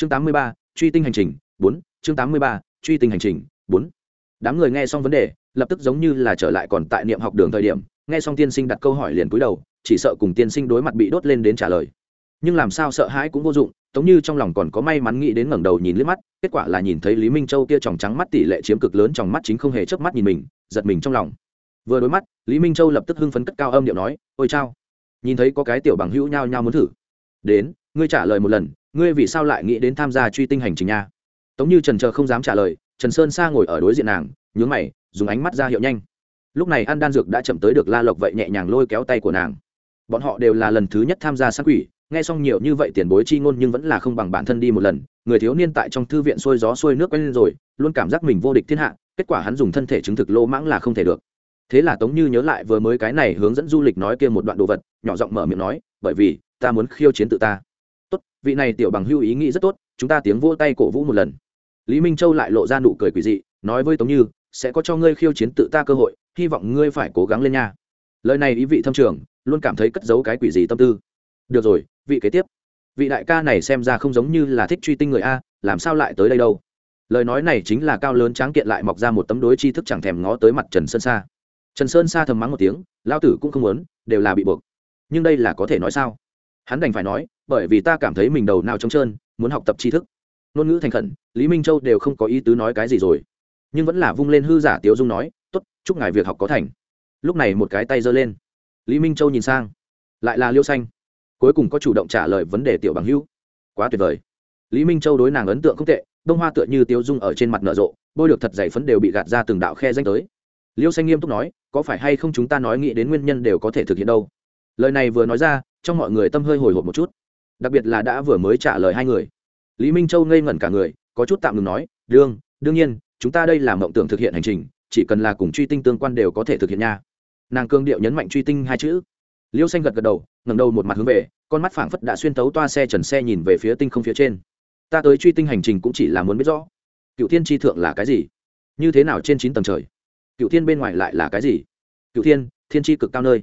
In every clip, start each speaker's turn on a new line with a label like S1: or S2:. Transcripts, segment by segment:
S1: chương tám mươi ba, truy tinh hành trình, bốn. Chương tám mươi ba, truy tinh hành trình, bốn. Đám người nghe xong vấn đề, lập tức giống như là trở lại còn tại niệm học đường thời điểm, nghe xong tiên sinh đặt câu hỏi liền cúi đầu, chỉ sợ cùng tiên sinh đối mặt bị đốt lên đến trả lời. Nhưng làm sao sợ hãi cũng vô dụng, tống như trong lòng còn có may mắn nghĩ đến ngẩng đầu nhìn liếc mắt, kết quả là nhìn thấy lý minh châu kia tròng trắng mắt tỷ lệ chiếm cực lớn trong mắt chính không hề chớp mắt nhìn mình, giật mình trong lòng. Vừa đối mắt, lý minh châu lập tức hưng phấn cất cao âm điệu nói, ôi chao, nhìn thấy có cái tiểu bằng hữu nhao nhao muốn thử. Đến, ngươi trả lời một lần ngươi vì sao lại nghĩ đến tham gia truy tinh hành trình nha? Tống như trần chờ không dám trả lời, trần sơn sa ngồi ở đối diện nàng, nhướng mày, dùng ánh mắt ra hiệu nhanh. Lúc này ăn đan dược đã chậm tới được la lộc vậy nhẹ nhàng lôi kéo tay của nàng. Bọn họ đều là lần thứ nhất tham gia sát quỷ, nghe xong nhiều như vậy tiền bối chi ngôn nhưng vẫn là không bằng bản thân đi một lần, người thiếu niên tại trong thư viện sôi gió sôi nước quen lên rồi, luôn cảm giác mình vô địch thiên hạ, kết quả hắn dùng thân thể chứng thực lô mãng là không thể được. Thế là tống như nhớ lại vừa mới cái này hướng dẫn du lịch nói kia một đoạn đồ vật, nhỏ giọng mở miệng nói, bởi vì ta muốn khiêu chiến tự ta vị này tiểu bằng hưu ý nghĩ rất tốt, chúng ta tiếng vỗ tay cổ vũ một lần. Lý minh châu lại lộ ra nụ cười quỷ dị, nói với tống như, sẽ có cho ngươi khiêu chiến tự ta cơ hội, hy vọng ngươi phải cố gắng lên nha. Lời này ý vị thâm trường, luôn cảm thấy cất giấu cái quỷ gì tâm tư. Được rồi, vị kế tiếp. Vị đại ca này xem ra không giống như là thích truy tinh người a, làm sao lại tới đây đâu? Lời nói này chính là cao lớn tráng kiện lại mọc ra một tấm đối tri thức chẳng thèm ngó tới mặt trần sơn sa. Trần sơn sa thầm mắng một tiếng lao tử cũng không muốn, đều là bị buộc. Nhưng đây là có thể nói sao? Hắn đành phải nói, bởi vì ta cảm thấy mình đầu nào trống trơn, muốn học tập tri thức. Ngôn ngữ thành khẩn, lý minh châu đều không có ý tứ nói cái gì rồi. Nhưng vẫn là vung lên hư giả tiếu dung nói t ố t chúc ngài việc học có thành. Lúc này một cái tay giơ lên. Lý minh châu nhìn sang. Lại là liêu xanh. Cuối cùng có chủ động trả lời vấn đề tiểu bằng hữu quá tuyệt vời. Lý minh châu đối nàng ấn tượng không tệ, đông hoa tựa như tiếu dung ở trên mặt nở rộ, bôi được thật dày phấn đều bị gạt ra từng đạo khe danh tới. Liêu xanh nghiêm túc nói, có phải hay không chúng ta nói nghĩ đến nguyên nhân đều có thể thực hiện đâu? Lời này vừa nói ra trong mọi người tâm hơi hồi hộp một chút. Đặc biệt là đã vừa mới trả lời hai người. Lý minh châu ngây ngẩn cả người, có chút tạm ngừng nói, đương đương nhiên, chúng ta đây là mộng tưởng thực hiện hành trình, chỉ cần là cùng truy tinh tương quan đều có thể thực hiện nha. Nàng cương điệu nhấn mạnh truy tinh hai chữ. Liêu xanh gật gật đầu, ngẩng đầu một mặt hướng về, con mắt phảng phất đã xuyên tấu toa xe trần xe nhìn về phía tinh không phía trên. Ta tới truy tinh hành trình cũng chỉ là muốn biết rõ cựu thiên tri thượng là cái gì? Như thế nào trên chín tầng trời? Cựu thiên bên ngoài lại là cái gì? Cựu thiên thiên tri cực cao nơi,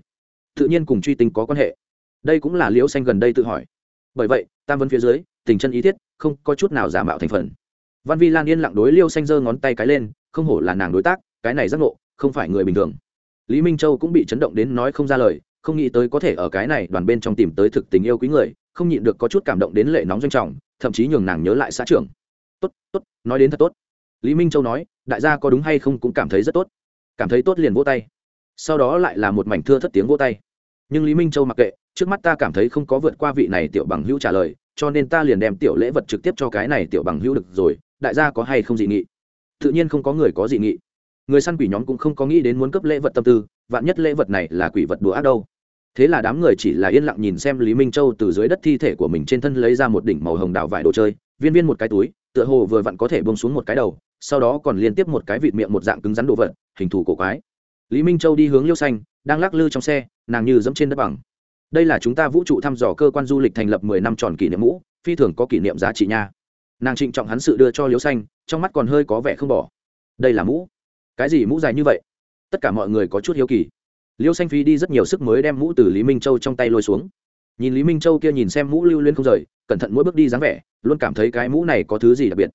S1: tự nhiên cùng truy tinh có quan hệ đây cũng là liễu xanh gần đây tự hỏi. Bởi vậy, tam vấn phía dưới, tình chân ý thiết, không có chút nào giả mạo thành phần. Văn vi lan yên lặng đối liêu xanh giơ ngón tay cái lên, không hổ là nàng đối tác, cái này giác ngộ, không phải người bình thường. Lý minh châu cũng bị chấn động đến nói không ra lời, không nghĩ tới có thể ở cái này đoàn bên trong tìm tới thực tình yêu quý người, không nhịn được có chút cảm động đến lệ nóng doanh trọng, thậm chí nhường nàng nhớ lại xã trưởng. Tốt tốt, nói đến thật tốt. Lý minh châu nói, đại gia có đúng hay không cũng cảm thấy rất tốt. Cảm thấy tốt liền vỗ tay. Sau đó lại là một mảnh thưa thất tiếng vỗ tay. Nhưng lý minh châu mặc kệ trước mắt ta cảm thấy không có vượt qua vị này tiểu bằng hữu trả lời, cho nên ta liền đem tiểu lễ vật trực tiếp cho cái này tiểu bằng hữu được rồi, đại gia có hay không dị nghị? Tự nhiên không có người có dị nghị. Người săn quỷ nhóm cũng không có nghĩ đến muốn cấp lễ vật tâm tư, vạn nhất lễ vật này là quỷ vật đùa ác đâu. Thế là đám người chỉ là yên lặng nhìn xem lý minh châu từ dưới đất thi thể của mình trên thân lấy ra một đỉnh màu hồng đào vải đồ chơi, viên viên một cái túi, tựa hồ vừa vặn có thể bông xuống một cái đầu, sau đó còn liên tiếp một cái vịt miệng một dạng cứng rắn đồ vật, hình thù cổ quái. Lý minh châu đi hướng liêu xanh, đang lắc lư trong xe, nàng như dẫm trên đất bằng đây là chúng ta vũ trụ thăm dò cơ quan du lịch thành lập mười năm tròn kỷ niệm mũ phi thường có kỷ niệm giá trị nha. Nàng trịnh trọng hắn sự đưa cho liêu xanh, trong mắt còn hơi có vẻ không bỏ. Đây là mũ. Cái gì mũ dài như vậy? Tất cả mọi người có chút hiếu kỳ. Liêu xanh phi đi rất nhiều sức mới đem mũ từ lý minh châu trong tay lôi xuống. Nhìn lý minh châu kia nhìn xem mũ lưu liên không rời, cẩn thận mỗi bước đi dáng vẻ, luôn cảm thấy cái mũ này có thứ gì đặc biệt.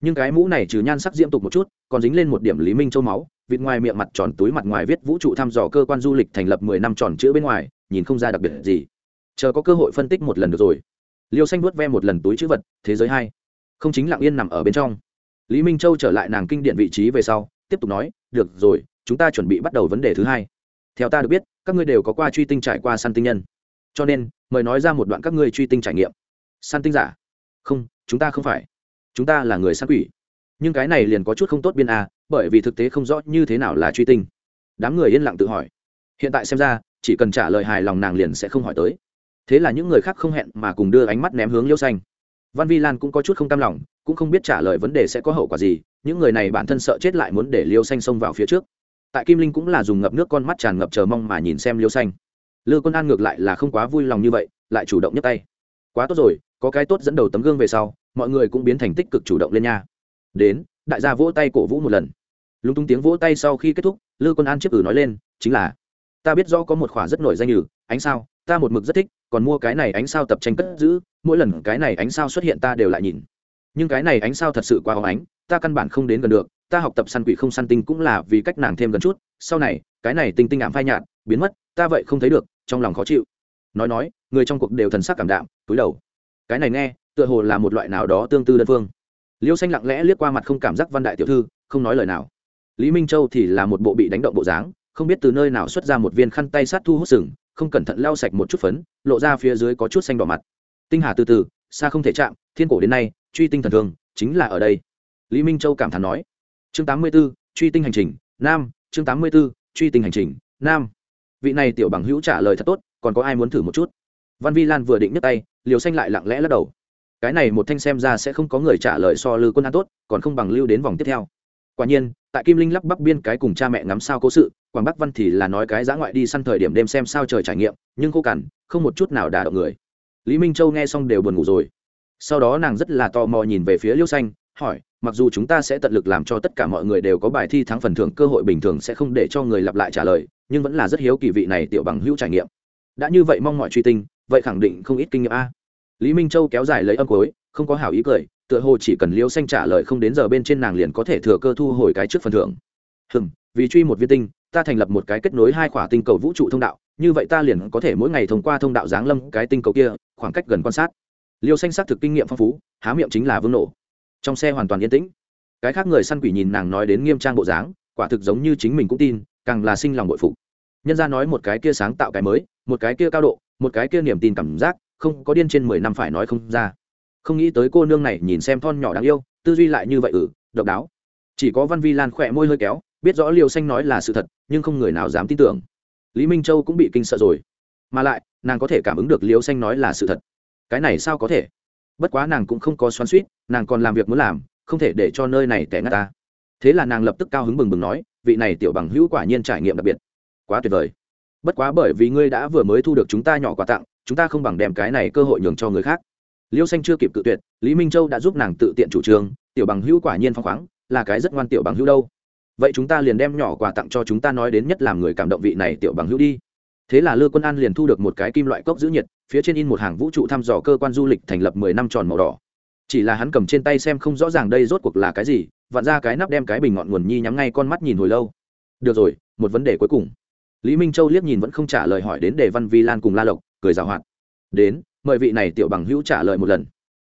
S1: Nhưng cái mũ này trừ nhan sắc diễm tục một chút, còn dính lên một điểm lý minh châu máu, vịt ngoài miệng mặt tròn, túi mặt ngoài viết vũ trụ thăm dò cơ quan du lịch thành lập mười năm tròn chữ bên ngoài nhìn không ra đặc biệt gì. Chờ có cơ hội phân tích một lần được rồi. Liêu xanh vuốt ve một lần túi chữ vật, thế giới hai. Không chính lặng yên nằm ở bên trong. Lý minh châu trở lại nàng kinh điện vị trí về sau, tiếp tục nói, được rồi, chúng ta chuẩn bị bắt đầu vấn đề thứ hai. Theo ta được biết, các ngươi đều có qua truy tinh trải qua săn tinh nhân. Cho nên, mời nói ra một đoạn các ngươi truy tinh trải nghiệm. Săn tinh giả? Không, chúng ta không phải. Chúng ta là người săn quỷ. Nhưng cái này liền có chút không tốt biên a bởi vì thực tế không rõ như thế nào là truy tinh. Đám người yên lặng tự hỏi. Hiện tại xem ra chỉ cần trả lời hài lòng nàng liền sẽ không hỏi tới. Thế là những người khác không hẹn mà cùng đưa ánh mắt ném hướng liêu xanh. Văn vi lan cũng có chút không cam lòng, cũng không biết trả lời vấn đề sẽ có hậu quả gì, những người này bản thân sợ chết lại muốn để liêu xanh xông vào phía trước. Tại kim linh cũng là dùng ngập nước con mắt tràn ngập chờ mong mà nhìn xem liêu xanh. Lư quân an ngược lại là không quá vui lòng như vậy, lại chủ động nhấc tay. Quá tốt rồi, có cái tốt dẫn đầu tấm gương về sau, mọi người cũng biến thành tích cực chủ động lên nha. Đến, đại gia vỗ tay cổ vũ một lần. Lúng túng tiếng vỗ tay sau khi kết thúc, lư quân an chiếc ử nói lên, chính là ta biết rõ có một khỏa rất nổi danh như, ánh sao, ta một mực rất thích, còn mua cái này ánh sao tập tranh cất giữ, mỗi lần cái này ánh sao xuất hiện ta đều lại nhìn. Nhưng cái này ánh sao thật sự quá óng ánh, ta căn bản không đến gần được, ta học tập săn quỷ không săn tinh cũng là vì cách nàng thêm gần chút, sau này, cái này tinh tinh ảm phai nhạt, biến mất, ta vậy không thấy được, trong lòng khó chịu. Nói nói, người trong cuộc đều thần sắc cảm đạm, túi đầu. Cái này nghe, tựa hồ là một loại nào đó tương tư đơn phương. Liêu xanh lặng lẽ liếc qua mặt không cảm giác văn đại tiểu thư, không nói lời nào. Lý minh châu thì là một bộ bị đánh động bộ dáng không biết từ nơi nào xuất ra một viên khăn tay sát thu hút sừng, không cẩn thận lau sạch một chút phấn, lộ ra phía dưới có chút xanh đỏ mặt. Tinh hà từ từ, xa không thể chạm, thiên cổ đến nay, truy tinh thần thương chính là ở đây. Lý minh châu cảm thán nói. Chương tám mươi b ố truy tinh hành trình, nam, chương tám mươi b ố truy tinh hành trình, nam. Vị này tiểu bằng hữu trả lời thật tốt, còn có ai muốn thử một chút? Văn vi lan vừa định nhấc tay, liều xanh lại lặng lẽ lắc đầu. Cái này một thanh xem ra sẽ không có người trả lời so lư quân an tốt, còn không bằng lưu đến vòng tiếp theo quả nhiên, tại kim linh lắp bắc biên cái cùng cha mẹ ngắm sao cố sự, quảng bắc văn thì là nói cái dã ngoại đi săn thời điểm đêm xem sao trời trải nghiệm, nhưng cô cằn, không một chút nào đả động người. Lý minh châu nghe xong đều buồn ngủ rồi. Sau đó nàng rất là tò mò nhìn về phía liêu xanh, hỏi, mặc dù chúng ta sẽ tận lực làm cho tất cả mọi người đều có bài thi thắng phần thưởng, cơ hội bình thường sẽ không để cho người lặp lại trả lời, nhưng vẫn là rất hiếu kỳ vị này tiểu bằng hữu trải nghiệm. Đã như vậy mong mọi truy tinh, vậy khẳng định không ít kinh nghiệm a. Lý minh châu kéo dài lấy âm cối không có hảo ý cười tựa hồ chỉ cần liêu xanh trả lời không đến giờ bên trên nàng liền có thể thừa cơ thu hồi cái trước phần thưởng. Hừm, vì truy một viên tinh, ta thành lập một cái kết nối hai khỏa tinh cầu vũ trụ thông đạo, như vậy ta liền có thể mỗi ngày thông qua thông đạo giáng lâm cái tinh cầu kia, khoảng cách gần quan sát. Liêu xanh xác thực kinh nghiệm phong phú, há miệng chính là vương nổ. Trong xe hoàn toàn yên tĩnh. Cái khác người săn quỷ nhìn nàng nói đến nghiêm trang bộ dáng, quả thực giống như chính mình cũng tin, càng là sinh lòng bội phục. Nhân ra nói một cái kia sáng tạo cái mới, một cái kia cao độ, một cái kia niềm tin cảm giác, không có điên trên mười năm phải nói không ra không nghĩ tới cô nương này nhìn xem thon nhỏ đáng yêu, tư duy lại như vậy ừ độc đáo. Chỉ có văn vi lan khỏe môi hơi kéo, biết rõ liều xanh nói là sự thật, nhưng không người nào dám tin tưởng. Lý minh châu cũng bị kinh sợ rồi. Mà lại, nàng có thể cảm ứng được liều xanh nói là sự thật. Cái này sao có thể? Bất quá nàng cũng không có xoắn suýt nàng còn làm việc muốn làm, không thể để cho nơi này tẻ ngắt ta. Thế là nàng lập tức cao hứng bừng bừng nói, vị này tiểu bằng hữu quả nhiên trải nghiệm đặc biệt. Quá tuyệt vời. Bất quá bởi vì ngươi đã vừa mới thu được chúng ta nhỏ quà tặng, chúng ta không bằng đem cái này cơ hội nhường cho người khác liêu xanh chưa kịp cự tuyệt, lý minh châu đã giúp nàng tự tiện chủ trương, tiểu bằng hữu quả nhiên phong khoáng, là cái rất ngoan tiểu bằng hữu đâu. Vậy chúng ta liền đem nhỏ quà tặng cho chúng ta nói đến nhất làm người cảm động vị này tiểu bằng hữu đi. Thế là lư quân an liền thu được một cái kim loại cốc giữ nhiệt, phía trên in một hàng vũ trụ thăm dò cơ quan du lịch thành lập mười năm tròn màu đỏ. Chỉ là hắn cầm trên tay xem không rõ ràng đây rốt cuộc là cái gì, vặn ra cái nắp đem cái bình ngọn nguồn nhi nhắm ngay con mắt nhìn hồi lâu. Được rồi, một vấn đề cuối cùng. Lý minh châu liếc nhìn vẫn không trả lời hỏi đến để văn vi lan cùng la lộc, cười rào hoạt. Đến mời vị này tiểu bằng hữu trả lời một lần.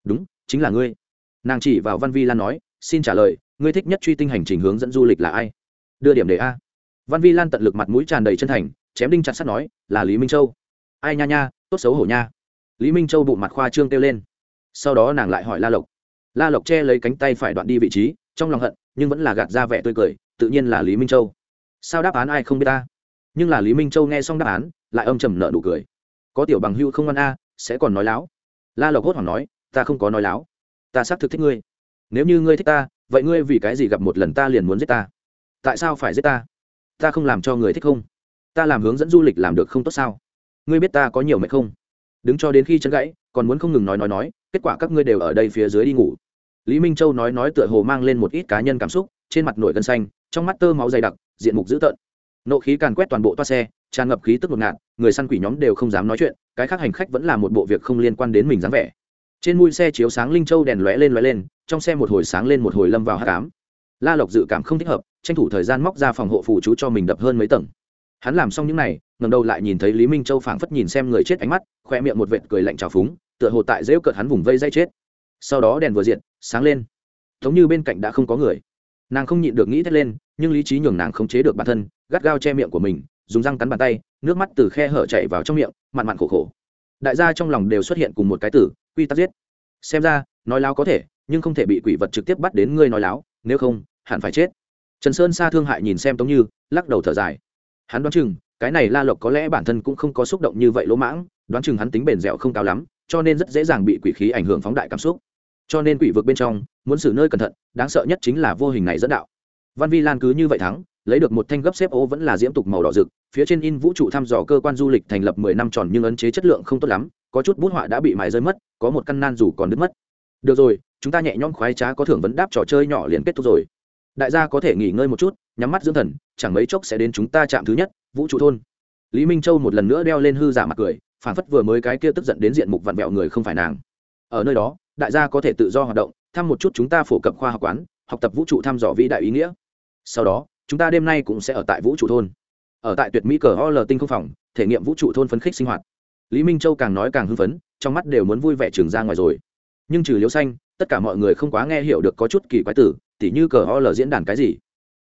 S1: Đúng, chính là ngươi. Nàng chỉ vào văn vi lan nói, xin trả lời, ngươi thích nhất truy tinh hành trình hướng dẫn du lịch là ai? Đưa điểm đề a. Văn vi lan tận lực mặt mũi tràn đầy chân thành, chém đinh chặt sắt nói, là lý minh châu. Ai nha nha, tốt xấu hổ nha. Lý minh châu bụng mặt khoa trương kêu lên. Sau đó nàng lại hỏi la lộc. La lộc che lấy cánh tay phải đoạn đi vị trí, trong lòng hận, nhưng vẫn là gạt ra vẻ tươi cười, tự nhiên là lý minh châu. Sao đáp án ai không biết ta? Nhưng là lý minh châu nghe xong đáp án, lại âm trầm nợ nụ cười. Có tiểu bằng hưu không ăn a sẽ còn nói láo. La lộc hốt hoảng nói, ta không có nói láo. Ta xác thực thích ngươi. Nếu như ngươi thích ta, vậy ngươi vì cái gì gặp một lần ta liền muốn giết ta? Tại sao phải giết ta? Ta không làm cho người thích không? Ta làm hướng dẫn du lịch làm được không tốt sao? Ngươi biết ta có nhiều mệt không? Đứng cho đến khi chân gãy, còn muốn không ngừng nói nói nói, kết quả các ngươi đều ở đây phía dưới đi ngủ. Lý minh châu nói nói tựa hồ mang lên một ít cá nhân cảm xúc, trên mặt nổi gân xanh, trong mắt tơ máu dày đặc, diện mục dữ tợn. Nộ khí càn quét toàn bộ toa xe tràn ngập khí tức ngột ngạt, người săn quỷ nhóm đều không dám nói chuyện, cái khác hành khách vẫn là một bộ việc không liên quan đến mình dáng vẻ. Trên mui xe chiếu sáng linh châu đèn lóe lên lóe lên, trong xe một hồi sáng lên một hồi lâm vào hát cám la lộc dự cảm không thích hợp, tranh thủ thời gian móc ra phòng hộ phù chú cho mình đập hơn mấy tầng. Hắn làm xong những n à y ngầm đầu lại nhìn thấy lý minh châu phảng phất nhìn xem người chết ánh mắt, khoe miệng một vệt cười lạnh trào phúng, tựa hồ tại rêu cợt hắn vùng vây dây chết. Sau đó đèn vừa diện sáng lên. Giống như bên cạnh đã không có người. Nàng không nhịn được nghĩ thét lên, nhưng lý trí nhường nàng không chế được bản thân, gắt gao che miệng của mình dùng răng cắn bàn tay, nước mắt từ khe hở chạy vào trong miệng, mặn mặn khổ khổ. Đại gia trong lòng đều xuất hiện cùng một cái tử quy tắc giết. Xem ra, nói láo có thể, nhưng không thể bị quỷ vật trực tiếp bắt đến ngươi nói láo, nếu không, hẳn phải chết. Trần sơn xa thương hại nhìn xem tống như, lắc đầu thở dài. Hắn đoán chừng, cái này la lộc có lẽ bản thân cũng không có xúc động như vậy lỗ mãng, đoán chừng hắn tính bền dẻo không cao lắm, cho nên rất dễ dàng bị quỷ khí ảnh hưởng phóng đại cảm xúc. Cho nên quỷ vực bên trong, muốn xử nơi cẩn thận, đáng sợ nhất chính là vô hình này dẫn đạo. Văn vi lan cứ như vậy thắng lấy được một thanh gấp xếp ô vẫn là diễm tục màu đỏ rực, phía trên in vũ trụ thăm dò cơ quan du lịch thành lập mười năm tròn nhưng ấn chế chất lượng không tốt lắm, có chút bút họa đã bị mài rơi mất, có một căn nan dù còn đứt mất. Được rồi, chúng ta nhẹ nhõm khoái trá có thưởng vấn đáp trò chơi nhỏ liền kết thúc rồi. Đại gia có thể nghỉ ngơi một chút, nhắm mắt dưỡng thần, chẳng mấy chốc sẽ đến chúng ta chạm thứ nhất, vũ trụ thôn. Lý minh châu một lần nữa đeo lên hư giả mặt cười phản phất vừa mới cái kia tức giận đến diện mục vặn vẹo người không phải nàng. Ở nơi đó, đại gia có thể tự do hoạt động, thăm một chút chúng ta phổ cập khoa học quán, học tập vũ trụ thăm dò vĩ đại ý nghĩa. Sau đó chúng ta đêm nay cũng sẽ ở tại vũ trụ thôn, ở tại tuyệt mỹ cờ o l tinh không phòng, thể nghiệm vũ trụ thôn phấn khích sinh hoạt. Lý minh châu càng nói càng hưng phấn, trong mắt đều muốn vui vẻ trường ra ngoài rồi. Nhưng trừ Liêu xanh, tất cả mọi người không quá nghe hiểu được có chút kỳ quái tử, tỉ như cờ o l diễn đàn cái gì.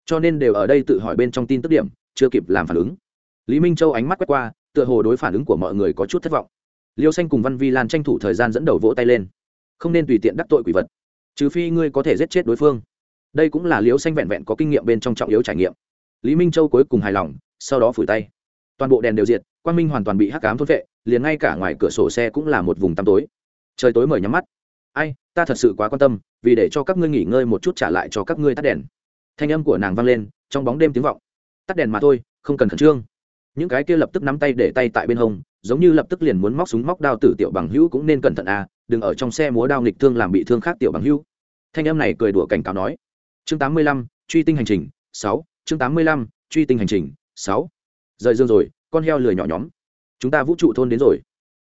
S1: Cho nên đều ở đây tự hỏi bên trong tin tức điểm, chưa kịp làm phản ứng. Lý minh châu ánh mắt quét qua, tựa hồ đối phản ứng của mọi người có chút thất vọng. Liêu xanh cùng văn vi lan tranh thủ thời gian dẫn đầu vỗ tay lên. Không nên tùy tiện đắc tội quỷ vật, trừ phi ngươi có thể giết chết đối phương đây cũng là liếu xanh vẹn vẹn có kinh nghiệm bên trong trọng yếu trải nghiệm. Lý minh châu cuối cùng hài lòng, sau đó phủi tay. Toàn bộ đèn đều diệt Quan minh hoàn toàn bị hắc cám thốt vệ, liền ngay cả ngoài cửa sổ xe cũng là một vùng tăm tối. Trời tối mời nhắm mắt. Ai, ta thật sự quá quan tâm, vì để cho các ngươi nghỉ ngơi một chút trả lại cho các ngươi tắt đèn. Thanh âm của nàng vang lên, trong bóng đêm tiếng vọng. Tắt đèn mà thôi, không cần khẩn trương. Những cái kia lập tức nắm tay để tay tại bên hông, giống như lập tức liền muốn móc súng móc đao tử tiểu bằng hữu cũng nên cẩn thận à đừng ở trong xe múa đao nghịch thương làm bị thương khác tiểu bằng hữu. Thanh âm này cười đùa cảnh cáo nói chương tám mươi lăm, truy tinh hành trình, sáu, chương tám mươi lăm, truy tinh hành trình, sáu. Rời dương rồi, con heo lười nhỏ nhóm. Chúng ta vũ trụ thôn đến rồi.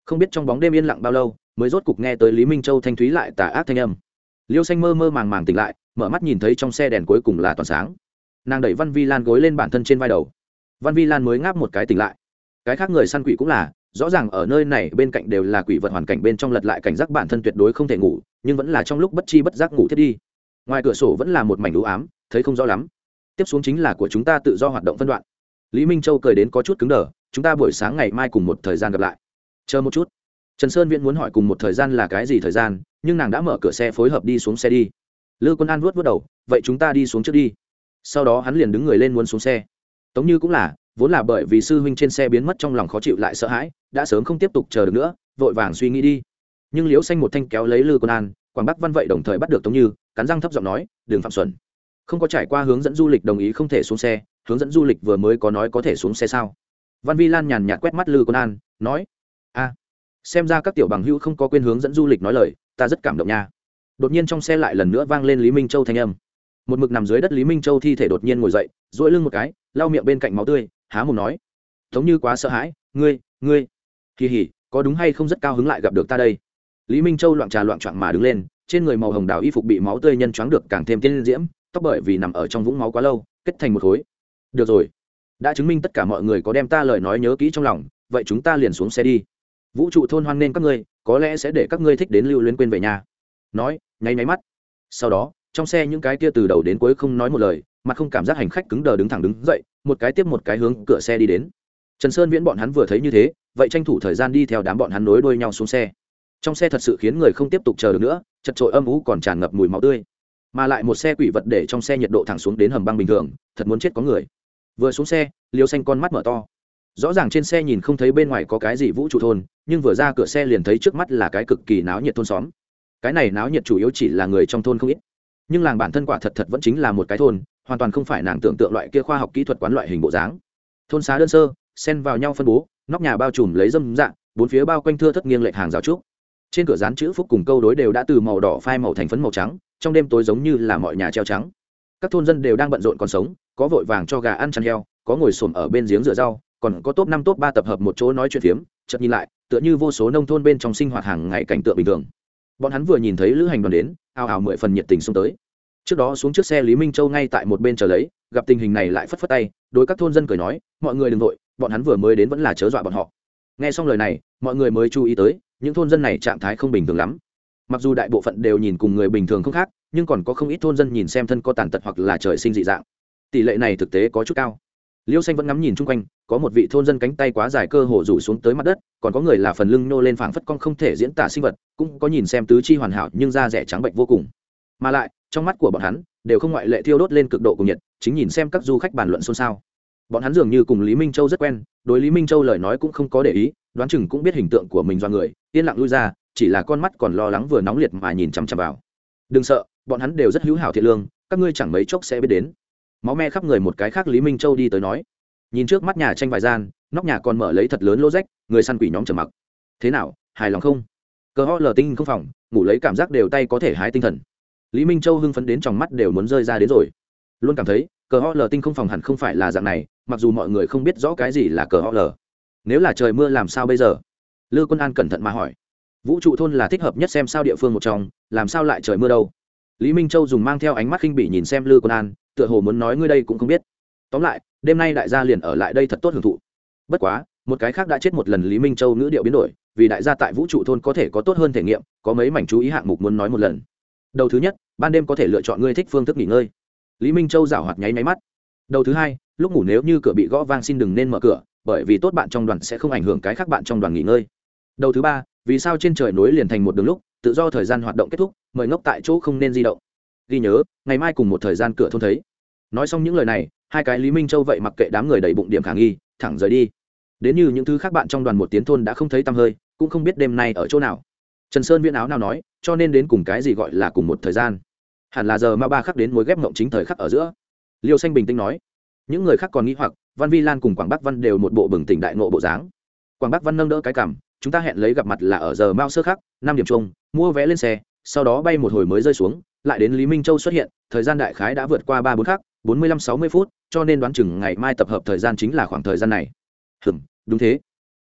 S1: Không biết trong bóng đêm yên lặng bao lâu, mới rốt cục nghe tới lý minh châu thanh thúy lại tà ác thanh âm. Liêu xanh mơ mơ màng màng tỉnh lại, mở mắt nhìn thấy trong xe đèn cuối cùng là toàn sáng. Nàng đẩy văn vi lan gối lên bản thân trên vai đầu. Văn vi lan mới ngáp một cái tỉnh lại. Cái khác người săn quỷ cũng là, rõ ràng ở nơi này bên cạnh đều là quỷ vật hoàn cảnh bên trong lật lại cảnh giác bản thân tuyệt đối không thể ngủ, nhưng vẫn là trong lúc bất chi bất giác ngủ thiết đi ngoài cửa sổ vẫn là một mảnh đũ ám, thấy không rõ lắm. Tiếp xuống chính là của chúng ta tự do hoạt động phân đoạn. Lý minh châu cười đến có chút cứng đờ, chúng ta buổi sáng ngày mai cùng một thời gian gặp lại. Chờ một chút. Trần sơn viễn muốn hỏi cùng một thời gian là cái gì thời gian, nhưng nàng đã mở cửa xe phối hợp đi xuống xe đi. Lư quân an vuốt vớt đầu, vậy chúng ta đi xuống trước đi. Sau đó hắn liền đứng người lên muốn xuống xe. Tống như cũng là, vốn là bởi vì sư huynh trên xe biến mất trong lòng khó chịu lại sợ hãi, đã sớm không tiếp tục chờ được nữa, vội vàng suy nghĩ đi. Nhưng liễu xanh một thanh kéo lấy lư quân an quảng bắc văn vậy đồng thời bắt được tống như, cắn răng thấp giọng nói, đường phạm xuẩn không có trải qua hướng dẫn du lịch đồng ý không thể xuống xe, hướng dẫn du lịch vừa mới có nói có thể xuống xe sao? Văn vi lan nhàn nhạt quét mắt lư quân an, nói, a, xem ra các tiểu bằng hữu không có quên hướng dẫn du lịch nói lời, ta rất cảm động nha. Đột nhiên trong xe lại lần nữa vang lên lý minh châu thanh âm. Một mực nằm dưới đất lý minh châu thi thể đột nhiên ngồi dậy dỗi lưng một cái, lau miệng bên cạnh máu tươi, há mồm nói, Tống như quá sợ hãi, ngươi ngươi, kỳ hỉ, có đúng hay không rất cao hứng lại gặp được ta đây? Lý minh châu loạn trà loạn trọn mà đứng lên, trên người màu hồng đào y phục bị máu tươi nhân choáng được càng thêm tiên diễm, tóc bởi vì nằm ở trong vũng máu quá lâu, kết thành một khối. Được rồi. Đã chứng minh tất cả mọi người có đem ta lời nói nhớ kỹ trong lòng, vậy chúng ta liền xuống xe đi. Vũ trụ thôn hoan nên các ngươi, có lẽ sẽ để các ngươi thích đến lưu luyến quên về nhà. Nói, nháy nháy mắt. Sau đó, trong xe những cái kia từ đầu đến cuối không nói một lời mặt không cảm giác hành khách cứng đờ đứng thẳng đứng dậy, một cái tiếp một cái hướng cửa xe đi đến. Trần sơn viễn bọn hắn vừa thấy như thế, vậy tranh thủ thời gian đi theo đám bọn hắn nối đuôi nhau xuống xe trong xe thật sự khiến người không tiếp tục chờ được nữa, chật trội âm ú còn tràn ngập mùi máu tươi. Mà lại một xe quỷ vật để trong xe nhiệt độ thẳng xuống đến hầm băng bình thường, thật muốn chết có người. Vừa xuống xe, liêu xanh con mắt mở to. Rõ ràng trên xe nhìn không thấy bên ngoài có cái gì vũ trụ thôn, nhưng vừa ra cửa xe liền thấy trước mắt là cái cực kỳ náo nhiệt thôn xóm. Cái này náo nhiệt chủ yếu chỉ là người trong thôn không ít. Nhưng làng bản thân quả thật thật vẫn chính là một cái thôn, hoàn toàn không phải nàng tưởng tượng loại kia khoa học kỹ thuật quán loại hình bộ dáng. Thôn xá đơn sơ, xen vào nhau phân bố, nóc nhà bao trùm lấy dâm dạng, bốn phía bao quanh thưa thất nghiêng lệch hàng rào trúc trên cửa dán chữ phúc cùng câu đối đều đã từ màu đỏ phai màu thành phấn màu trắng, trong đêm tối giống như là mọi nhà treo trắng. Các thôn dân đều đang bận rộn còn sống, có vội vàng cho gà ăn chăn heo, có ngồi xổm ở bên giếng rửa rau, còn có top năm top ba tập hợp một chỗ nói chuyện phiếm, chợt nhìn lại, tựa như vô số nông thôn bên trong sinh hoạt hàng ngày cảnh tượng bình thường. Bọn hắn vừa nhìn thấy lữ hành đoàn đến ao ào mười phần nhiệt tình xông tới. Trước đó xuống trước xe lý minh châu ngay tại một bên chờ lấy, gặp tình hình này lại phất phất tay, đối các thôn dân cười nói, mọi người đừng vội, bọn hắn vừa mới đến vẫn là chớ dọa bọn họ. Nghe xong lời này, mọi người mới chú ý tới những thôn dân này trạng thái không bình thường lắm. Mặc dù đại bộ phận đều nhìn cùng người bình thường không khác, nhưng còn có không ít thôn dân nhìn xem thân có tàn tật hoặc là trời sinh dị dạng. Tỷ lệ này thực tế có chút cao. Liêu xanh vẫn ngắm nhìn chung quanh, có một vị thôn dân cánh tay quá dài cơ hồ rủ xuống tới mặt đất, còn có người là phần lưng nô lên phảng phất con không thể diễn tả sinh vật, cũng có nhìn xem tứ chi hoàn hảo nhưng da rẻ trắng bệnh vô cùng. Mà lại, trong mắt của bọn hắn, đều không ngoại lệ thiêu đốt lên cực độ cùng nhiệt, chính nhìn xem các du khách bàn luận xôn xao. Bọn hắn dường như cùng lý minh châu rất quen, đối lý minh châu lời nói cũng không có để ý đoán chừng cũng biết hình tượng của mình do người, yên lặng lui ra, chỉ là con mắt còn lo lắng vừa nóng liệt mà nhìn chằm chằm vào. Đừng sợ, bọn hắn đều rất hữu hảo thiện lương, các ngươi chẳng mấy chốc sẽ biết đến. Máu me khắp người một cái khác lý minh châu đi tới nói. Nhìn trước mắt nhà tranh vài gian, nóc nhà còn mở lấy thật lớn lô rách, người săn quỷ nhóm trầm mặc. Thế nào, hài lòng không? Cờ ho lờ tinh không phòng, ngủ lấy cảm giác đều tay có thể hái tinh thần. Lý minh châu hưng phấn đến trong mắt đều muốn rơi ra đến rồi. Luôn cảm thấy, cờ ho lờ tinh không phòng hẳn không phải là dạng này, mặc dù mọi người không biết rõ cái gì là cờ ho lờ nếu là trời mưa làm sao bây giờ? Lư quân an cẩn thận mà hỏi. Vũ trụ thôn là thích hợp nhất xem sao địa phương một trong, làm sao lại trời mưa đâu? Lý minh châu dùng mang theo ánh mắt khinh bỉ nhìn xem lư quân an, tựa hồ muốn nói ngươi đây cũng không biết. Tóm lại, đêm nay đại gia liền ở lại đây thật tốt hưởng thụ. Bất quá, một cái khác đã chết một lần lý minh châu ngữ điệu biến đổi, vì đại gia tại vũ trụ thôn có thể có tốt hơn thể nghiệm, có mấy mảnh chú ý hạng mục muốn nói một lần. Đầu thứ nhất, ban đêm có thể lựa chọn ngươi thích phương thức nghỉ ngơi. Lý minh châu rảo hoạt nháy máy mắt. Đầu thứ hai, lúc ngủ nếu như cửa bị gõ vang xin đừng nên mở cửa bởi vì tốt bạn trong đoàn sẽ không ảnh hưởng cái khác bạn trong đoàn nghỉ ngơi. Đầu thứ ba, vì sao trên trời nối liền thành một đường lúc, tự do thời gian hoạt động kết thúc, mời ngốc tại chỗ không nên di động. Ghi nhớ, ngày mai cùng một thời gian cửa thôn thấy. Nói xong những lời này, hai cái lý minh châu vậy mặc kệ đám người đầy bụng điểm khả nghi, thẳng rời đi. Đến như những thứ khác bạn trong đoàn một tiến thôn đã không thấy tăm hơi, cũng không biết đêm nay ở chỗ nào. Trần sơn viễn áo nào nói, cho nên đến cùng cái gì gọi là cùng một thời gian. Hẳn là giờ ma ba khắc đến mối ghép mộng chính thời khắc ở giữa. Liêu xanh bình tĩnh nói, những người khác còn nghĩ hoặc văn vi lan cùng quảng bắc văn đều một bộ bừng tỉnh đại nộ bộ dáng. Quảng bắc văn nâng đỡ cái cảm, chúng ta hẹn lấy gặp mặt là ở giờ mao sơ khắc, năm điểm chung, mua vé lên xe, sau đó bay một hồi mới rơi xuống, lại đến lý minh châu xuất hiện, thời gian đại khái đã vượt qua ba bốn khắc, bốn mươi lăm sáu mươi phút, cho nên đoán chừng ngày mai tập hợp thời gian chính là khoảng thời gian này. Hừm, đúng thế.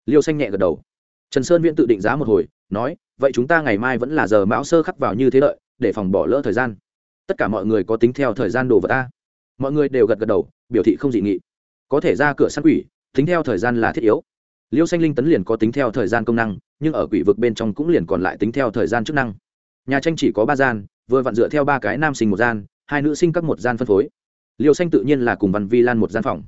S1: Liêu xanh nhẹ gật đầu. Trần sơn viễn tự định giá một hồi, nói, vậy chúng ta ngày mai vẫn là giờ mão sơ khắc vào như thế lợi để phòng bỏ lỡ thời gian. Tất cả mọi người có tính theo thời gian đồ vật ta. Mọi người đều gật gật đầu, biểu thị không dị nghị có thể ra cửa săn quỷ tính theo thời gian là thiết yếu. Liêu xanh linh tấn liền có tính theo thời gian công năng nhưng ở quỷ vực bên trong cũng liền còn lại tính theo thời gian chức năng. Nhà tranh chỉ có ba gian vừa vặn dựa theo ba cái nam sinh một gian hai nữ sinh các một gian phân phối. Liêu xanh tự nhiên là cùng văn vi lan một gian phòng.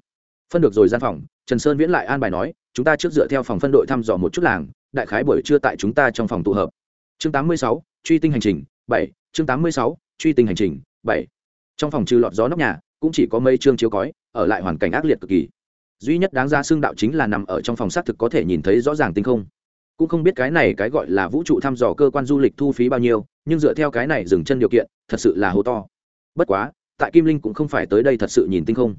S1: Phân được rồi gian phòng trần sơn viễn lại an bài nói chúng ta trước dựa theo phòng phân đội thăm dò một chút làng đại khái buổi trưa tại chúng ta trong phòng tụ hợp. Chương 86, truy tinh hành trình bảy. Chương 86, truy tinh hành trình bảy. Trong phòng trừ lọt gió nóc nhà cũng chỉ có mây trương chiếu cói, ở lại hoàn cảnh ác liệt cực kỳ. Duy nhất đáng ra xương đạo chính là nằm ở trong phòng xác thực có thể nhìn thấy rõ ràng tinh không. Cũng không biết cái này cái gọi là vũ trụ thăm dò cơ quan du lịch thu phí bao nhiêu, nhưng dựa theo cái này dừng chân điều kiện, thật sự là hố to. Bất quá, tại kim linh cũng không phải tới đây thật sự nhìn tinh không.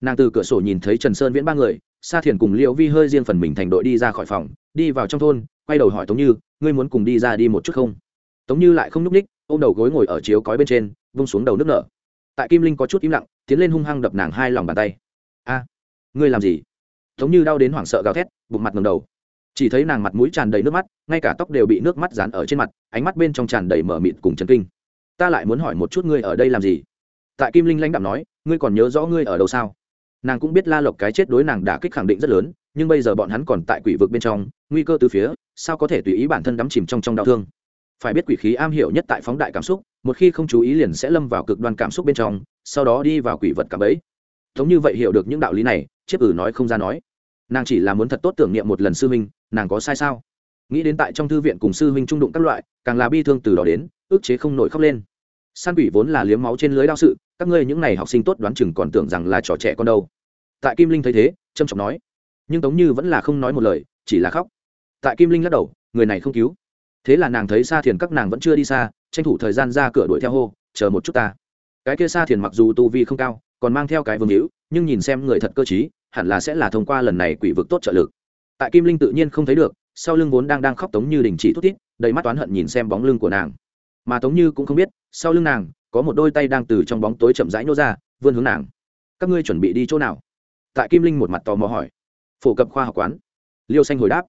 S1: Nàng từ cửa sổ nhìn thấy trần sơn viễn ba người, sa thiền cùng liễu vi hơi riêng phần mình thành đội đi ra khỏi phòng, đi vào trong thôn, quay đầu hỏi tống như, ngươi muốn cùng đi ra đi một chút không? Tống như lại không n ú c ních ô m đầu gối ngồi ở chiếu cói bên trên, vung xuống đầu nước nở tại kim linh có chút im lặng, tiến lên hung hăng đập nàng hai lòng bàn tay. A, ngươi làm gì? Tống như đau đến hoảng sợ gào thét, bụng mặt ngầm đầu. Chỉ thấy nàng mặt mũi tràn đầy nước mắt, ngay cả tóc đều bị nước mắt dán ở trên mặt, ánh mắt bên trong tràn đầy mở mịt cùng chấn kinh. Ta lại muốn hỏi một chút ngươi ở đây làm gì? Tại kim linh lãnh đạm nói, ngươi còn nhớ rõ ngươi ở đâu sao? Nàng cũng biết la lộc cái chết đối nàng đã kích khẳng định rất lớn, nhưng bây giờ bọn hắn còn tại quỷ vực bên trong, nguy cơ từ phía, sao có thể tùy ý bản thân đắm chìm trong trong đau thương? Phải biết quỷ khí am hiểu nhất tại phóng đại cảm xúc, một khi không chú ý liền sẽ lâm vào cực đoan cảm xúc bên trong, sau đó đi vào quỷ vật cảm ấy giống như vậy hiểu được những đạo lý này, chiếc ử nói không ra nói. Nàng chỉ là muốn thật tốt tưởng niệm một lần sư huynh, nàng có sai sao? Nghĩ đến tại trong thư viện cùng sư huynh trung đụng các loại, càng là bi thương từ đó đến ước chế không nổi khóc lên. San quỷ vốn là liếm máu trên lưới đao sự, các ngươi những n à y học sinh tốt đoán chừng còn tưởng rằng là trò trẻ con đâu. Tại kim linh thấy thế trâm trọng nói. Nhưng tống như vẫn là không nói một lời, chỉ là khóc. Tại kim linh lắc đầu, người này không cứu thế là nàng thấy xa thiền các nàng vẫn chưa đi xa, tranh thủ thời gian ra cửa đuổi theo hô, chờ một chút ta. Cái kia xa thiền mặc dù tu vi không cao, còn mang theo cái vương hữu, nhưng nhìn xem người thật cơ t hẳn là sẽ là thông qua lần này quỷ vực tốt trợ lực. Tại kim linh tự nhiên không thấy được, sau lưng vốn đang đang khóc tống như đình chỉ thút tít đầy mắt toán hận nhìn xem bóng lưng của nàng. Mà tống như cũng không biết, sau lưng nàng, có một đôi tay đang từ trong bóng tối chậm rãi nhô ra, vươn hướng nàng. Các ngươi chuẩn bị đi chỗ nào? Tại kim linh một mặt tò mò hỏi. Phổ cập khoa học quán. Liêu xanh hồi đáp.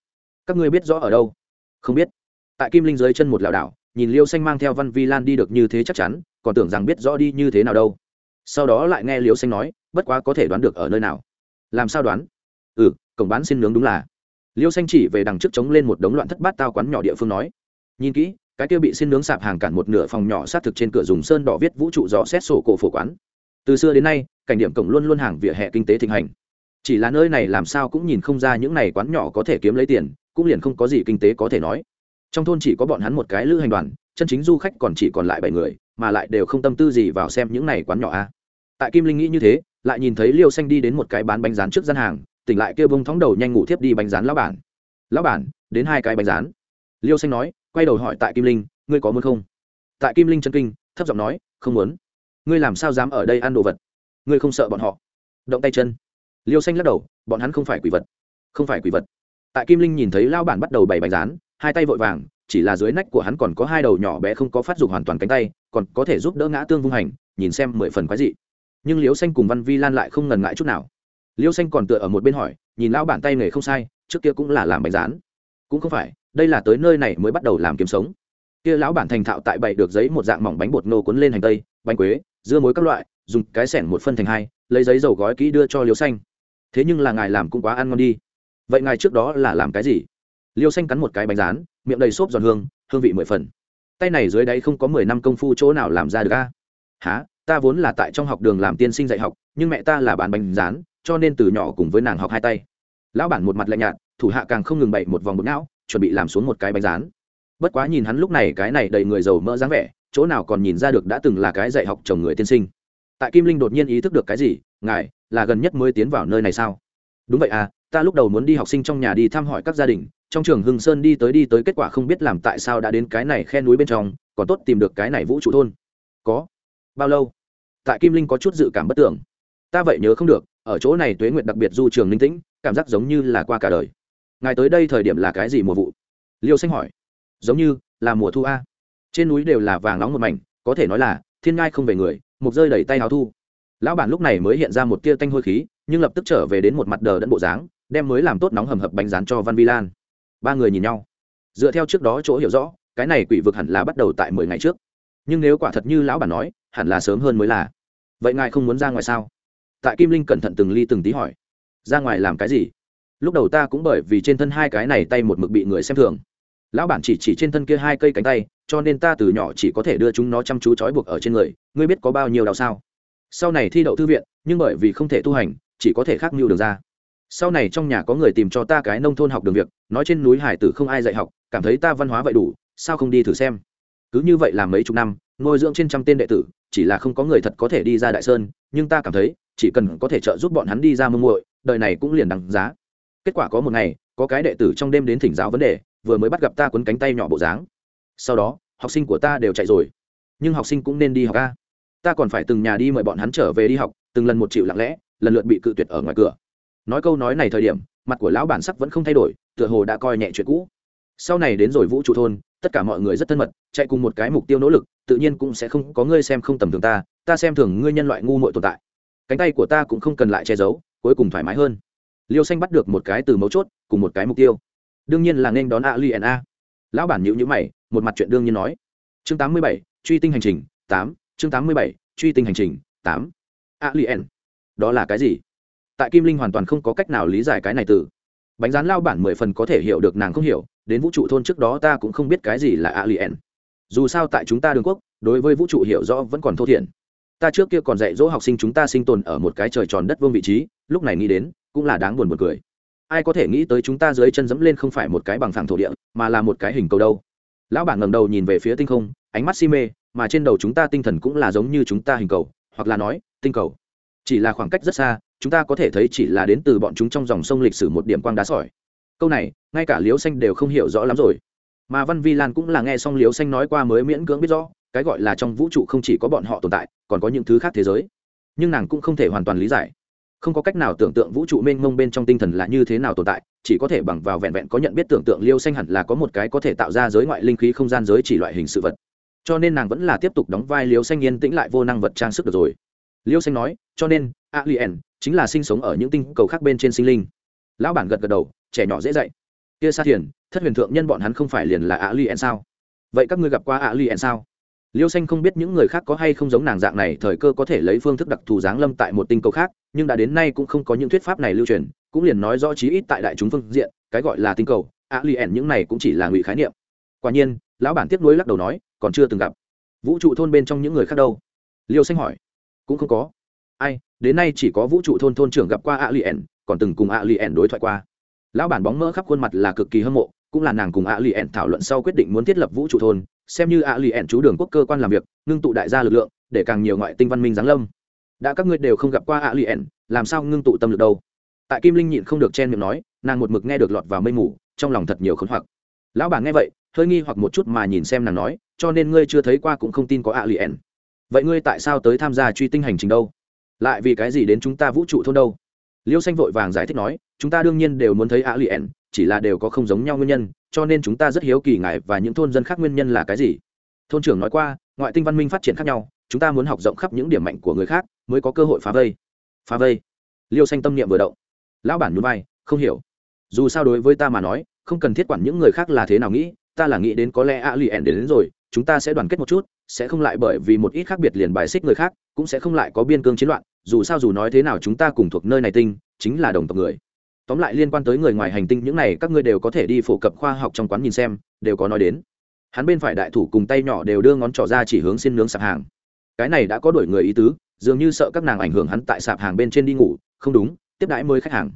S1: Các ngươi biết rõ ở đâu? Không biết tại kim linh dưới chân một lảo đảo, nhìn liêu xanh mang theo văn vi lan đi được như thế chắc chắn, còn tưởng rằng biết rõ đi như thế nào đâu. Sau đó lại nghe liêu xanh nói, bất quá có thể đoán được ở nơi nào. Làm sao đoán? Ừ cổng bán xin nướng đúng là. Liêu xanh chỉ về đằng trước chống lên một đống loạn thất bát tao quán nhỏ địa phương nói, nhìn kỹ, cái kia bị xin nướng sạp hàng cản một nửa phòng nhỏ sát thực trên cửa dùng sơn đỏ viết vũ trụ dò xét sổ cổ phổ quán. Từ xưa đến nay, cảnh điểm cổng luôn luôn hàng vỉa hè kinh tế thịnh hành. Chỉ là nơi này làm sao cũng nhìn không ra những này quán nhỏ có thể kiếm lấy tiền, cũng liền không có gì kinh tế có thể nói trong thôn chỉ có bọn hắn một cái lữ hành đoàn, chân chính du khách còn chỉ còn lại bảy người, mà lại đều không tâm tư gì vào xem những này quán nhỏ a. Tại kim linh nghĩ như thế, lại nhìn thấy liêu xanh đi đến một cái bán bánh rán trước gian hàng, tỉnh lại kêu bông thóng đầu nhanh ngủ thiếp đi bánh rán lão bản. Lão bản, đến hai cái bánh rán. Liêu xanh nói, quay đầu hỏi tại kim linh, ngươi có muốn không? Tại kim linh chân kinh, thấp giọng nói, không muốn. Ngươi làm sao dám ở đây ăn đồ vật? Ngươi không sợ bọn họ? Động tay chân. Liêu xanh lắc đầu, bọn hắn không phải quỷ vật. Không phải quỷ vật. Tại kim linh nhìn thấy lao bản bắt đầu bày bánh rán hai tay vội vàng, chỉ là dưới nách của hắn còn có hai đầu nhỏ bé không có phát dục hoàn toàn cánh tay, còn có thể giúp đỡ ngã tương vung hành, nhìn xem mười phần quái dị. Nhưng liêu xanh cùng văn vi lan lại không ngần ngại chút nào. Liêu xanh còn tựa ở một bên hỏi, nhìn lão bản tay nghề không sai, trước kia cũng là làm bánh rán. Cũng không phải, đây là tới nơi này mới bắt đầu làm kiếm sống. Kia lão bản thành thạo tại bày được giấy một dạng mỏng bánh bột nô cuốn lên hành tây, bánh quế, dưa muối các loại, dùng cái sẻn một phân thành hai, lấy giấy dầu gói kỹ đưa cho liêu xanh. Thế nhưng là ngài làm cũng quá ăn ngon đi. Vậy ngài trước đó là làm cái gì? Liêu xanh cắn một cái bánh rán, miệng đầy xốp giòn hương hương vị mười phần. Tay này dưới đáy không có mười năm công phu chỗ nào làm ra được a? Há ta vốn là tại trong học đường làm tiên sinh dạy học, nhưng mẹ ta là bán bánh rán, cho nên từ nhỏ cùng với nàng học hai tay. Lão bản một mặt lạnh nhạt, thủ hạ càng không ngừng bậy một vòng bột não, chuẩn bị làm xuống một cái bánh rán. Bất quá nhìn hắn lúc này cái này đầy người giàu mỡ dáng vẻ, chỗ nào còn nhìn ra được đã từng là cái dạy học chồng người tiên sinh. Tại kim linh đột nhiên ý thức được cái gì, ngài, là gần nhất mới tiến vào nơi này sao? Đúng vậy à ta lúc đầu muốn đi học sinh trong nhà đi thăm hỏi các gia đình trong trường hưng sơn đi tới đi tới kết quả không biết làm tại sao đã đến cái này khe núi bên trong, còn tốt tìm được cái này vũ trụ thôn. Có. Bao lâu? Tại kim linh có chút dự cảm bất tưởng. Ta vậy nhớ không được, ở chỗ này tuế nguyệt đặc biệt du trường linh tĩnh, cảm giác giống như là qua cả đời. Ngài tới đây thời điểm là cái gì mùa vụ? Liêu xanh hỏi. Giống như là mùa thu a. Trên núi đều là vàng nóng một mảnh, có thể nói là thiên ngai không về người, mục rơi đẩy tay áo thu. Lão bản lúc này mới hiện ra một tia tanh hôi khí, nhưng lập tức trở về đến một mặt đờ đẫn bộ dáng, đem mới làm tốt nóng hầm hập bánh rán cho văn vi lan ba người nhìn nhau. Dựa theo trước đó chỗ hiểu rõ, cái này quỷ vực hẳn là bắt đầu tại mười ngày trước. Nhưng nếu quả thật như lão bản nói, hẳn là sớm hơn mới là. Vậy ngài không muốn ra ngoài sao? Tại kim linh cẩn thận từng ly từng tí hỏi. Ra ngoài làm cái gì? Lúc đầu ta cũng bởi vì trên thân hai cái này tay một mực bị người xem thường. Lão bản chỉ chỉ trên thân kia hai cây cánh tay, cho nên ta từ nhỏ chỉ có thể đưa chúng nó chăm chú trói buộc ở trên người. Ngươi biết có bao nhiêu đau sao? Sau này thi đậu thư viện, nhưng bởi vì không thể tu hành, chỉ có thể khác mưu đường ra sau này trong nhà có người tìm cho ta cái nông thôn học đường việc, nói trên núi hải tử không ai dạy học, cảm thấy ta văn hóa vậy đủ, sao không đi thử xem? Cứ như vậy làm mấy chục năm, nuôi dưỡng trên trăm tên đệ tử, chỉ là không có người thật có thể đi ra đại sơn, nhưng ta cảm thấy, chỉ cần có thể trợ giúp bọn hắn đi ra mông muội, đời này cũng liền đằng giá. Kết quả có một ngày, có cái đệ tử trong đêm đến thỉnh giáo vấn đề, vừa mới bắt gặp ta quấn cánh tay nhỏ bộ dáng. Sau đó, học sinh của ta đều chạy rồi. Nhưng học sinh cũng nên đi học ca ta còn phải từng nhà đi mời bọn hắn trở về đi học, từng lần một triệu lặng lẽ, lần lượt bị cự tuyệt ở ngoài cửa nói câu nói này thời điểm, mặt của lão bản sắc vẫn không thay đổi, tựa hồ đã coi nhẹ chuyện cũ. Sau này đến rồi vũ trụ thôn, tất cả mọi người rất thân mật, chạy cùng một cái mục tiêu nỗ lực, tự nhiên cũng sẽ không có ngươi xem không tầm thường ta ta xem thường ngươi nhân loại ngu muội tồn tại. Cánh tay của ta cũng không cần lại che giấu, cuối cùng thoải mái hơn. Liêu xanh bắt được một cái từ mấu chốt, cùng một cái mục tiêu. Đương nhiên là nên đón a li a. Lão bản nhữ nhữ mày, một mặt chuyện đương nhiên nói. Chương tám mươi bảy, truy tinh hành trình, tám. Chương tám mươi bảy, truy tinh hành trình, tám. A li đó là cái gì? Tại kim linh hoàn toàn không có cách nào lý giải cái này từ. Bánh rán lao bản mười phần có thể hiểu được nàng không hiểu, đến vũ trụ thôn trước đó ta cũng không biết cái gì là alien. Dù sao tại chúng ta đường quốc, đối với vũ trụ hiểu rõ vẫn còn thô thiển. Ta trước kia còn dạy dỗ học sinh chúng ta sinh tồn ở một cái trời tròn đất vương vị trí, lúc này nghĩ đến, cũng là đáng buồn buồn cười. Ai có thể nghĩ tới chúng ta dưới chân dẫm lên không phải một cái bằng phẳng thổ địa, mà là một cái hình cầu đâu. Lão bản ngầm đầu nhìn về phía tinh không, ánh mắt si mê, mà trên đầu chúng ta tinh thần cũng là giống như chúng ta hình cầu, hoặc là nói, tinh cầu. Chỉ là khoảng cách rất xa chúng ta có thể thấy chỉ là đến từ bọn chúng trong dòng sông lịch sử một điểm quang đá sỏi. Câu này, ngay cả liếu xanh đều không hiểu rõ lắm rồi. Mà văn vi lan cũng là nghe xong liếu xanh nói qua mới miễn cưỡng biết rõ, cái gọi là trong vũ trụ không chỉ có bọn họ tồn tại, còn có những thứ khác thế giới. Nhưng nàng cũng không thể hoàn toàn lý giải. Không có cách nào tưởng tượng vũ trụ mênh mông bên trong tinh thần là như thế nào tồn tại, chỉ có thể bằng vào vẹn vẹn có nhận biết tưởng tượng liêu xanh hẳn là có một cái có thể tạo ra giới ngoại linh khí không gian giới chỉ loại hình sự vật. Cho nên nàng vẫn là tiếp tục đóng vai liêu xanh yên tĩnh lại vô năng vật trang sức được rồi. Liêu xanh nói, cho nên alien, chính là sinh sống ở những tinh cầu khác bên trên sinh linh. Lão bản gật gật đầu, trẻ nhỏ dễ dạy. Kia sa thiền, thất huyền thượng nhân bọn hắn không phải liền là alien sao? Vậy các ngươi gặp qua alien sao? Liêu xanh không biết những người khác có hay không giống nàng dạng này, thời cơ có thể lấy phương thức đặc thù giáng lâm tại một tinh cầu khác, nhưng đã đến nay cũng không có những thuyết pháp này lưu truyền, cũng liền nói rõ chí ít tại đại chúng phương diện, cái gọi là tinh cầu, alien những này cũng chỉ là ngụy khái niệm. Quả nhiên, lão bản tiếp nối lắc đầu nói, còn chưa từng gặp. Vũ trụ thôn bên trong những người khác đâu? Liêu xanh hỏi. Cũng không có ai, đến nay chỉ có vũ trụ thôn thôn trưởng gặp qua alien, còn từng cùng alien đối thoại qua. Lão bản bóng mỡ khắp khuôn mặt là cực kỳ hâm mộ, cũng là nàng cùng alien thảo luận sau quyết định muốn thiết lập vũ trụ thôn, xem như alien chú đường quốc cơ quan làm việc, ngưng tụ đại gia lực lượng, để càng nhiều ngoại tinh văn minh giáng lâm. Đã các ngươi đều không gặp qua alien, làm sao ngưng tụ tâm lực đâu? Tại kim linh nhịn không được chen miệng nói, nàng một mực nghe được lọt vào mây mù, trong lòng thật nhiều khốn hoặc. Lão bản nghe vậy, hơi nghi hoặc một chút mà nhìn xem nàng nói, cho nên ngươi chưa thấy qua cũng không tin có alien. Vậy ngươi tại sao tới tham gia truy tinh hành trình đâu? Lại vì cái gì đến chúng ta vũ trụ thôn đâu? Liêu xanh vội vàng giải thích nói chúng ta đương nhiên đều muốn thấy a lien chỉ là đều có không giống nhau nguyên nhân cho nên chúng ta rất hiếu kỳ ngài và những thôn dân khác nguyên nhân là cái gì. Thôn trưởng nói qua ngoại tinh văn minh phát triển khác nhau chúng ta muốn học rộng khắp những điểm mạnh của người khác mới có cơ hội phá vây. Phá vây? Liêu xanh tâm niệm vừa động. Lão bản núi vai không hiểu. Dù sao đối với ta mà nói không cần thiết quản những người khác là thế nào nghĩ ta là nghĩ đến có lẽ a lì ẻn đến, đến rồi chúng ta sẽ đoàn kết một chút sẽ không lại bởi vì một ít khác biệt liền bài xích người khác cũng sẽ không lại có biên cương chiến loạn, dù sao dù nói thế nào chúng ta cùng thuộc nơi này tinh, chính là đồng tộc người. Tóm lại liên quan tới người ngoài hành tinh những này, các ngươi đều có thể đi phổ cập khoa học trong quán nhìn xem, đều có nói đến. Hắn bên phải đại thủ cùng tay nhỏ đều đưa ngón trỏ ra chỉ hướng xin nướng sạp hàng. Cái này đã có đổi người ý tứ, dường như sợ các nàng ảnh hưởng hắn tại sạp hàng bên trên đi ngủ, không đúng, tiếp đãi mới khách hàng.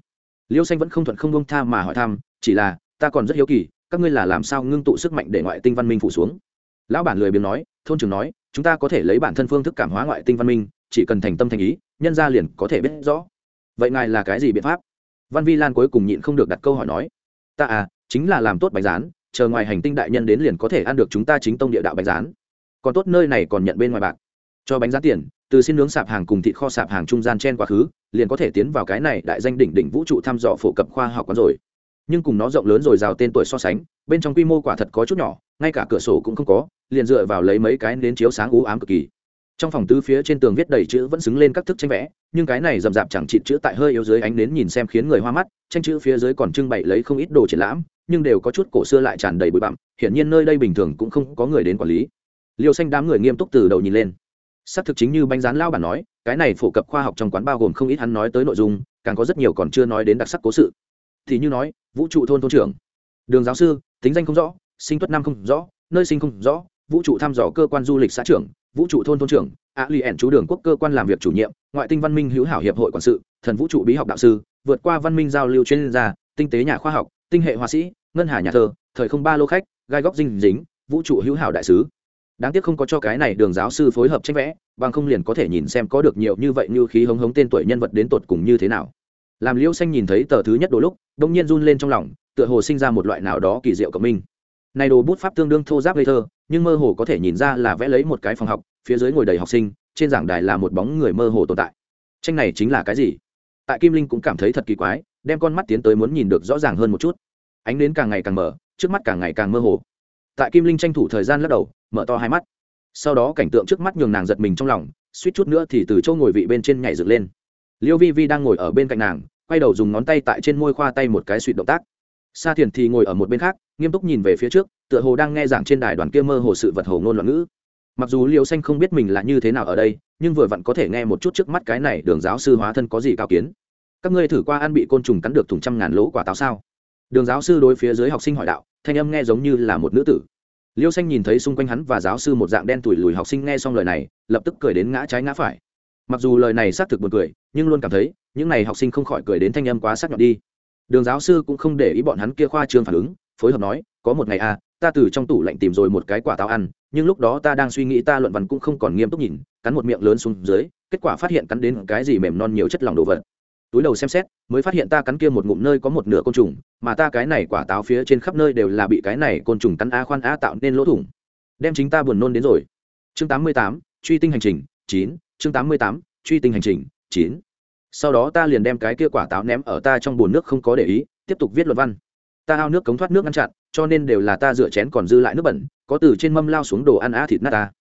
S1: Liêu xanh vẫn không thuận không bông tha mà hỏi thăm, chỉ là, ta còn rất hiếu kỳ, các ngươi là làm sao ngưng tụ sức mạnh để ngoại tinh văn minh phủ xuống? Lão bản lười biếng nói, thôn trưởng nói chúng ta có thể lấy bản thân phương thức cảm hóa ngoại tinh văn minh, chỉ cần thành tâm thành ý, nhân ra liền có thể biết rõ. Vậy ngài là cái gì biện pháp? Văn vi lan cuối cùng nhịn không được đặt câu hỏi nói. Ta à chính là làm tốt bánh rán chờ ngoài hành tinh đại nhân đến liền có thể ăn được chúng ta chính tông địa đạo bánh rán còn tốt nơi này còn nhận bên ngoài bạc. Cho bánh rán tiền, từ xin nướng sạp hàng cùng thịt kho sạp hàng trung gian trên quá khứ, liền có thể tiến vào cái này đại danh đỉnh đỉnh vũ trụ thăm dò phổ cập khoa học quán rồi. Nhưng cùng nó rộng lớn rồi rào tên tuổi so sánh, bên trong quy mô quả thật có chút nhỏ, ngay cả cửa sổ cũng không có liền dựa vào lấy mấy cái đến chiếu sáng u ám cực kỳ. Trong phòng tứ phía trên tường viết đầy chữ vẫn xứng lên các thức tranh vẽ, nhưng cái này rậm rạp chẳng chịt chữ tại hơi yếu dưới ánh đến nhìn xem khiến người hoa mắt, tranh chữ phía dưới còn trưng bày lấy không ít đồ triển lãm, nhưng đều có chút cổ xưa lại tràn đầy bụi bặm, hiển nhiên nơi đây bình thường cũng không có người đến quản lý. Liều xanh đám người nghiêm túc từ đầu nhìn lên. Xác thực chính như bánh rán lao bản nói, cái này phổ cập khoa học trong quán bao gồm không ít hắn nói tới nội dung, càng có rất nhiều còn chưa nói đến đặc sắc cố sự. Thì như nói, vũ trụ thôn thôn trưởng. Đường giáo sư, tính danh không rõ, sinh tuất năm không rõ, nơi sinh không rõ vũ trụ thăm dò cơ quan du lịch xã trưởng, vũ trụ thôn thôn trưởng a li ẩn chú đường quốc cơ quan làm việc chủ nhiệm, ngoại tinh văn minh hữu hảo hiệp hội quản sự, thần vũ trụ bí học đạo sư, vượt qua văn minh giao lưu chuyên gia, tinh tế nhà khoa học, tinh hệ họa sĩ, ngân hà nhà thơ thời không ba lô khách, gai góc dinh dính, vũ trụ hữu hảo đại sứ. Đáng tiếc không có cho cái này đường giáo sư phối hợp tranh vẽ, bằng không liền có thể nhìn xem có được nhiều như vậy như khí hống hống tên tuổi nhân vật đến tột cùng như thế nào. Làm liễu xanh nhìn thấy tờ thứ nhất đôi lúc đông nhiên run lên trong lòng, tựa hồ sinh ra một loại nào đó kỳ diệu cộng minh này đồ bút pháp tương đương thô giáp lê thơ, nhưng mơ hồ có thể nhìn ra là vẽ lấy một cái phòng học, phía dưới ngồi đầy học sinh, trên giảng đài là một bóng người mơ hồ tồn tại. Tranh này chính là cái gì? Tại kim linh cũng cảm thấy thật kỳ quái, đem con mắt tiến tới muốn nhìn được rõ ràng hơn một chút. Ánh đến càng ngày càng mở, trước mắt càng ngày càng mơ hồ. Tại kim linh tranh thủ thời gian lắc đầu, mở to hai mắt. Sau đó cảnh tượng trước mắt nhường nàng giật mình trong lòng, suýt chút nữa thì từ châu ngồi vị bên trên nhảy dựng lên. Liêu vi vi đang ngồi ở bên cạnh nàng, quay đầu dùng ngón tay tại trên môi khoa tay một cái suỵt động tác. Sa thiền thì ngồi ở một bên khác nghiêm túc nhìn về phía trước, tựa hồ đang nghe giảng trên đài đoàn kia mơ hồ sự vật hồ ngôn loạn ngữ. Mặc dù liêu xanh không biết mình là như thế nào ở đây, nhưng vừa vặn có thể nghe một chút trước mắt cái này đường giáo sư hóa thân có gì cao kiến. Các ngươi thử qua ăn bị côn trùng cắn được thùng trăm ngàn lỗ quả táo sao? Đường giáo sư đối phía dưới học sinh hỏi đạo, thanh âm nghe giống như là một nữ tử. Liêu xanh nhìn thấy xung quanh hắn và giáo sư một dạng đen tủi lùi học sinh nghe xong lời này, lập tức cười đến ngã trái ngã phải. Mặc dù lời này xác thực buồn cười, nhưng luôn cảm thấy, những n à y học sinh không khỏi cười đến thanh âm quá sắc nhọn đi. Đường giáo sư cũng không để ý bọn hắn kia khoa trương phản ứng phối hợp nói có một ngày à ta từ trong tủ lạnh tìm rồi một cái quả táo ăn nhưng lúc đó ta đang suy nghĩ ta luận văn cũng không còn nghiêm túc nhìn cắn một miệng lớn xuống dưới kết quả phát hiện cắn đến cái gì mềm non nhiều chất lỏng đồ vật. Túi đầu xem xét mới phát hiện ta cắn kia một ngụm nơi có một nửa côn trùng mà ta cái này quả táo phía trên khắp nơi đều là bị cái này côn trùng cắn a khoan a tạo nên lỗ thủng. Đem chính ta buồn nôn đến rồi. Chương 88, truy tinh hành trình chín. Chương 88, truy tinh hành trình chín. Sau đó ta liền đem cái kia quả táo ném ở ta trong bồn nước không có để ý tiếp tục viết luận văn ta ao nước cống thoát nước ngăn chặn, cho nên đều là ta rửa chén còn dư lại nước bẩn, có từ trên mâm lao xuống đồ ăn á thịt nát ta.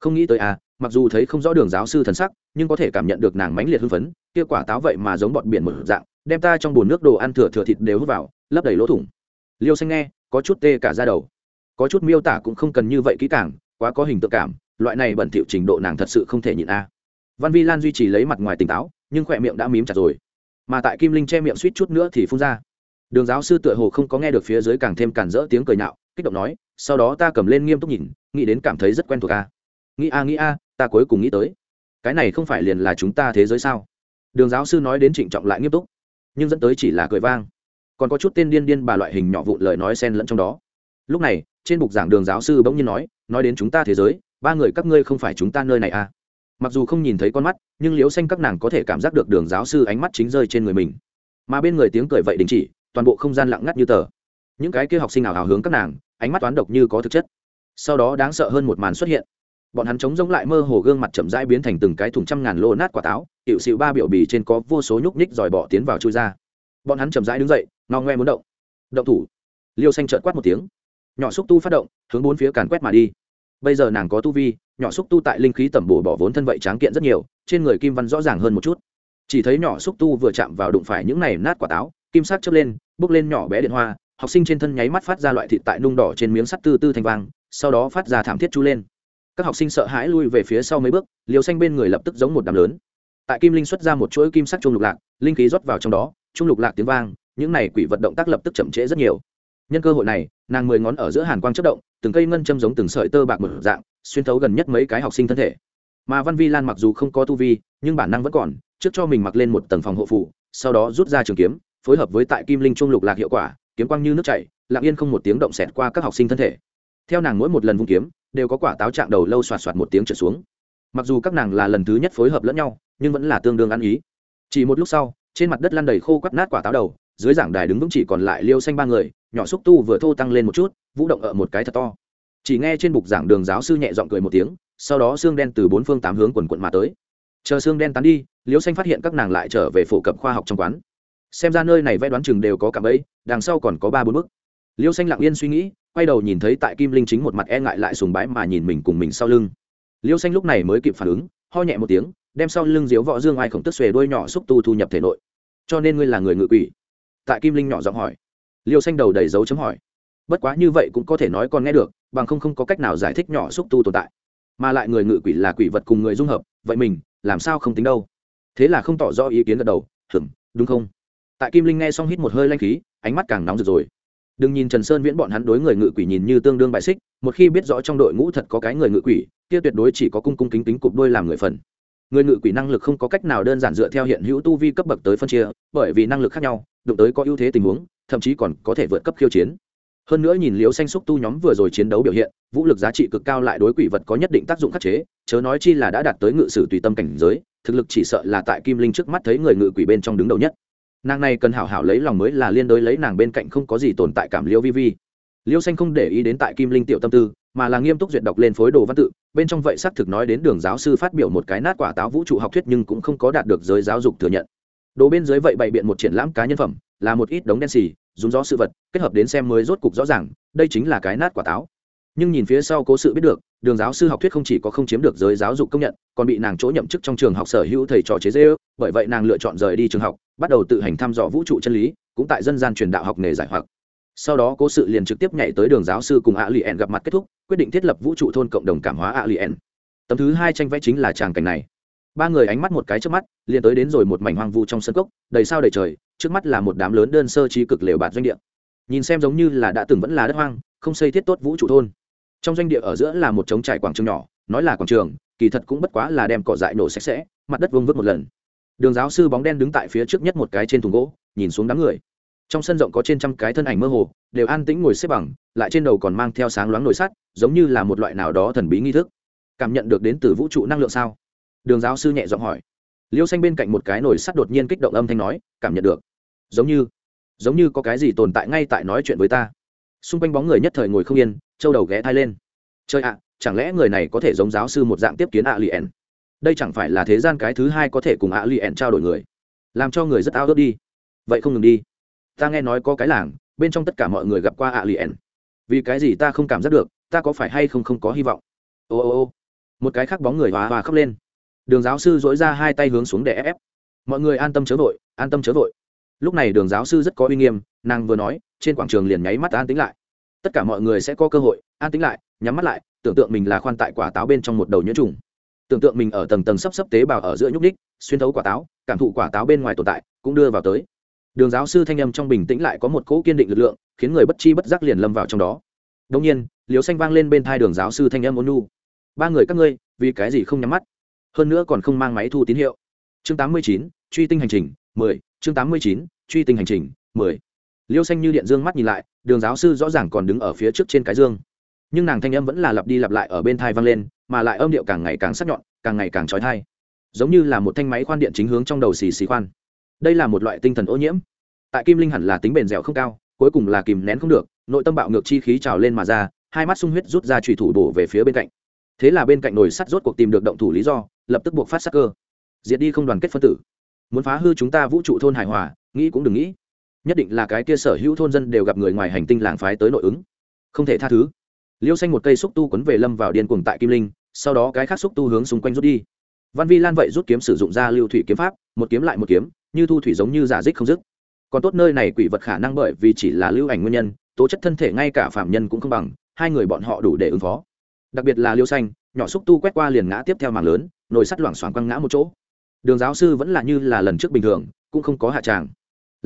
S1: Không nghĩ tới à mặc dù thấy không rõ đường giáo sư thần sắc, nhưng có thể cảm nhận được nàng mãnh liệt hưng phấn, kia quả táo vậy mà giống bọn biển một dạng, đem ta trong bồn nước đồ ăn thừa thừa thịt đều hút vào, lấp đầy lỗ thủng. Liêu xanh nghe, có chút tê cả ra đầu. Có chút miêu tả cũng không cần như vậy kỹ càng, quá có hình tượng cảm, loại này bẩn thỉu trình độ nàng thật sự không thể nhịn a. Văn vi lan duy trì lấy mặt ngoài tỉnh táo, nhưng khỏe miệng đã mím chặt rồi. Mà tại kim linh che miệng suýt chút nữa thì phun ra đường giáo sư tựa hồ không có nghe được phía dưới càng thêm cản rỡ tiếng cười nhạo, kích động nói, sau đó ta cầm lên nghiêm túc nhìn, nghĩ đến cảm thấy rất quen thuộc a nghĩ a nghĩ a ta cuối cùng nghĩ tới, cái này không phải liền là chúng ta thế giới sao? Đường giáo sư nói đến trịnh trọng lại nghiêm túc, nhưng dẫn tới chỉ là cười vang. Còn có chút tên điên điên bà loại hình nhỏ vụn lời nói xen lẫn trong đó. Lúc này, trên bục giảng đường giáo sư bỗng nhiên nói nói đến chúng ta thế giới, ba người các ngươi không phải chúng ta nơi này à. Mặc dù không nhìn thấy con mắt, nhưng liếu xanh các nàng có thể cảm giác được đường giáo sư ánh mắt chính rơi trên người mình. Mà bên người tiếng cười vậy đình chỉ toàn bộ không gian lặng ngắt như tờ. Những cái kia học sinh nào hào hướng các nàng, ánh mắt toán độc như có thực chất. Sau đó đáng sợ hơn một màn xuất hiện. Bọn hắn chống giống lại mơ hồ gương mặt chậm rãi biến thành từng cái thùng trăm ngàn lô nát quả táo hiệu xịu ba biểu bì trên có vô số nhúc nhích dòi bỏ tiến vào chui ra. Bọn hắn chậm rãi đứng dậy, ngao ngoe muốn động. Động thủ. Liêu xanh trợt quát một tiếng. Nhỏ xúc tu phát động, hướng bốn phía càn quét mà đi. Bây giờ nàng có tu vi, nhỏ xúc tu tại linh khí tẩm bổ bỏ vốn thân vậy tráng kiện rất nhiều, trên người kim văn rõ ràng hơn một chút. Chỉ thấy nhỏ xúc tu vừa chạm vào đụng phải những này nát quả táo, kim sắc chớp lên bốc lên nhỏ bé điện hoa, học sinh trên thân nháy mắt phát ra loại thịt tại nung đỏ trên miếng sắt tư tư thành vang, sau đó phát ra thảm thiết chú lên. Các học sinh sợ hãi lui về phía sau mấy bước, liều xanh bên người lập tức giống một đám lớn. Tại kim linh xuất ra một chuỗi kim sắc trung lục lạc, linh khí rót vào trong đó trung lục lạc tiếng vang, những này quỷ vật động tác lập tức chậm trễ rất nhiều. Nhân cơ hội này, nàng mười ngón ở giữa hàn quang chất động, từng cây ngân châm giống từng sợi tơ bạc một dạng, xuyên thấu gần nhất mấy cái học sinh thân thể. Mà văn vi lan mặc dù không có tu vi, nhưng bản năng vẫn còn, trước cho mình mặc lên một tầng phòng hộ phụ sau đó rút ra trường kiếm phối hợp với tại kim linh trung lục lạc hiệu quả, kiếm quang như nước chảy, lặng yên không một tiếng động xẹt qua các học sinh thân thể. Theo nàng mỗi một lần vung kiếm, đều có quả táo chạm đầu lâu xoạt xoạt một tiếng trở xuống. Mặc dù các nàng là lần thứ nhất phối hợp lẫn nhau, nhưng vẫn là tương đương ăn ý. Chỉ một lúc sau, trên mặt đất lăn đầy khô quắt nát quả táo đầu, dưới giảng đài đứng vững chỉ còn lại liêu xanh ba người, nhỏ xúc tu vừa thô tăng lên một chút, vũ động ở một cái thật to. Chỉ nghe trên bục giảng đường giáo sư nhẹ giọng cười một tiếng, sau đó xương đen từ bốn phương tám hướng quần quận mà tới. Chờ xương đen tán đi, liêu xanh phát hiện các nàng lại trở về phổ cập khoa học trong quán xem ra nơi này vẽ đoán chừng đều có cả bẫy, đằng sau còn có ba bốn bức liêu xanh lặng yên suy nghĩ, quay đầu nhìn thấy tại kim linh chính một mặt e ngại lại sùng bái mà nhìn mình cùng mình sau lưng. Liêu xanh lúc này mới kịp phản ứng, ho nhẹ một tiếng, đem sau lưng diếu võ dương ai khổng tức xuề đôi nhỏ xúc tu thu nhập thể nội. Cho nên ngươi là người ngự quỷ? Tại kim linh nhỏ giọng hỏi. Liêu xanh đầu đầy dấu chấm hỏi. Bất quá như vậy cũng có thể nói con nghe được, bằng không không có cách nào giải thích nhỏ xúc tu tồn tại. Mà lại người ngự quỷ là quỷ vật cùng người dung hợp, vậy mình, làm sao không tính đâu? Thế là không tỏ rõ ý kiến gật đầu hửng đúng không? Tại kim linh nghe xong hít một hơi lanh khí, ánh mắt càng nóng rực rồi. Đừng nhìn trần sơn viễn bọn hắn đối người ngự quỷ nhìn như tương đương bại xích, một khi biết rõ trong đội ngũ thật có cái người ngự quỷ, kia tuyệt đối chỉ có cung cung kính kính cục đôi làm người phần. Người ngự quỷ năng lực không có cách nào đơn giản dựa theo hiện hữu tu vi cấp bậc tới phân chia, bởi vì năng lực khác nhau, đụng tới có ưu thế tình huống, thậm chí còn có thể vượt cấp khiêu chiến. Hơn nữa nhìn liễu xanh xúc tu nhóm vừa rồi chiến đấu biểu hiện, vũ lực giá trị cực cao lại đối quỷ vật có nhất định tác dụng khắc chế, chớ nói chi là đã đạt tới ngự sử tùy tâm cảnh giới, thực lực chỉ sợ là tại kim linh trước mắt thấy người ngự quỷ bên trong đứng đầu nhất nàng này cần hảo hảo lấy lòng mới là liên đối lấy nàng bên cạnh không có gì tồn tại cảm liêu vi vi. Liêu xanh không để ý đến tại kim linh tiểu tâm tư, mà là nghiêm túc duyệt đọc lên phối đồ văn tự, bên trong vậy xác thực nói đến đường giáo sư phát biểu một cái nát quả táo vũ trụ học thuyết nhưng cũng không có đạt được giới giáo dục thừa nhận. Đồ bên dưới vậy bày biện một triển lãm cá nhân phẩm, là một ít đống đen xì, dùng gió sự vật, kết hợp đến xem mới rốt cục rõ ràng, đây chính là cái nát quả táo. Nhưng nhìn phía sau cố sự biết được, đường giáo sư học thuyết không chỉ có không chiếm được giới giáo dục công nhận, còn bị nàng chỗ nhậm chức trong trường học sở hữu thầy trò chế dễ ước bởi vậy nàng lựa chọn rời đi trường học, bắt đầu tự hành thăm dò vũ trụ chân lý, cũng tại dân gian truyền đạo học nghề giải hoặc. Sau đó cố sự liền trực tiếp nhảy tới đường giáo sư cùng a n gặp mặt kết thúc, quyết định thiết lập vũ trụ thôn cộng đồng cảm hóa a n. Tấm thứ hai tranh vẽ chính là tràng cảnh này. Ba người ánh mắt một cái trước mắt, liền tới đến rồi một mảnh hoang vu trong sân cốc, đầy sao đầy trời, trước mắt là một đám lớn đơn sơ trí cực lều bạt doanh địa. Nhìn xem giống như là đã từng vẫn là đất hoang, không xây thiết tốt vũ trụ thôn. Trong doanh địa ở giữa là một trống trải quảng trường nhỏ, nói là quảng trường, kỳ thật cũng bất quá là đem cỏ dại nổ sạch sẽ, mặt đất vương vứt một lần đường giáo sư bóng đen đứng tại phía trước nhất một cái trên thùng gỗ, nhìn xuống đám người. Trong sân rộng có trên trăm cái thân ảnh mơ hồ, đều an tĩnh ngồi xếp bằng, lại trên đầu còn mang theo sáng loáng nồi sắt, giống như là một loại nào đó thần bí nghi thức. Cảm nhận được đến từ vũ trụ năng lượng sao? Đường giáo sư nhẹ giọng hỏi. Liêu xanh bên cạnh một cái nồi sắt đột nhiên kích động âm thanh nói, cảm nhận được. Giống như giống như có cái gì tồn tại ngay tại nói chuyện với ta. Xung quanh bóng người nhất thời ngồi không yên, châu đầu ghé thai lên. Chơi ạ, chẳng lẽ người này có thể giống giáo sư một dạng tiếp kiến ạ lien đây chẳng phải là thế gian cái thứ hai có thể cùng ạ lien trao đổi người. Làm cho người rất ao ước đi. Vậy không ngừng đi. Ta nghe nói có cái làng, bên trong tất cả mọi người gặp qua ạ lien vì cái gì ta không cảm giác được, ta có phải hay không không có hy vọng? Ô ô ô. Một cái khác bóng người hòa hòa khóc lên. Đường giáo sư dỗi ra hai tay hướng xuống để ép ép. Mọi người an tâm chớ vội, an tâm chớ vội. Lúc này đường giáo sư rất có uy nghiêm, nàng vừa nói, trên quảng trường liền nháy mắt an tính lại. Tất cả mọi người sẽ có cơ hội, an tính lại, nhắm mắt lại, tưởng tượng mình là khoan tại quả táo bên trong một đầu nhiễm trùng tưởng tượng mình ở tầng tầng sắp sắp tế bào ở giữa nhúc ních xuyên thấu quả táo cảm thụ quả táo bên ngoài tồn tại cũng đưa vào tới. Đường giáo sư thanh âm trong bình tĩnh lại có một cỗ kiên định lực lượng khiến người bất chi bất giác liền lâm vào trong đó. Đông nhiên liều xanh vang lên bên thai đường giáo sư thanh âm ôn nu ba người các ngươi vì cái gì không nhắm mắt? Hơn nữa còn không mang máy thu tín hiệu. Chương 89, truy tinh hành trình 10, chương 89, truy tinh hành trình 10. liêu xanh như điện dương mắt nhìn lại đường giáo sư rõ ràng còn đứng ở phía trước trên cái dương nhưng nàng thanh âm vẫn là lặp đi lặp lại ở bên thai vang lên, mà lại âm điệu càng ngày càng sắc nhọn, càng ngày càng trói thai. Giống như là một thanh máy khoan điện chính hướng trong đầu xì xì khoan. Đây là một loại tinh thần ô nhiễm. Tại kim linh hẳn là tính bền dẻo không cao, cuối cùng là kìm nén không được, nội tâm bạo ngược chi khí trào lên mà ra, hai mắt sung huyết rút ra trùy thủ đổ về phía bên cạnh. Thế là bên cạnh nồi sắt rốt cuộc tìm được động thủ lý do, lập tức buộc phát sắc cơ. Diệt đi không đoàn kết phân tử. Muốn phá hư chúng ta vũ trụ thôn hài hòa, nghĩ cũng đừng nghĩ. Nhất định là cái kia sở hữu thôn dân đều gặp người ngoài hành tinh làng phái tới nội ứng. Không thể tha thứ liêu xanh một cây xúc tu quấn về lâm vào điên cuồng tại kim linh, sau đó cái khác xúc tu hướng xung quanh rút đi. Văn vi lan vậy rút kiếm sử dụng ra lưu thủy kiếm pháp, một kiếm lại một kiếm, như thu thủy giống như giả dích không dứt. Còn tốt nơi này quỷ vật khả năng bởi vì chỉ là lưu ảnh nguyên nhân, tố chất thân thể ngay cả phạm nhân cũng không bằng, hai người bọn họ đủ để ứng phó. Đặc biệt là liêu xanh, nhỏ xúc tu quét qua liền ngã tiếp theo mảng lớn, nồi sắt loảng xoảng quăng ngã một chỗ. Đường giáo sư vẫn là như là lần trước bình thường, cũng không có hạ tràng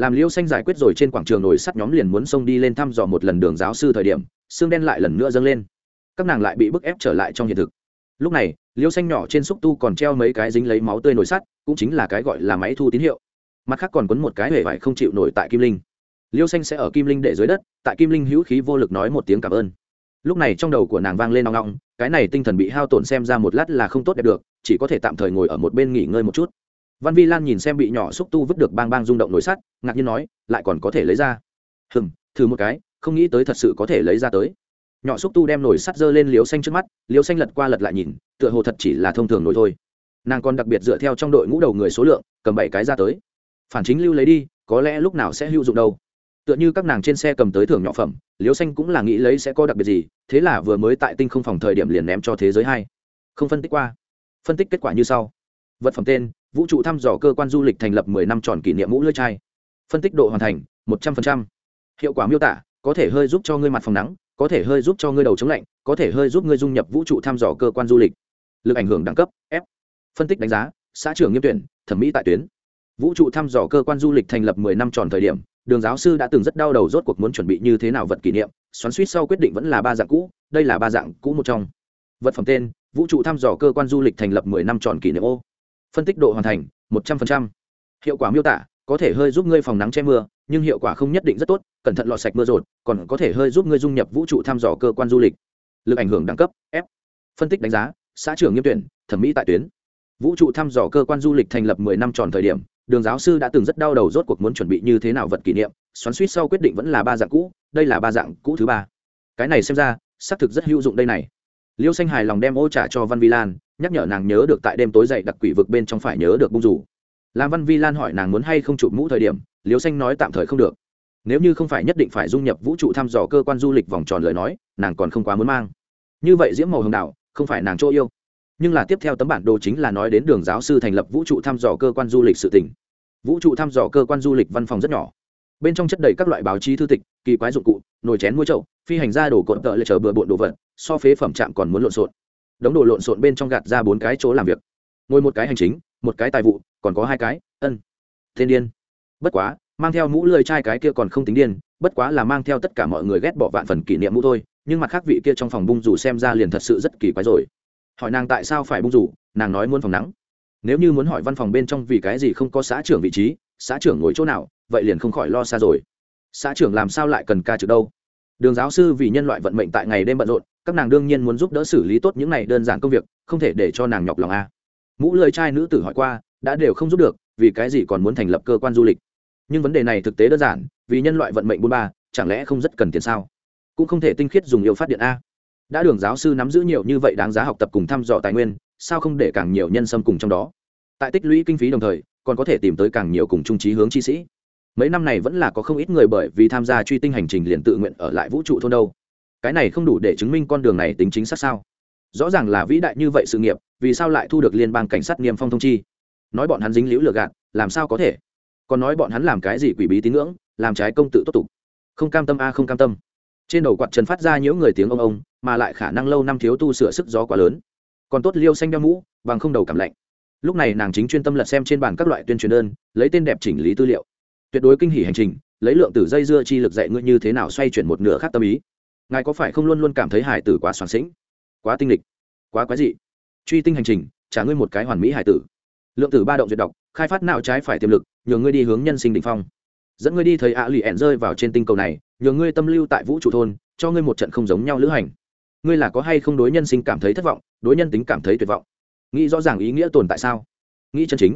S1: làm liêu xanh giải quyết rồi trên quảng trường nổi sắt nhóm liền muốn xông đi lên thăm dò một lần đường giáo sư thời điểm, xương đen lại lần nữa dâng lên. Các nàng lại bị bức ép trở lại trong hiện thực. Lúc này, liêu xanh nhỏ trên xúc tu còn treo mấy cái dính lấy máu tươi nổi sắt, cũng chính là cái gọi là máy thu tín hiệu. Mặt khác còn quấn một cái hề vải không chịu nổi tại kim linh. Liêu xanh sẽ ở kim linh để dưới đất, tại kim linh hữu khí vô lực nói một tiếng cảm ơn. Lúc này trong đầu của nàng vang lên nong nong cái này tinh thần bị hao tổn xem ra một lát là không tốt đẹp được, chỉ có thể tạm thời ngồi ở một bên nghỉ ngơi một chút văn vi lan nhìn xem bị nhỏ xúc tu vứt được bang bang rung động nổi sắt, ngạc nhiên nói, lại còn có thể lấy ra? Hừm, thử một cái, không nghĩ tới thật sự có thể lấy ra tới. Nhỏ xúc tu đem nổi sắt dơ lên liếu xanh trước mắt liếu xanh lật qua lật lại nhìn, tựa hồ thật chỉ là thông thường nổi thôi. Nàng còn đặc biệt dựa theo trong đội ngũ đầu người số lượng, cầm bảy cái ra tới. Phản chính lưu lấy đi, có lẽ lúc nào sẽ hữu dụng đâu. Tựa như các nàng trên xe cầm tới thưởng nhỏ phẩm liếu xanh cũng là nghĩ lấy sẽ có đặc biệt gì, thế là vừa mới tại tinh không phòng thời điểm liền ném cho thế giới hai. Không phân tích qua. Phân tích kết quả như sau. Vật phẩm tên vũ trụ thăm dò cơ quan du lịch thành lập mười năm tròn kỷ niệm mũ lưỡi chai. Phân tích độ hoàn thành, một trăm linh hiệu quả miêu tả, có thể hơi giúp cho ngươi mặt phòng nắng, có thể hơi giúp cho ngươi đầu chống lạnh, có thể hơi giúp ngươi dung nhập vũ trụ thăm dò cơ quan du lịch. Lực ảnh hưởng đẳng cấp, f. Phân tích đánh giá, xã trưởng nghiêm tuyển, thẩm mỹ tại tuyến. Vũ trụ thăm dò cơ quan du lịch thành lập mười năm tròn thời điểm, đường giáo sư đã từng rất đau đầu rốt cuộc muốn chuẩn bị như thế nào vật kỷ niệm, xoắn suýt sau quyết định vẫn là ba dạng cũ, đây là ba dạng cũ một trong. Vật phẩm tên, vũ trụ thăm dò cơ quan du lịch thành lập mười năm tròn kỷ niệm ô phân tích độ hoàn thành, một trăm linh hiệu quả miêu tả, có thể hơi giúp ngươi phòng nắng che mưa, nhưng hiệu quả không nhất định rất tốt, cẩn thận lọt sạch mưa rột, còn có thể hơi giúp ngươi dung nhập vũ trụ thăm dò cơ quan du lịch. Lực ảnh hưởng đẳng cấp, f. Phân tích đánh giá, xã trưởng nghiêm tuyển, thẩm mỹ tại tuyến. Vũ trụ thăm dò cơ quan du lịch thành lập mười năm tròn thời điểm, đường giáo sư đã từng rất đau đầu rốt cuộc muốn chuẩn bị như thế nào vật kỷ niệm, xoắn suýt sau quyết định vẫn là ba dạng cũ, đây là ba dạng cũ thứ ba. Cái này xem ra, xác thực rất hữu dụng đây này liêu xanh hài lòng đem ô trả cho văn vi lan nhắc nhở nàng nhớ được tại đêm tối dậy đặc quỷ vực bên trong phải nhớ được bung rủ. Làm văn vi lan hỏi nàng muốn hay không chụp mũ thời điểm, liêu xanh nói tạm thời không được. Nếu như không phải nhất định phải dung nhập vũ trụ thăm dò cơ quan du lịch vòng tròn lời nói, nàng còn không quá muốn mang. Như vậy diễm màu hồng đạo không phải nàng chỗ yêu. Nhưng là tiếp theo tấm bản đồ chính là nói đến đường giáo sư thành lập vũ trụ thăm dò cơ quan du lịch sự tỉnh. Vũ trụ thăm dò cơ quan du lịch văn phòng rất nhỏ. Bên trong chất đầy các loại báo chí thư tịch, kỳ quái dụng cụ, nồi chén mua trậu phi hành gia đổ cộn tợ lại chờ bừa bộn đồ vật so phế phẩm trạm còn muốn lộn xộn. Đống đồ lộn xộn bên trong gạt ra bốn cái chỗ làm việc. Ngồi một cái hành chính, một cái tài vụ, còn có hai cái, ân. Thiên điên. Bất quá, mang theo mũ lười trai cái kia còn không tính điên, bất quá là mang theo tất cả mọi người ghét bỏ vạn phần kỷ niệm mũ thôi, nhưng mặt khác vị kia trong phòng bung rủ xem ra liền thật sự rất kỳ quái rồi. Hỏi nàng tại sao phải bung rủ, nàng nói muốn phòng nắng. Nếu như muốn hỏi văn phòng bên trong vì cái gì không có xã trưởng vị trí, xã trưởng ngồi chỗ nào, vậy liền không khỏi lo xa rồi. Xã trưởng làm sao lại cần ca trực đâu? Đường giáo sư vì nhân loại vận mệnh tại ngày đêm bận rộn, các nàng đương nhiên muốn giúp đỡ xử lý tốt những này đơn giản công việc, không thể để cho nàng nhọc lòng a. Mũ lời trai nữ tử hỏi qua, đã đều không giúp được, vì cái gì còn muốn thành lập cơ quan du lịch? Nhưng vấn đề này thực tế đơn giản, vì nhân loại vận mệnh buôn ba, chẳng lẽ không rất cần tiền sao? Cũng không thể tinh khiết dùng yêu phát điện a. Đã đường giáo sư nắm giữ nhiều như vậy đáng giá học tập cùng thăm dò tài nguyên, sao không để càng nhiều nhân xâm cùng trong đó? Tại tích lũy kinh phí đồng thời, còn có thể tìm tới càng nhiều cùng trung trí hướng chi sĩ mấy năm này vẫn là có không ít người bởi vì tham gia truy tinh hành trình liền tự nguyện ở lại vũ trụ thôn đâu. Cái này không đủ để chứng minh con đường này tính chính xác sao. Rõ ràng là vĩ đại như vậy sự nghiệp, vì sao lại thu được liên bang cảnh sát niêm phong thông chi? Nói bọn hắn dính liễu lừa gạt, làm sao có thể? Còn nói bọn hắn làm cái gì quỷ bí tín ngưỡng, làm trái công tự tốt tục. Không cam tâm a, không cam tâm. Trên đầu quạt trần phát ra những người tiếng ông ông, mà lại khả năng lâu năm thiếu tu sửa sức gió quá lớn. Còn tốt liêu xanh đeo mũ, bằng không đầu cảm lạnh. Lúc này nàng chính chuyên tâm lật xem trên bàn các loại tuyên truyền đơn, lấy tên đẹp chỉnh lý tư liệu tuyệt đối kinh hỉ hành trình, lấy lượng tử dây dưa chi lực dạy ngươi như thế nào xoay chuyển một nửa khác tâm ý. Ngài có phải không luôn luôn cảm thấy hải tử quá soạn sĩnh, quá tinh lịch, quá quái dị? Truy tinh hành trình, trả ngươi một cái hoàn mỹ hải tử. Lượng tử ba động duyệt đọc khai phát nào trái phải tiềm lực, nhường ngươi đi hướng nhân sinh đ ỉ n h phong. Dẫn ngươi đi thấy ạ lì ẹn rơi vào trên tinh cầu này, nhường ngươi tâm lưu tại vũ trụ thôn, cho ngươi một trận không giống nhau lữ hành. Ngươi là có hay không đối nhân sinh cảm thấy thất vọng, đối nhân tính cảm thấy tuyệt vọng? Nghĩ rõ ràng ý nghĩa tồn tại sao? Nghĩ chân chính.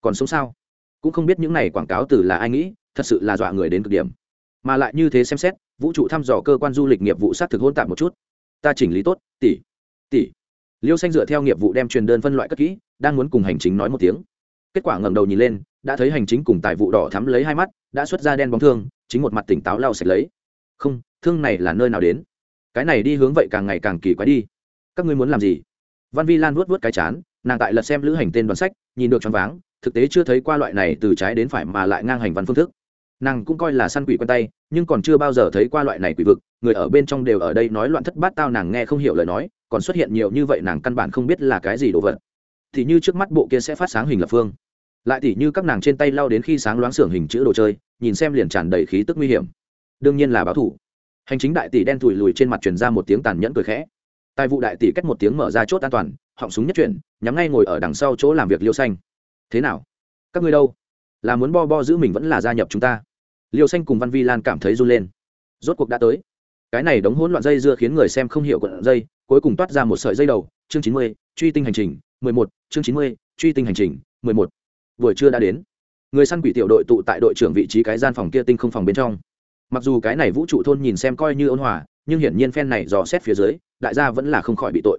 S1: Còn sống sao? Cũng không biết những này quảng cáo từ là ai nghĩ, thật sự là dọa người đến cực điểm. Mà lại như thế xem xét, vũ trụ thăm dò cơ quan du lịch nghiệp vụ xác thực hôn tạp một chút. Ta chỉnh lý tốt, tỷ tỷ. Liêu xanh dựa theo nghiệp vụ đem truyền đơn phân loại cất kỹ, đang muốn cùng hành chính nói một tiếng. Kết quả ngẩng đầu nhìn lên, đã thấy hành chính cùng tài vụ đỏ thắm lấy hai mắt, đã xuất ra đen bóng thương, chính một mặt tỉnh táo lau sạch lấy. Không, thương này là nơi nào đến? Cái này đi hướng vậy càng ngày càng kỳ quái đi. Các ngươi muốn làm gì? Văn vi lan vuốt vuốt cái chán, nàng tại lật xem lữ hành tên đoàn sách, nhìn được choáng váng thực tế chưa thấy qua loại này từ trái đến phải mà lại ngang hành văn phương thức. Nàng cũng coi là săn quỷ quen tay, nhưng còn chưa bao giờ thấy qua loại này quỷ vực, người ở bên trong đều ở đây nói loạn thất bát tao nàng nghe không hiểu lời nói, còn xuất hiện nhiều như vậy nàng căn bản không biết là cái gì đồ vật. Thì như trước mắt bộ kia sẽ phát sáng hình lập phương. Lại tỉ như các nàng trên tay lao đến khi sáng loáng xưởng hình chữ đồ chơi, nhìn xem liền tràn đầy khí tức nguy hiểm. Đương nhiên là báo thủ. Hành chính đại tỷ đen thùi lùi trên mặt truyền ra một tiếng tàn nhẫn cười khẽ. Tài vụ đại tỷ cách một tiếng mở ra chốt an toàn, họng súng nhất chuyển, nhắm ngay ngồi ở đằng sau chỗ làm việc liêu xanh thế nào? Các ngươi đâu? Là muốn bo bo giữ mình vẫn là gia nhập chúng ta? Liêu xanh cùng văn vi lan cảm thấy run lên. Rốt cuộc đã tới. Cái này đống hỗn loạn dây dưa khiến người xem không hiểu quận dây, cuối cùng toát ra một sợi dây đầu. Chương chín mươi, truy tinh hành trình, mười một. Chương chín mươi, truy tinh hành trình, mười một. Buổi trưa đã đến. Người săn quỷ tiểu đội tụ tại đội trưởng vị trí cái gian phòng kia tinh không phòng bên trong. Mặc dù cái này vũ trụ thôn nhìn xem coi như ôn hòa, nhưng hiển nhiên phen này dò xét phía dưới, đại gia vẫn là không khỏi bị tội.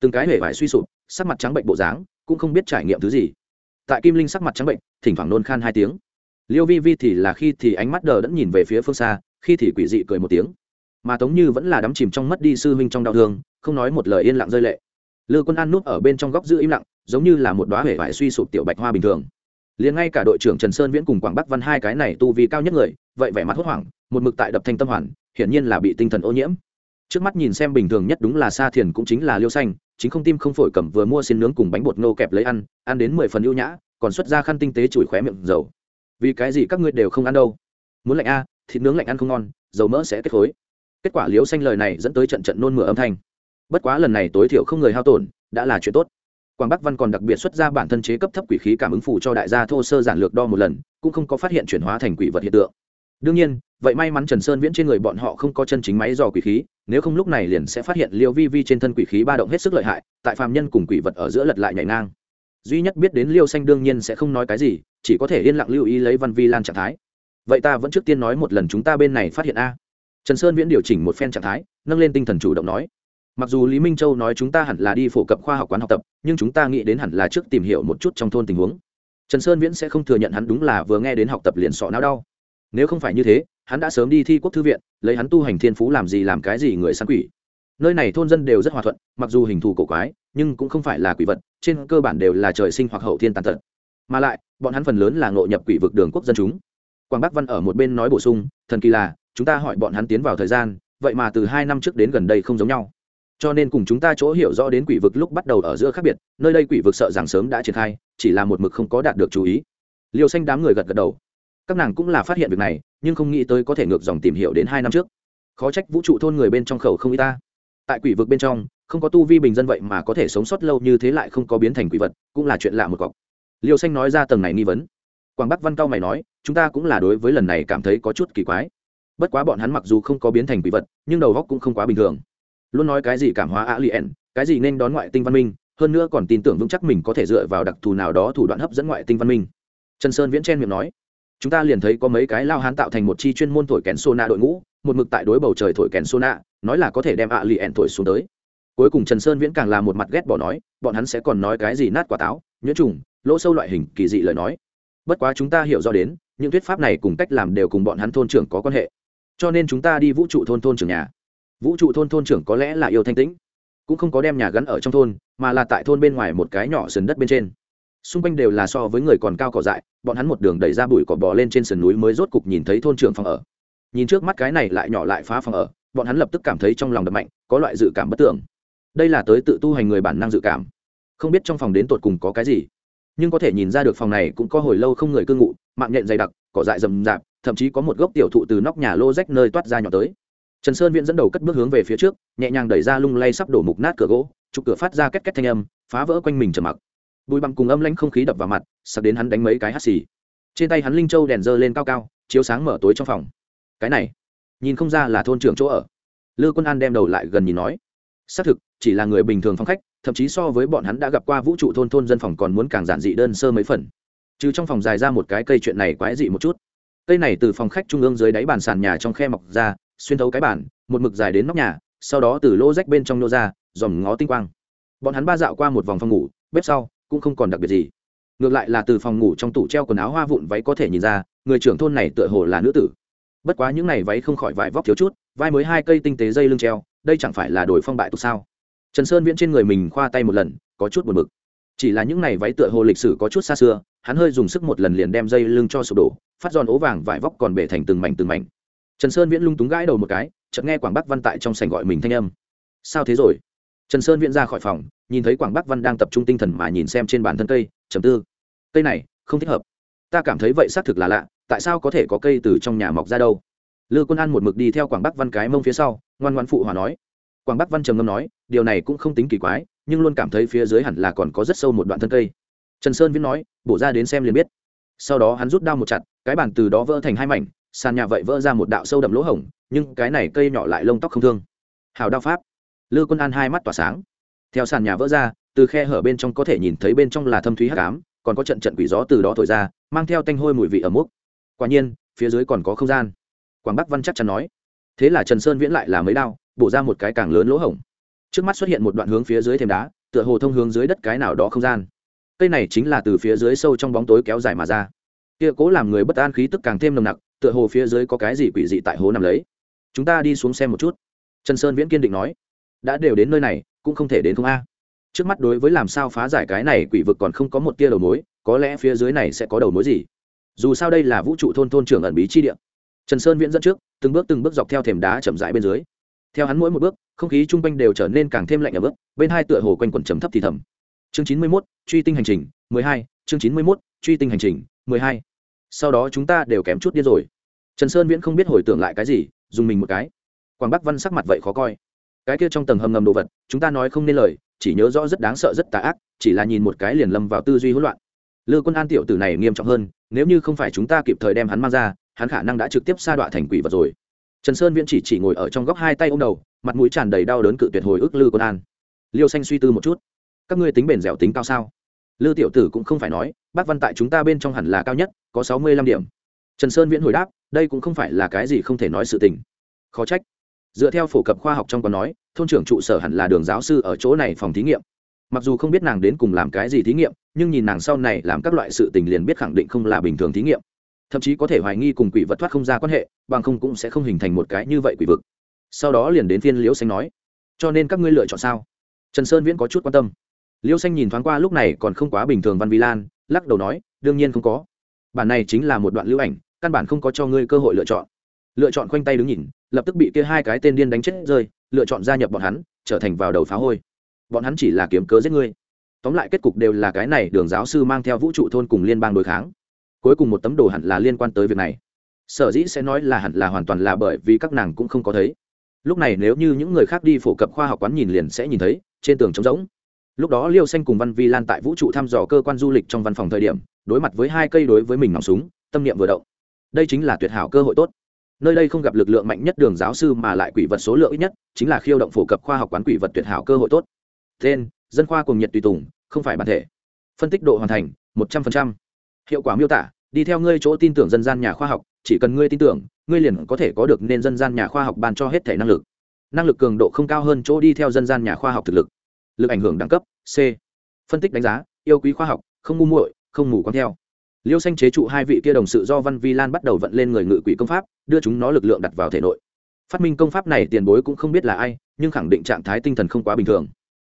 S1: Từng cái hề vải suy sụp, sắc mặt trắng bệnh bộ dáng, cũng không biết trải nghiệm thứ gì tại kim linh sắc mặt trắng bệnh, thỉnh thoảng nôn khan hai tiếng. Liêu vi vi thì là khi thì ánh mắt đờ đẫn nhìn về phía phương xa, khi thì quỷ dị cười một tiếng. Mà tống như vẫn là đắm chìm trong mất đi sư huynh trong đau thương, không nói một lời yên lặng rơi lệ. Lư quân an núp ở bên trong góc giữ im lặng, giống như là một đoá hể vải suy sụp tiểu bạch hoa bình thường. Liền ngay cả đội trưởng trần sơn viễn cùng quảng bắc văn hai cái này tu vì cao nhất người, vậy vẻ mặt hốt hoảng, một mực tại đập thanh tâm hoàn, hiển nhiên là bị tinh thần ô nhiễm. Trước mắt nhìn xem bình thường nhất đúng là sa thiền cũng chính là liêu xanh chính không tim không phổi cầm vừa mua xin nướng cùng bánh bột nô kẹp lấy ăn ăn đến mười phần ưu nhã, còn xuất ra khăn tinh tế chùi khóe miệng dầu. Vì cái gì các ngươi đều không ăn đâu? Muốn lạnh a, thịt nướng lạnh ăn không ngon, dầu mỡ sẽ kết khối. Kết quả liếu xanh lời này dẫn tới trận trận nôn mửa âm thanh. Bất quá lần này tối thiểu không người hao tổn, đã là chuyện tốt. Quảng bắc văn còn đặc biệt xuất ra bản thân chế cấp thấp quỷ khí cảm ứng phủ cho đại gia thô sơ giản lược đo một lần, cũng không có phát hiện chuyển hóa thành quỷ vật hiện tượng. Đương nhiên vậy may mắn trần sơn viễn trên người bọn họ không có chân chính máy dò quỷ khí, nếu không lúc này liền sẽ phát hiện liêu vi vi trên thân quỷ khí ba động hết sức lợi hại, tại phàm nhân cùng quỷ vật ở giữa lật lại nhảy ngang. Duy nhất biết đến liêu xanh đương nhiên sẽ không nói cái gì, chỉ có thể yên lặng lưu ý lấy văn vi lan trạng thái. Vậy ta vẫn trước tiên nói một lần chúng ta bên này phát hiện a. Trần sơn viễn điều chỉnh một phen trạng thái, nâng lên tinh thần chủ động nói. Mặc dù lý minh châu nói chúng ta hẳn là đi phổ cập khoa học quán học tập, nhưng chúng ta nghĩ đến hẳn là trước tìm hiểu một chút trong thôn tình huống. Trần sơn viễn sẽ không thừa nhận hắn đúng là vừa nghe đến học tập liền sọ não đau. Nếu không phải như thế hắn đã sớm đi thi quốc thư viện, lấy hắn tu hành thiên phú làm gì làm cái gì người săn quỷ. Nơi này thôn dân đều rất hòa thuận, mặc dù hình thù cổ quái, nhưng cũng không phải là quỷ vật, trên cơ bản đều là trời sinh hoặc hậu thiên tàn tật. Mà lại, bọn hắn phần lớn là ngộ nhập quỷ vực đường quốc dân chúng. Quảng bắc văn ở một bên nói bổ sung, thần kỳ là, chúng ta hỏi bọn hắn tiến vào thời gian, vậy mà từ hai năm trước đến gần đây không giống nhau. Cho nên cùng chúng ta chỗ hiểu rõ đến quỷ vực lúc bắt đầu ở giữa khác biệt, nơi đây quỷ vực sợ rằng sớm đã triển khai, chỉ là một mực không có đạt được chú ý. Liều xanh đám người gật gật đầu. Các nàng cũng là phát hiện việc này nhưng không nghĩ tới có thể ngược dòng tìm hiểu đến hai năm trước. Khó trách vũ trụ thôn người bên trong khẩu không y ta. Tại quỷ vực bên trong, không có tu vi bình dân vậy mà có thể sống sót lâu như thế lại không có biến thành quỷ vật, cũng là chuyện lạ một cọc. Liêu xanh nói ra tầng này nghi vấn. Quảng bắc văn cao mày nói, chúng ta cũng là đối với lần này cảm thấy có chút kỳ quái. Bất quá bọn hắn mặc dù không có biến thành quỷ vật, nhưng đầu góc cũng không quá bình thường. Luôn nói cái gì cảm hóa a lien cái gì nên đón ngoại tinh văn minh, hơn nữa còn tin tưởng vững chắc mình có thể dựa vào đặc thù nào đó thủ đoạn hấp dẫn ngoại tinh văn minh. Trần sơn viễn chen miệng nói chúng ta liền thấy có mấy cái lao hán tạo thành một chi chuyên môn thổi kèn sô nạ đội ngũ, một mực tại đối bầu trời thổi kèn sô nạ nói là có thể đem ạ lì ẹn thổi xuống tới. Cuối cùng trần sơn viễn càng là một mặt ghét bỏ nói, bọn hắn sẽ còn nói cái gì nát quả táo, nhuyễn trùng, lỗ sâu loại hình kỳ dị lời nói. Bất quá chúng ta hiểu rõ đến, những thuyết pháp này cùng cách làm đều cùng bọn hắn thôn trưởng có quan hệ. Cho nên chúng ta đi vũ trụ thôn thôn trưởng nhà. Vũ trụ thôn thôn trưởng có lẽ là yêu thanh tĩnh, cũng không có đem nhà gắn ở trong thôn, mà là tại thôn bên ngoài một cái nhỏ sườn đất bên trên xung quanh đều là so với người còn cao cỏ dại, bọn hắn một đường đẩy ra bụi cỏ bò lên trên sườn núi mới rốt cục nhìn thấy thôn trưởng phòng ở. Nhìn trước mắt cái này lại nhỏ lại phá phòng ở, bọn hắn lập tức cảm thấy trong lòng đập mạnh, có loại dự cảm bất tưởng đây là tới tự tu hành người bản năng dự cảm. Không biết trong phòng đến tột cùng có cái gì, nhưng có thể nhìn ra được phòng này cũng có hồi lâu không người cư ngụ, mạng nhện dày đặc, cỏ dại rầm rạp, thậm chí có một gốc tiểu thụ từ nóc nhà lô rách nơi toát ra nhỏ tới. Trần sơn viễn dẫn đầu cất bước hướng về phía trước, nhẹ nhàng đẩy ra lung lay sắp đổ mục nát cửa gỗ trục cửa phát ra két két thanh âm, phá vỡ quanh mình trầm mặc bụi bặm cùng âm lãnh không khí đập vào mặt sặc đến hắn đánh mấy cái hắt xì. Trên tay hắn linh châu đèn dơ lên cao cao chiếu sáng mở tối trong phòng. Cái này nhìn không ra là thôn trưởng chỗ ở. Lư quân an đem đầu lại gần nhìn nói. Xác thực chỉ là người bình thường phong khách thậm chí so với bọn hắn đã gặp qua vũ trụ thôn thôn dân phòng còn muốn càng giản dị đơn sơ mấy phần. Chứ trong phòng dài ra một cái cây chuyện này quái dị một chút. Cây này từ phòng khách trung ương dưới đáy bàn sàn nhà trong khe mọc ra xuyên thấu cái bàn, một mực dài đến nóc nhà sau đó từ lỗ rách bên trong nô ra dòm ngó tinh quang. Bọn hắn ba dạo qua một vòng phòng ngủ bếp sau cũng không còn đặc biệt gì. Ngược lại là từ phòng ngủ trong tủ treo quần áo hoa vụn váy có thể nhìn ra, người trưởng thôn này tựa hồ là nữ tử. Bất quá những n à y váy không khỏi vải vóc thiếu chút, vai mới hai cây tinh tế dây lưng treo, đây chẳng phải là đổi phong bại tục sao? Trần sơn viễn trên người mình khoa tay một lần, có chút buồn b ự c chỉ là những này váy tựa hồ lịch sử có chút xa xưa, hắn hơi dùng sức một lần liền đem dây lưng cho sụp đổ, phát giòn ố vàng vải vóc còn bể thành từng mảnh từng mảnh. Trần sơn viễn lung túng gãi đầu một cái, chợt nghe quảng bắc văn tại trong sành gọi mình thanh âm. Sao thế rồi? Trần sơn viễn ra khỏi phòng nhìn thấy quảng bắc văn đang tập trung tinh thần mà nhìn xem trên bàn thân cây chầm tư. Cây này, không thích hợp. Ta cảm thấy vậy xác thực là lạ, tại sao có thể có cây từ trong nhà mọc ra đâu? Lư quân an một mực đi theo quảng bắc văn cái mông phía sau, ngoan ngoan phụ hòa nói. Quảng bắc văn trầm ngâm nói, điều này cũng không tính kỳ quái, nhưng luôn cảm thấy phía dưới hẳn là còn có rất sâu một đoạn thân cây. Trần sơn viễn nói, bổ ra đến xem liền biết. Sau đó hắn rút đao một chặt, cái bàn từ đó vỡ thành hai mảnh, sàn nhà vậy vỡ ra một đạo sâu đậm lỗ hổng, nhưng cái này cây nhỏ lại lông tóc không thương. Hào đao pháp. Lư quân an hai mắt tỏa sáng theo sàn nhà vỡ ra, từ khe hở bên trong có thể nhìn thấy bên trong là thâm thúy hắc ám, còn có trận trận quỷ gió từ đó thổi ra, mang theo tanh hôi mùi vị ở múc quả nhiên, phía dưới còn có không gian. Quảng bắc văn chắc chắn nói. Thế là trần sơn viễn lại là mấy đao, bổ ra một cái càng lớn lỗ hổng. Trước mắt xuất hiện một đoạn hướng phía dưới thềm đá, tựa hồ thông hướng dưới đất cái nào đó không gian. Cây này chính là từ phía dưới sâu trong bóng tối kéo dài mà ra. Kia cố làm người bất an khí tức càng thêm nồng nặc, tựa hồ phía dưới có cái gì quỷ dị tại hố nằm lấy. Chúng ta đi xuống xem một chút. Trần sơn viễn kiên định nói. Đã đều đến nơi này cũng không thể đến không a. Trước mắt đối với làm sao phá giải cái này quỷ vực còn không có một tia đầu mối, có lẽ phía dưới này sẽ có đầu mối gì? Dù sao đây là vũ trụ thôn thôn trưởng ẩn bí chi địa. Trần sơn viễn dẫn trước, từng bước từng bước dọc theo thềm đá chậm rãi bên dưới. Theo hắn mỗi một bước, không khí chung quanh đều trở nên càng thêm lạnh ở bước bên hai tựa hồ quanh quẩn trầm thấp thì thầm. Chương chín mươi mốt, truy tinh hành trình, mười hai, chương chín mươi mốt, truy tinh hành trình, mười hai. Sau đó chúng ta đều kém chút điên rồi. Trần sơn viễn không biết hồi tưởng lại cái gì, dùng mình một cái. Quảng bắc văn sắc mặt vậy khó coi cái kia trong tầng hầm ngầm đồ vật, chúng ta nói không nên lời, chỉ nhớ rõ rất đáng sợ rất tà ác, chỉ là nhìn một cái liền lâm vào tư duy hỗn loạn. Lư quân an tiểu tử này nghiêm trọng hơn, nếu như không phải chúng ta kịp thời đem hắn mang ra, hắn khả năng đã trực tiếp sa đọa thành quỷ vật rồi. Trần sơn viễn chỉ chỉ ngồi ở trong góc hai tay ô m đầu, mặt mũi tràn đầy đau đớn cự tuyệt hồi ức lư quân an. Liêu xanh suy tư một chút. Các ngươi tính bền dẻo tính cao sao? Lư tiểu tử cũng không phải nói bác văn tại chúng ta bên trong hẳn là cao nhất, có sáu mươi lăm điểm. Trần sơn viễn hồi đáp, đây cũng không phải là cái gì không thể nói sự tình. Khó trách dựa theo phổ cập khoa học trong còn nói, thôn trưởng trụ sở hẳn là đường giáo sư ở chỗ này phòng thí nghiệm. Mặc dù không biết nàng đến cùng làm cái gì thí nghiệm, nhưng nhìn nàng sau này làm các loại sự tình liền biết khẳng định không là bình thường thí nghiệm. Thậm chí có thể hoài nghi cùng quỷ vật thoát không ra quan hệ, bằng không cũng sẽ không hình thành một cái như vậy quỷ vực. Sau đó liền đến phiên liễu xanh nói, cho nên các ngươi lựa chọn sao? Trần sơn viễn có chút quan tâm. Liễu xanh nhìn thoáng qua lúc này còn không quá bình thường văn vi lan, lắc đầu nói, đương nhiên không có. Bản này chính là một đoạn lưu ảnh, căn bản không có cho ngươi cơ hội lựa chọn. Lựa chọn khoanh tay đứng nhìn lập tức bị kia hai cái tên điên đánh chết rơi, lựa chọn gia nhập bọn hắn, trở thành vào đầu phá hôi. Bọn hắn chỉ là kiếm cớ giết ngươi. Tóm lại kết cục đều là cái này, đường giáo sư mang theo vũ trụ thôn cùng liên bang đối kháng. Cuối cùng một tấm đồ hẳn là liên quan tới việc này. Sở dĩ sẽ nói là hẳn là hoàn toàn là bởi vì các nàng cũng không có thấy. Lúc này nếu như những người khác đi phổ cập khoa học quán nhìn liền sẽ nhìn thấy, trên tường trống rỗng. Lúc đó liêu xanh cùng văn vi lan tại vũ trụ thăm dò cơ quan du lịch trong văn phòng thời điểm, đối mặt với hai cây đối với mình nòng súng, tâm niệm vừa động. Đây chính là tuyệt hảo cơ hội tốt nơi đây không gặp lực lượng mạnh nhất đường giáo sư mà lại quỷ vật số lượng ít nhất, chính là khiêu động phổ cập khoa học quán quỷ vật tuyệt hảo cơ hội tốt. Tên, dân khoa cùng nhiệt tùy tùng, không phải bản thể. Phân tích độ hoàn thành, một trăm phần trăm. hiệu quả miêu tả, đi theo ngươi chỗ tin tưởng dân gian nhà khoa học, chỉ cần ngươi tin tưởng, ngươi liền có thể có được nên dân gian nhà khoa học ban cho hết thể năng lực. Năng lực cường độ không cao hơn chỗ đi theo dân gian nhà khoa học thực lực. Lực ảnh hưởng đẳng cấp, c. Phân tích đánh giá, yêu quý khoa học, không ngu muội, không mù quáng theo liêu xanh chế trụ hai vị kia đồng sự do văn vi lan bắt đầu vận lên người ngự quỷ công pháp, đưa chúng nó lực lượng đặt vào thể nội. Phát minh công pháp này tiền bối cũng không biết là ai, nhưng khẳng định trạng thái tinh thần không quá bình thường.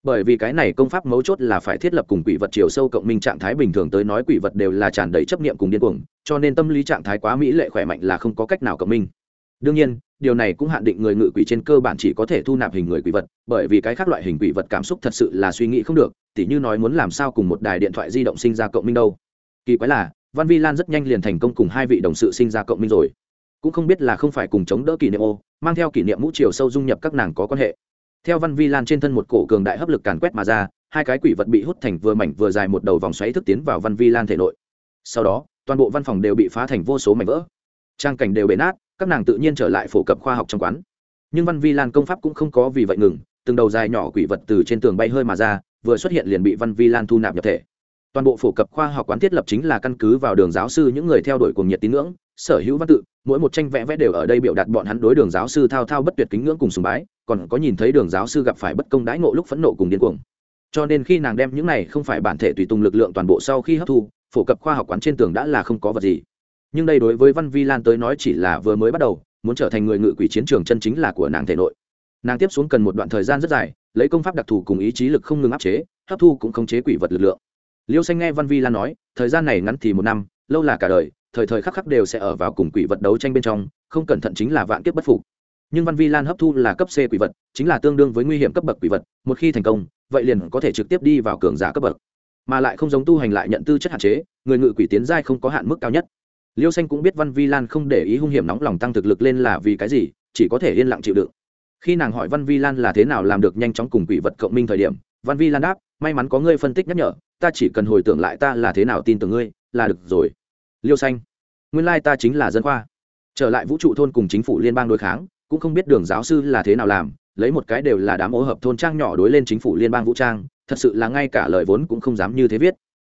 S1: Bởi vì cái này công pháp mấu chốt là phải thiết lập cùng quỷ vật chiều sâu cộng minh trạng thái bình thường tới nói quỷ vật đều là tràn đầy chấp niệm cùng điên cuồng, cho nên tâm lý trạng thái quá mỹ lệ khỏe mạnh là không có cách nào cộng minh. Đương nhiên, điều này cũng hạn định người ngự quỷ trên cơ bản chỉ có thể thu nạp hình người quỷ vật, bởi vì cái khác loại hình quỷ vật cảm xúc thật sự là suy nghĩ không được, tỉ như nói muốn làm sao cùng một đài điện thoại di động sinh ra cộng minh đâu kỳ quái là, văn vi lan rất nhanh liền thành công cùng hai vị đồng sự sinh ra cộng minh rồi. Cũng không biết là không phải cùng chống đỡ kỷ niệm ô, mang theo kỷ niệm mũ chiều sâu dung nhập các nàng có quan hệ. Theo văn vi lan trên thân một cổ cường đại hấp lực càn quét mà ra, hai cái quỷ vật bị hút thành vừa mảnh vừa dài một đầu vòng xoáy thức tiến vào văn vi lan thể nội. Sau đó, toàn bộ văn phòng đều bị phá thành vô số mảnh vỡ. Trang cảnh đều bể nát, các nàng tự nhiên trở lại phổ cập khoa học trong quán. Nhưng văn vi lan công pháp cũng không có vì vậy ngừng, từng đầu dài nhỏ quỷ vật từ trên tường bay hơi mà ra, vừa xuất hiện liền bị văn vi lan thu nạp nhập thể toàn bộ phổ cập khoa học quán thiết lập chính là căn cứ vào đường giáo sư những người theo đuổi cuồng nhiệt tín ngưỡng, sở hữu văn tự, mỗi một tranh vẽ vẽ đều ở đây biểu đạt bọn hắn đối đường giáo sư thao thao bất tuyệt kính ngưỡng cùng sùng bái, còn có nhìn thấy đường giáo sư gặp phải bất công đãi ngộ lúc phẫn nộ cùng điên cuồng. Cho nên khi nàng đem những này không phải bản thể tùy tùng lực lượng toàn bộ sau khi hấp thu, phổ cập khoa học quán trên tường đã là không có vật gì. Nhưng đây đối với văn vi lan tới nói chỉ là vừa mới bắt đầu, muốn trở thành người ngự quỷ chiến trường chân chính là của nàng thể nội. Nàng tiếp xuống cần một đoạn thời gian rất dài, lấy công pháp đặc thù cùng ý chí lực không ngừng áp chế, hấp thu cũng khống chế quỷ vật lực lượng liêu xanh nghe văn vi lan nói, thời gian này ngắn thì một năm, lâu là cả đời, thời thời khắc khắc đều sẽ ở vào cùng quỷ vật đấu tranh bên trong, không cẩn thận chính là vạn kiếp bất phục. Nhưng văn vi lan hấp thu là cấp c quỷ vật, chính là tương đương với nguy hiểm cấp bậc quỷ vật, một khi thành công, vậy liền có thể trực tiếp đi vào cường giả cấp bậc. Mà lại không giống tu hành lại nhận tư chất hạn chế, người ngự quỷ tiến giai không có hạn mức cao nhất. Liêu xanh cũng biết văn vi lan không để ý hung hiểm nóng lòng tăng thực lực lên là vì cái gì, chỉ có thể yên lặng chịu đựng. Khi nàng hỏi văn vi lan là thế nào làm được nhanh chóng cùng quỷ vật cộng minh thời điểm, văn vi lan đáp, may mắn có ngươi phân tích nhắc nhở ta chỉ cần hồi tưởng lại ta là thế nào tin tưởng ngươi, là được rồi. Liêu xanh, nguyên lai ta chính là dân khoa. Trở lại vũ trụ thôn cùng chính phủ liên bang đối kháng, cũng không biết đường giáo sư là thế nào làm, lấy một cái đều là đám ô hợp thôn trang nhỏ đối lên chính phủ liên bang vũ trang, thật sự là ngay cả lời vốn cũng không dám như thế viết.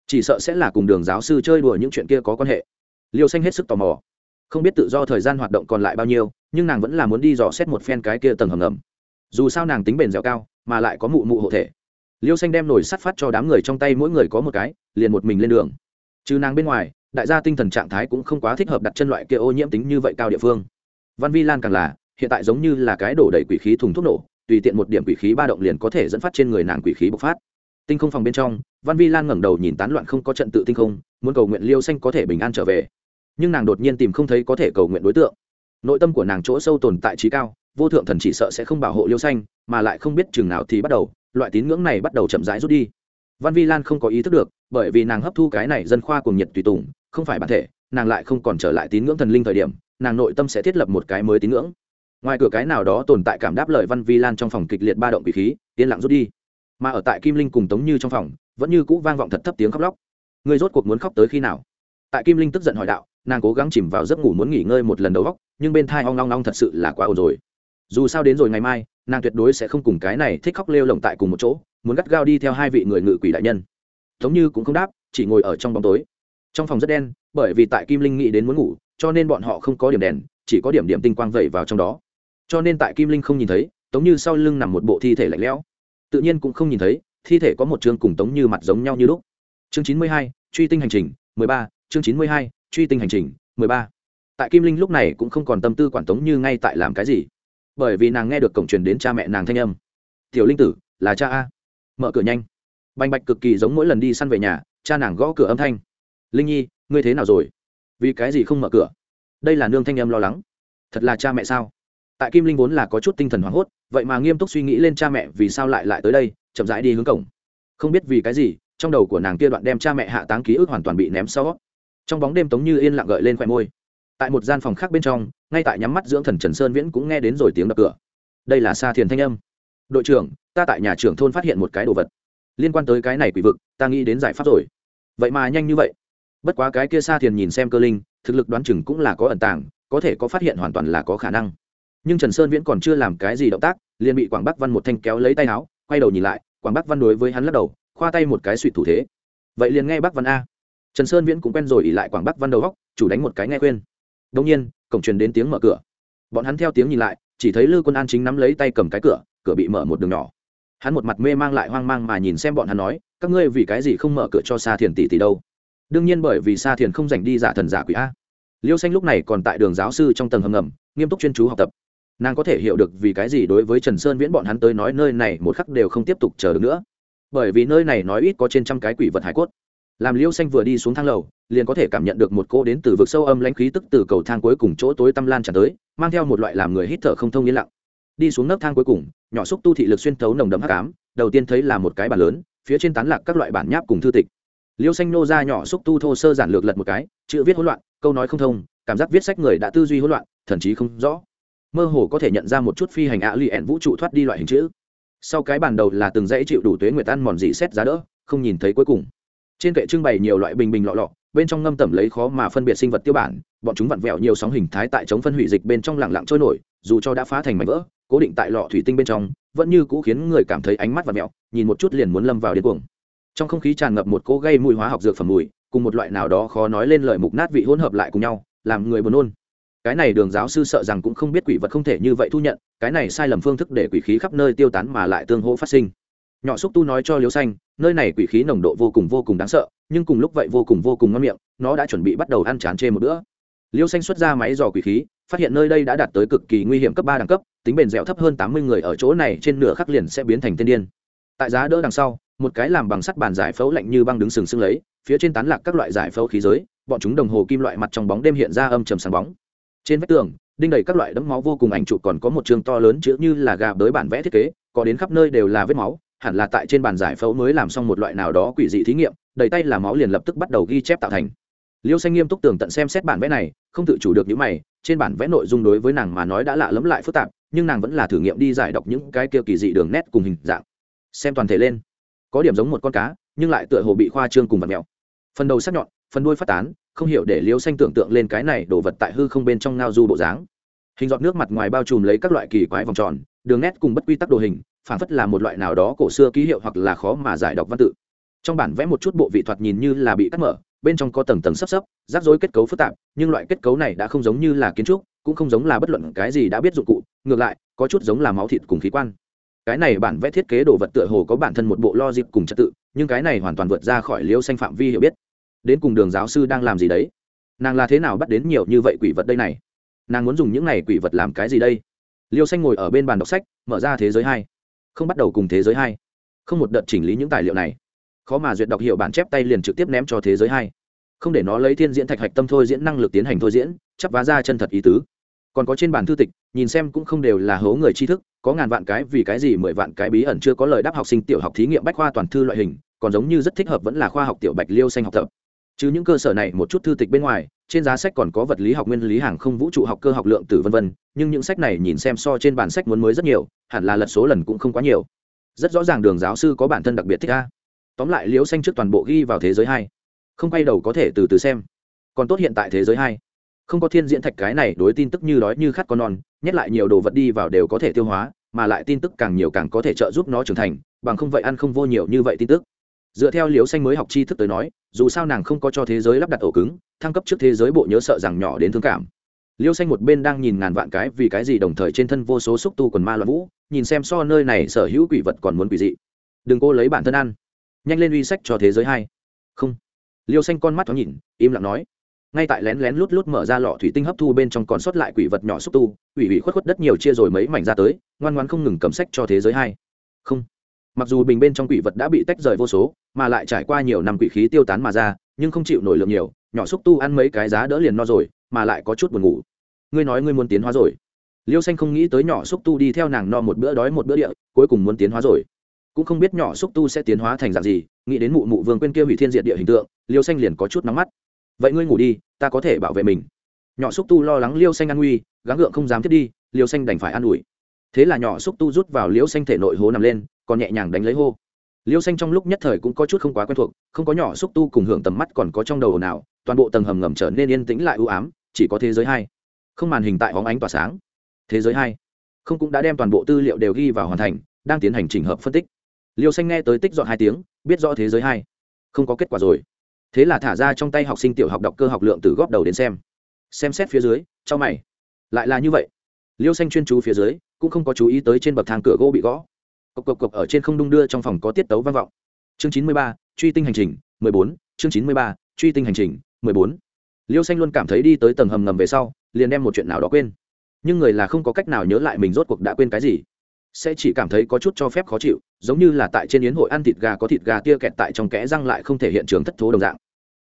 S1: Chỉ sợ sẽ là cùng đường giáo sư chơi đùa những chuyện kia có quan hệ. Liêu xanh hết sức tò mò. Không biết tự do thời gian hoạt động còn lại bao nhiêu, nhưng nàng vẫn là muốn đi dò xét một phen cái kia tầng hầm ngầm. Dù sao nàng tính bền dẻo cao, mà lại có mụ mụ hộ thể liêu xanh đem nồi sắt phát cho đám người trong tay mỗi người có một cái, liền một mình lên đường. Trừ nàng bên ngoài, đại gia tinh thần trạng thái cũng không quá thích hợp đặt chân loại kia ô nhiễm tính như vậy cao địa phương. Văn vi lan càng là, hiện tại giống như là cái đổ đầy quỷ khí thùng thuốc nổ, tùy tiện một điểm quỷ khí ba động liền có thể dẫn phát trên người nàng quỷ khí bộc phát. Tinh không phòng bên trong, văn vi lan ngẩng đầu nhìn tán loạn không có trận tự tinh không, muốn cầu nguyện liêu xanh có thể bình an trở về. Nhưng nàng đột nhiên tìm không thấy có thể cầu nguyện đối tượng. Nội tâm của nàng chỗ sâu tồn tại trí cao, vô thượng thần chỉ sợ sẽ không bảo hộ liêu xanh, mà lại không biết chừng nào thì bắt đầu loại tín ngưỡng này bắt đầu chậm rãi rút đi. Văn vi lan không có ý thức được, bởi vì nàng hấp thu cái này dân khoa cùng nhiệt tùy tùng, không phải bản thể, nàng lại không còn trở lại tín ngưỡng thần linh thời điểm, nàng nội tâm sẽ thiết lập một cái mới tín ngưỡng. Ngoài cửa cái nào đó tồn tại cảm đáp lời văn vi lan trong phòng kịch liệt ba động bị khí, yên lặng rút đi. Mà ở tại kim linh cùng tống như trong phòng, vẫn như cũ vang vọng thật thấp tiếng khóc lóc. Người rốt cuộc muốn khóc tới khi nào? Tại kim linh tức giận hỏi đạo, nàng cố gắng chìm vào giấc ngủ muốn nghỉ ngơi một lần đầu góc nhưng bên thai ong long long thật sự là quá ồn rồi dù sao đến rồi ngày mai, nàng tuyệt đối sẽ không cùng cái này thích khóc lêu lồng tại cùng một chỗ, muốn gắt gao đi theo hai vị người ngự quỷ đại nhân. Tống như cũng không đáp, chỉ ngồi ở trong bóng tối. Trong phòng rất đen, bởi vì tại kim linh nghĩ đến muốn ngủ, cho nên bọn họ không có điểm đèn, chỉ có điểm điểm tinh quang vẩy vào trong đó. Cho nên tại kim linh không nhìn thấy, tống như sau lưng nằm một bộ thi thể lạnh lẽo. Tự nhiên cũng không nhìn thấy, thi thể có một chương cùng tống như mặt giống nhau như lúc. Chương chín mươi hai, truy tinh hành trình, mười ba, chương chín mươi hai, truy tinh hành trình, mười ba. Tại kim linh lúc này cũng không còn tâm tư quản tống như ngay tại làm cái gì bởi vì nàng nghe được cổng truyền đến cha mẹ nàng thanh âm. Tiểu linh tử là cha a. Mở cửa nhanh. Bành bạch cực kỳ giống mỗi lần đi săn về nhà cha nàng gõ cửa âm thanh. Linh nhi ngươi thế nào rồi? Vì cái gì không mở cửa? Đây là nương thanh âm lo lắng. Thật là cha mẹ sao? Tại kim linh vốn là có chút tinh thần hoảng hốt vậy mà nghiêm túc suy nghĩ lên cha mẹ vì sao lại lại tới đây chậm rãi đi hướng cổng. Không biết vì cái gì trong đầu của nàng kia đoạn đem cha mẹ hạ táng ký ức hoàn toàn bị ném xó, trong bóng đêm tống như yên lặng gợi lên khoe môi tại một gian phòng khác bên trong, ngay tại nhắm mắt dưỡng thần trần sơn viễn cũng nghe đến rồi tiếng đập cửa. Đây là sa thiền thanh âm. Đội trưởng, ta tại nhà trưởng thôn phát hiện một cái đồ vật. Liên quan tới cái này quỷ vực, ta nghĩ đến giải pháp rồi. Vậy mà nhanh như vậy. Bất quá cái kia sa thiền nhìn xem cơ linh, thực lực đoán chừng cũng là có ẩn tàng, có thể có phát hiện hoàn toàn là có khả năng. Nhưng trần sơn viễn còn chưa làm cái gì động tác, liền bị quảng bắc văn một thanh kéo lấy tay áo, quay đầu nhìn lại, quảng bắc văn đối với hắn lắc đầu, khoa tay một cái suỵ thủ thế. Vậy liền nghe bắc văn a. Trần sơn viễn cũng quen rồi ỉ lại quảng bắc văn đầu góc, chủ đánh một cái nghe khuyên đông nhiên, cổng truyền đến tiếng mở cửa. Bọn hắn theo tiếng nhìn lại, chỉ thấy lư quân an chính nắm lấy tay cầm cái cửa cửa bị mở một đường nhỏ. Hắn một mặt mê mang lại hoang mang mà nhìn xem bọn hắn nói, các ngươi vì cái gì không mở cửa cho xa thiền tỷ tỷ đâu? Đương nhiên bởi vì xa thiền không dành đi giả thần giả quỷ a. Liêu xanh lúc này còn tại đường giáo sư trong tầng hầm ngầm, nghiêm túc chuyên chú học tập. Nàng có thể hiểu được vì cái gì đối với trần sơn viễn bọn hắn tới nói nơi này một khắc đều không tiếp tục chờ được nữa. Bởi vì nơi này nói ít có trên trăm cái quỷ vật hải cốt làm liêu xanh vừa đi xuống thang lầu, liền có thể cảm nhận được một cô đến từ vực sâu âm lãnh khí tức từ cầu thang cuối cùng chỗ tối tăm lan tràn tới, mang theo một loại làm người hít thở không thông yên lặng. Đi xuống nấc thang cuối cùng, nhỏ xúc tu thị lực xuyên thấu nồng đậm hắc ám, đầu tiên thấy là một cái bàn lớn, phía trên tán lạc các loại bản nháp cùng thư tịch. Liêu xanh nô ra nhỏ xúc tu thô sơ giản lược lật một cái, chữ viết hỗn loạn, câu nói không thông, cảm giác viết sách người đã tư duy hỗn loạn thậm chí không rõ. Mơ hồ có thể nhận ra một chút phi hành ạ lì ẹn vũ trụ thoát đi loại hình chữ. Sau cái bàn đầu là từng dãy chịu đủ tuế nguyệt ăn mòn dị xét giá đỡ, không nhìn thấy cuối cùng trên kệ trưng bày nhiều loại bình bình lọ lọ, bên trong ngâm tẩm lấy khó mà phân biệt sinh vật tiêu bản, bọn chúng vặn vẹo nhiều sóng hình thái tại chống phân hủy dịch bên trong lặng lặng trôi nổi, dù cho đã phá thành mảnh vỡ, cố định tại lọ thủy tinh bên trong, vẫn như cũ khiến người cảm thấy ánh mắt vặn vẹo, nhìn một chút liền muốn lâm vào điên cuồng. Trong không khí tràn ngập một cỗ gây mùi hóa học dược phẩm mùi, cùng một loại nào đó khó nói lên lời mục nát vị hỗn hợp lại cùng nhau, làm người buồn nôn. Cái này đường giáo sư sợ rằng cũng không biết quỷ vật không thể như vậy thu nhận, cái này sai lầm phương thức để quỷ khí khắp nơi tiêu tán mà lại tương hỗ phát sinh nhỏ xúc tu nói cho liêu xanh, nơi này quỷ khí nồng độ vô cùng vô cùng đáng sợ, nhưng cùng lúc vậy vô cùng vô cùng ngon miệng, nó đã chuẩn bị bắt đầu ăn chán chê một bữa. Liêu xanh xuất ra máy dò quỷ khí, phát hiện nơi đây đã đạt tới cực kỳ nguy hiểm cấp ba đẳng cấp, tính bền dẻo thấp hơn tám mươi người ở chỗ này trên nửa khắc liền sẽ biến thành tiên điên. Tại giá đỡ đằng sau, một cái làm bằng sắt bàn giải phẫu lạnh như băng đứng sừng sững lấy, phía trên tán lạc các loại giải phẫu khí giới, bọn chúng đồng hồ kim loại mặt trong bóng đêm hiện ra âm trầm sáng bóng. Trên vách tường, đinh đầy các loại đấm máu vô cùng ảnh trụ còn có một trường to lớn chữ như là gà bới bản vẽ thiết kế, có đến khắp nơi đều là vết máu hẳn là tại trên bàn giải phẫu mới làm xong một loại nào đó quỷ dị thí nghiệm, đầy tay là máu liền lập tức bắt đầu ghi chép tạo thành. Liêu xanh nghiêm túc tường tận xem xét bản vẽ này, không tự chủ được những mày, trên bản vẽ nội dung đối với nàng mà nói đã lạ lẫm lại phức tạp, nhưng nàng vẫn là thử nghiệm đi giải đọc những cái kia kỳ dị đường nét cùng hình dạng. Xem toàn thể lên. Có điểm giống một con cá, nhưng lại tựa hồ bị khoa trương cùng vật mèo. Phần đầu sắc nhọn, phần đuôi phát tán, không hiểu để liêu xanh tưởng tượng lên cái này đổ vật tại hư không bên trong ngao du bộ dáng. Hình giọt nước mặt ngoài bao trùm lấy các loại kỳ quái vòng tròn, đường nét cùng bất quy tắc đồ hình phản phất là một loại nào đó cổ xưa ký hiệu hoặc là khó mà giải đọc văn tự. Trong bản vẽ một chút bộ vị thoạt nhìn như là bị cắt mở, bên trong có tầng tầng sấp sấp, rắc rối kết cấu phức tạp, nhưng loại kết cấu này đã không giống như là kiến trúc, cũng không giống là bất luận cái gì đã biết dụng cụ, ngược lại, có chút giống là máu thịt cùng khí quan. Cái này bản vẽ thiết kế đồ vật tựa hồ có bản thân một bộ lo dịp cùng trật tự, nhưng cái này hoàn toàn vượt ra khỏi liêu xanh phạm vi hiểu biết. Đến cùng đường giáo sư đang làm gì đấy? Nàng là thế nào bắt đến nhiều như vậy quỷ vật đây này? Nàng muốn dùng những này quỷ vật làm cái gì đây? Liêu xanh ngồi ở bên bàn đọc sách, mở ra thế giới hai không bắt đầu cùng thế giới hai. Không một đợt chỉnh lý những tài liệu này. Khó mà duyệt đọc hiệu bản chép tay liền trực tiếp ném cho thế giới hai. Không để nó lấy thiên diễn thạch hạch tâm thôi diễn năng lực tiến hành thôi diễn, chắp vá ra chân thật ý tứ. Còn có trên bản thư tịch, nhìn xem cũng không đều là hố người tri thức, có ngàn vạn cái vì cái gì mười vạn cái bí ẩn chưa có lời đáp học sinh tiểu học thí nghiệm bách khoa toàn thư loại hình, còn giống như rất thích hợp vẫn là khoa học tiểu bạch liêu xanh học tập chứ những cơ sở này một chút thư tịch bên ngoài, trên giá sách còn có vật lý học, nguyên lý hàng không, vũ trụ học, cơ học lượng tử vân vân, nhưng những sách này nhìn xem so trên bản sách muốn mới rất nhiều, hẳn là lật số lần cũng không quá nhiều. Rất rõ ràng đường giáo sư có bản thân đặc biệt thích a. Tóm lại liễu xanh trước toàn bộ ghi vào thế giới hai. Không quay đầu có thể từ từ xem. Còn tốt hiện tại thế giới hai. Không có thiên diễn thạch cái này, đối tin tức như đói như khát con non, nhét lại nhiều đồ vật đi vào đều có thể tiêu hóa, mà lại tin tức càng nhiều càng có thể trợ giúp nó trưởng thành, bằng không vậy ăn không vô nhiều như vậy tin tức dựa theo liễu xanh mới học tri thức tới nói, dù sao nàng không có cho thế giới lắp đặt ổ cứng, thăng cấp trước thế giới bộ nhớ sợ rằng nhỏ đến thương cảm. Liêu xanh một bên đang nhìn ngàn vạn cái vì cái gì đồng thời trên thân vô số xúc tu quần ma loạn vũ, nhìn xem so nơi này sở hữu quỷ vật còn muốn quỷ dị. Đừng cô lấy bản thân ăn. Nhanh lên uy sách cho thế giới hai. Không. Liêu xanh con mắt thoáng nhìn, im lặng nói. Ngay tại lén lén lút lút mở ra lọ thủy tinh hấp thu bên trong còn sót lại quỷ vật nhỏ xúc tu quỷ ủy khuất khuất đất nhiều chia rồi mấy mảnh ra tới, ngoan ngoan không ngừng cầm sách cho thế giới hai. Không mặc dù bình bên trong quỷ vật đã bị tách rời vô số, mà lại trải qua nhiều năm quỷ khí tiêu tán mà ra, nhưng không chịu nổi lượng nhiều, nhỏ xúc tu ăn mấy cái giá đỡ liền no rồi, mà lại có chút buồn ngủ. Ngươi nói ngươi muốn tiến hóa rồi. Liêu xanh không nghĩ tới nhỏ xúc tu đi theo nàng no một bữa đói một bữa địa, cuối cùng muốn tiến hóa rồi. Cũng không biết nhỏ xúc tu sẽ tiến hóa thành dạng gì, nghĩ đến mụ mụ vương quên kia hủy thiên diệt địa hình tượng, liêu xanh liền có chút nóng mắt. Vậy ngươi ngủ đi, ta có thể bảo vệ mình. Nhỏ xúc tu lo lắng liêu xanh an nguy, gắng gượng không dám thiết đi, liêu xanh đành phải an ủi thế là nhỏ xúc tu rút vào liễu xanh thể nội hố nằm lên, còn nhẹ nhàng đánh lấy hô. Liễu xanh trong lúc nhất thời cũng có chút không quá quen thuộc, không có nhỏ xúc tu cùng hưởng tầm mắt còn có trong đầu nào toàn bộ tầng hầm ngầm trở nên yên tĩnh lại ưu ám, chỉ có thế giới hai. Không màn hình tại hóng ánh tỏa sáng. Thế giới hai. Không cũng đã đem toàn bộ tư liệu đều ghi vào hoàn thành, đang tiến hành chỉnh hợp phân tích. Liêu xanh nghe tới tích dọn hai tiếng, biết rõ thế giới hai. Không có kết quả rồi. Thế là thả ra trong tay học sinh tiểu học đọc cơ học lượng từ góp đầu đến xem. Xem xét phía dưới, cho mày. Lại là như vậy. Liêu xanh chuyên chú phía dưới cũng không có chú ý tới trên bậc thang cửa gỗ bị gõ. Cộc cộc cộc ở trên không đung đưa trong phòng có tiết tấu vang vọng. Chương chín mươi ba, truy tinh hành trình, mười bốn, chương chín mươi ba, truy tinh hành trình, mười bốn. Liêu xanh luôn cảm thấy đi tới tầng hầm ngầm về sau, liền đem một chuyện nào đó quên. Nhưng người là không có cách nào nhớ lại mình rốt cuộc đã quên cái gì. Sẽ chỉ cảm thấy có chút cho phép khó chịu, giống như là tại trên yến hội ăn thịt gà có thịt gà tia kẹt tại trong kẽ răng lại không thể hiện trường thất thố đồng dạng.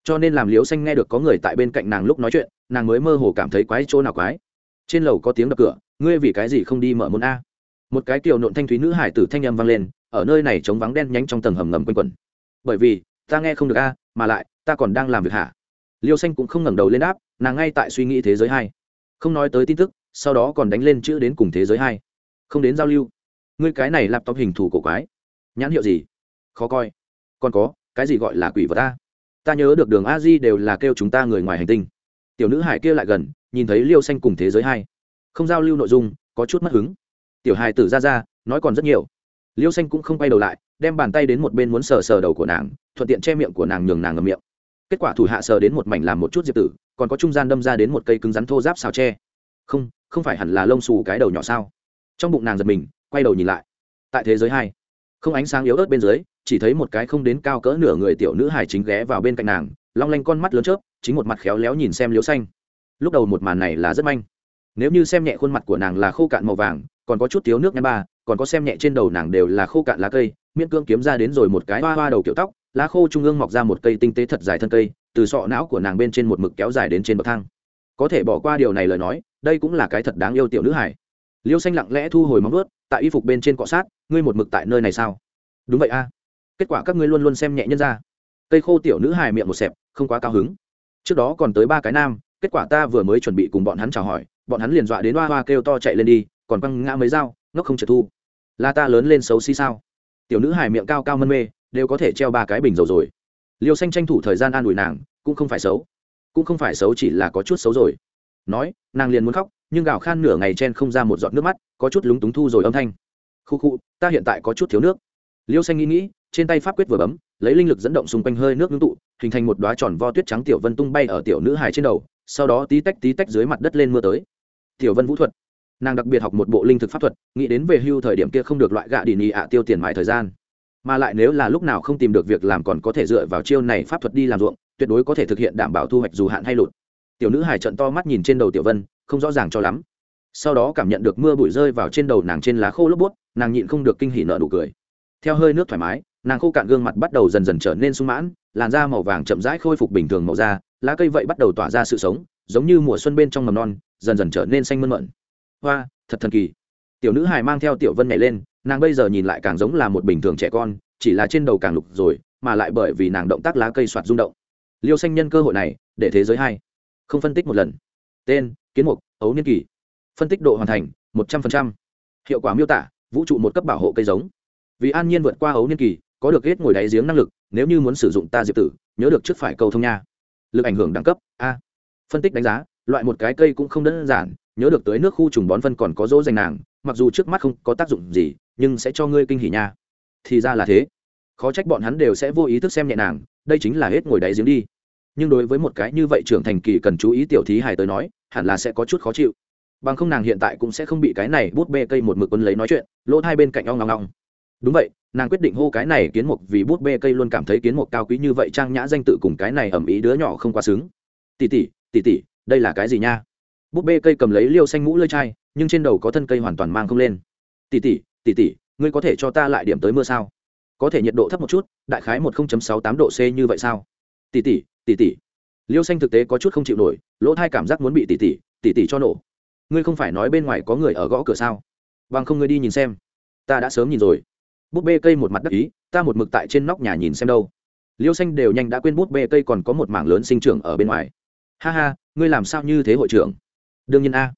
S1: Cho nên làm liếu xanh nghe được có người tại bên cạnh nàng lúc nói chuyện, nàng mới mơ hồ cảm thấy quái chỗ nào quái trên lầu có tiếng đập cửa, ngươi vì cái gì không đi mở môn a? Một cái kiều nộn thanh thúy nữ hải tử thanh âm vang lên, ở nơi này trống vắng đen nhánh trong tầng hầm ngầm quanh quẩn. Bởi vì, ta nghe không được a, mà lại, ta còn đang làm việc hả? Liêu xanh cũng không ngẩng đầu lên đáp, nàng ngay tại suy nghĩ thế giới hai. Không nói tới tin tức, sau đó còn đánh lên chữ đến cùng thế giới hai. Không đến giao lưu. Ngươi cái này laptop hình thù cổ quái. Nhãn hiệu gì? Khó coi. Còn có, cái gì gọi là quỷ vật ta ta nhớ được đường a di đều là kêu chúng ta người ngoài hành tinh. Tiểu nữ hải kia lại gần nhìn thấy liêu xanh cùng thế giới hai. Không giao lưu nội dung, có chút mất hứng. Tiểu hài tử ra ra nói còn rất nhiều. Liêu xanh cũng không quay đầu lại, đem bàn tay đến một bên muốn sờ sờ đầu của nàng, thuận tiện che miệng của nàng nhường nàng ngầm miệng. Kết quả thủ hạ sờ đến một mảnh làm một chút diệp tử, còn có trung gian đâm ra đến một cây cứng rắn thô giáp xào tre. Không không phải hẳn là lông xù cái đầu nhỏ sao? Trong bụng nàng giật mình, quay đầu nhìn lại. Tại thế giới hai, không ánh sáng yếu ớt bên dưới, chỉ thấy một cái không đến cao cỡ nửa người tiểu nữ hải chính ghé vào bên cạnh nàng, long lanh con mắt lớn chớp, chính một mặt khéo léo nhìn xem liêu xanh lúc đầu một màn này là rất manh. Nếu như xem nhẹ khuôn mặt của nàng là khô cạn màu vàng, còn có chút thiếu nước nhăn ba, còn có xem nhẹ trên đầu nàng đều là khô cạn lá cây, miễn cưỡng kiếm ra đến rồi một cái hoa hoa đầu kiểu tóc, lá khô trung ương mọc ra một cây tinh tế thật dài thân cây, từ sọ não của nàng bên trên một mực kéo dài đến trên bậc thang. Có thể bỏ qua điều này lời nói, đây cũng là cái thật đáng yêu tiểu nữ hải liêu xanh lặng lẽ thu hồi móng ướt tại y phục bên trên cọ sát, ngươi một mực tại nơi này sao? Đúng vậy a. Kết quả các ngươi luôn luôn xem nhẹ nhân ra. Cây khô tiểu nữ hài miệng một xẹp, không quá cao hứng. Trước đó còn tới ba cái nam kết quả ta vừa mới chuẩn bị cùng bọn hắn chào hỏi, bọn hắn liền dọa đến hoa hoa kêu to chạy lên đi, còn quăng ngã mấy dao, ngốc không trượt thu. Là ta lớn lên xấu xí sao? Tiểu nữ hài miệng cao cao mân mê, đều có thể treo ba cái bình dầu rồi. Liêu xanh tranh thủ thời gian an ủi nàng, cũng không phải xấu. Cũng không phải xấu chỉ là có chút xấu rồi. Nói, nàng liền muốn khóc, nhưng gào khan nửa ngày chen không ra một giọt nước mắt, có chút lúng túng thu rồi âm thanh. Khu khu, ta hiện tại có chút thiếu nước. Liêu xanh nghĩ nghĩ, trên tay pháp quyết vừa bấm, lấy linh lực dẫn động xung quanh hơi nước ngưng tụ, hình thành một đoá tròn vo tuyết trắng tiểu vân tung bay ở tiểu nữ hài trên đầu sau đó tí tách tí tách dưới mặt đất lên mưa tới. Tiểu vân vũ thuật. Nàng đặc biệt học một bộ linh thực pháp thuật, nghĩ đến về hưu thời điểm kia không được loại gạ đi nhị ạ tiêu tiền mãi thời gian. Mà lại nếu là lúc nào không tìm được việc làm còn có thể dựa vào chiêu này pháp thuật đi làm ruộng, tuyệt đối có thể thực hiện đảm bảo thu hoạch dù hạn hay lụt. Tiểu nữ hải trận to mắt nhìn trên đầu tiểu vân, không rõ ràng cho lắm. Sau đó cảm nhận được mưa bụi rơi vào trên đầu nàng trên lá khô lốp bút, nàng nhịn không được kinh hỉ nợ nụ cười. Theo hơi nước thoải mái, nàng khô cạn gương mặt bắt đầu dần dần trở nên sung mãn, làn da màu vàng chậm rãi khôi phục bình thường màu da lá cây vậy bắt đầu tỏa ra sự sống, giống như mùa xuân bên trong mầm non, dần dần trở nên xanh mơn mận. Hoa, thật thần kỳ. Tiểu nữ hài mang theo tiểu vân nhảy lên, nàng bây giờ nhìn lại càng giống là một bình thường trẻ con, chỉ là trên đầu càng lục rồi, mà lại bởi vì nàng động tác lá cây soạt rung động. Liêu xanh nhân cơ hội này, để thế giới hai. Không phân tích một lần. Tên, kiến mục, ấu niên kỳ. Phân tích độ hoàn thành, một trăm linh hiệu quả miêu tả, vũ trụ một cấp bảo hộ cây giống. Vì an nhiên vượt qua ấu niên kỳ, có được hết ngồi đáy giếng năng lực, nếu như muốn sử dụng ta diệp tử, nhớ được trước phải cầu thông nha lực ảnh hưởng đẳng cấp, a. Phân tích đánh giá, loại một cái cây cũng không đơn giản, nhớ được tới nước khu trùng bón phân còn có dỗ dành nàng, mặc dù trước mắt không có tác dụng gì, nhưng sẽ cho ngươi kinh hỉ nha. Thì ra là thế. Khó trách bọn hắn đều sẽ vô ý thức xem nhẹ nàng, đây chính là hết ngồi đáy giếng đi. Nhưng đối với một cái như vậy trưởng thành kỳ cần chú ý tiểu thí hài tới nói, hẳn là sẽ có chút khó chịu. Bằng không nàng hiện tại cũng sẽ không bị cái này bút bê cây một mực quân lấy nói chuyện, lỗ hai bên cạnh ong ngong ngong đúng vậy, nàng quyết định hô cái này kiến mục vì bút bê cây luôn cảm thấy kiến mục cao quý như vậy trang nhã danh tự cùng cái này ẩm ý đứa nhỏ không quá xứng. Tỉ tỉ tỉ tỉ đây là cái gì nha? Bút bê cây cầm lấy liêu xanh mũ lơi chai, nhưng trên đầu có thân cây hoàn toàn mang không lên. Tỉ tỉ tỉ tỉ ngươi có thể cho ta lại điểm tới mưa sao? Có thể nhiệt độ thấp một chút, đại khái một sáu tám độ c như vậy sao? Tỉ tỉ tỉ tỉ liêu xanh thực tế có chút không chịu nổi, lỗ thai cảm giác muốn bị tỉ tỉ tỉ tỉ cho nổ. Ngươi không phải nói bên ngoài có người ở gõ cửa sao? Bằng không ngươi đi nhìn xem. Ta đã sớm nhìn rồi bút bê cây một mặt đắc ý, ta một mực tại trên nóc nhà nhìn xem đâu. Liêu xanh đều nhanh đã quên bút bê cây còn có một mảng lớn sinh trưởng ở bên ngoài. Ha ha, ngươi làm sao như thế hội trưởng? Đương nhiên a.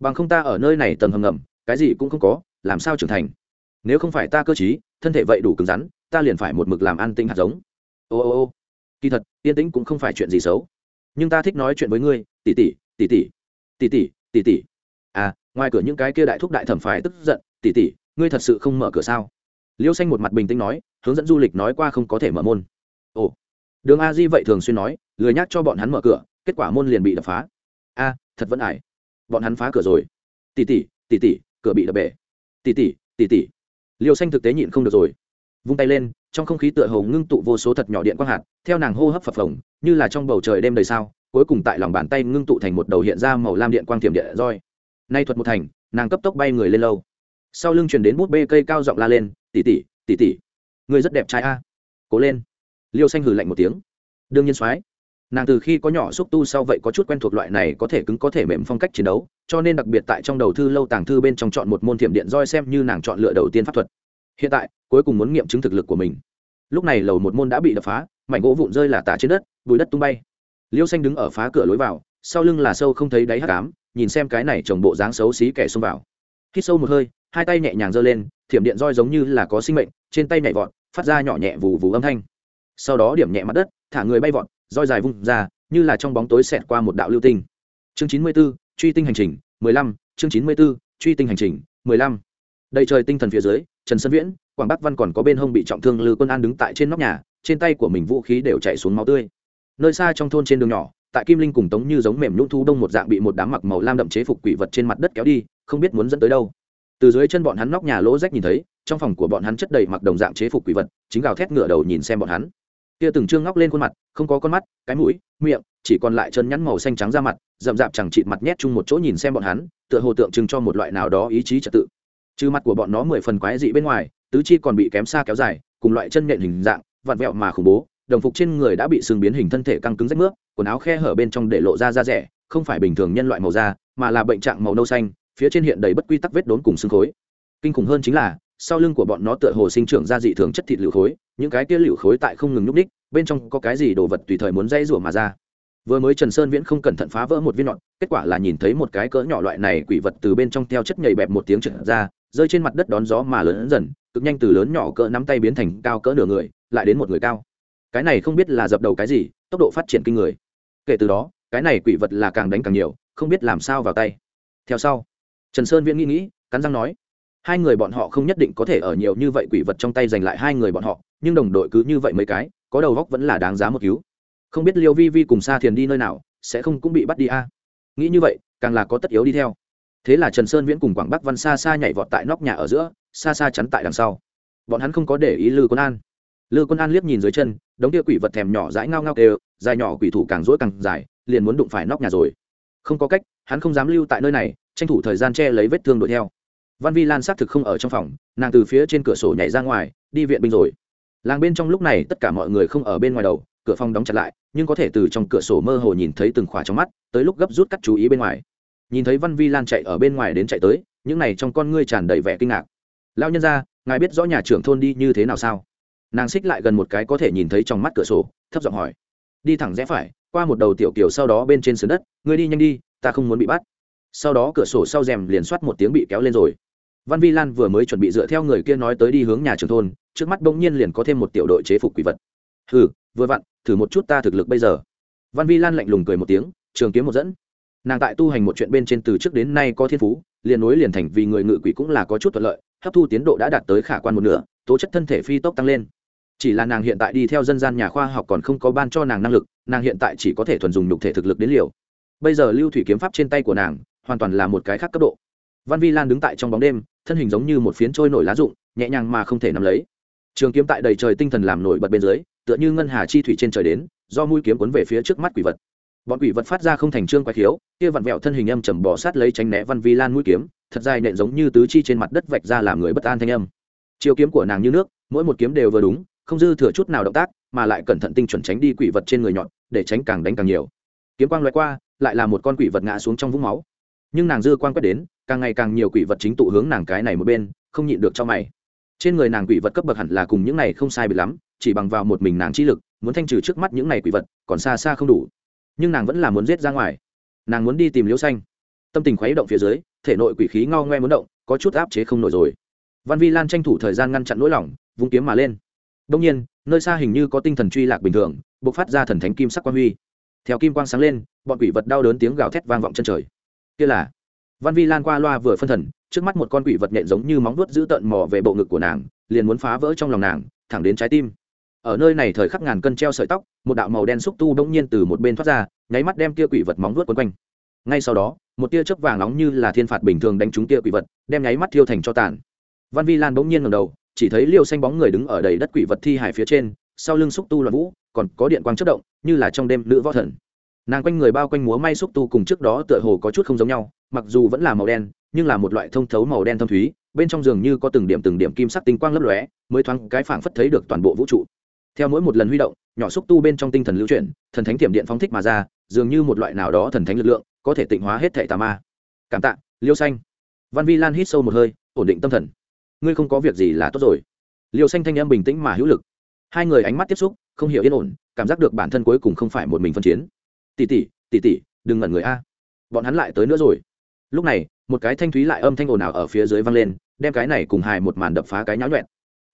S1: Bằng không ta ở nơi này tầng hầm ngầm, cái gì cũng không có, làm sao trưởng thành? Nếu không phải ta cơ t thân thể vậy đủ cứng rắn, ta liền phải một mực làm ăn tinh hạt giống. Ô ô ô. Kỳ thật, yên tĩnh cũng không phải chuyện gì xấu. Nhưng ta thích nói chuyện với ngươi, tỉ tỉ tỉ tỉ tỉ tỉ tỉ tỉ. À ngoài cửa những cái kia đại thúc đại thẩm phải tức giận, tỉ tỉ, ngươi thật sự không mở cửa sao? Liêu xanh một mặt bình tĩnh nói, hướng dẫn du lịch nói qua không có thể mở môn. Ồ, đường a di vậy thường xuyên nói, lười nhắc cho bọn hắn mở cửa, kết quả môn liền bị đập phá. A, thật vẫn ải. Bọn hắn phá cửa rồi. Tỉ tỉ tỉ tỉ, cửa bị đập bể. Tỉ tỉ tỉ tỉ. Liêu xanh thực tế nhịn không được rồi. Vung tay lên, trong không khí tựa hồ ngưng tụ vô số thật nhỏ điện quang hạt, theo nàng hô hấp phập phồng, như là trong bầu trời đêm đầy sao, cuối cùng tại lòng bàn tay ngưng tụ thành một đầu hiện ra màu lam điện quang tiềm điện roi. Nay thuật một thành, nàng cấp tốc bay người lên lâu. Sau lưng chuyển đến bút bê cây cao giọng la lên Tỷ tỷ, tỷ tỷ, người rất đẹp trai a. Cố lên. Liêu xanh hừ lạnh một tiếng. Đương nhiên soái. Nàng từ khi có nhỏ xúc tu sau vậy có chút quen thuộc loại này có thể cứng có thể mềm phong cách chiến đấu cho nên đặc biệt tại trong đầu thư lâu tàng thư bên trong chọn một môn thiểm điện roi xem như nàng chọn lựa đầu tiên pháp thuật. Hiện tại cuối cùng muốn nghiệm chứng thực lực của mình. Lúc này lầu một môn đã bị đập phá mảnh gỗ vụn rơi là tả trên đất bùi đất tung bay. Liêu xanh đứng ở phá cửa lối vào sau lưng là sâu không thấy đáy hắc ám nhìn xem cái này trồng bộ dáng xấu xí kẻ xông vào. Hít sâu một hơi hai tay nhẹ nhàng giơ lên thiểm điện roi giống như là có sinh mệnh trên tay nhảy vọt phát ra nhỏ nhẹ vù vù âm thanh. Sau đó điểm nhẹ mặt đất thả người bay vọt roi dài vung ra như là trong bóng tối xẹt qua một đạo lưu tinh. Chương chín mươi 94, truy tinh hành trình mười lăm chương chín mươi 94, truy tinh hành trình mười lăm. Đầy trời tinh thần phía dưới trần sơn viễn quảng bắc văn còn có bên hông bị trọng thương lư quân an đứng tại trên nóc nhà trên tay của mình vũ khí đều chạy xuống máu tươi. Nơi xa trong thôn trên đường nhỏ tại kim linh cùng tống như giống mềm nhũng thu đông một dạng bị một đám mặc màu lam đậm chế phục quỷ vật trên mặt đất kéo đi không biết muốn dẫn tới đâu từ dưới chân bọn hắn nóc nhà lỗ rách nhìn thấy, trong phòng của bọn hắn chất đầy mặc đồng dạng chế phục quỷ vật, chính gào thét ngựa đầu nhìn xem bọn hắn. Kia từng trương ngóc lên khuôn mặt, không có con mắt, cái mũi, miệng, chỉ còn lại chân nhắn màu xanh trắng ra mặt, rậm rạp chẳng chịt mặt nhét chung một chỗ nhìn xem bọn hắn, tựa hồ tượng trưng cho một loại nào đó ý chí trật tự. Trừ mặt của bọn nó mười phần quái dị bên ngoài, tứ chi còn bị kém xa kéo dài, cùng loại chân nện hình dạng, vặn vẹo mà khủng bố, đồng phục trên người đã bị sừng biến hình thân thể căng cứng rách nước quần áo khe hở bên trong để lộ ra da rẻ, không phải bình thường nhân loại màu da, mà là bệnh trạng màu nâu xanh phía trên hiện đầy bất quy tắc vết đốn cùng xương khối. Kinh khủng hơn chính là, sau lưng của bọn nó tựa hồ sinh trưởng ra dị thường chất thịt lựu khối, những cái kia lựu khối tại không ngừng nhúc ních bên trong có cái gì đồ vật tùy thời muốn dây rủa mà ra. Vừa mới trần sơn viễn không cẩn thận phá vỡ một viên nhọn, kết quả là nhìn thấy một cái cỡ nhỏ loại này quỷ vật từ bên trong theo chất nhầy bẹp một tiếng trượt ra, rơi trên mặt đất đón gió mà lớn dần, cực nhanh từ lớn nhỏ cỡ nắm tay biến thành cao cỡ nửa người, lại đến một người cao. Cái này không biết là dập đầu cái gì, tốc độ phát triển kinh người. Kể từ đó, cái này quỷ vật là càng đánh càng nhiều, không biết làm sao vào tay. Theo sau trần sơn viễn nghĩ nghĩ, cắn răng nói, hai người bọn họ không nhất định có thể ở nhiều như vậy quỷ vật trong tay giành lại hai người bọn họ, nhưng đồng đội cứ như vậy mấy cái, có đầu góc vẫn là đáng giá một cứu. Không biết liêu vi vi cùng sa thiền đi nơi nào, sẽ không cũng bị bắt đi a. À? nghĩ như vậy, càng là có tất yếu đi theo. Thế là trần sơn viễn cùng quảng bắc văn xa xa nhảy vọt tại nóc nhà ở giữa xa xa chắn tại đằng sau. Bọn hắn không có để ý lư quân an. Lư quân an liếc nhìn dưới chân, đống kia quỷ vật thèm nhỏ dãi ngao ngao kêu, dài nhỏ quỷ thủ càng rỗi càng dài, liền muốn đụng phải nóc nhà rồi. Không có cách, hắn không dám lưu tại nơi này tranh thủ thời gian che lấy vết thương đuổi theo. Văn vi lan xác thực không ở trong phòng, nàng từ phía trên cửa sổ nhảy ra ngoài, đi viện binh rồi. Làng bên trong lúc này tất cả mọi người không ở bên ngoài đầu, cửa phòng đóng chặt lại, nhưng có thể từ trong cửa sổ mơ hồ nhìn thấy từng khỏa trong mắt, tới lúc gấp rút cắt chú ý bên ngoài. Nhìn thấy văn vi lan chạy ở bên ngoài đến chạy tới, những này trong con ngươi tràn đầy vẻ kinh ngạc. Lao nhân ra ngài biết rõ nhà trưởng thôn đi như thế nào sao? Nàng xích lại gần một cái có thể nhìn thấy trong mắt cửa sổ, thấp giọng hỏi. Đi thẳng rẽ phải, qua một đầu tiểu kiều sau đó bên trên sườn đất, ngươi đi nhanh đi, ta không muốn bị bắt sau đó cửa sổ sau rèm liền soát một tiếng bị kéo lên rồi. Văn vi lan vừa mới chuẩn bị dựa theo người kia nói tới đi hướng nhà trường thôn, trước mắt bỗng nhiên liền có thêm một tiểu đội chế phục quỷ vật. Hừ, vừa vặn, thử một chút ta thực lực bây giờ. Văn vi lan lạnh lùng cười một tiếng, trường kiếm một dẫn. Nàng tại tu hành một chuyện bên trên từ trước đến nay có thiên phú, liền nối liền thành vì người ngự quỷ cũng là có chút thuận lợi, hấp thu tiến độ đã đạt tới khả quan một nửa, tố chất thân thể phi tốc tăng lên. Chỉ là nàng hiện tại đi theo dân gian nhà khoa học còn không có ban cho nàng năng lực, nàng hiện tại chỉ có thể thuần dùng nhục thể thực lực đến liều. Bây giờ lưu thủy kiếm pháp trên tay của nàng hoàn toàn là một cái khác cấp độ. Văn vi lan đứng tại trong bóng đêm, thân hình giống như một phiến trôi nổi lá rụng, nhẹ nhàng mà không thể nắm lấy. Trường kiếm tại đầy trời tinh thần làm nổi bật bên dưới, tựa như ngân hà chi thủy trên trời đến, do mũi kiếm cuốn về phía trước mắt quỷ vật. Bọn quỷ vật phát ra không thành trương quái khiếu, kia vặn vẹo thân hình âm trầm bò sát lấy tránh né văn vi lan mũi kiếm, thật dài nện giống như tứ chi trên mặt đất vạch ra làm người bất an thanh âm. Chiều kiếm của nàng như nước, mỗi một kiếm đều vừa đúng, không dư thừa chút nào động tác, mà lại cẩn thận tinh chuẩn tránh đi quỷ vật trên người nhọn, để tránh càng đánh càng nhiều. Kiếm quang loại qua, lại là một con quỷ vật ngã xuống trong vũng máu nhưng nàng dư quan quét đến, càng ngày càng nhiều quỷ vật chính tụ hướng nàng cái này một bên, không nhịn được cho mày. Trên người nàng quỷ vật cấp bậc hẳn là cùng những này không sai bị lắm, chỉ bằng vào một mình nàng chi lực, muốn thanh trừ trước mắt những này quỷ vật, còn xa xa không đủ. Nhưng nàng vẫn là muốn giết ra ngoài. Nàng muốn đi tìm liễu xanh. Tâm tình khuấy động phía dưới, thể nội quỷ khí ngao ngoe muốn động, có chút áp chế không nổi rồi. Văn vi lan tranh thủ thời gian ngăn chặn nỗi lỏng vung kiếm mà lên. Đông nhiên, nơi xa hình như có tinh thần truy lạc bình thường b ộ c phát ra thần thánh kim sắc quang huy. Theo kim quang sáng lên, bọn quỷ vật đau đớn tiếng gào thét vang vọng chân trời kia là. Văn vi lan qua loa vừa phân thần, trước mắt một con quỷ vật nhện giống như móng vuốt giữ tợn mò về bộ ngực của nàng, liền muốn phá vỡ trong lòng nàng, thẳng đến trái tim. Ở nơi này thời khắc ngàn cân treo sợi tóc, một đạo màu đen xúc tu bỗng nhiên từ một bên thoát ra, nháy mắt đem tia quỷ vật móng vuốt quấn quanh. Ngay sau đó, một tia chớp vàng nóng như là thiên phạt bình thường đánh trúng tia quỷ vật, đem nháy mắt thiêu thành cho tàn. Văn vi lan bỗng nhiên ngầm đầu, chỉ thấy liêu xanh bóng người đứng ở đầy đất quỷ vật thi hải phía trên, sau lưng xúc tu loạn vũ, còn có điện quang chất động, như là trong đêm nữ võ thần nàng quanh người bao quanh múa may xúc tu cùng trước đó tựa hồ có chút không giống nhau, mặc dù vẫn là màu đen, nhưng là một loại thông thấu màu đen thâm thúy, bên trong giường như có từng điểm từng điểm kim sắc tinh quang lấp lóe, mới thoáng cái phảng phất thấy được toàn bộ vũ trụ. Theo mỗi một lần huy động, nhỏ xúc tu bên trong tinh thần lưu chuyển, thần thánh tiềm điện phóng thích mà ra, dường như một loại nào đó thần thánh lực lượng, có thể tịnh hóa hết thệ tà ma. Cảm tạ, liêu xanh. Văn vi lan hít sâu một hơi, ổn định tâm thần. Ngươi không có việc gì là tốt rồi. Liêu xanh thanh em bình tĩnh mà hữu lực. Hai người ánh mắt tiếp xúc, không hiểu yên ổn, cảm giác được bản thân cuối cùng không phải một mình phân chiến tỉ tỉ tỉ tỉ, đừng ngẩn người a. Bọn hắn lại tới nữa rồi. Lúc này, một cái thanh thúy lại âm thanh ồn ào ở phía dưới vang lên, đem cái này cùng hài một màn đập phá cái nháo nhuẹn.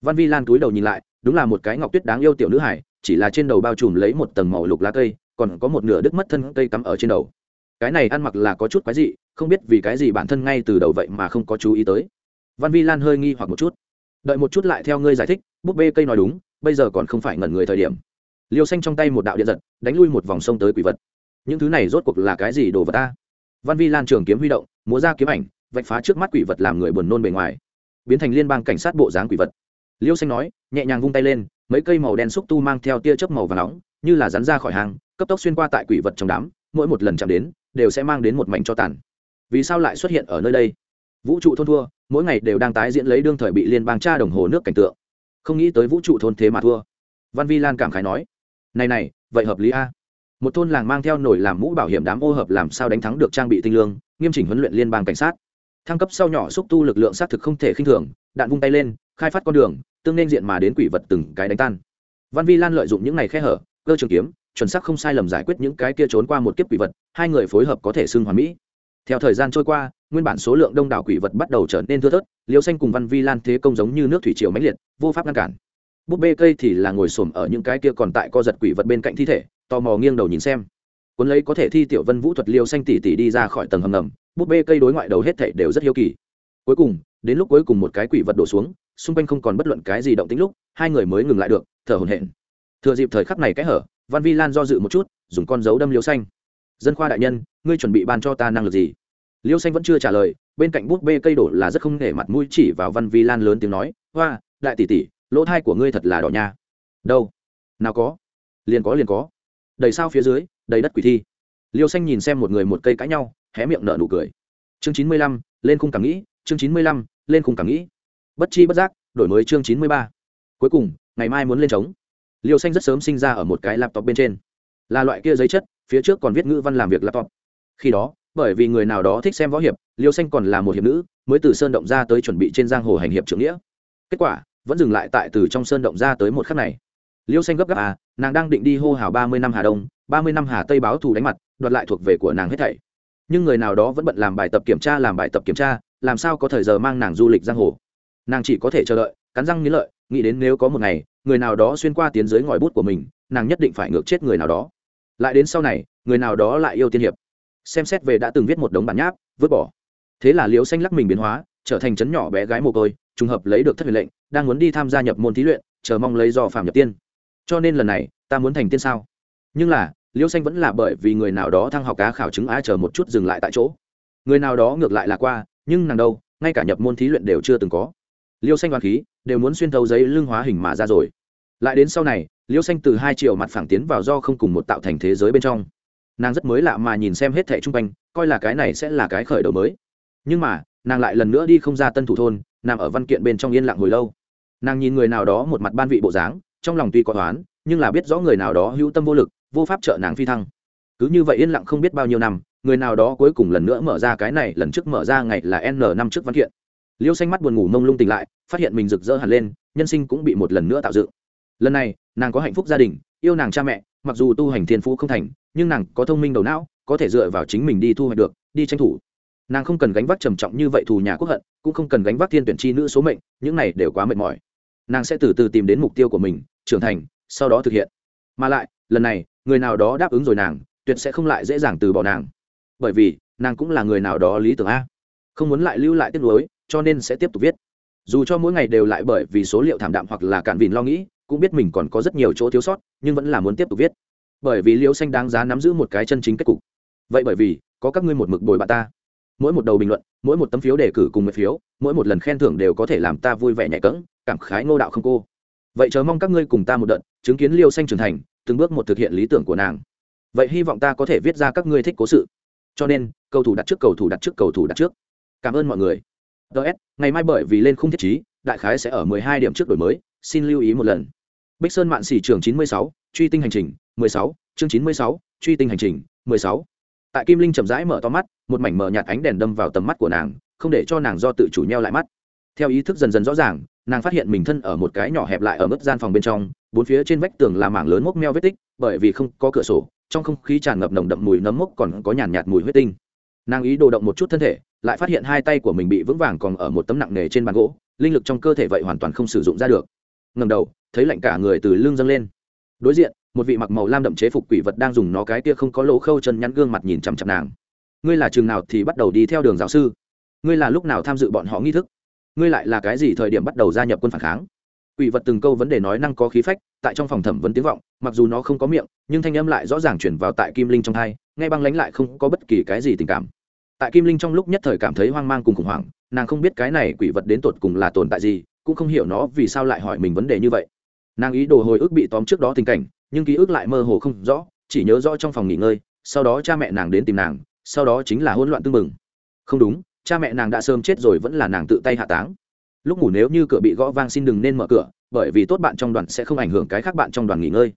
S1: Văn vi lan túi đầu nhìn lại, đúng là một cái ngọc tuyết đáng yêu tiểu nữ hải chỉ là trên đầu bao trùm lấy một tầng màu lục lá cây, còn có một nửa đứt mất thân cây cắm ở trên đầu. Cái này ăn mặc là có chút quái dị, không biết vì cái gì bản thân ngay từ đầu vậy mà không có chú ý tới. Văn vi lan hơi nghi hoặc một chút. Đợi một chút lại theo ngươi giải thích, búp bê cây nói đúng, bây giờ còn không phải ngẩn người thời điểm liêu xanh trong tay một đạo điện giật, đánh lui một vòng sông tới quỷ vật. Những thứ này rốt cuộc là cái gì đồ vật ta? Văn vi lan trường kiếm huy động, múa ra kiếm ảnh, vạch phá trước mắt quỷ vật làm người buồn nôn bề ngoài. Biến thành liên bang cảnh sát bộ dáng quỷ vật. Liêu xanh nói, nhẹ nhàng vung tay lên, mấy cây màu đen xúc tu mang theo tia chớp màu và nóng, như là rắn ra khỏi hàng, cấp tốc xuyên qua tại quỷ vật trong đám, mỗi một lần chạm đến, đều sẽ mang đến một mảnh cho tàn. Vì sao lại xuất hiện ở nơi đây? Vũ trụ thôn thua, mỗi ngày đều đang tái diễn lấy đương thời bị liên bang tra đồng hồ nước cảnh tượng. Không nghĩ tới vũ trụ thôn thế mà thua. Văn vi lan cảm khái nói này này, vậy hợp lý a. Một thôn làng mang theo nổi làm mũ bảo hiểm đám ô hợp làm sao đánh thắng được trang bị tinh lương, nghiêm chỉnh huấn luyện liên bang cảnh sát. Thăng cấp sau nhỏ xúc tu lực lượng xác thực không thể khinh thường, đạn vung tay lên, khai phát con đường, tương nên diện mà đến quỷ vật từng cái đánh tan. Văn vi lan lợi dụng những này khe hở, cơ trường kiếm, chuẩn xác không sai lầm giải quyết những cái kia trốn qua một kiếp quỷ vật, hai người phối hợp có thể xưng hoàn mỹ. Theo thời gian trôi qua, nguyên bản số lượng đông đảo quỷ vật bắt đầu trở nên thưa thớt liêu xanh cùng văn vi lan thế công giống như nước thủy triều mãnh liệt, vô pháp ngăn cản búp bê cây thì là ngồi xổm ở những cái kia còn tại co giật quỷ vật bên cạnh thi thể, tò mò nghiêng đầu nhìn xem. Cuốn lấy có thể thi tiểu vân vũ thuật liêu xanh tỉ tỉ đi ra khỏi tầng hầm ngầm, búp bê cây đối ngoại đầu hết thể đều rất hiếu kỳ. Cuối cùng, đến lúc cuối cùng một cái quỷ vật đổ xuống, xung quanh không còn bất luận cái gì động tính lúc, hai người mới ngừng lại được, thở hổn hển. Thừa dịp thời khắc này kẽ hở, văn vi lan do dự một chút, dùng con dấu đâm liêu xanh. Dân khoa đại nhân, ngươi chuẩn bị ban cho ta năng lực gì? Liêu xanh vẫn chưa trả lời, bên cạnh bút bê cây đổ là rất không nể mặt mũi chỉ vào văn vi lan lớn tiếng nói, hoa, đại tỷ tỷ lỗ thai của ngươi thật là đỏ nha. Đâu? Nào có. Liền có liền có. Đầy sao phía dưới, đầy đất quỷ thi. Liêu xanh nhìn xem một người một cây cãi nhau, hé miệng nở nụ cười. Chương chín mươi lăm, lên khung cảm nghĩ, chương chín mươi lăm, lên khung cảm nghĩ. Bất chi bất giác, đổi mới chương chín mươi ba. Cuối cùng, ngày mai muốn lên trống. Liêu xanh rất sớm sinh ra ở một cái laptop bên trên. Là loại kia giấy chất, phía trước còn viết ngữ văn làm việc laptop. Khi đó, bởi vì người nào đó thích xem võ hiệp, liêu xanh còn là một hiệp nữ, mới từ sơn động ra tới chuẩn bị trên giang hồ hành hiệp trưởng nghĩa. Kết quả vẫn dừng lại tại từ trong sơn động ra tới một khắc này. Liêu xanh gấp gáp à nàng đang định đi hô hào ba mươi năm hà đông, ba mươi năm hà tây báo thù đánh mặt, đoạt lại thuộc về của nàng hết thảy. Nhưng người nào đó vẫn bận làm bài tập kiểm tra, làm bài tập kiểm tra, làm sao có thời giờ mang nàng du lịch giang hồ? Nàng chỉ có thể chờ đợi, cắn răng nghĩ lợi, nghĩ đến nếu có một ngày, người nào đó xuyên qua tiến dưới ngòi bút của mình, nàng nhất định phải ngược chết người nào đó. Lại đến sau này, người nào đó lại yêu tiên hiệp. Xem xét về đã từng viết một đống bản nháp, vứt bỏ. Thế là liễu xanh lắc mình biến hóa trở thành chấn nhỏ bé gái mồ côi, trùng hợp lấy được thất huyền lệnh, đang muốn đi tham gia nhập môn thí luyện, chờ mong lấy do phạm nhập tiên. Cho nên lần này, ta muốn thành tiên sao? Nhưng là, liêu xanh vẫn là bởi vì người nào đó thăng học cá khảo chứng á chờ một chút dừng lại tại chỗ. Người nào đó ngược lại là qua, nhưng nàng đâu, ngay cả nhập môn thí luyện đều chưa từng có. Liêu xanh hoàng khí, đều muốn xuyên thấu giấy lưng hóa hình mà ra rồi. Lại đến sau này, liêu xanh từ hai triệu mặt phẳng tiến vào do không cùng một tạo thành thế giới bên trong. Nàng rất mới lạ mà nhìn xem hết thẻ chung quanh, coi là cái này sẽ là cái khởi đầu mới. Nhưng mà nàng lại lần nữa đi không ra tân thủ thôn, nằm ở văn kiện bên trong yên lặng hồi lâu. Nàng nhìn người nào đó một mặt ban vị bộ dáng, trong lòng tuy có toán nhưng là biết rõ người nào đó hữu tâm vô lực, vô pháp trợ nàng phi thăng. Cứ như vậy yên lặng không biết bao nhiêu năm, người nào đó cuối cùng lần nữa mở ra cái này, lần trước mở ra ngày là n năm trước văn kiện. Liêu xanh mắt buồn ngủ mông lung tỉnh lại, phát hiện mình rực rỡ hẳn lên, nhân sinh cũng bị một lần nữa tạo dựng. Lần này, nàng có hạnh phúc gia đình, yêu nàng cha mẹ, mặc dù tu hành thiên phú không thành, nhưng nàng có thông minh đầu não, có thể dựa vào chính mình đi thu hoạch được, đi tranh thủ nàng không cần gánh vác trầm trọng như vậy thù nhà quốc hận, cũng không cần gánh vác thiên tuyển chi nữ số mệnh, những này đều quá mệt mỏi. Nàng sẽ từ từ tìm đến mục tiêu của mình, trưởng thành, sau đó thực hiện. Mà lại, lần này, người nào đó đáp ứng rồi nàng, tuyệt sẽ không lại dễ dàng từ bỏ nàng. Bởi vì, nàng cũng là người nào đó lý tưởng a. Không muốn lại lưu lại tiếp nối cho nên sẽ tiếp tục viết. Dù cho mỗi ngày đều lại bởi vì số liệu thảm đạm hoặc là cản vìn lo nghĩ, cũng biết mình còn có rất nhiều chỗ thiếu sót, nhưng vẫn là muốn tiếp tục viết. Bởi vì liễu xanh đáng giá nắm giữ một cái chân chính kết cục. Vậy bởi vì, có các ngươi một mực bồi bạn ta mỗi một đầu bình luận mỗi một tấm phiếu đề cử cùng một phiếu mỗi một lần khen thưởng đều có thể làm ta vui vẻ nhạy cẫng cảm khái ngô đạo không cô. Vậy chờ mong các ngươi cùng ta một đợt chứng kiến liêu xanh trưởng thành từng bước một thực hiện lý tưởng của nàng. Vậy hy vọng ta có thể viết ra các ngươi thích cố sự. Cho nên cầu thủ đặt trước cầu thủ đặt trước cầu thủ đặt trước. Cảm ơn mọi người. Ts ngày mai bởi vì lên khung thiết chí đại khái sẽ ở 12 điểm trước đổi mới xin lưu ý một lần. Bích sơn mạn xỉ trường 96, truy tinh hành trình 16, chương 96, truy tinh hành trình 16 tại kim linh chậm rãi mở to mắt, một mảnh mờ nhạt ánh đèn đâm vào tầm mắt của nàng, không để cho nàng do tự chủ nheo lại mắt. Theo ý thức dần dần rõ ràng, nàng phát hiện mình thân ở một cái nhỏ hẹp lại ở mức gian phòng bên trong, bốn phía trên vách tường là mảng lớn mốc meo vết tích, bởi vì không có cửa sổ, trong không khí tràn ngập nồng đậm mùi nấm mốc còn có nhàn nhạt mùi huyết tinh. Nàng ý đồ động một chút thân thể, lại phát hiện hai tay của mình bị vững vàng còn ở một tấm nặng nề trên bàn gỗ, linh lực trong cơ thể vậy hoàn toàn không sử dụng ra được. Ngầm đầu, thấy lạnh cả người từ lưng dâng lên. Đối diện một vị mặc màu lam đậm chế phục quỷ vật đang dùng nó cái tia không có lỗ khâu chân nhắn gương mặt nhìn chằm chằm nàng. Ngươi là chừng nào thì bắt đầu đi theo đường giáo sư. Ngươi là lúc nào tham dự bọn họ nghi thức. Ngươi lại là cái gì thời điểm bắt đầu gia nhập quân phản kháng. Quỷ vật từng câu vấn đề nói năng có khí phách, tại trong phòng thẩm vấn tiếng vọng, mặc dù nó không có miệng, nhưng thanh âm lại rõ ràng chuyển vào tại kim linh trong hai ngay băng lánh lại không có bất kỳ cái gì tình cảm. Tại kim linh trong lúc nhất thời cảm thấy hoang mang cùng khủng hoảng, nàng không biết cái này quỷ vật đến tột cùng là tồn tại gì, cũng không hiểu nó vì sao lại hỏi mình vấn đề như vậy. Nàng ý đồ hồi ức bị tóm trước đó tình cảnh nhưng ký ức lại mơ hồ không rõ, chỉ nhớ rõ trong phòng nghỉ ngơi, sau đó cha mẹ nàng đến tìm nàng, sau đó chính là hỗn loạn tưng mừng không đúng, cha mẹ nàng đã sớm chết rồi vẫn là nàng tự tay hạ táng. Lúc ngủ nếu như cửa bị gõ vang xin đừng nên mở cửa, bởi vì tốt bạn trong đoàn sẽ không ảnh hưởng cái khác bạn trong đoàn nghỉ ngơi.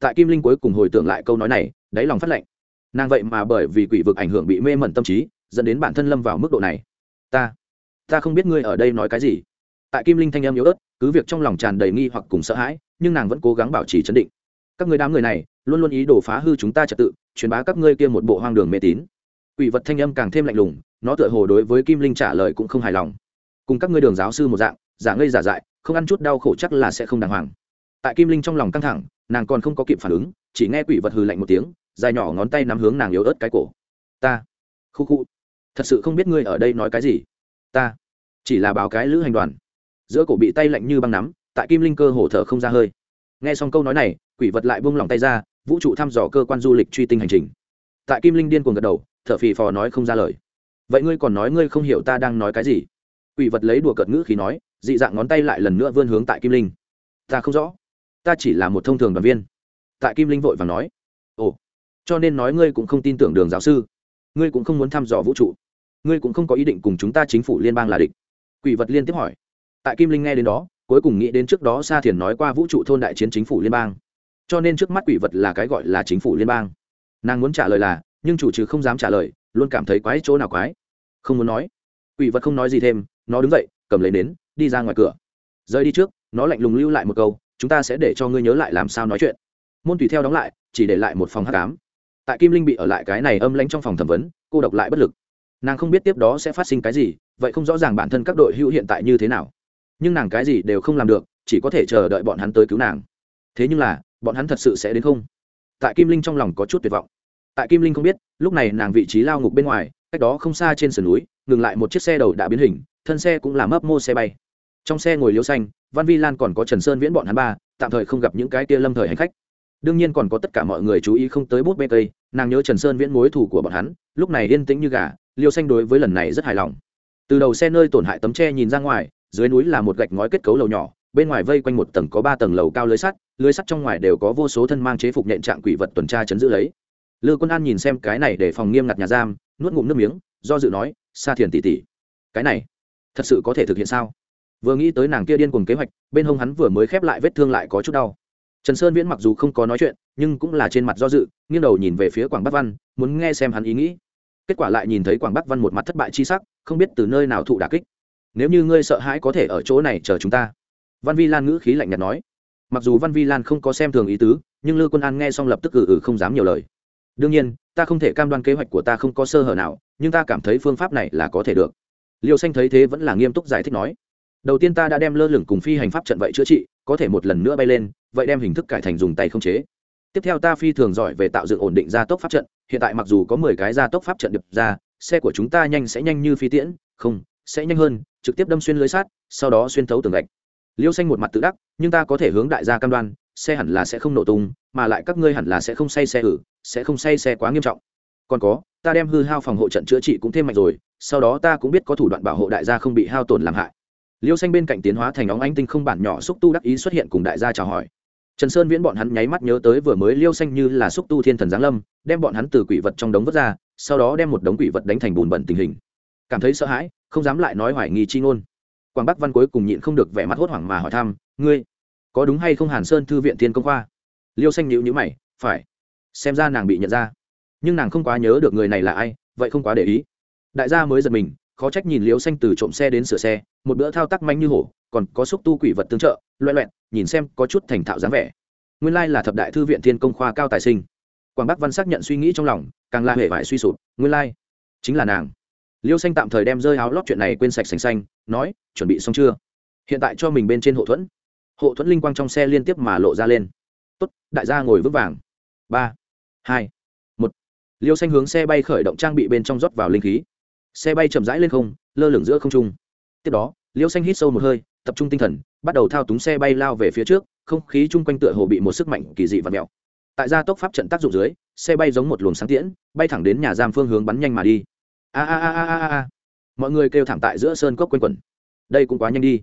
S1: Tại kim linh cuối cùng hồi tưởng lại câu nói này, đáy lòng phát lệnh. Nàng vậy mà bởi vì quỷ vực ảnh hưởng bị mê mẩn tâm trí, dẫn đến bản thân lâm vào mức độ này. Ta ta không biết ngươi ở đây nói cái gì. Tại kim linh thanh em yếu ớt, cứ việc trong lòng tràn đầy nghi hoặc cùng sợ hãi, nhưng nàng vẫn cố gắng bảo trì chấn định các người đám người này, luôn luôn ý đồ phá hư chúng ta trật tự, truyền bá các ngươi kia một bộ hoang đường mê tín. Quỷ vật thanh âm càng thêm lạnh lùng, nó tựa hồ đối với kim linh trả lời cũng không hài lòng. Cùng các ngươi đường giáo sư một dạng, giả ngây giả dại, không ăn chút đau khổ chắc là sẽ không đàng hoàng. Tại kim linh trong lòng căng thẳng, nàng còn không có kịp phản ứng, chỉ nghe quỷ vật hừ lạnh một tiếng, dài nhỏ ngón tay nắm hướng nàng yếu ớt cái cổ. Ta. Khu khu. Thật sự không biết ngươi ở đây nói cái gì. Ta. Chỉ là báo cái lữ hành đoàn. Giữa cổ bị tay lạnh như băng nắm, tại kim linh cơ hổ thở không ra hơi nghe xong câu nói này, quỷ vật lại buông lỏng tay ra, vũ trụ thăm dò cơ quan du lịch truy tinh hành trình. Tại kim linh điên cuồng gật đầu, thở phì phò nói không ra lời. Vậy ngươi còn nói ngươi không hiểu ta đang nói cái gì? Quỷ vật lấy đùa cợt ngữ khí nói, dị dạng ngón tay lại lần nữa vươn hướng tại kim linh. Ta không rõ. Ta chỉ là một thông thường đoàn viên. Tại kim linh vội và nói, ồ, cho nên nói ngươi cũng không tin tưởng đường giáo sư. Ngươi cũng không muốn thăm dò vũ trụ. Ngươi cũng không có ý định cùng chúng ta chính phủ liên bang là địch. Quỷ vật liên tiếp hỏi. Tại kim linh nghe đến đó cuối cùng nghĩ đến trước đó sa thiền nói qua vũ trụ thôn đại chiến chính phủ liên bang. Cho nên trước mắt quỷ vật là cái gọi là chính phủ liên bang. Nàng muốn trả lời là, nhưng chủ trừ không dám trả lời, luôn cảm thấy quái chỗ nào quái. Không muốn nói. Quỷ vật không nói gì thêm, nó đứng dậy, cầm lấy nến, đi ra ngoài cửa. Rời đi trước, nó lạnh lùng lưu lại một câu, chúng ta sẽ để cho ngươi nhớ lại làm sao nói chuyện. Môn tùy theo đóng lại, chỉ để lại một phòng hát cám tại kim linh bị ở lại cái này âm lãnh trong phòng thẩm vấn, cô độc lại bất lực. Nàng không biết tiếp đó sẽ phát sinh cái gì, vậy không rõ ràng bản thân các đội hữu hiện tại như thế nào nhưng nàng cái gì đều không làm được, chỉ có thể chờ đợi bọn hắn tới cứu nàng. Thế nhưng là, bọn hắn thật sự sẽ đến không? Tại kim linh trong lòng có chút tuyệt vọng. Tại kim linh không biết, lúc này nàng vị trí lao ngục bên ngoài, cách đó không xa trên sườn núi, ngừng lại một chiếc xe đầu đã biến hình, thân xe cũng là mấp mô xe bay. Trong xe ngồi liêu xanh, văn vi lan còn có trần sơn viễn bọn hắn ba, tạm thời không gặp những cái tia lâm thời hành khách. Đương nhiên còn có tất cả mọi người chú ý không tới bút bê tây nàng nhớ trần sơn viễn mối thủ của bọn hắn, lúc này yên tĩnh như gà liêu xanh đối với lần này rất hài lòng. Từ đầu xe nơi tổn hại tấm tre nhìn ra ngoài dưới núi là một gạch ngói kết cấu lầu nhỏ, bên ngoài vây quanh một tầng có ba tầng lầu cao lưới sắt lưới sắt trong ngoài đều có vô số thân mang chế phục nhện trạng quỷ vật tuần tra chấn giữ lấy. Lư quân an nhìn xem cái này để phòng nghiêm ngặt nhà giam, nuốt ngụm nước miếng, do dự nói xa thiền tỉ tỉ cái này thật sự có thể thực hiện sao? Vừa nghĩ tới nàng kia điên cùng kế hoạch, bên hông hắn vừa mới khép lại vết thương lại có chút đau. Trần sơn viễn mặc dù không có nói chuyện, nhưng cũng là trên mặt do dự, nghiêng đầu nhìn về phía quảng bắc văn, muốn nghe xem hắn ý nghĩ. Kết quả lại nhìn thấy quảng bắc văn một mặt thất bại chi sắc, không biết từ nơi nào thụ đà kích nếu như ngươi sợ hãi có thể ở chỗ này chờ chúng ta. Văn vi lan ngữ khí lạnh nhạt nói. Mặc dù văn vi lan không có xem thường ý tứ, nhưng lư quân an nghe xong lập tức ừ ừ không dám nhiều lời. Đương nhiên, ta không thể cam đoan kế hoạch của ta không có sơ hở nào, nhưng ta cảm thấy phương pháp này là có thể được. Liêu xanh thấy thế vẫn là nghiêm túc giải thích nói. Đầu tiên ta đã đem lơ lửng cùng phi hành pháp trận vậy chữa trị, có thể một lần nữa bay lên, vậy đem hình thức cải thành dùng tay không chế. Tiếp theo ta phi thường giỏi về tạo dựng ổn định gia tốc pháp trận, hiện tại mặc dù có mười cái gia tốc pháp trận đập ra, xe của chúng ta nhanh sẽ nhanh như phi tiễn, không, sẽ nhanh hơn trực tiếp đâm xuyên lưới sát sau đó xuyên thấu tường gạch. Liêu xanh một mặt tự đắc, nhưng ta có thể hướng đại gia cam đoan, xe hẳn là sẽ không nổ tung, mà lại các ngươi hẳn là sẽ không say xe ử, sẽ không say xe quá nghiêm trọng. Còn có, ta đem hư hao phòng hộ trận chữa trị cũng thêm mạnh rồi, sau đó ta cũng biết có thủ đoạn bảo hộ đại gia không bị hao tổn làm hại. Liêu xanh bên cạnh tiến hóa thành óng ánh tinh không bản nhỏ xúc tu đắc ý xuất hiện cùng đại gia chào hỏi. Trần sơn viễn bọn hắn nháy mắt nhớ tới vừa mới liêu xanh như là xúc tu thiên thần giáng lâm, đem bọn hắn từ quỷ vật trong đống vớt ra, sau đó đem một đống quỷ vật đánh thành bùn bẩn tình hình. Cảm thấy sợ hãi không dám lại nói hoài nghi chi ngôn. Quảng bắc văn cuối cùng nhịn không được vẻ mặt hốt hoảng mà hỏi thăm, ngươi, có đúng hay không hàn sơn thư viện thiên công khoa? Liêu xanh nhịu nhữ mày, phải. Xem ra nàng bị nhận ra. Nhưng nàng không quá nhớ được người này là ai, vậy không quá để ý. Đại gia mới giật mình, khó trách nhìn liêu xanh từ trộm xe đến sửa xe, một bữa thao tác manh như hổ, còn có xúc tu quỷ vật tương trợ loẹ loẹn, nhìn xem có chút thành thạo dáng vẻ. Nguyên lai là thập đại thư viện thiên công khoa cao tài sinh. Quảng bắc văn xác nhận suy nghĩ trong lòng, càng là hệ vải suy sụp, nguyên lai chính là nàng liêu xanh tạm thời đem rơi áo lót chuyện này quên sạch sành xanh, nói, chuẩn bị xong chưa? Hiện tại cho mình bên trên hộ thuẫn. Hộ thuẫn linh quang trong xe liên tiếp mà lộ ra lên. Tốt, đại gia ngồi vững vàng. Ba, hai, một. Liêu xanh hướng xe bay khởi động trang bị bên trong rót vào linh khí. Xe bay chậm rãi lên không, lơ lửng giữa không trung. Tiếp đó, liêu xanh hít sâu một hơi, tập trung tinh thần, bắt đầu thao túng xe bay lao về phía trước, không khí chung quanh tựa hồ bị một sức mạnh kỳ dị và mèo. Tại gia tốc pháp trận tác dụng dưới, xe bay giống một luồng sáng tiễn, bay thẳng đến nhà giam phương hướng bắn nhanh mà đi a a a a a mọi người kêu thảm tại giữa sơn cốc quanh quẩn. Đây cũng quá nhanh đi.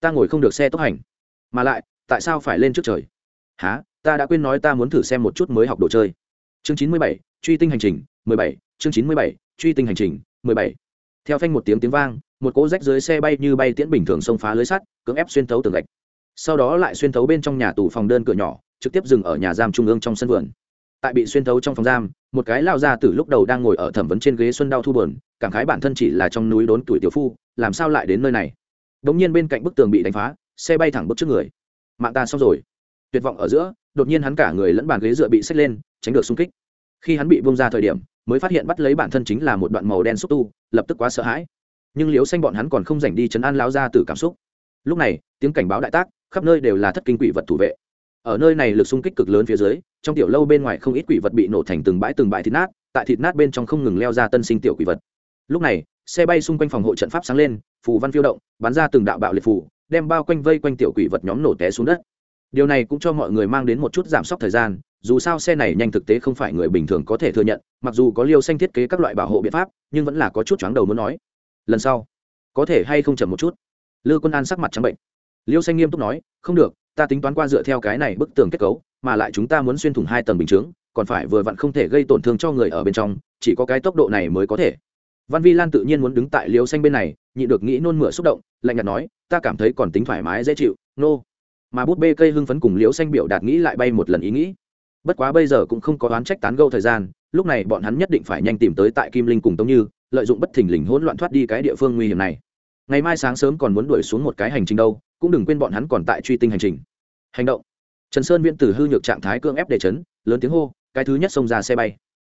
S1: Ta ngồi không được xe tốc hành. Mà lại, tại sao phải lên trước trời? Há ta đã quên nói ta muốn thử xem một chút mới học đồ chơi. Chương chín mươi bảy, truy tinh hành trình, mười bảy. Chương chín mươi bảy, truy tinh hành trình, mười bảy. Theo phanh một tiếng tiếng vang, một cỗ rách dưới xe bay như bay tiễn bình thường xông phá lưới sắt, cưỡng ép xuyên thấu tường gạch. Sau đó lại xuyên thấu bên trong nhà tù phòng đơn cửa nhỏ, trực tiếp dừng ở nhà giam trung ương trong sân vườn tại bị xuyên thấu trong phòng giam, một cái lao ra từ lúc đầu đang ngồi ở thẩm vấn trên ghế xuân đau thu bờn cảm khái bản thân chỉ là trong núi đốn tuổi tiểu phu, làm sao lại đến nơi này? Đ ỗ n g nhiên bên cạnh bức tường bị đánh phá, xe bay thẳng bước trước người. Mạng ta xong rồi. Tuyệt vọng ở giữa, đột nhiên hắn cả người lẫn bàn ghế dựa bị xách lên, tránh được xung kích. Khi hắn bị bông ra thời điểm, mới phát hiện bắt lấy bản thân chính là một đoạn màu đen xúc tu, lập tức quá sợ hãi. Nhưng liếu xanh bọn hắn còn không dành đi chấn an lao ra từ cảm xúc. Lúc này, tiếng cảnh báo đại tác, khắp nơi đều là thất kinh quỷ vật thủ vệ ở nơi này lực xung kích cực lớn phía dưới, trong tiểu lâu bên ngoài không ít quỷ vật bị nổ thành từng bãi từng bãi thịt nát, tại thịt nát bên trong không ngừng leo ra tân sinh tiểu quỷ vật. Lúc này, xe bay xung quanh phòng hộ trận pháp sáng lên, phù văn phiêu động, bắn ra từng đạo bạo liệt phù, đem bao quanh vây quanh tiểu quỷ vật nhóm nổ té xuống đất. Điều này cũng cho mọi người mang đến một chút giảm sốc thời gian, dù sao xe này nhanh thực tế không phải người bình thường có thể thừa nhận, mặc dù có liêu xanh thiết kế các loại bảo hộ biện pháp, nhưng vẫn là có chút chóng đầu muốn nói. Lần sau, có thể hay không chậm một chút? Lư quân an sắc mặt trắng bệnh. Liêu xanh nghiêm túc nói, không được ta tính toán qua dựa theo cái này bức tường kết cấu, mà lại chúng ta muốn xuyên thủng hai tầng bình chướng, còn phải vừa vặn không thể gây tổn thương cho người ở bên trong, chỉ có cái tốc độ này mới có thể. Văn vi lan tự nhiên muốn đứng tại liều xanh bên này nhị được nghĩ nôn mửa xúc động, lạnh nhạt nói, ta cảm thấy còn tính thoải mái, dễ chịu, nô、no. mà bút bê cây hưng phấn cùng liều xanh biểu đạt nghĩ lại bay một lần ý nghĩ. Bất quá bây giờ cũng không có đoán trách tán gâu thời gian, lúc này bọn hắn nhất định phải nhanh tìm tới tại kim linh cùng tống như, lợi dụng bất thình lình hỗn loạn thoát đi cái địa phương nguy hiểm này. Ngày mai sáng sớm còn muốn đuổi xuống một cái hành trình đâu cũng đừng quên bọn hắn còn tại truy tinh hành trình. Hành động. Trần sơn viễn từ hư nhược trạng thái cương ép để chấn, lớn tiếng hô, cái thứ nhất xông ra xe bay.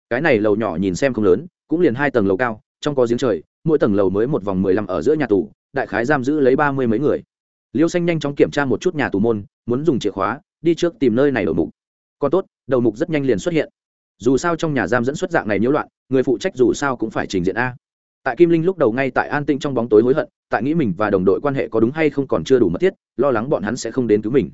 S1: Cái này lầu nhỏ nhìn xem không lớn, cũng liền hai tầng lầu cao, trong có giếng trời, mỗi tầng lầu mới một vòng mười lăm ở giữa nhà tù, đại khái giam giữ lấy ba mươi mấy người. Liêu xanh nhanh chóng kiểm tra một chút nhà tù môn, muốn dùng chìa khóa, đi trước tìm nơi này đầu mục. Còn tốt, đầu mục rất nhanh liền xuất hiện. Dù sao trong nhà giam dẫn xuất dạng này nhiễu loạn, người phụ trách dù sao cũng phải trình diện a tại kim linh lúc đầu ngay tại an tĩnh trong bóng tối hối hận, tại nghĩ mình và đồng đội quan hệ có đúng hay không còn chưa đủ mất thiết, lo lắng bọn hắn sẽ không đến cứu mình.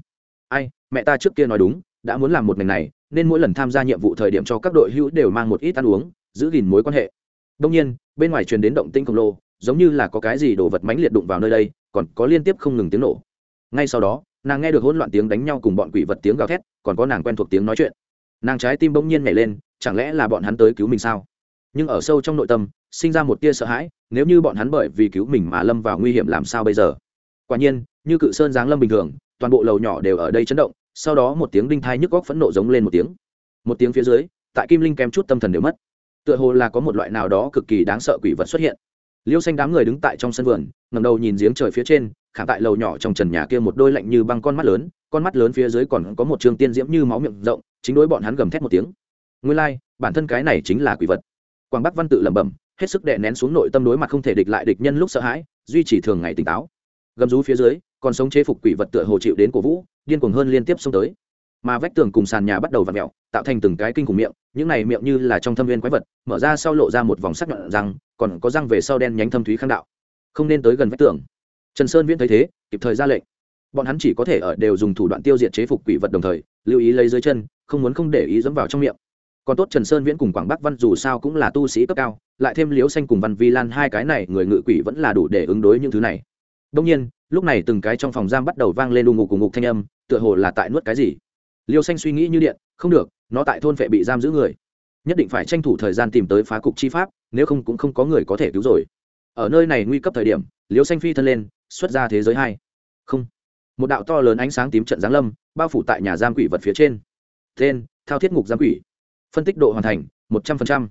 S1: Ai, mẹ ta trước kia nói đúng, đã muốn làm một ngành này, nên mỗi lần tham gia nhiệm vụ thời điểm cho các đội hữu đều mang một ít ăn uống, giữ gìn mối quan hệ. Đông nhiên, bên ngoài truyền đến động tinh khổng lồ, giống như là có cái gì đồ vật mánh liệt đụng vào nơi đây, còn có liên tiếp không ngừng tiếng nổ. Ngay sau đó, nàng nghe được hỗn loạn tiếng đánh nhau cùng bọn quỷ vật tiếng gào thét, còn có nàng quen thuộc tiếng nói chuyện. Nàng trái tim bỗng nhiên nhảy lên, chẳng lẽ là bọn hắn tới cứu mình sao? Nhưng ở sâu trong nội tâm sinh ra một tia sợ hãi nếu như bọn hắn bởi vì cứu mình mà lâm vào nguy hiểm làm sao bây giờ? Quả nhiên như cự sơn giáng lâm bình thường toàn bộ lầu nhỏ đều ở đây chấn động sau đó một tiếng đinh thai nhức góc phẫn nộ giống lên một tiếng. Một tiếng phía dưới tại kim linh kém chút tâm thần đều mất. Tựa hồ là có một loại nào đó cực kỳ đáng sợ quỷ vật xuất hiện. Liêu xanh đám người đứng tại trong sân vườn ngầm đầu nhìn giếng trời phía trên khả tại lầu nhỏ trong trần nhà kia một đôi lạnh như băng con mắt lớn con mắt lớn phía dưới còn có một trường tiên diễm như máu miệng rộng chính đối bọn hắn gầm thét một tiếng. Nguyên lai、like, bản thân cái này chính là quỷ vật. Quảng bắc văn tự lẩm bẩm hết sức đè nén xuống nội tâm đối mặt không thể địch lại địch nhân lúc sợ hãi, duy trì thường ngày tỉnh táo. Gầm rú phía dưới, còn sống chế phục quỷ vật tựa hồ chịu đến cổ vũ, điên cuồng hơn liên tiếp xông tới. Mà vách tường cùng sàn nhà bắt đầu v ặ mẹo tạo thành từng cái kinh khủng miệng, những này miệng như là trong thâm viên quái vật, mở ra sau lộ ra một vòng sắc nhọn răng, còn có răng về sau đen nhánh thâm thúy khang đạo. Không nên tới gần vách tường. Trần sơn viễn thấy thế, kịp thời ra lệnh. Bọn hắn chỉ có thể ở đều dùng thủ đoạn tiêu diệt chế phục quỷ vật đồng thời, lưu ý lấy dưới chân, không muốn không để ý dẫm vào trong miệng còn tốt trần sơn viễn cùng quảng bắc văn dù sao cũng là tu sĩ cấp cao, lại thêm liếu xanh cùng văn vi lan hai cái này người ngự quỷ vẫn là đủ để ứng đối những thứ này. Đông nhiên, lúc này từng cái trong phòng giam bắt đầu vang lên đù ngục cùng ngục thanh âm, tựa hồ là tại nuốt cái gì. Liêu xanh suy nghĩ như điện, không được, nó tại thôn phệ bị giam giữ người. Nhất định phải tranh thủ thời gian tìm tới phá cục chi pháp, nếu không cũng không có người có thể cứu rồi. Ở nơi này nguy cấp thời điểm, liêu xanh phi thân lên, xuất ra thế giới hai. Không. Một đạo to lớn ánh sáng tím trận giáng lâm, bao phủ tại nhà giam quỷ vật phía trên. Tên, thao thiết ngục giam quỷ phân tích độ hoàn thành, một trăm linh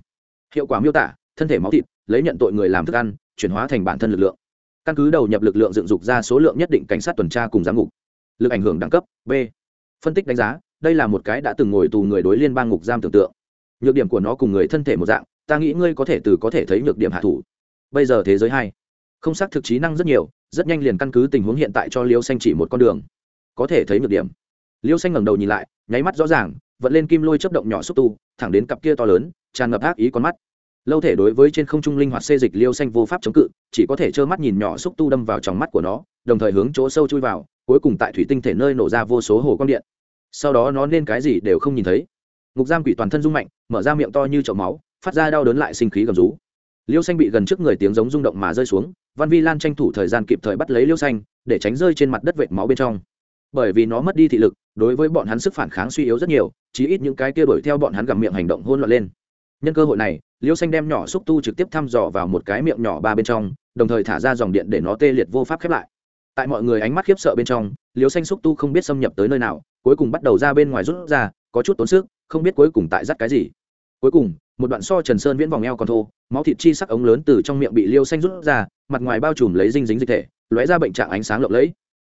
S1: hiệu quả miêu tả, thân thể máu thịt, lấy nhận tội người làm thức ăn, chuyển hóa thành bản thân lực lượng. Căn cứ đầu nhập lực lượng dựng dục ra số lượng nhất định cảnh sát tuần tra cùng giám ngục. Lực ảnh hưởng đẳng cấp, b. Phân tích đánh giá, đây là một cái đã từng ngồi tù người đối liên bang ngục giam tưởng tượng. Nhược điểm của nó cùng người thân thể một dạng, ta nghĩ ngươi có thể từ có thể thấy nhược điểm hạ thủ. Bây giờ thế giới hai. Không xác thực trí năng rất nhiều, rất nhanh liền căn cứ tình huống hiện tại cho liêu xanh chỉ một con đường. Có thể thấy nhược điểm. Liêu xanh ngẩng đầu nhìn lại, nháy mắt rõ ràng vận lên kim lôi chấp động nhỏ xúc tu, thẳng đến cặp kia to lớn, tràn ngập ác ý con mắt. Lâu thể đối với trên không trung linh hoạt xê dịch liêu xanh vô pháp chống cự, chỉ có thể trơ mắt nhìn nhỏ xúc tu đâm vào trong mắt của nó, đồng thời hướng chỗ sâu chui vào, cuối cùng tại thủy tinh thể nơi nổ ra vô số hồ con điện. Sau đó nó nên cái gì đều không nhìn thấy. Ngục giam quỷ toàn thân rung mạnh, mở ra miệng to như chậu máu, phát ra đau đớn lại sinh khí gầm rú. Liêu xanh bị gần trước người tiếng giống rung động mà rơi xuống, văn vi lan tranh thủ thời gian kịp thời bắt lấy liêu xanh, để tránh rơi trên mặt đất vệt máu bên trong bởi vì nó mất đi thị lực, đối với bọn hắn sức phản kháng suy yếu rất nhiều, chí ít những cái kia đuổi theo bọn hắn gặm miệng hành động hôn loạn lên. Nhân cơ hội này, liêu xanh đem nhỏ xúc tu trực tiếp thăm dò vào một cái miệng nhỏ ba bên trong, đồng thời thả ra dòng điện để nó tê liệt vô pháp khép lại. Tại mọi người ánh mắt khiếp sợ bên trong, liêu xanh xúc tu không biết xâm nhập tới nơi nào, cuối cùng bắt đầu ra bên ngoài rút ra, có chút tốn sức, không biết cuối cùng tại dắt cái gì. Cuối cùng, một đoạn so trần sơn viễn vòng eo còn thô, máu thịt chi sắc ống lớn từ trong miệng bị liêu xanh rút ra, mặt ngoài bao trùm lấy dinh dính dịch thể, lóe ra bệnh trạng ánh sáng lộng lẫy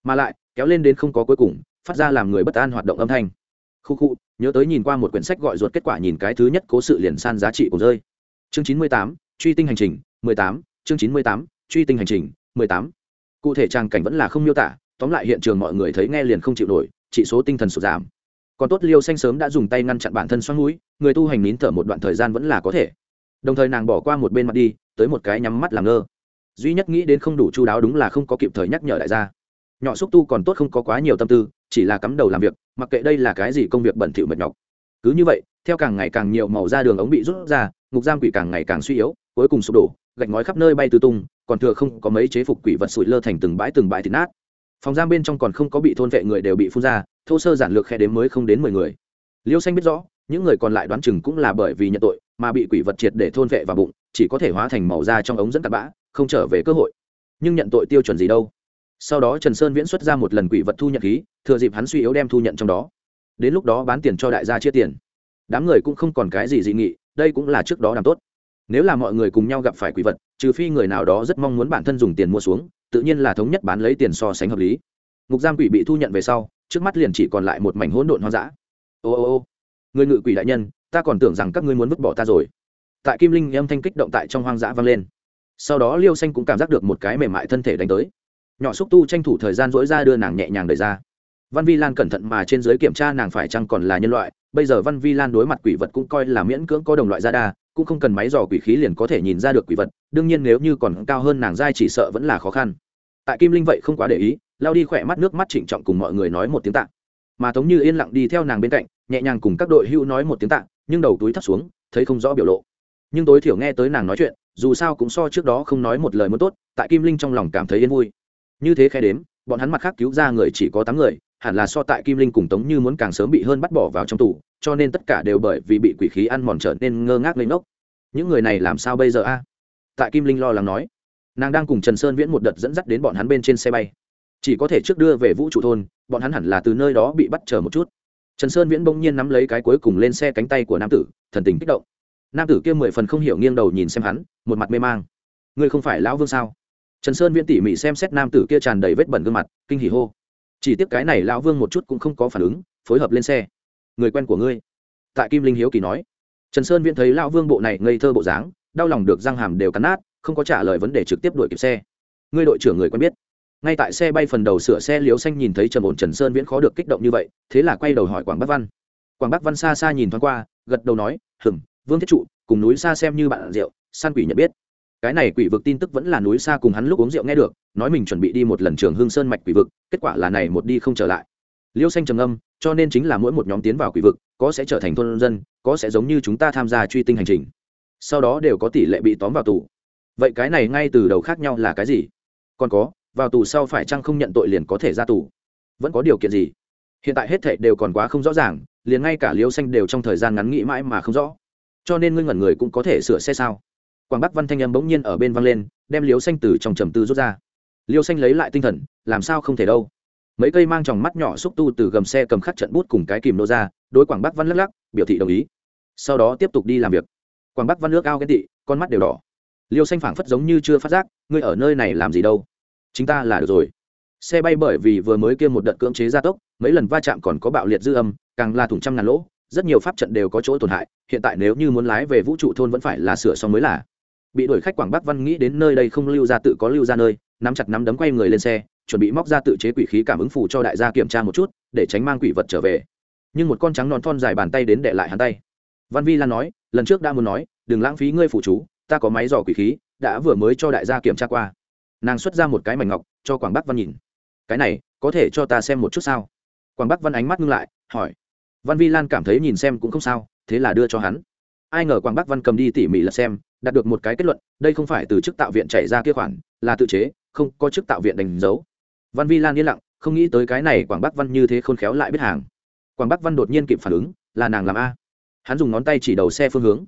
S1: mà lại, kéo lên đến không có cuối cùng, phát ra làm người bất an hoạt động âm thanh. Khu khu, nhớ tới nhìn qua một quyển sách gọi ruột kết quả nhìn cái thứ nhất cố sự liền san giá trị của rơi. Chương chín mươi tám, truy tinh hành trình, mười tám, chương chín mươi tám, truy tinh hành trình, mười tám. Cụ thể trang cảnh vẫn là không miêu tả, tóm lại hiện trường mọi người thấy nghe liền không chịu nổi, chỉ số tinh thần sụt giảm. Còn tốt liêu xanh sớm đã dùng tay ngăn chặn bản thân xoắn núi người tu hành nín thở một đoạn thời gian vẫn là có thể. Đồng thời nàng bỏ qua một bên mặt đi, tới một cái nhắm mắt làm ngơ. Duy nhất nghĩ đến không đủ chu đáo đúng là không có kịp thời nhắc nhở đại gia nhỏ xúc tu còn tốt không có quá nhiều tâm tư, chỉ là cắm đầu làm việc, mặc kệ đây là cái gì công việc bẩn thỉu mệt nhọc. Cứ như vậy, theo càng ngày càng nhiều màu da đường ống bị rút ra, ngục giam quỷ càng ngày càng suy yếu, cuối cùng sụp đổ, gạch ngói khắp nơi bay tứ tung, còn thừa không có mấy chế phục quỷ vật sụi lơ thành từng bãi từng bãi thịt nát. Phòng giam bên trong còn không có bị thôn vệ người đều bị phun ra, thô sơ giản lược khe đếm mới không đến mười người. Liêu xanh biết rõ, những người còn lại đoán chừng cũng là bởi vì nhận tội, mà bị quỷ vật triệt để thôn vệ vào bụng, chỉ có thể hóa thành màu da trong ống dẫn tạt bã, không trở về cơ hội. Nhưng nhận tội tiêu chuẩn gì đâu? Sau đó trần sơn viễn xuất ra một lần quỷ vật thu nhận khí, thừa dịp hắn suy yếu đem thu nhận trong đó. Đến lúc đó bán tiền cho đại gia chia tiền. Đám người cũng không còn cái gì dị nghị, đây cũng là trước đó làm tốt. Nếu là mọi người cùng nhau gặp phải quỷ vật, trừ phi người nào đó rất mong muốn bản thân dùng tiền mua xuống, tự nhiên là thống nhất bán lấy tiền so sánh hợp lý. Ngục giam quỷ bị thu nhận về sau, trước mắt liền chỉ còn lại một mảnh hỗn độn hoang dã. Ô ô ô, người ngự quỷ đại nhân, ta còn tưởng rằng các ngươi muốn vứt bỏ ta rồi. Tại kim linh âm thanh kích động tại trong hoang dã vang lên. Sau đó liêu xanh cũng cảm giác được một cái mềm mại thân thể đánh tới nhỏ xúc tu tranh thủ thời gian dỗi ra đưa nàng nhẹ nhàng đời ra. Văn vi lan cẩn thận mà trên giới kiểm tra nàng phải chăng còn là nhân loại, bây giờ văn vi lan đối mặt quỷ vật cũng coi là miễn cưỡng có đồng loại ra đa, cũng không cần máy dò quỷ khí liền có thể nhìn ra được quỷ vật, đương nhiên nếu như còn cao hơn nàng dai chỉ sợ vẫn là khó khăn. Tại kim linh vậy không quá để ý, lao đi khỏe mắt nước mắt trịnh trọng cùng mọi người nói một tiếng tạ. Mà tống như yên lặng đi theo nàng bên cạnh, nhẹ nhàng cùng các đội hữu nói một tiếng tạ, nhưng đầu túi thắt xuống, thấy không rõ biểu lộ. Nhưng tối thiểu nghe tới nàng nói chuyện, dù sao cũng so trước đó không nói một lời muốn tốt, tại kim linh trong lòng cảm thấy yên vui như thế khe đếm, bọn hắn mặt khác cứu ra người chỉ có tám người, hẳn là so tại kim linh cùng tống như muốn càng sớm bị hơn bắt bỏ vào trong tù, cho nên tất cả đều bởi vì bị quỷ khí ăn mòn trở nên ngơ ngác lên ngốc. Những người này làm sao bây giờ a? Tại kim linh lo lắng nói, nàng đang cùng trần sơn viễn một đợt dẫn dắt đến bọn hắn bên trên xe bay. Chỉ có thể trước đưa về vũ trụ thôn, bọn hắn hẳn là từ nơi đó bị bắt chờ một chút. Trần sơn viễn bỗng nhiên nắm lấy cái cuối cùng lên xe cánh tay của nam tử, thần tình kích động. Nam tử kia mười phần không hiểu nghiêng đầu nhìn xem hắn, một mặt mê mang. Ngươi không phải lão vương sao? Trần sơn viễn tỉ mỉ xem xét nam tử kia tràn đầy vết bẩn gương mặt, kinh hỉ hô. Chỉ tiếc cái này lão vương một chút cũng không có phản ứng, phối hợp lên xe. Người quen của ngươi. Tại kim linh hiếu kỳ nói. Trần sơn viễn thấy lão vương bộ này ngây thơ bộ dáng, đau lòng được răng hàm đều cắn nát, không có trả lời vấn đề trực tiếp đuổi kịp xe. Ngươi đội trưởng người quen biết. Ngay tại xe bay phần đầu sửa xe liếu xanh nhìn thấy trần ổn trần sơn viễn khó được kích động như vậy, thế là quay đầu hỏi quảng bắc văn. Quảng bắc văn xa xa nhìn thoáng qua, gật đầu nói hừng vương thiết trụ, cùng núi xa xem như bạn rượu, san quỷ nhận biết cái này quỷ vực tin tức vẫn là núi xa cùng hắn lúc uống rượu nghe được, nói mình chuẩn bị đi một lần trường hương sơn mạch quỷ vực, kết quả là này một đi không trở lại. Liêu xanh trầm âm cho nên chính là mỗi một nhóm tiến vào quỷ vực, có sẽ trở thành thôn dân, có sẽ giống như chúng ta tham gia truy tinh hành trình. Sau đó đều có tỷ lệ bị tóm vào tù. Vậy cái này ngay từ đầu khác nhau là cái gì? Còn có, vào tù sau phải chăng không nhận tội liền có thể ra tù? Vẫn có điều kiện gì? Hiện tại hết thệ đều còn quá không rõ ràng, liền ngay cả liêu xanh đều trong thời gian ngắn nghĩ mãi mà không rõ. Cho nên ngươi ngẩn người cũng có thể sửa xe sao? Quảng bắc văn thanh âm bỗng nhiên ở bên văng lên, đem liêu xanh từ trong trầm tư rút ra. Liêu xanh lấy lại tinh thần, làm sao không thể đâu? Mấy cây mang tròng mắt nhỏ xúc tu từ gầm xe cầm khắc trận bút cùng cái kìm nô ra, đối quảng bắc văn lắc lắc, biểu thị đồng ý. Sau đó tiếp tục đi làm việc. Quảng bắc văn nước ao ghen tị, con mắt đều đỏ. Liêu xanh phảng phất giống như chưa phát giác, ngươi ở nơi này làm gì đâu? Chính ta là được rồi. Xe bay bởi vì vừa mới kia một đợt cưỡng chế gia tốc, mấy lần va chạm còn có bạo liệt dư âm, càng là thủng trăm ngàn lỗ, rất nhiều pháp trận đều có chỗ tổn hại, hiện tại nếu như muốn lái về vũ trụ thôn vẫn phải là sửa xong mới là bị đuổi khách quảng bắc văn nghĩ đến nơi đây không lưu ra tự có lưu ra nơi, nắm chặt nắm đấm quay người lên xe, chuẩn bị móc ra tự chế quỷ khí cảm ứng phủ cho đại gia kiểm tra một chút, để tránh mang quỷ vật trở về. Nhưng một con trắng non thon dài bàn tay đến để lại hắn tay. Văn vi lan nói, lần trước đã muốn nói, đừng lãng phí ngươi phụ chú, ta có máy dò quỷ khí, đã vừa mới cho đại gia kiểm tra qua. Nàng xuất ra một cái mảnh ngọc, cho quảng bắc văn nhìn. Cái này, có thể cho ta xem một chút sao? Quảng bắc văn ánh mắt ngưng lại, hỏi. Văn vi lan cảm thấy nhìn xem cũng không sao, thế là đưa cho hắn ai ngờ quảng bắc văn cầm đi tỉ mỉ lật xem, đạt được một cái kết luận, đây không phải từ chức tạo viện chạy ra kia khoản, là tự chế, không có chức tạo viện đánh dấu. Văn vi lan yên lặng, không nghĩ tới cái này quảng bắc văn như thế khôn khéo lại biết hàng. Quảng bắc văn đột nhiên kịp phản ứng, là nàng làm a. Hắn dùng ngón tay chỉ đầu xe phương hướng.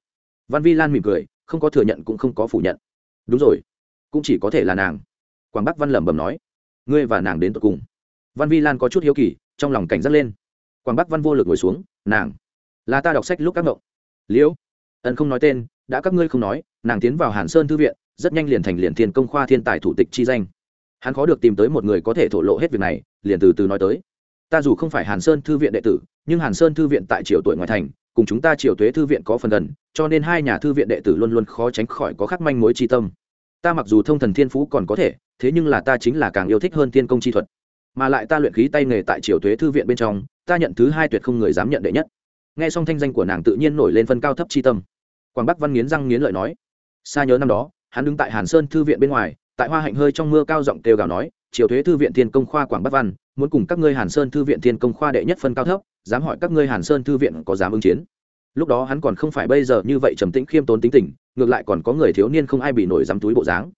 S1: Văn vi lan mỉm cười, không có thừa nhận cũng không có phủ nhận. Đúng rồi, cũng chỉ có thể là nàng. Quảng bắc văn lẩm bẩm nói. Ngươi và nàng đến tận cùng. Văn vi lan có chút hiếu kỳ, trong lòng cảnh giác lên. Quảng bắc văn vô lực ngồi xuống, nàng. Là ta đọc sách lúc các ngộng liễu ân không nói tên, đã các ngươi không nói, nàng tiến vào hàn sơn thư viện, rất nhanh liền thành liền thiên công khoa thiên tài thủ tịch chi danh. Hắn khó được tìm tới một người có thể thổ lộ hết việc này, liền từ từ nói tới. Ta dù không phải hàn sơn thư viện đệ tử, nhưng hàn sơn thư viện tại triều tuổi ngoại thành, cùng chúng ta triều tuế thư viện có phần gần, cho nên hai nhà thư viện đệ tử luôn luôn khó tránh khỏi có khắc manh mối tri tâm. Ta mặc dù thông thần thiên phú còn có thể, thế nhưng là ta chính là càng yêu thích hơn thiên công chi thuật. Mà lại ta luyện khí tay nghề tại triều tuế thư viện bên trong, ta nhận thứ hai tuyệt không người dám nhận đệ nhất. Nghe xong thanh danh của nàng tự nhiên nổi lên phân cao thấp chi tâm quảng bắc văn nghiến răng nghiến lợi nói. Xa nhớ năm đó, hắn đứng tại hàn sơn thư viện bên ngoài, tại hoa hạnh hơi trong mưa cao giọng kêu gào nói, triều thuế thư viện thiên công khoa quảng bắc văn, muốn cùng các ngươi hàn sơn thư viện thiên công khoa đệ nhất phân cao thấp, dám hỏi các ngươi hàn sơn thư viện có dám ứng chiến. Lúc đó hắn còn không phải bây giờ như vậy trầm tĩnh khiêm tốn tính tình, ngược lại còn có người thiếu niên không ai bị nổi dám túi bộ dáng.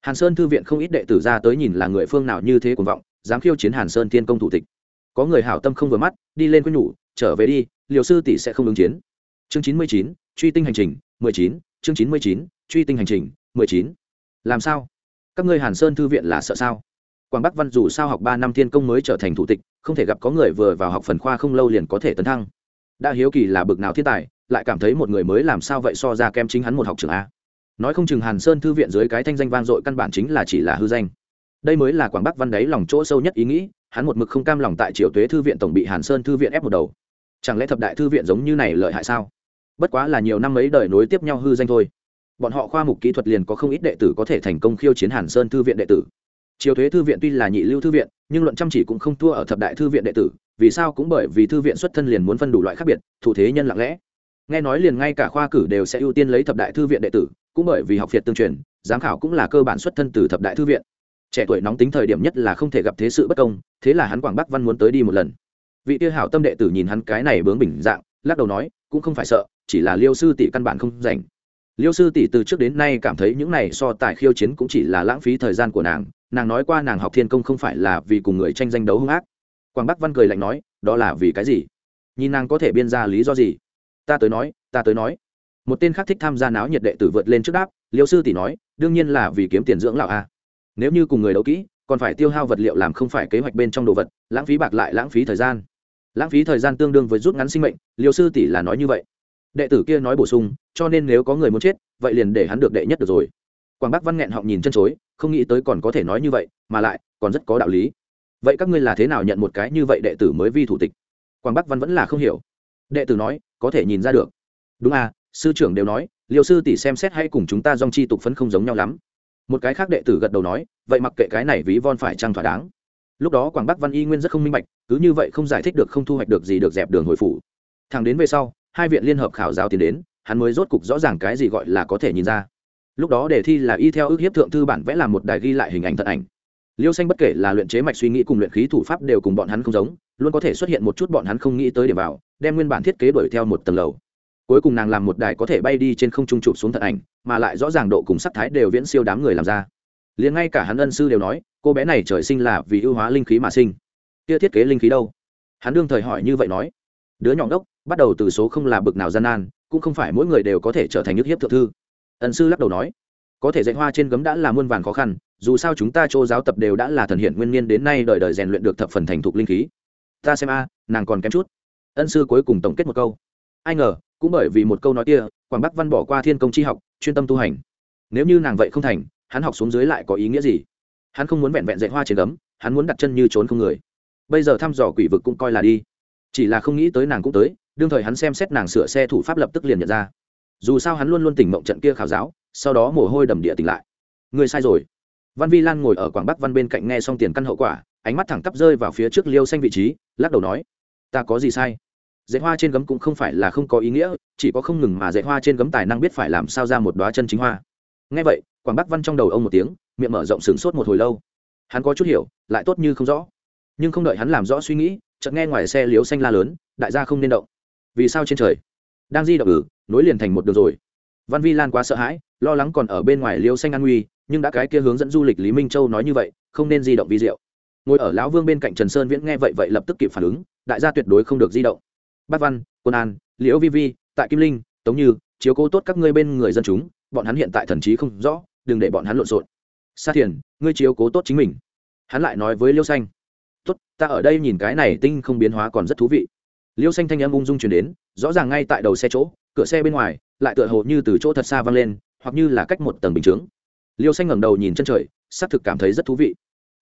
S1: Hàn sơn thư viện không ít đệ tử ra tới nhìn là người phương nào như thế cuồng vọng, dám khiêu chiến hàn sơn thiên công thủ tịch. Có người hảo tâm không vừa mắt, đi lên quyết nhủ, trở về đi, liều sư tỷ sẽ không ứng chiến. Chương chín mươi chín, truy tinh hành trình mười chín, chương chín mươi chín, truy tinh hành trình, mười chín. Làm sao? Các ngươi hàn sơn thư viện là sợ sao? Quảng bắc văn dù sao học ba năm thiên công mới trở thành thủ tịch, không thể gặp có người vừa vào học phần khoa không lâu liền có thể tấn thăng. Đã hiếu kỳ là bực nào thiên tài, lại cảm thấy một người mới làm sao vậy so ra kem chính hắn một học trưởng a. Nói không chừng hàn sơn thư viện dưới cái thanh danh vang dội căn bản chính là chỉ là hư danh. Đây mới là quảng bắc văn đấy lòng chỗ sâu nhất ý nghĩ, hắn một mực không cam lòng tại triều tuế thư viện tổng bị hàn sơn thư viện ép một đầu. Chẳng lẽ thập đại thư viện giống như này lợi hại sao? Bất quá là nhiều năm mấy đời nối tiếp nhau hư danh thôi. Bọn họ khoa mục kỹ thuật liền có không ít đệ tử có thể thành công khiêu chiến hàn sơn thư viện đệ tử. Triều thuế thư viện tuy là nhị lưu thư viện, nhưng luận chăm chỉ cũng không thua ở thập đại thư viện đệ tử, vì sao cũng bởi vì thư viện xuất thân liền muốn phân đủ loại khác biệt, thủ thế nhân lặng lẽ. Nghe nói liền ngay cả khoa cử đều sẽ ưu tiên lấy thập đại thư viện đệ tử, cũng bởi vì học việt tương truyền, giám khảo cũng là cơ bản xuất thân từ thập đại thư viện. Trẻ tuổi nóng tính thời điểm nhất là không thể gặp thế sự bất công, thế là hắn quảng bắc văn muốn tới đi một lần. Vị tiêu hảo tâm đệ tử nhìn hắn cái này bướng bình dạng, lắc đầu nói, cũng không phải sợ chỉ là liêu sư tỷ căn bản không rảnh. Liêu sư tỷ từ trước đến nay cảm thấy những này so tài khiêu chiến cũng chỉ là lãng phí thời gian của nàng nàng nói qua nàng học thiên công không phải là vì cùng người tranh danh đấu hung ác. Quảng bắc văn cười lạnh nói, đó là vì cái gì? Nhìn nàng có thể biên ra lý do gì? Ta tới nói, ta tới nói. Một tên khác thích tham gia náo nhiệt đệ tử vượt lên trước đáp, liêu sư tỷ nói, đương nhiên là vì kiếm tiền dưỡng lão a. Nếu như cùng người đấu kỹ, còn phải tiêu hao vật liệu làm không phải kế hoạch bên trong đồ vật, lãng phí bạc lại lãng phí thời gian. Lãng phí thời gian tương đương với rút ngắn sinh mệnh, liêu sư tỷ là nói như vậy đệ tử kia nói bổ sung, cho nên nếu có người muốn chết, vậy liền để hắn được đệ nhất được rồi. Quảng bắc văn nghẹn họng nhìn chân chối, không nghĩ tới còn có thể nói như vậy, mà lại, còn rất có đạo lý. Vậy các ngươi là thế nào nhận một cái như vậy đệ tử mới vi thủ tịch? Quảng bắc văn vẫn là không hiểu. Đệ tử nói, có thể nhìn ra được. Đúng à sư trưởng đều nói liệu sư tỷ xem xét hay cùng chúng ta dòng chi tục phấn không giống nhau lắm. Một cái khác đệ tử gật đầu nói, vậy mặc kệ cái này ví von phải trăng thỏa đáng. Lúc đó quảng bắc văn y nguyên rất không minh bạch, cứ như vậy không giải thích được không thu hoạch được gì được dẹp đường hồi phủ. Thằng đến về sau hai viện liên hợp khảo giáo tiến đến, hắn mới rốt cục rõ ràng cái gì gọi là có thể nhìn ra. Lúc đó đề thi là y theo ước hiếp thượng thư bản vẽ làm một đài ghi lại hình ảnh thật ảnh. Liêu xanh bất kể là luyện chế mạch suy nghĩ cùng luyện khí thủ pháp đều cùng bọn hắn không giống, luôn có thể xuất hiện một chút bọn hắn không nghĩ tới điểm vào, đem nguyên bản thiết kế đuổi theo một tầng lầu. Cuối cùng nàng làm một đài có thể bay đi trên không trung chụp xuống thật ảnh, mà lại rõ ràng độ cùng sắc thái đều viễn siêu đám người làm ra. Liền ngay cả hắn ân sư đều nói, cô bé này trời sinh là vì ưu hóa linh khí mà sinh. Kia thiết kế linh khí đâu? Hắn đương thời hỏi như vậy nói đứa nhỏ ngốc, bắt đầu từ số không là bực nào gian nan, cũng không phải mỗi người đều có thể trở thành nước hiếp thượng thư. Ẩn sư lắc đầu nói, có thể dạy hoa trên gấm đã là muôn vàn khó khăn, dù sao chúng ta chỗ giáo tập đều đã là thần hiện nguyên niên đến nay đời đời rèn luyện được thập phần thành thục linh khí. Ta xem a, nàng còn kém chút. Ân sư cuối cùng tổng kết một câu. Ai ngờ, cũng bởi vì một câu nói kia, quảng bắc văn bỏ qua thiên công chi học, chuyên tâm tu hành. Nếu như nàng vậy không thành, hắn học xuống dưới lại có ý nghĩa gì? Hắn không muốn vẹn vẹn dạy hoa trên gấm, hắn muốn đặt chân như trốn không người. Bây giờ thăm dò quỷ vực cũng coi là đi chỉ là không nghĩ tới nàng cũng tới, đương thời hắn xem xét nàng sửa xe thủ pháp lập tức liền nhận ra. Dù sao hắn luôn luôn tỉnh mộng trận kia khảo giáo, sau đó mồ hôi đầm địa tỉnh lại. Người sai rồi. Văn vi lan ngồi ở quảng bắc văn bên cạnh nghe xong tiền căn hậu quả, ánh mắt thẳng tắp rơi vào phía trước liêu xanh vị trí, lắc đầu nói, ta có gì sai? Dạy hoa trên gấm cũng không phải là không có ý nghĩa, chỉ có không ngừng mà dạy hoa trên gấm tài năng biết phải làm sao ra một đoá chân chính hoa. Nghe vậy, quảng bắc văn trong đầu ông một tiếng, miệng mở rộng sửng sốt một hồi lâu. Hắn có chút hiểu, lại tốt như không rõ nhưng không đợi hắn làm rõ suy nghĩ, chợt nghe ngoài xe liếu xanh la lớn, đại gia không nên động. Vì sao trên trời? Đang di động ử, nối liền thành một đường rồi. Văn vi lan quá sợ hãi, lo lắng còn ở bên ngoài liêu xanh an nguy, nhưng đã cái kia hướng dẫn du lịch lý minh châu nói như vậy, không nên di động vi diệu. Ngồi ở lão vương bên cạnh trần sơn viễn nghe vậy vậy lập tức kịp phản ứng, đại gia tuyệt đối không được di động. Bác văn, quân an, liễu vi vi, tại kim linh, tống như, chiếu cố tốt các ngươi bên người dân chúng, bọn hắn hiện tại thần trí không rõ, đừng để bọn hắn lộn xộn. Sa thiền, ngươi chiếu cố tốt chính mình. Hắn lại nói với liêu xanh ta ở đây nhìn cái này tinh không biến hóa còn rất thú vị. Liêu xanh thanh âm ung dung chuyển đến, rõ ràng ngay tại đầu xe chỗ, cửa xe bên ngoài, lại tựa hồ như từ chỗ thật xa vang lên, hoặc như là cách một tầng bình chướng. Liêu xanh ngẩng đầu nhìn chân trời, xác thực cảm thấy rất thú vị.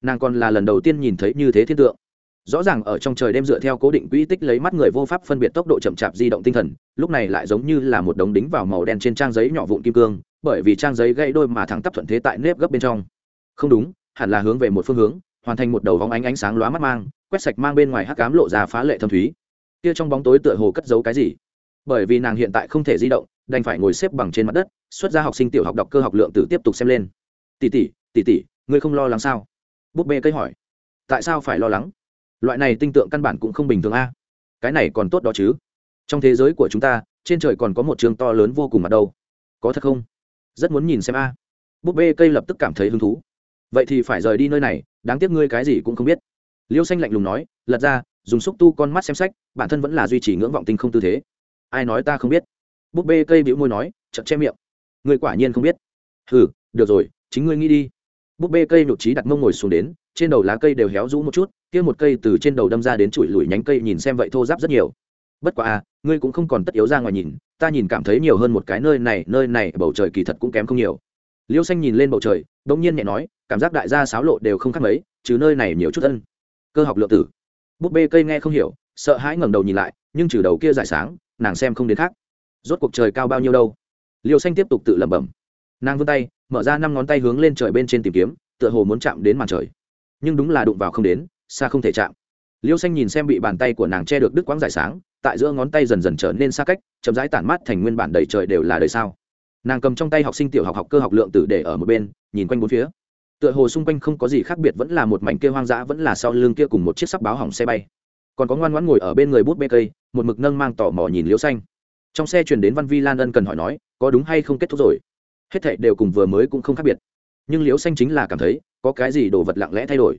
S1: Nàng còn là lần đầu tiên nhìn thấy như thế thiên tượng. Rõ ràng ở trong trời đêm dựa theo cố định quỹ tích lấy mắt người vô pháp phân biệt tốc độ chậm chạp di động tinh thần, lúc này lại giống như là một đống đính vào màu đen trên trang giấy nhỏ vụn kim cương, bởi vì trang giấy gây đôi mà thẳng tắp thuận thế tại nếp gấp bên trong. Không đúng, hẳn là hướng về một phương hướng hoàn thành một đầu vóng ánh ánh sáng lóa mắt mang, quét sạch mang bên ngoài hắc cám lộ ra phá lệ thâm thúy. Kia trong bóng tối tựa hồ cất giấu cái gì? Bởi vì nàng hiện tại không thể di động, đành phải ngồi xếp bằng trên mặt đất, xuất ra học sinh tiểu học đọc cơ học lượng tử tiếp tục xem lên. Tỷ tỷ tỷ tỷ, ngươi không lo lắng sao? Búp bê cây hỏi. Tại sao phải lo lắng? Loại này tinh tượng căn bản cũng không bình thường a. Cái này còn tốt đó chứ. Trong thế giới của chúng ta, trên trời còn có một trường to lớn vô cùng mặt đâu. Có thật không? Rất muốn nhìn xem a. Búp bê cây lập tức cảm thấy hứng thú vậy thì phải rời đi nơi này, đáng tiếc ngươi cái gì cũng không biết. Liêu xanh lạnh lùng nói, lật ra, dùng xúc tu con mắt xem sách, bản thân vẫn là duy trì ngưỡng vọng tinh không tư thế. Ai nói ta không biết? Búp bê cây bĩu môi nói chậm che miệng. Ngươi quả nhiên không biết. Ừ được rồi, chính ngươi nghĩ đi. Búp bê cây nhụt trí đặt mông ngồi xuống đến, trên đầu lá cây đều héo rũ một chút, kia một cây từ trên đầu đâm ra đến chùi lùi nhánh cây nhìn xem vậy thô giáp rất nhiều. Bất quá à ngươi cũng không còn tất yếu ra ngoài nhìn, ta nhìn cảm thấy nhiều hơn một cái nơi này nơi này, bầu trời kỳ thật cũng kém không nhiều liêu xanh nhìn lên bầu trời đ ỗ n g nhiên nhẹ nói, cảm giác đại gia sáo lộ đều không khác mấy, chứ nơi này nhiều chút ân. Cơ học lượng tử. Búp bê cây nghe không hiểu, sợ hãi ngẩng đầu nhìn lại, nhưng trừ đầu kia giải sáng, nàng xem không đến khác. Rốt cuộc trời cao bao nhiêu đâu? Liêu xanh tiếp tục tự lẩm bẩm. Nàng vươn tay, mở ra năm ngón tay hướng lên trời bên trên tìm kiếm, tựa hồ muốn chạm đến màn trời. Nhưng đúng là đụng vào không đến, xa không thể chạm. Liêu xanh nhìn xem bị bàn tay của nàng che được đứt quãng giải sáng, tại giữa ngón tay dần dần trở nên xa cách, chậm rãi tản mát thành nguyên bản đầy trời đều là đời sao nàng cầm trong tay học sinh tiểu học học cơ học lượng tử để ở một bên, nhìn quanh bốn phía. Tựa hồ xung quanh không có gì khác biệt, vẫn là một mảnh kia hoang dã, vẫn là sau lưng kia cùng một chiếc sắc báo hỏng xe bay. Còn có ngoan ngoãn ngồi ở bên người bút bê cây, một mực nâng mang tỏ mò nhìn liêu xanh. Trong xe chuyển đến văn vi lan ân cần hỏi nói, có đúng hay không kết thúc rồi? Hết thảy đều cùng vừa mới cũng không khác biệt. Nhưng liễu xanh chính là cảm thấy, có cái gì đồ vật lặng lẽ thay đổi?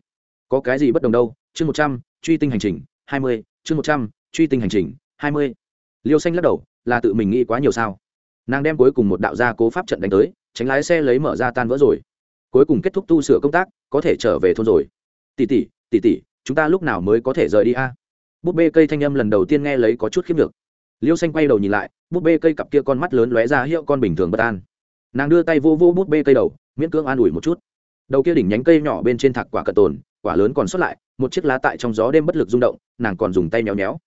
S1: Có cái gì bất đồng đâu? Chương một trăm, truy tinh hành trình, hai mươi, chương một trăm, truy tinh hành trình, hai mươi. Liêu xanh lắc đầu, là tự mình nghĩ quá nhiều sao? Nàng đem cuối cùng một đạo gia cố pháp trận đánh tới, tránh lái xe lấy mở ra tan vỡ rồi. Cuối cùng kết thúc tu sửa công tác, có thể trở về thôn rồi. Tỉ tỷ tỉ tỷ, chúng ta lúc nào mới có thể rời đi a? À? Búp bê cây thanh âm lần đầu tiên nghe lấy có chút khiếp được liêu xanh quay đầu nhìn lại, búp bê cây cặp kia con mắt lớn lóe ra hiệu con bình thường bất an. Nàng đưa tay vô vô búp bê cây đầu, miễn cưỡng an ủi một chút. Đầu kia đỉnh nhánh cây nhỏ bên trên thạc quả cận tồn, quả lớn còn sót lại, một chiếc lá tại trong gió đêm bất lực rung động, nàng còn dùng tay méo méo.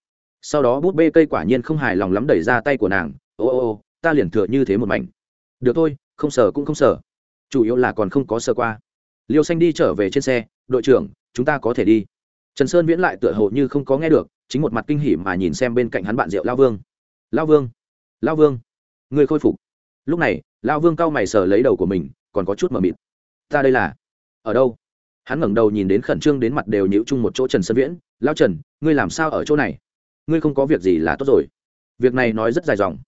S1: Sau đó bút bê cây quả nhiên không hài lòng lắm đẩy ra tay của nàng, ô ô ô ta liền thừa như thế một mảnh. Được thôi, không sờ cũng không sờ. Chủ yếu là còn không có sờ qua. Liêu xanh đi trở về trên xe, đội trưởng, chúng ta có thể đi. Trần sơn viễn lại tựa hồ như không có nghe được, chính một mặt kinh hỉ mà nhìn xem bên cạnh hắn bạn rượu lao vương. Lao vương lao vương, người khôi phục. Lúc này, lao vương cau mày sờ lấy đầu của mình, còn có chút mờ mịt. Ta đây là, ở đâu? Hắn ngẩng đầu nhìn đến khẩn trương đến mặt đều nhịu chung một chỗ trần sơn viễn, lao trần, ngươi làm sao ở chỗ này? Ngươi không có việc gì là tốt rồi. Việc này nói rất dài dòng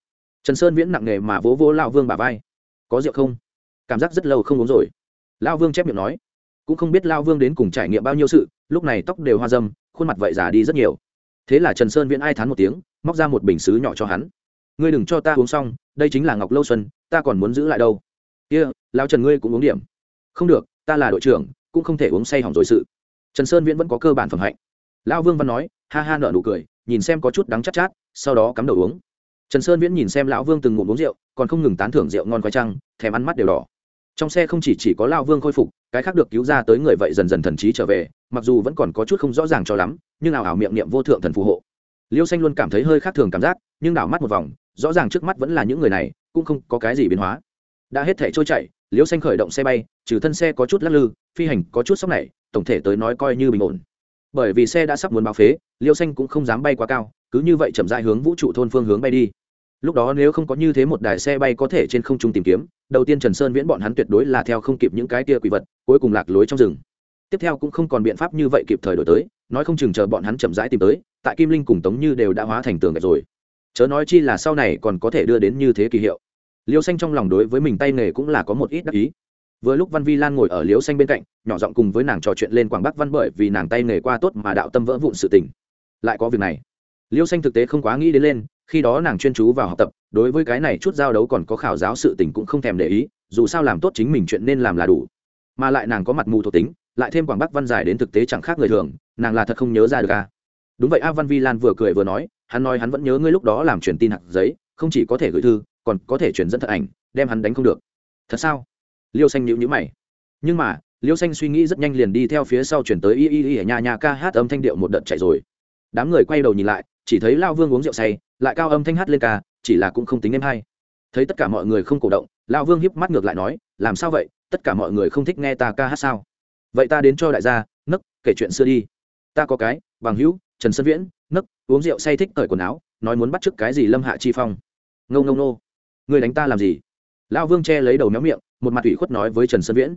S1: trần sơn viễn nặng nề mà vỗ vỗ lao vương bà vai. Có rượu không? Cảm giác rất lâu không uống rồi. Lao vương chép miệng nói. Cũng không biết lao vương đến cùng trải nghiệm bao nhiêu sự lúc này tóc đều hoa dâm khuôn mặt vậy già đi rất nhiều. Thế là trần sơn viễn ai thán một tiếng móc ra một bình xứ nhỏ cho hắn. Ngươi đừng cho ta uống xong đây chính là ngọc lâu xuân ta còn muốn giữ lại đâu. Kia、yeah, lao trần ngươi cũng uống điểm. Không được ta là đội trưởng cũng không thể uống say hỏng rồi sự. Trần sơn viễn vẫn có cơ bản phẩm hạnh. Lão vương văn nói ha ha nợ nụ cười nhìn xem có chút đắng chát chát sau đó cắm đầu uống trần sơn viễn nhìn xem lão vương từng ngụm uống rượu, còn không ngừng tán thưởng rượu ngon khoai trăng thèm ăn mắt đều đỏ. Trong xe không chỉ chỉ có lão vương khôi phục, cái khác được cứu ra tới người vậy dần dần thần trí trở về, mặc dù vẫn còn có chút không rõ ràng cho lắm, nhưng ảo ảo miệng niệm vô thượng thần phù hộ. Liêu xanh luôn cảm thấy hơi khác thường cảm giác, nhưng đảo mắt một vòng, rõ ràng trước mắt vẫn là những người này, cũng không có cái gì biến hóa. Đã hết thể trôi chảy, liêu xanh khởi động xe bay, trừ thân xe có chút lắc lư, phi hành có chút sốc này, tổng thể tới nói coi như bình ổn. Bởi vì xe đã sắp muốn báo phế, liêu xanh cũng không dám bay quá cao, cứ như vậy chậm dại hướng vũ trụ thôn phương hướng bay đi lúc đó nếu không có như thế một đài xe bay có thể trên không trung tìm kiếm, đầu tiên trần sơn viễn bọn hắn tuyệt đối là theo không kịp những cái tia quỷ vật, cuối cùng lạc lối trong rừng. Tiếp theo cũng không còn biện pháp như vậy kịp thời đổi tới, nói không chừng chờ bọn hắn chậm rãi tìm tới, tại kim linh cùng tống như đều đã hóa thành tường gạch rồi. Chớ nói chi là sau này còn có thể đưa đến như thế kỳ hiệu. Liêu xanh trong lòng đối với mình tay nghề cũng là có một ít đắc ý. Vừa lúc văn vi lan ngồi ở liêu xanh bên cạnh, nhỏ giọng cùng với nàng trò chuyện lên quảng bắc văn bởi vì nàng tay nghề qua tốt mà đạo tâm vỡ vụn sự tình. Lại có việc này. Liêu xanh thực tế không quá nghĩ đến lên khi đó nàng chuyên chú vào học tập, đối với cái này chút giao đấu còn có khảo giáo sự tình cũng không thèm để ý, dù sao làm tốt chính mình chuyện nên làm là đủ. Mà lại nàng có mặt mù thuộc tính, lại thêm quảng bắc văn giải đến thực tế chẳng khác người thường, nàng là thật không nhớ ra được à. Đúng vậy, a văn vi lan vừa cười vừa nói, hắn nói hắn vẫn nhớ ngươi lúc đó làm truyền tin hạt giấy, không chỉ có thể gửi thư, còn có thể truyền dẫn thật ảnh, đem hắn đánh không được. Thật sao? Liêu xanh nhịu nhữ mày. Nhưng mà, liêu xanh suy nghĩ rất nhanh liền đi theo phía sau chuyển tới y y y ở nhà nhà ca hát âm thanh điệu một đợt chạy rồi. Đám người quay đầu nhìn lại chỉ thấy lao vương uống rượu say, lại cao âm thanh hát lên ca, chỉ là cũng không tính em hay. Thấy tất cả mọi người không cổ động, lao vương hiếp mắt ngược lại nói, làm sao vậy? Tất cả mọi người không thích nghe ta ca hát sao? Vậy ta đến cho đại gia, nấc, kể chuyện xưa đi. Ta có cái, bằng hữu, trần sơn viễn, nấc, uống rượu say thích cởi quần áo, nói muốn bắt t cái gì lâm hạ chi phong. Ngâu ngâu nô người đánh ta làm gì? Lão vương che lấy đầu méo miệng, một mặt ủy khuất nói với trần sơn viễn.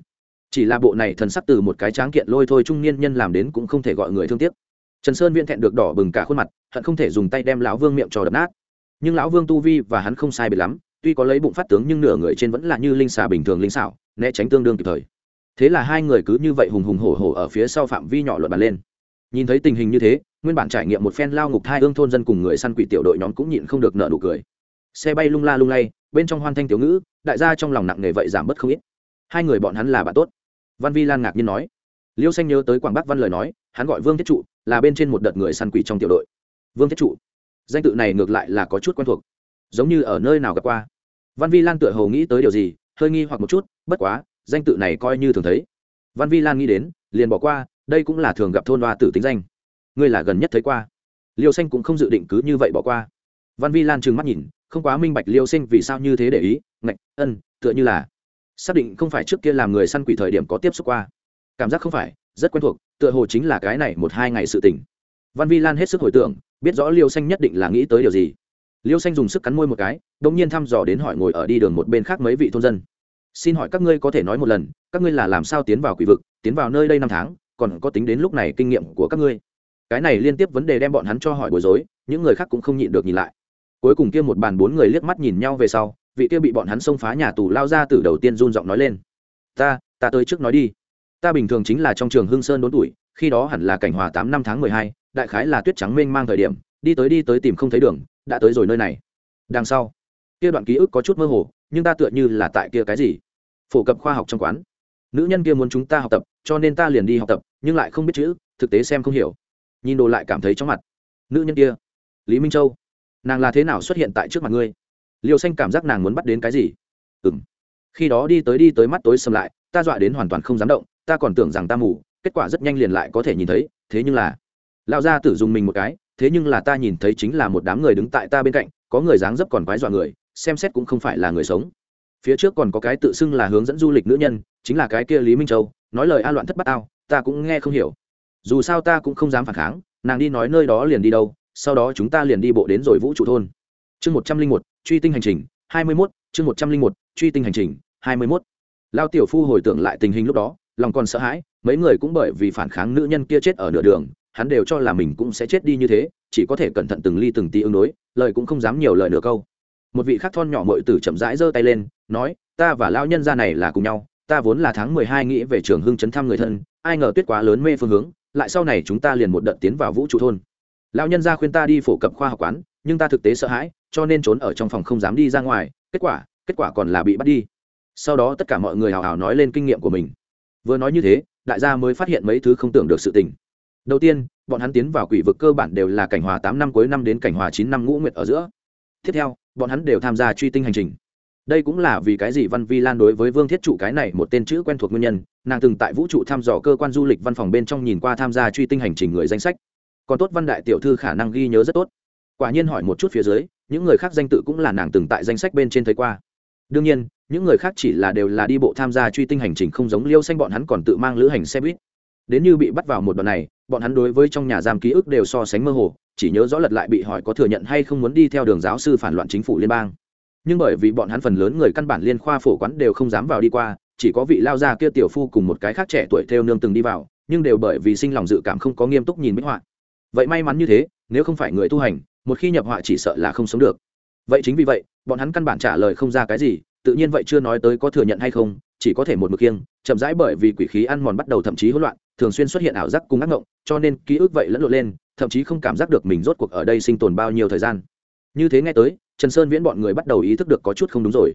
S1: Chỉ là bộ này thần sắc từ một cái tráng kiện lôi thôi trung niên nhân làm đến cũng không thể gọi người thương tiếc trần sơn viễn thẹn được đỏ bừng cả khuôn mặt, hận không thể dùng tay đem lão vương miệng trò đập nát. Nhưng lão vương tu vi và hắn không sai biệt lắm, tuy có lấy bụng phát tướng nhưng nửa người trên vẫn là như linh xà bình thường linh xảo, né tránh tương đương kịp thời. Thế là hai người cứ như vậy hùng hùng hổ hổ ở phía sau phạm vi nhỏ luận bàn lên. Nhìn thấy tình hình như thế, nguyên bản trải nghiệm một phen lao ngục hai ương thôn dân cùng người săn quỷ tiểu đội nhóm cũng nhịn không được nợ nụ cười. Xe bay lung la lung lay, bên trong hoan thanh tiểu ngữ, đại gia trong lòng nặng nề vậy giảm bớt không ít. Hai người bọn hắn là bạn tốt. Văn vi lan ngạc nhiên nói liêu xanh nhớ tới quảng bắc văn lời nói, hắn gọi vương thiết trụ, là bên trên một đợt người săn quỷ trong tiểu đội. Vương thiết trụ. Danh tự này ngược lại là có chút quen thuộc. Giống như ở nơi nào gặp qua. Văn vi lan tựa hồ nghĩ tới điều gì, hơi nghi hoặc một chút, bất quá, danh tự này coi như thường thấy. Văn vi lan nghĩ đến, liền bỏ qua, đây cũng là thường gặp thôn hoa tử tính danh. Ngươi là gần nhất thấy qua. Liêu xanh cũng không dự định cứ như vậy bỏ qua. Văn vi lan trừng mắt nhìn, không quá minh bạch liêu xanh vì sao như thế để ý, ngạch, ân, tựa như là xác định không phải trước kia làm người săn quỷ thời điểm có tiếp xúc qua cảm giác không phải, rất quen thuộc, tựa hồ chính là cái này một hai ngày sự tình. Văn vi lan hết sức hồi tưởng, biết rõ liêu xanh nhất định là nghĩ tới điều gì. Liêu xanh dùng sức cắn môi một cái đ ỗ n g nhiên thăm dò đến hỏi ngồi ở đi đường một bên khác mấy vị thôn dân. Xin hỏi các ngươi có thể nói một lần, các ngươi là làm sao tiến vào quỷ vực, tiến vào nơi đây năm tháng, còn có tính đến lúc này kinh nghiệm của các ngươi? Cái này liên tiếp vấn đề đem bọn hắn cho hỏi bối rối, những người khác cũng không nhịn được nhìn lại. Cuối cùng kia một bàn bốn người liếc mắt nhìn nhau về sau, vị kia bị bọn hắn xông phá nhà tù lao ra từ đầu tiên run giọng nói lên. Ta ta tới trước nói đi ta bình thường chính là trong trường Hương sơn đốn tuổi, khi đó hẳn là cảnh hòa tám năm tháng mười hai, đại khái là tuyết trắng mênh mang thời điểm, đi tới đi tới tìm không thấy đường, đã tới rồi nơi này. Đằng sau, kia đoạn ký ức có chút mơ hồ, nhưng ta tựa như là tại kia cái gì? Phổ cập khoa học trong quán. Nữ nhân kia muốn chúng ta học tập, cho nên ta liền đi học tập, nhưng lại không biết chữ, thực tế xem không hiểu. Nhìn đồ lại cảm thấy chóng mặt. Nữ nhân kia, lý minh châu, nàng là thế nào xuất hiện tại trước mặt ngươi? Liều xanh cảm giác nàng muốn bắt đến cái gì? Ừ m khi đó đi tới đi tới mắt tối xâm lại, ta dọa đến hoàn toàn không dám động ta còn tưởng rằng ta mù, kết quả rất nhanh liền lại có thể nhìn thấy, thế nhưng là, lão gia tử dùng mình một cái, thế nhưng là ta nhìn thấy chính là một đám người đứng tại ta bên cạnh, có người dáng dấp còn quái dọa người, xem xét cũng không phải là người sống. Phía trước còn có cái tự xưng là hướng dẫn du lịch nữ nhân, chính là cái kia lý minh châu, nói lời a loạn thất bát tao, ta cũng nghe không hiểu. Dù sao ta cũng không dám phản kháng, nàng đi nói nơi đó liền đi đâu, sau đó chúng ta liền đi bộ đến rồi vũ trụ thôn. Chương một trăm linh một, truy tinh hành trình, hai mươi mốt, chương một trăm linh một, truy tinh hành trình, hai mươi mốt. Lao tiểu phu hồi tưởng lại tình hình lúc đó lòng còn sợ hãi, mấy người cũng bởi vì phản kháng nữ nhân kia chết ở nửa đường, hắn đều cho là mình cũng sẽ chết đi như thế, chỉ có thể cẩn thận từng ly từng tí ứng đối, lời cũng không dám nhiều lời nửa câu. Một vị khắc thon nhỏ mội tử chậm rãi giơ tay lên, nói, ta và lão nhân gia này là cùng nhau, ta vốn là tháng mười hai nghĩ về trường hưng chấn thăm người thân, ai ngờ tuyết quá lớn mê phương hướng, lại sau này chúng ta liền một đợt tiến vào vũ trụ thôn. Lão nhân gia khuyên ta đi phổ cập khoa học quán, nhưng ta thực tế sợ hãi, cho nên trốn ở trong phòng không dám đi ra ngoài, kết quả kết quả còn là bị bắt đi. Sau đó tất cả mọi người hào hào nói lên kinh nghiệm của mình vừa nói như thế, đại gia mới phát hiện mấy thứ không tưởng được sự tình. Đầu tiên, bọn hắn tiến vào quỷ vực cơ bản đều là cảnh hòa tám năm cuối năm đến cảnh hòa chín năm ngũ nguyệt ở giữa. Tiếp theo, bọn hắn đều tham gia truy tinh hành trình. Đây cũng là vì cái gì văn vi lan đối với vương thiết trụ cái này một tên chữ quen thuộc nguyên nhân, nàng từng tại vũ trụ thăm dò cơ quan du lịch văn phòng bên trong nhìn qua tham gia truy tinh hành trình người danh sách. Còn tốt văn đại tiểu thư khả năng ghi nhớ rất tốt. Quả nhiên hỏi một chút phía dưới, những người khác danh tự cũng là nàng từng tại danh sách bên trên thấy qua đương nhiên, những người khác chỉ là đều là đi bộ tham gia truy tinh hành trình không giống liêu xanh bọn hắn còn tự mang lữ hành xe buýt. Đến như bị bắt vào một đoạn này, bọn hắn đối với trong nhà giam ký ức đều so sánh mơ hồ, chỉ nhớ rõ lật lại bị hỏi có thừa nhận hay không muốn đi theo đường giáo sư phản loạn chính phủ liên bang. Nhưng bởi vì bọn hắn phần lớn người căn bản liên khoa phổ quán đều không dám vào đi qua, chỉ có vị lao gia kia tiểu phu cùng một cái khác trẻ tuổi theo nương từng đi vào, nhưng đều bởi vì sinh lòng dự cảm không có nghiêm túc nhìn bích họa. Vậy may mắn như thế, nếu không phải người tu hành, một khi nhập họa chỉ sợ là không sống được. Vậy chính vì vậy bọn hắn căn bản trả lời không ra cái gì, tự nhiên vậy chưa nói tới có thừa nhận hay không, chỉ có thể một mực kiêng chậm rãi bởi vì quỷ khí ăn mòn bắt đầu thậm chí hỗn loạn, thường xuyên xuất hiện ảo giác cùng ác ngộng, cho nên ký ức vậy lẫn lộn lên, thậm chí không cảm giác được mình rốt cuộc ở đây sinh tồn bao nhiêu thời gian. Như thế nghe tới, trần sơn viễn bọn người bắt đầu ý thức được có chút không đúng rồi.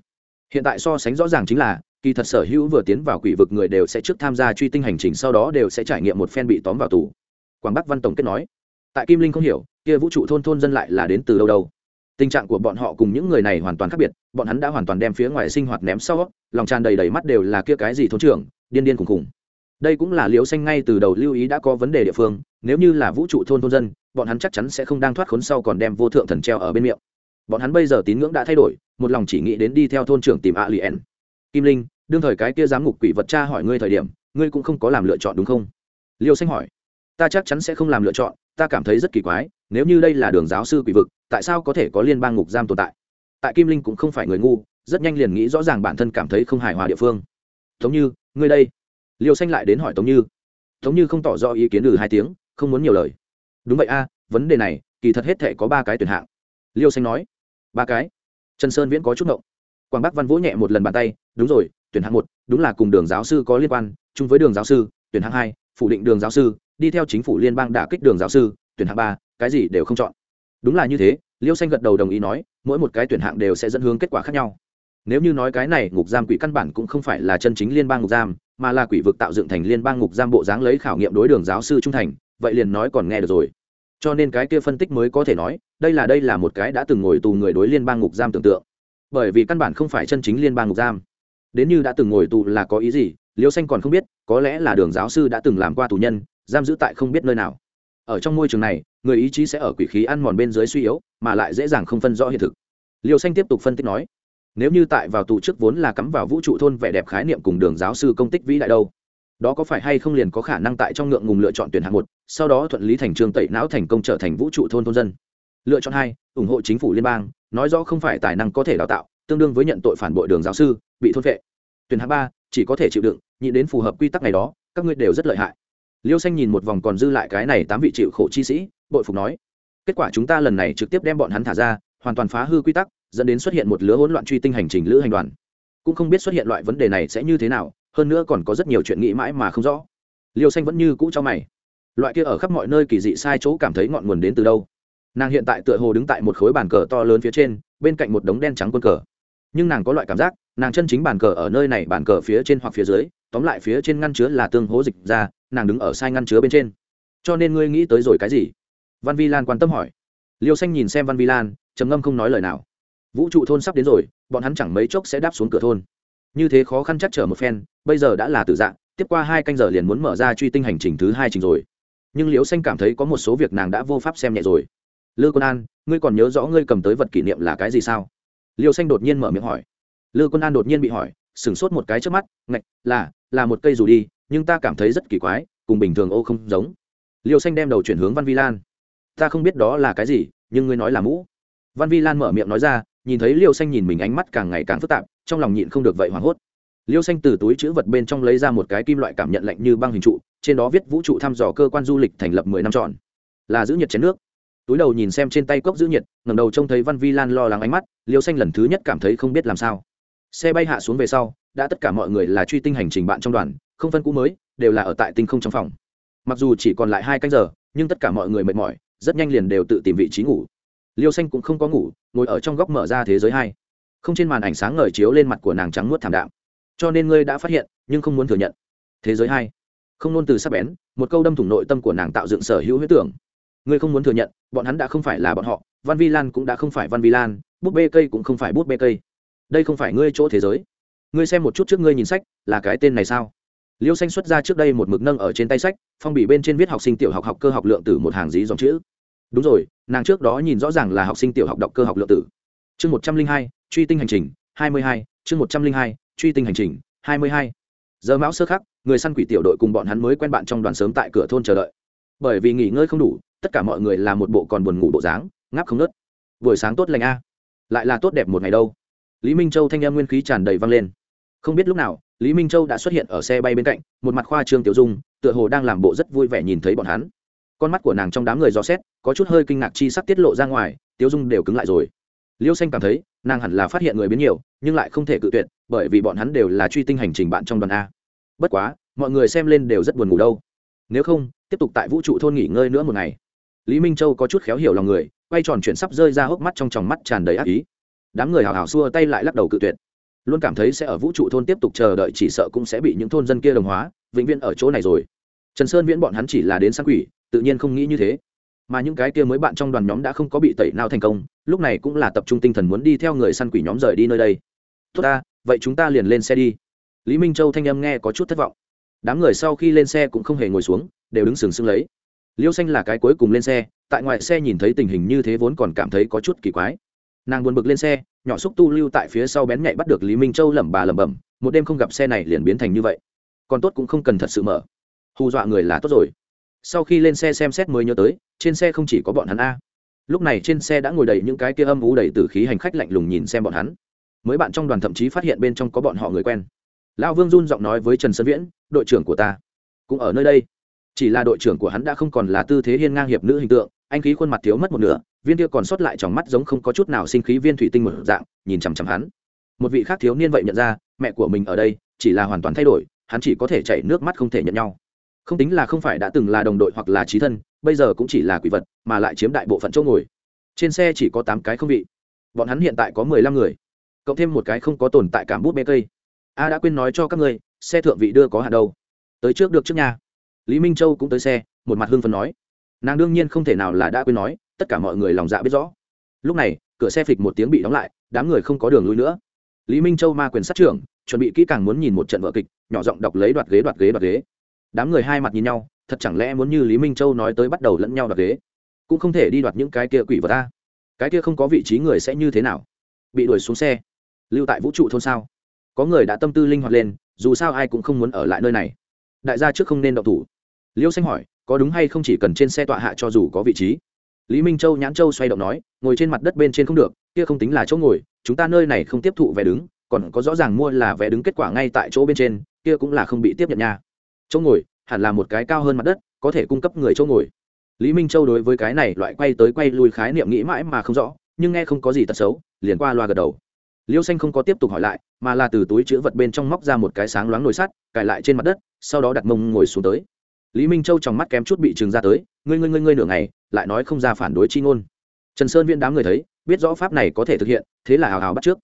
S1: Hiện tại so sánh rõ ràng chính là, kỳ thật sở hữu vừa tiến vào quỷ vực người đều sẽ trước tham gia truy tinh hành trình, sau đó đều sẽ trải nghiệm một phen bị tóm vào tù. Quảng bắc văn tổng kết nói, tại kim linh không hiểu, kia vũ trụ thôn thôn dân lại là đến từ đâu đâu tình trạng của bọn họ cùng những người này hoàn toàn khác biệt, bọn hắn đã hoàn toàn đem phía ngoài sinh hoạt ném sau, lòng tràn đầy đầy mắt đều là kia cái gì thôn trưởng, điên điên khùng khùng đây cũng là liễu xanh ngay từ đầu lưu ý đã có vấn đề địa phương, nếu như là vũ trụ thôn thôn dân, bọn hắn chắc chắn sẽ không đang thoát khốn sau còn đem vô thượng thần treo ở bên miệng. Bọn hắn bây giờ tín ngưỡng đã thay đổi, một lòng chỉ nghĩ đến đi theo thôn trưởng tìm a lien kim linh, đương thời cái kia giám ngục quỷ vật cha hỏi ngươi thời điểm, ngươi cũng không có làm lựa chọn đúng không? Liêu xanh hỏi. Ta chắc chắn sẽ không làm lựa chọn, ta cảm thấy rất kỳ quái, nếu như đây là đường giáo sư quỷ vực tại sao có thể có liên bang ngục giam tồn tại? Tại kim linh cũng không phải người ngu, rất nhanh liền nghĩ rõ ràng bản thân cảm thấy không hài hòa địa phương. Tống như, ngươi đây. Liêu xanh lại đến hỏi tống như. Tống như không tỏ rõ ý kiến ừ hai tiếng, không muốn nhiều lời. Đúng vậy a, vấn đề này, kỳ thật hết thể có ba cái tuyển hạng. Liêu xanh nói. Ba cái. Trần sơn viễn có chút ngộng. Quảng bắc văn vỗ nhẹ một lần bàn tay. Đúng rồi, tuyển hạng một, đúng là cùng đường giáo sư có liên quan, chung với đường giáo sư, tuyển hạng hai, phủ định đường giáo sư, đi theo chính phủ liên bang đả kích đường giáo sư, tuyển hạng ba, cái gì đều không chọn đúng là như thế, liêu xanh gật đầu đồng ý nói, mỗi một cái tuyển hạng đều sẽ dẫn hướng kết quả khác nhau. Nếu như nói cái này, ngục giam quỷ căn bản cũng không phải là chân chính liên bang ngục giam, mà là quỷ vực tạo dựng thành liên bang ngục giam bộ dáng lấy khảo nghiệm đối đường giáo sư trung thành, vậy liền nói còn nghe được rồi. Cho nên cái kia phân tích mới có thể nói, đây là đây là một cái đã từng ngồi tù người đối liên bang ngục giam tưởng tượng. Bởi vì căn bản không phải chân chính liên bang ngục giam. Đến như đã từng ngồi tù là có ý gì, liêu xanh còn không biết, có lẽ là đường giáo sư đã từng làm qua tù nhân, giam giữ tại không biết nơi nào. Ở trong môi trường này người ý chí sẽ ở quỷ khí ăn mòn bên dưới suy yếu, mà lại dễ dàng không phân rõ hiện thực. Liêu xanh tiếp tục phân tích nói, nếu như tại vào tù trước vốn là cắm vào vũ trụ thôn vẻ đẹp khái niệm cùng đường giáo sư công tích vĩ đại đâu, đó có phải hay không liền có khả năng tại trong ngượng ngùng lựa chọn tuyển hạng một, sau đó thuận lý thành trường tẩy não thành công trở thành vũ trụ thôn thôn dân? Lựa chọn hai, ủng hộ chính phủ liên bang, nói rõ không phải tài năng có thể đào tạo, tương đương với nhận tội phản bội đường giáo sư, bị thôn vệ. Tuyển hạng ba, chỉ có thể chịu đựng nhị đến phù hợp quy tắc này đó, các ngươi đều rất lợi hại liêu xanh nhìn một vòng còn dư lại cái này tám vị chịu khổ chi sĩ, bội phục nói, kết quả chúng ta lần này trực tiếp đem bọn hắn thả ra, hoàn toàn phá hư quy tắc, dẫn đến xuất hiện một lứa hỗn loạn truy tinh hành trình lữ hành đoàn. Cũng không biết xuất hiện loại vấn đề này sẽ như thế nào, hơn nữa còn có rất nhiều chuyện nghĩ mãi mà không rõ. Liêu xanh vẫn như cũ cho mày, loại kia ở khắp mọi nơi kỳ dị sai chỗ cảm thấy ngọn nguồn đến từ đâu? Nàng hiện tại tựa hồ đứng tại một khối bàn cờ to lớn phía trên, bên cạnh một đống đen trắng quân cờ. Nhưng nàng có loại cảm giác, nàng chân chính bàn cờ ở nơi này bàn cờ phía trên hoặc phía dưới, tóm lại phía trên ngăn chứa là tương hố dịch ra nàng đứng ở sai ngăn chứa bên trên. Cho nên ngươi nghĩ tới rồi cái gì? Văn vi lan quan tâm hỏi. Liêu xanh nhìn xem văn vi lan, trầm ngâm không nói lời nào. Vũ trụ thôn sắp đến rồi, bọn hắn chẳng mấy chốc sẽ đáp xuống cửa thôn. Như thế khó khăn chắc trở một phen, bây giờ đã là tự dạng, tiếp qua hai canh giờ liền muốn mở ra truy tinh hành trình thứ hai trình rồi. Nhưng liễu xanh cảm thấy có một số việc nàng đã vô pháp xem nhẹ rồi. Lư quân an, ngươi còn nhớ rõ ngươi cầm tới vật kỷ niệm là cái gì sao? Liễu xanh đột nhiên mở miệng hỏi. Lư quân an đột nhiên bị hỏi, sửng sốt một cái trước mắt, ngạch, là là một cây dù đi nhưng ta cảm thấy rất kỳ quái cùng bình thường ô không giống. Liêu xanh đem đầu chuyển hướng văn vi lan. Ta không biết đó là cái gì nhưng ngươi nói là mũ. Văn vi lan mở miệng nói ra nhìn thấy liêu xanh nhìn mình ánh mắt càng ngày càng phức tạp trong lòng nhịn không được vậy hoảng hốt. Liêu xanh từ túi chữ vật bên trong lấy ra một cái kim loại cảm nhận lạnh như băng hình trụ trên đó viết vũ trụ thăm dò cơ quan du lịch thành lập mười năm tròn, là giữ nhiệt chén nước. Túi đầu nhìn xem trên tay cốc giữ nhiệt ngầm đầu trông thấy văn vi lan lo lắng ánh mắt liêu xanh lần thứ nhất cảm thấy không biết làm sao. Xe bay hạ xuống về sau đã tất cả mọi người là truy tinh hành trình bạn trong đoàn không phân cũ mới, đều là ở tại tinh không trong phòng. Mặc dù chỉ còn lại hai canh giờ, nhưng tất cả mọi người mệt mỏi, rất nhanh liền đều tự tìm vị trí ngủ. Liêu xanh cũng không có ngủ, ngồi ở trong góc mở ra thế giới hai. Không trên màn ảnh sáng ngời chiếu lên mặt của nàng trắng nuốt thảm đạm. Cho nên ngươi đã phát hiện, nhưng không muốn thừa nhận. Thế giới hai. Không nôn từ sắp bén, một câu đâm thủng nội tâm của nàng tạo dựng sở hữu huyết tưởng. Ngươi không muốn thừa nhận, bọn hắn đã không phải là bọn họ, văn vi lan cũng đã không phải văn vi lan bút bê cây cũng không phải bút bê cây. Đây không phải ngươi chỗ thế giới. Ngươi xem một chút trước ngươi nhìn sách, là cái tên này sao? Liêu xanh xuất ra trước đây một mực nâng ở trên tay sách, phong bì bên trên viết học sinh tiểu học học cơ học lượng tử một hàng dí dòng chữ. Đúng rồi, nàng trước đó nhìn rõ ràng là học sinh tiểu học đọc cơ học lượng tử. Chương một trăm linh hai, truy tinh hành trình, hai mươi hai, chương một trăm linh hai, truy tinh hành trình, hai mươi hai. Giờ mão sơ khắc, người săn quỷ tiểu đội cùng bọn hắn mới quen bạn trong đoàn sớm tại cửa thôn chờ đợi. Bởi vì nghỉ ngơi không đủ, tất cả mọi người là một bộ còn buồn ngủ bộ dáng, ngáp không nớt buổi sáng tốt lành a. Lại là tốt đẹp một ngày đâu. Lý minh châu thanh em nguyên khí tràn đầy vang lên. Không biết lúc nào lý minh châu đã xuất hiện ở xe bay bên cạnh, một mặt khoa trương tiểu dung, tựa hồ đang làm bộ rất vui vẻ nhìn thấy bọn hắn. Con mắt của nàng trong đám người dò xét, có chút hơi kinh ngạc chi sắc tiết lộ ra ngoài, Tiểu dung đều cứng lại rồi. Liêu xanh cảm thấy, nàng hẳn là phát hiện người biến nhiều, nhưng lại không thể cự tuyệt, bởi vì bọn hắn đều là truy tinh hành trình bạn trong đoàn a. Bất quá, mọi người xem lên đều rất buồn ngủ đâu. Nếu không, tiếp tục tại vũ trụ thôn nghỉ ngơi nữa một ngày. Lý minh châu có chút khéo hiểu lòng người, quay tròn chuyển sắp rơi ra hốc mắt trong tròng mắt tràn đầy ác ý. Đám người hào hào xua tay lại lắc đầu cự tuyệt luôn cảm thấy sẽ ở vũ trụ thôn tiếp tục chờ đợi, chỉ sợ cũng sẽ bị những thôn dân kia đồng hóa, vĩnh viễn ở chỗ này rồi. Trần sơn viễn bọn hắn chỉ là đến săn quỷ, tự nhiên không nghĩ như thế. Mà những cái kia mới bạn trong đoàn nhóm đã không có bị tẩy nào thành công, lúc này cũng là tập trung tinh thần muốn đi theo người săn quỷ nhóm rời đi nơi đây. Tốt ta, vậy chúng ta liền lên xe đi. Lý minh châu thanh âm nghe có chút thất vọng. Đám người sau khi lên xe cũng không hề ngồi xuống, đều đứng sừng sững lấy. Liêu xanh là cái cuối cùng lên xe, tại ngoài xe nhìn thấy tình hình như thế vốn còn cảm thấy có chút kỳ quái. Nàng buồn bực lên xe nhỏ xúc tu lưu tại phía sau bén nhạy bắt được lý minh châu lẩm bà lẩm bẩm, một đêm không gặp xe này liền biến thành như vậy. Còn tốt cũng không cần thật sự mở. Hù dọa người là tốt rồi. Sau khi lên xe xem xét mới nhớ tới, trên xe không chỉ có bọn hắn a. Lúc này trên xe đã ngồi đầy những cái kia âm vú đầy t ử khí hành khách lạnh lùng nhìn xem bọn hắn. Mới bạn trong đoàn thậm chí phát hiện bên trong có bọn họ người quen. Lão vương run giọng nói với trần sơn viễn, đội trưởng của ta cũng ở nơi đây chỉ là đội trưởng của hắn đã không còn là tư thế hiên ngang hiệp nữ hình tượng, anh khí khuôn mặt thiếu mất một nửa, viên kia còn sót lại trong mắt giống không có chút nào sinh khí viên thủy tinh một dạng, nhìn chằm chằm hắn. Một vị khác thiếu niên vậy nhận ra, mẹ của mình ở đây, chỉ là hoàn toàn thay đổi, hắn chỉ có thể chảy nước mắt không thể nhận nhau. Không tính là không phải đã từng là đồng đội hoặc là trí thân, bây giờ cũng chỉ là quỷ vật, mà lại chiếm đại bộ phận chỗ ngồi. Trên xe chỉ có tám cái không vị. Bọn hắn hiện tại có mười lăm người, cộng thêm một cái không có tồn tại cảm bút bê cây. A đã quên nói cho các ngươi, xe thượng vị đưa có hạn đâu. Tới trước được trước nhà lý minh châu cũng tới xe, một mặt hưng phấn nói. Nàng đương nhiên không thể nào là đã quên nói, tất cả mọi người lòng dạ biết rõ. Lúc này, cửa xe phịch một tiếng bị đóng lại, đám người không có đường lui nữa. Lý minh châu ma quyền sát trưởng, chuẩn bị kỹ càng muốn nhìn một trận vợ kịch, nhỏ giọng đọc lấy đoạt ghế đoạt ghế đoạt ghế. Đám người hai mặt nhìn nhau, thật chẳng lẽ muốn như lý minh châu nói tới bắt đầu lẫn nhau đoạt ghế? Cũng không thể đi đoạt những cái kia quỷ vật ta. Cái kia không có vị trí người sẽ như thế nào? Bị đuổi xuống xe. Lưu tại vũ trụ thôn sao? Có người đã tâm tư linh hoạt lên, dù sao ai cũng không muốn ở lại nơi này. Đại gia trước không nên đậu thủ liêu xanh hỏi, có đúng hay không chỉ cần trên xe tọa hạ cho dù có vị trí? Lý minh châu nhãn châu xoay động nói, ngồi trên mặt đất bên trên không được, kia không tính là chỗ ngồi, chúng ta nơi này không tiếp thụ vé đứng, còn có rõ ràng mua là vé đứng kết quả ngay tại chỗ bên trên, kia cũng là không bị tiếp nhận nha. Chỗ ngồi, hẳn là một cái cao hơn mặt đất, có thể cung cấp người chỗ ngồi. Lý minh châu đối với cái này loại quay tới quay lui khái niệm nghĩ mãi mà không rõ, nhưng nghe không có gì tật xấu, liền qua loa gật đầu. Liêu xanh không có tiếp tục hỏi lại, mà là từ túi chữ vật bên trong móc ra một cái sáng loáng nồi sắt, cài lại trên mặt đất, sau đó đặt mông ngồi xuống tới lý minh châu trong mắt kém chút bị trừng ra tới, ngươi ngươi ngươi ngươi nửa ngày, lại nói không ra phản đối chi ngôn. Trần sơn viên đám người thấy, biết rõ pháp này có thể thực hiện, thế là hào hào bắt trước.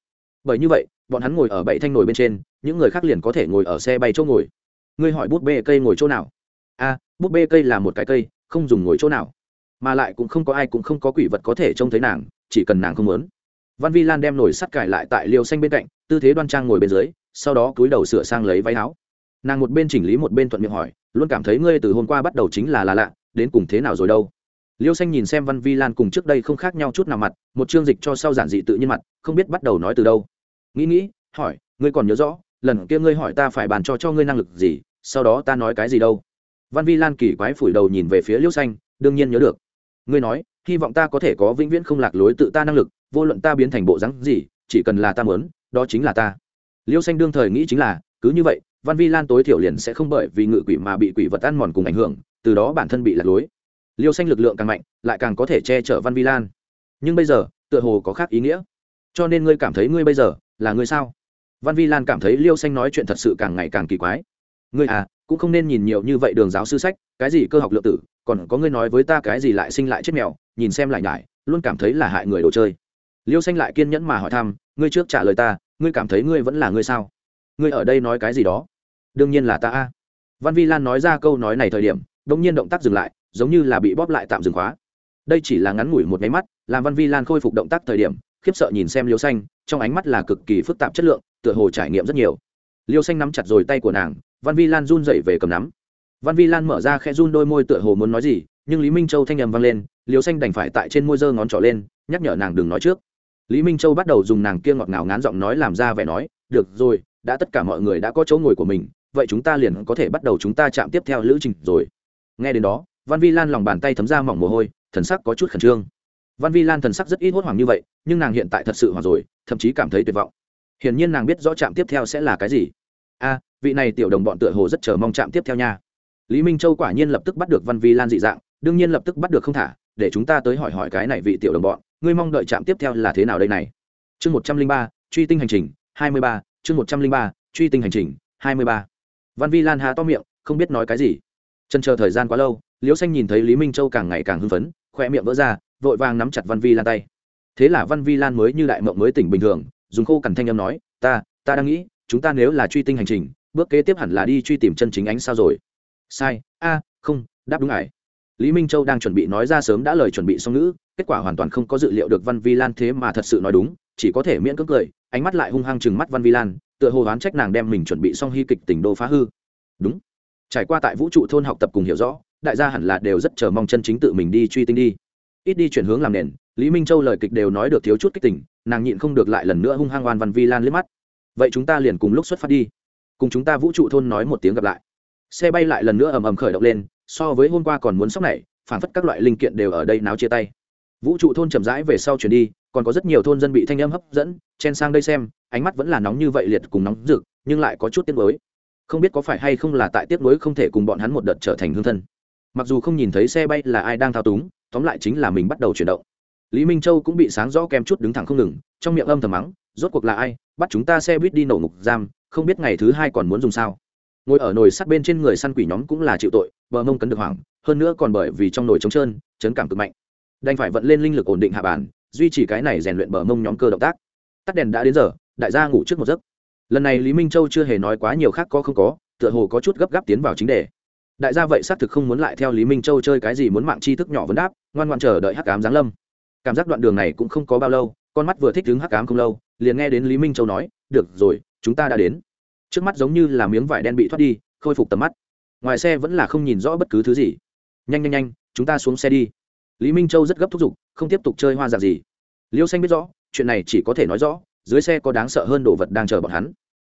S1: Bởi như vậy, bọn hắn ngồi ở bảy thanh nồi bên trên, những người khác liền có thể ngồi ở xe bay chỗ ngồi. Ngươi hỏi bút bê cây ngồi chỗ nào? A, bút bê cây là một cái cây, không dùng ngồi chỗ nào. Mà lại cũng không có ai cũng không có quỷ vật có thể trông thấy nàng, chỉ cần nàng không muốn. Văn vi lan đem nồi sắt cải lại tại liều xanh bên cạnh, tư thế đoan trang ngồi bên dưới, sau đó cúi đầu sửa sang lấy váy áo. Nàng một bên chỉnh lý một bên thuận miệng hỏi luôn cảm thấy ngươi từ hôm qua bắt đầu chính là là lạ, đến cùng thế nào rồi đâu? Liêu xanh nhìn xem văn vi lan cùng trước đây không khác nhau chút nào mặt, một chương dịch cho sau giản dị tự nhiên mặt, không biết bắt đầu nói từ đâu. Nghĩ nghĩ, hỏi, ngươi còn nhớ rõ, lần kia ngươi hỏi ta phải bàn cho cho ngươi năng lực gì, sau đó ta nói cái gì đâu? Văn vi lan kỳ quái phủi đầu nhìn về phía liêu xanh, đương nhiên nhớ được. Ngươi nói, hy vọng ta có thể có vĩnh viễn không lạc lối tự ta năng lực, vô luận ta biến thành bộ rắn gì, chỉ cần là ta muốn, đó chính là ta. Liêu xanh đương thời nghĩ chính là, cứ như vậy văn vi lan tối thiểu liền sẽ không bởi vì ngự quỷ mà bị quỷ vật ăn mòn cùng ảnh hưởng, từ đó bản thân bị lạc lối. Liêu xanh lực lượng càng mạnh, lại càng có thể che chở văn vi lan. Nhưng bây giờ, tựa hồ có khác ý nghĩa. Cho nên ngươi cảm thấy ngươi bây giờ là ngươi sao? Văn vi lan cảm thấy liêu xanh nói chuyện thật sự càng ngày càng kỳ quái. Ngươi à cũng không nên nhìn nhiều như vậy đường giáo sư sách, cái gì cơ học lượng tử, còn có ngươi nói với ta cái gì lại sinh lại chết mèo, nhìn xem lại nhải, luôn cảm thấy là hại người đồ chơi. Liêu xanh lại kiên nhẫn mà hỏi thăm, ngươi trước trả lời ta, ngươi cảm thấy ngươi vẫn là ngươi sao? Ngươi ở đây nói cái gì đó? Đương nhiên là ta a. Văn vi lan nói ra câu nói này thời điểm đ ỗ n g nhiên động tác dừng lại, giống như là bị bóp lại tạm dừng khóa. Đây chỉ là ngắn ngủi một nháy mắt, làm văn vi lan khôi phục động tác thời điểm, khiếp sợ nhìn xem liêu xanh, trong ánh mắt là cực kỳ phức tạp chất lượng, tựa hồ trải nghiệm rất nhiều. Liêu xanh nắm chặt rồi tay của nàng, văn vi lan run dậy về cầm nắm. Văn vi lan mở ra khe run đôi môi tựa hồ muốn nói gì, nhưng lý minh châu thanh nhầm vang lên, liêu xanh đành phải tại trên môi dơ ngón trỏ lên, nhắc nhở nàng đừng nói trước. Lý minh châu bắt đầu dùng nàng kia ngọt ngào ngán giọng nói làm ra vẻ nói, được rồi, đã tất cả mọi người đã có chỗ ngồi của mình vậy chúng ta liền có thể bắt đầu chúng ta chạm tiếp theo lữ trình rồi. Nghe đến đó, văn vi lan lòng bàn tay thấm ra mỏng mồ hôi, thần sắc có chút khẩn trương. Văn vi lan thần sắc rất ít hốt hoảng như vậy, nhưng nàng hiện tại thật sự hoảng rồi, thậm chí cảm thấy tuyệt vọng. Hiển nhiên nàng biết rõ chạm tiếp theo sẽ là cái gì. A, vị này tiểu đồng bọn tựa hồ rất chờ mong chạm tiếp theo nha. Lý minh châu quả nhiên lập tức bắt được văn vi lan dị dạng, đương nhiên lập tức bắt được không thả, để chúng ta tới hỏi hỏi cái này vị tiểu đồng bọn, ngươi mong đợi chạm tiếp theo là thế nào đây này? Chương một trăm linh ba, truy tinh hành trình, hai mươi ba, chương một trăm linh ba, truy tinh hành trình, hai mươi ba văn vi lan há to miệng, không biết nói cái gì. Chân chờ thời gian quá lâu, liễu xanh nhìn thấy lý minh châu càng ngày càng hưng phấn khoe miệng vỡ ra, vội vàng nắm chặt văn vi lan tay. Thế là văn vi lan mới như đại mộng mới tỉnh bình thường, dùng khô cằn thanh âm nói, ta ta đang nghĩ, chúng ta nếu là truy tinh hành trình, bước kế tiếp hẳn là đi truy tìm chân chính ánh sao rồi. Sai, a, không, đáp đúng ải lý minh châu đang chuẩn bị nói ra sớm đã lời chuẩn bị xong ngữ, kết quả hoàn toàn không có dự liệu được văn vi lan thế mà thật sự nói đúng, chỉ có thể miễn cưỡng cười, ánh mắt lại hung hăng chừng mắt văn vi lan tựa hồ oán trách nàng đem mình chuẩn bị xong hy kịch tình đô phá hư. Đúng. Trải qua tại vũ trụ thôn học tập cùng hiểu rõ, đại gia hẳn là đều rất chờ mong chân chính tự mình đi truy tinh đi. Ít đi chuyển hướng làm nền, lý minh châu lời kịch đều nói được thiếu chút kích tình, nàng nhịn không được lại lần nữa hung hăng oan văn vi lan liếc mắt. Vậy chúng ta liền cùng lúc xuất phát đi. Cùng chúng ta vũ trụ thôn nói một tiếng gặp lại. Xe bay lại lần nữa ầm ầm khởi động lên, so với hôm qua còn muốn sốc này phản phất các loại linh kiện đều ở đây náo chia tay. Vũ trụ thôn chậm rãi về sau chuyển đi, còn có rất nhiều thôn dân bị thanh âm hấp dẫn, chen sang đây xem ánh mắt vẫn là nóng như vậy liệt cùng nóng rực nhưng lại có chút tiếc nuối. Không biết có phải hay không là tại tiếc nuối không thể cùng bọn hắn một đợt trở thành hương thân. Mặc dù không nhìn thấy xe bay là ai đang thao túng tóm lại chính là mình bắt đầu chuyển động. Lý minh châu cũng bị sáng rõ kem chút đứng thẳng không ngừng trong miệng âm thầm mắng rốt cuộc là ai? Bắt chúng ta xe buýt đi nổ ngục giam không biết ngày thứ hai còn muốn dùng sao? Ngồi ở nồi sắt bên trên người săn quỷ nhóm cũng là chịu tội bờ mông cấn được hoảng hơn nữa còn bởi vì trong nồi trống trơn chấn cảm cực mạnh. Đành phải vận lên linh lực ổn định hạ bản, duy trì cái này rèn luyện bờ mông nhóm cơ động tác. Tắt đèn đã đến giờ đại gia ngủ trước một giấc. Lần này lý minh châu chưa hề nói quá nhiều khác có không có, tựa hồ có chút gấp gáp tiến vào chính đề. Đại gia vậy xác thực không muốn lại theo lý minh châu chơi cái gì muốn mạng tri thức nhỏ vấn đáp, ngoan ngoan chờ đợi hắc cám giáng lâm. Cảm giác đoạn đường này cũng không có bao lâu, con mắt vừa thích đứng hắc cám không lâu, liền nghe đến lý minh châu nói, được rồi, chúng ta đã đến. Trước mắt giống như là miếng vải đen bị thoát đi, khôi phục tầm mắt. Ngoài xe vẫn là không nhìn rõ bất cứ thứ gì. Nhanh nhanh nhanh, chúng ta xuống xe đi. Lý minh châu rất gấp thúc giục, không tiếp tục chơi hoa dạng gì. Liêu xanh biết rõ, chuyện này chỉ có thể nói rõ dưới xe có đáng sợ hơn đồ vật đang chờ bọn hắn.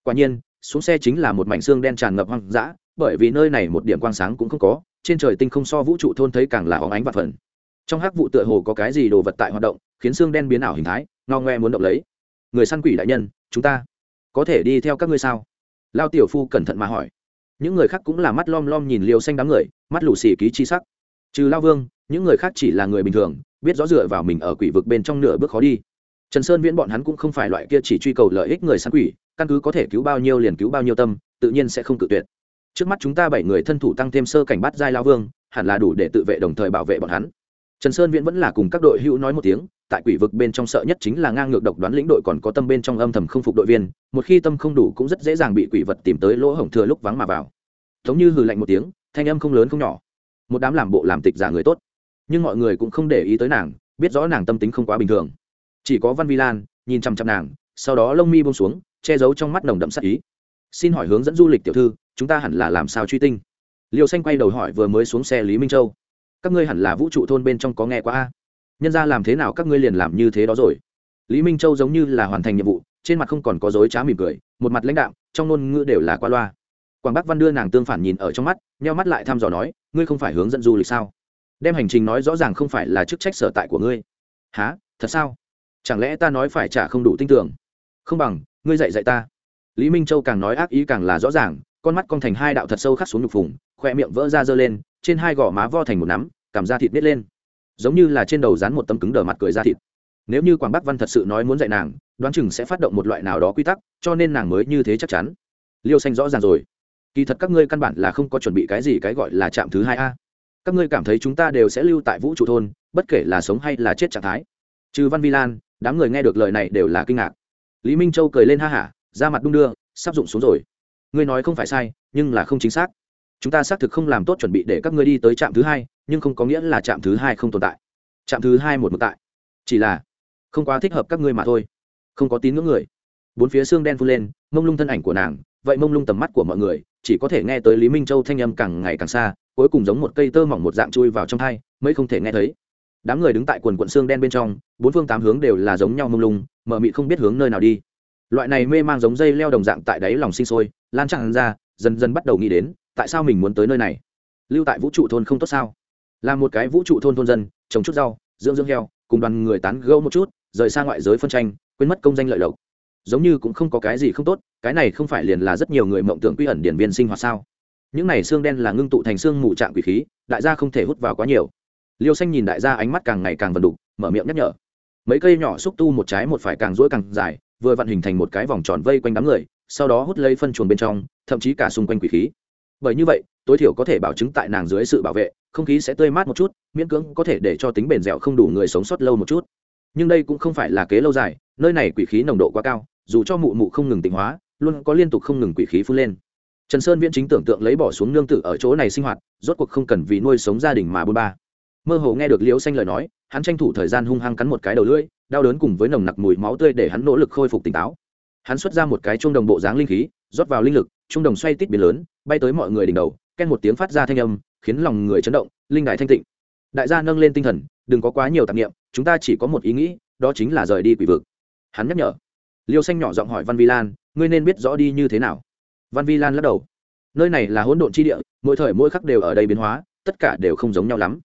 S1: Quả nhiên, xuống xe chính là một mảnh xương đen tràn ngập hoang dã, bởi vì nơi này một điểm quang sáng cũng không có, trên trời tinh không so vũ trụ thôn thấy càng là óng ánh và phần. Trong hắc vụ tựa hồ có cái gì đồ vật tại hoạt động, khiến xương đen biến ảo hình thái, ngao ngoe muốn động lấy. Người săn quỷ đại nhân, chúng ta có thể đi theo các ngươi sao? Lao tiểu phu cẩn thận mà hỏi. Những người khác cũng là mắt lom lom nhìn liều xanh đám người, mắt lù xì ký chi sắc. Trừ lao vương, những người khác chỉ là người bình thường, biết rõ dựa vào mình ở quỷ vực bên trong nửa bước khó đi trần sơn viễn bọn hắn cũng không phải loại kia chỉ truy cầu lợi ích người săn quỷ, căn cứ có thể cứu bao nhiêu liền cứu bao nhiêu tâm, tự nhiên sẽ không cự tuyệt. Trước mắt chúng ta bảy người thân thủ tăng thêm sơ cảnh bắt giai lao vương, hẳn là đủ để tự vệ đồng thời bảo vệ bọn hắn. Trần sơn viễn vẫn là cùng các đội hữu nói một tiếng, tại quỷ vực bên trong sợ nhất chính là ngang ngược độc đoán lĩnh đội còn có tâm bên trong âm thầm không phục đội viên, một khi tâm không đủ cũng rất dễ dàng bị quỷ vật tìm tới lỗ hổng thừa lúc vắng mà vào. Giống như hừ lạnh một tiếng, thanh âm không lớn không nhỏ. Một đám làm bộ làm tịch giả người tốt. Nhưng mọi người cũng không để ý tới nàng, biết rõ nàng tâm tính không quá bình thường chỉ có văn vi lan, nhìn chằm chằm nàng, sau đó lông mi bông xuống, che giấu trong mắt nồng đậm sắc ý. Xin hỏi hướng dẫn du lịch tiểu thư, chúng ta hẳn là làm sao truy tinh? Liều xanh quay đầu hỏi vừa mới xuống xe lý minh châu. Các ngươi hẳn là vũ trụ thôn bên trong có nghe qua a? Nhân ra làm thế nào các ngươi liền làm như thế đó rồi? Lý minh châu giống như là hoàn thành nhiệm vụ, trên mặt không còn có dối trá mỉm cười, một mặt lãnh đạo trong ngôn ngữ đều là qua loa. Quảng bắc văn đưa nàng tương phản nhìn ở trong mắt, nheo mắt lại thăm dò nói, ngươi không phải hướng dẫn du lịch sao? Đem hành trình nói rõ ràng không phải là chức trách sở tại của ngươi. Há thật sao? Chẳng lẽ ta nói phải trả không đủ tin tưởng không bằng, ngươi dạy dạy ta. Lý minh châu càng nói ác ý càng là rõ ràng, con mắt con thành hai đạo thật sâu khắc xuống nhục phùng khoe miệng vỡ ra dơ lên, trên hai gò má vo thành một nắm, cảm da thịt nít lên. Giống như là trên đầu dán một tấm cứng đờ mặt cười da thịt. Nếu như quảng bắc văn thật sự nói muốn dạy nàng, đoán chừng sẽ phát động một loại nào đó quy tắc, cho nên nàng mới như thế chắc chắn. Liêu xanh rõ ràng rồi. Kỳ thật các ngươi căn bản là không có chuẩn bị cái gì cái gọi là trạm thứ hai a. Các ngươi cảm thấy chúng ta đều sẽ lưu tại vũ trụ thôn, bất kể là sống hay là chết trạng thái. Trừ văn vi lan đám người nghe được lời này đều là kinh ngạc. Lý minh châu cười lên ha hả ra mặt đung đưa, sắp dụng xuống rồi. Ngươi nói không phải sai, nhưng là không chính xác. Chúng ta xác thực không làm tốt chuẩn bị để các ngươi đi tới trạm thứ hai, nhưng không có nghĩa là trạm thứ hai không tồn tại. Trạm thứ hai một mực tại. Chỉ là, không quá thích hợp các ngươi mà thôi. Không có tín ngưỡng người. Bốn phía xương đen phun lên, mông lung thân ảnh của nàng, vậy mông lung tầm mắt của mọi người, chỉ có thể nghe tới lý minh châu thanh âm càng ngày càng xa, cuối cùng giống một cây tơ mỏng một dạng chui vào trong thai mới không thể nghe thấy đám người đứng tại quần quận xương đen bên trong, bốn phương tám hướng đều là giống nhau mông lung, mở mị không biết hướng nơi nào đi. Loại này mê mang giống dây leo đồng dạng tại đáy lòng sinh sôi, lan tràn ra, dần dần bắt đầu nghĩ đến, tại sao mình muốn tới nơi này? Lưu tại vũ trụ thôn không tốt sao? Là một cái vũ trụ thôn thôn dân, trồng chút rau, dưỡng dưỡng heo, cùng đoàn người tán gẫu một chút, rời xa ngoại giới phân tranh, quên mất công danh lợi lộc. Giống như cũng không có cái gì không tốt, cái này không phải liền là rất nhiều người mộng tưởng quy ẩn điển viên sinh hoạt sao? Những này xương đen là ngưng tụ thành xương mù trạng quỷ khí, đại gia không thể hút vào quá nhiều liêu xanh nhìn đại gia ánh mắt càng ngày càng vần đục, mở miệng nhắc nhở. Mấy cây nhỏ xúc tu một trái một phải càng rỗi càng dài, vừa vặn hình thành một cái vòng tròn vây quanh đám người, sau đó hút lấy phân chuồng bên trong, thậm chí cả xung quanh quỷ khí. Bởi như vậy, tối thiểu có thể bảo chứng tại nàng dưới sự bảo vệ, không khí sẽ tươi mát một chút, miễn cưỡng có thể để cho tính bền dẻo không đủ người sống sót lâu một chút. Nhưng đây cũng không phải là kế lâu dài, nơi này quỷ khí nồng độ quá cao, dù cho mụ mụ không ngừng tịnh hóa, luôn có liên tục không ngừng quỷ khí phun lên. Trần sơn viễn chính tưởng tượng lấy bỏ xuống nương tử ở chỗ này sinh hoạt, rốt cuộc không cần vì nuôi sống gia đình mà bôn ba mơ hồ nghe được liễu xanh lời nói, hắn tranh thủ thời gian hung hăng cắn một cái đầu lưỡi, đau đớn cùng với nồng nặc mùi máu tươi để hắn nỗ lực khôi phục tỉnh táo. Hắn xuất ra một cái chuông đồng bộ dáng linh khí, rót vào linh lực, chuông đồng xoay tít biển lớn, bay tới mọi người đỉnh đầu, ken một tiếng phát ra thanh âm, khiến lòng người chấn động, linh đại thanh tịnh. Đại gia nâng lên tinh thần, đừng có quá nhiều tạp nghiệm chúng ta chỉ có một ý nghĩ, đó chính là rời đi quỷ vực. Hắn nhắc nhở. Liêu xanh nhỏ giọng hỏi văn vi lan, ngươi nên biết rõ đi như thế nào? Văn vi lan lắc đầu. Nơi này là hỗn độn chi địa, mỗi thời mỗi khắc đều ở đây biến hóa, tất cả đều không giống nhau lắm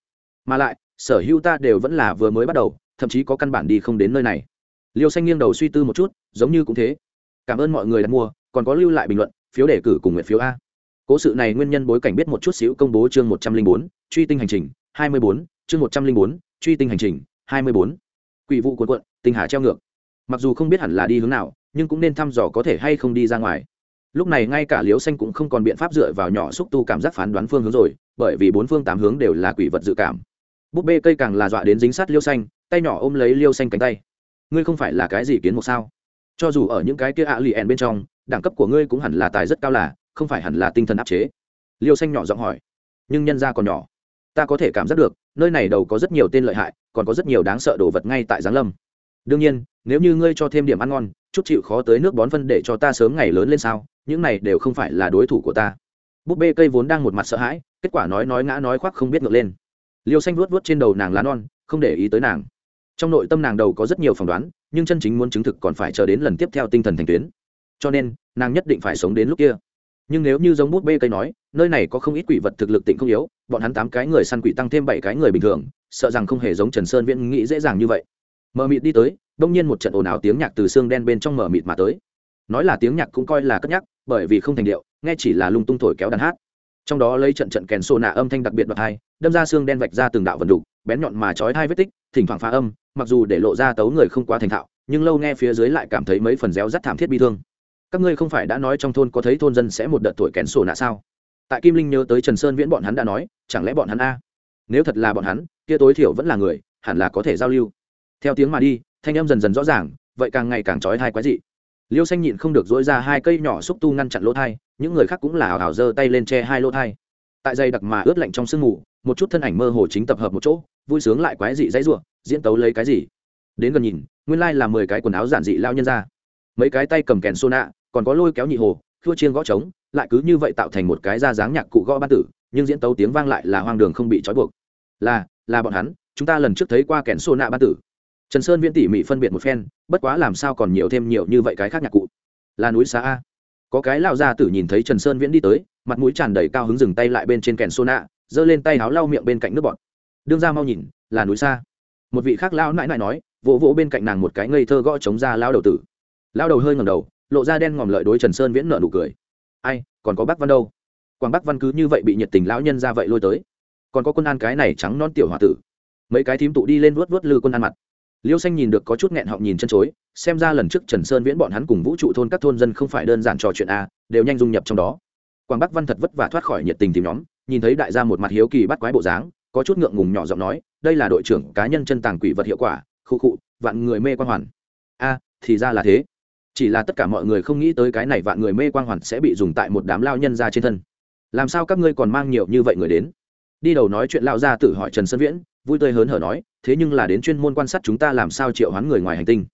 S1: mà lại, sở hữu ta đều vẫn là vừa mới bắt đầu, thậm chí có căn bản đi không đến nơi này. Liêu xanh nghiêng đầu suy tư một chút, giống như cũng thế. Cảm ơn mọi người đã mua, còn có lưu lại bình luận, phiếu đề cử cùng nguyện phiếu a. Cố sự này nguyên nhân bối cảnh biết một chút xíu công bố chương một trăm linh bốn, truy tinh hành trình, hai mươi bốn, chương một trăm linh bốn, truy tinh hành trình, hai mươi bốn. Quỷ vụ cuộn cuộn, tinh hà treo ngược. Mặc dù không biết hẳn là đi hướng nào, nhưng cũng nên thăm dò có thể hay không đi ra ngoài. Lúc này ngay cả liếu xanh cũng không còn biện pháp dựa vào nhỏ xúc tu cảm giác phán đoán phương hướng rồi, bởi vì bốn phương tám hướng đều là quỷ vật dự cảm búp bê cây càng là dọa đến dính sát liêu xanh, tay nhỏ ôm lấy liêu xanh cánh tay. Ngươi không phải là cái gì kiến một sao? Cho dù ở những cái kia ạ lì ẻn bên trong, đẳng cấp của ngươi cũng hẳn là tài rất cao là, không phải hẳn là tinh thần áp chế. Liêu xanh nhỏ giọng hỏi. Nhưng nhân ra còn nhỏ. Ta có thể cảm giác được, nơi này đầu có rất nhiều tên lợi hại, còn có rất nhiều đáng sợ đồ vật ngay tại giáng lâm. Đương nhiên, nếu như ngươi cho thêm điểm ăn ngon, chút chịu khó tới nước bón phân để cho ta sớm ngày lớn lên sao, những này đều không phải là đối thủ của ta. Búp bê cây vốn đang một mặt sợ hãi, kết quả nói nói ngã nói khoác không biết ngược lên liêu xanh vuốt vuốt trên đầu nàng lá non, không để ý tới nàng. Trong nội tâm nàng đầu có rất nhiều phỏng đoán, nhưng chân chính muốn chứng thực còn phải chờ đến lần tiếp theo tinh thần thành tuyến. Cho nên, nàng nhất định phải sống đến lúc kia. Nhưng nếu như giống bút bê cây nói, nơi này có không ít quỷ vật thực lực tịnh không yếu, bọn hắn tám cái người săn quỷ tăng thêm bảy cái người bình thường, sợ rằng không hề giống trần sơn viễn nghĩ dễ dàng như vậy. Mờ mịt đi tới, đông nhiên một trận ồn ào tiếng nhạc từ xương đen bên trong mờ mịt mà tới. Nói là tiếng nhạc cũng coi là cất nhắc, bởi vì không thành điệu, nghe chỉ là lung tung thổi kéo đàn hát trong đó lấy trận trận kèn sô nạ âm thanh đặc biệt bậc hai, đâm ra xương đen vạch ra từng đạo vần đục, bén nhọn mà trói hai vết tích, thỉnh thoảng phá âm, mặc dù để lộ ra tấu người không quá thành thạo, nhưng lâu nghe phía dưới lại cảm thấy mấy phần réo rắt thảm thiết bi thương. Các ngươi không phải đã nói trong thôn có thấy thôn dân sẽ một đợt tuổi kén sổ nạ sao? Tại kim linh nhớ tới trần sơn viễn bọn hắn đã nói, chẳng lẽ bọn hắn a? Nếu thật là bọn hắn, kia tối thiểu vẫn là người, hẳn là có thể giao lưu. Theo tiếng mà đi, thanh âm dần dần rõ ràng, vậy càng ngày càng trói thai quái dị. Liêu xanh nhịn không được dỗi ra hai cây nhỏ xúc tu ngăn chặn lỗ thai những người khác cũng là ảo ảo giơ tay lên che hai lỗ thai. Tại dây đặc mà ướt lạnh trong sương mù, một chút thân ảnh mơ hồ chính tập hợp một chỗ, vui sướng lại quái dị dãy ruộng diễn tấu lấy cái gì? Đến gần nhìn, nguyên lai là mười cái quần áo giản dị lao nhân ra. Mấy cái tay cầm kèn xô nạ, còn có lôi kéo nhị hồ thua chiên gõ trống, lại cứ như vậy tạo thành một cái ra dáng nhạc cụ gõ ban tử, nhưng diễn tấu tiếng vang lại là hoang đường không bị trói buộc. Là là bọn hắn, chúng ta lần trước thấy qua kèn xô nạ ban tử. Trần sơn viễn tỉ mỉ phân biệt một phen, bất quá làm sao còn nhiều thêm nhiều như vậy cái khác nhạc cụ? Là núi xa a có cái lao gia tử nhìn thấy trần sơn viễn đi tới, mặt mũi tràn đầy cao hứng dừng tay lại bên trên kèn xô nạ giơ lên tay háo lau miệng bên cạnh nước bọt. đương ra mau nhìn, là núi xa. Một vị khác lao nãi nãi nói, vỗ vỗ bên cạnh nàng một cái ngây thơ gõ chống ra lao đầu tử. Lao đầu hơi ngầm đầu, lộ ra đen ngòm lợi đối trần sơn viễn nợ nụ cười. Ai, còn có bác văn đâu? Quảng bắc văn cứ như vậy bị nhiệt tình lão nhân ra vậy lôi tới. Còn có quân an cái này trắng non tiểu h o a tử. Mấy cái thím tụ đi lên vuốt vuốt lư quân an mặt. Liêu xanh nhìn được có chút nghẹn họng nhìn chân chối xem ra lần trước trần sơn viễn bọn hắn cùng vũ trụ thôn các thôn dân không phải đơn giản trò chuyện a, đều nhanh dung nhập trong đó. Quảng bắc văn thật vất vả thoát khỏi nhiệt tình tìm nhóm, nhìn thấy đại gia một mặt hiếu kỳ bắt quái bộ dáng, có chút ngượng ngùng nhỏ giọng nói, đây là đội trưởng cá nhân chân tàng quỷ vật hiệu quả, khu khụ vạn người mê quan hoàn. A, thì ra là thế. Chỉ là tất cả mọi người không nghĩ tới cái này vạn người mê quan hoàn sẽ bị dùng tại một đám lao nhân ra trên thân. Làm sao các ngươi còn mang nhiều như vậy người đến? Đi đầu nói chuyện lao ra tự hỏi trần sơn viễn, vui tươi hớn hở nói, thế nhưng là đến chuyên môn quan sát chúng ta làm sao triệu hoán người ngoài hành tinh?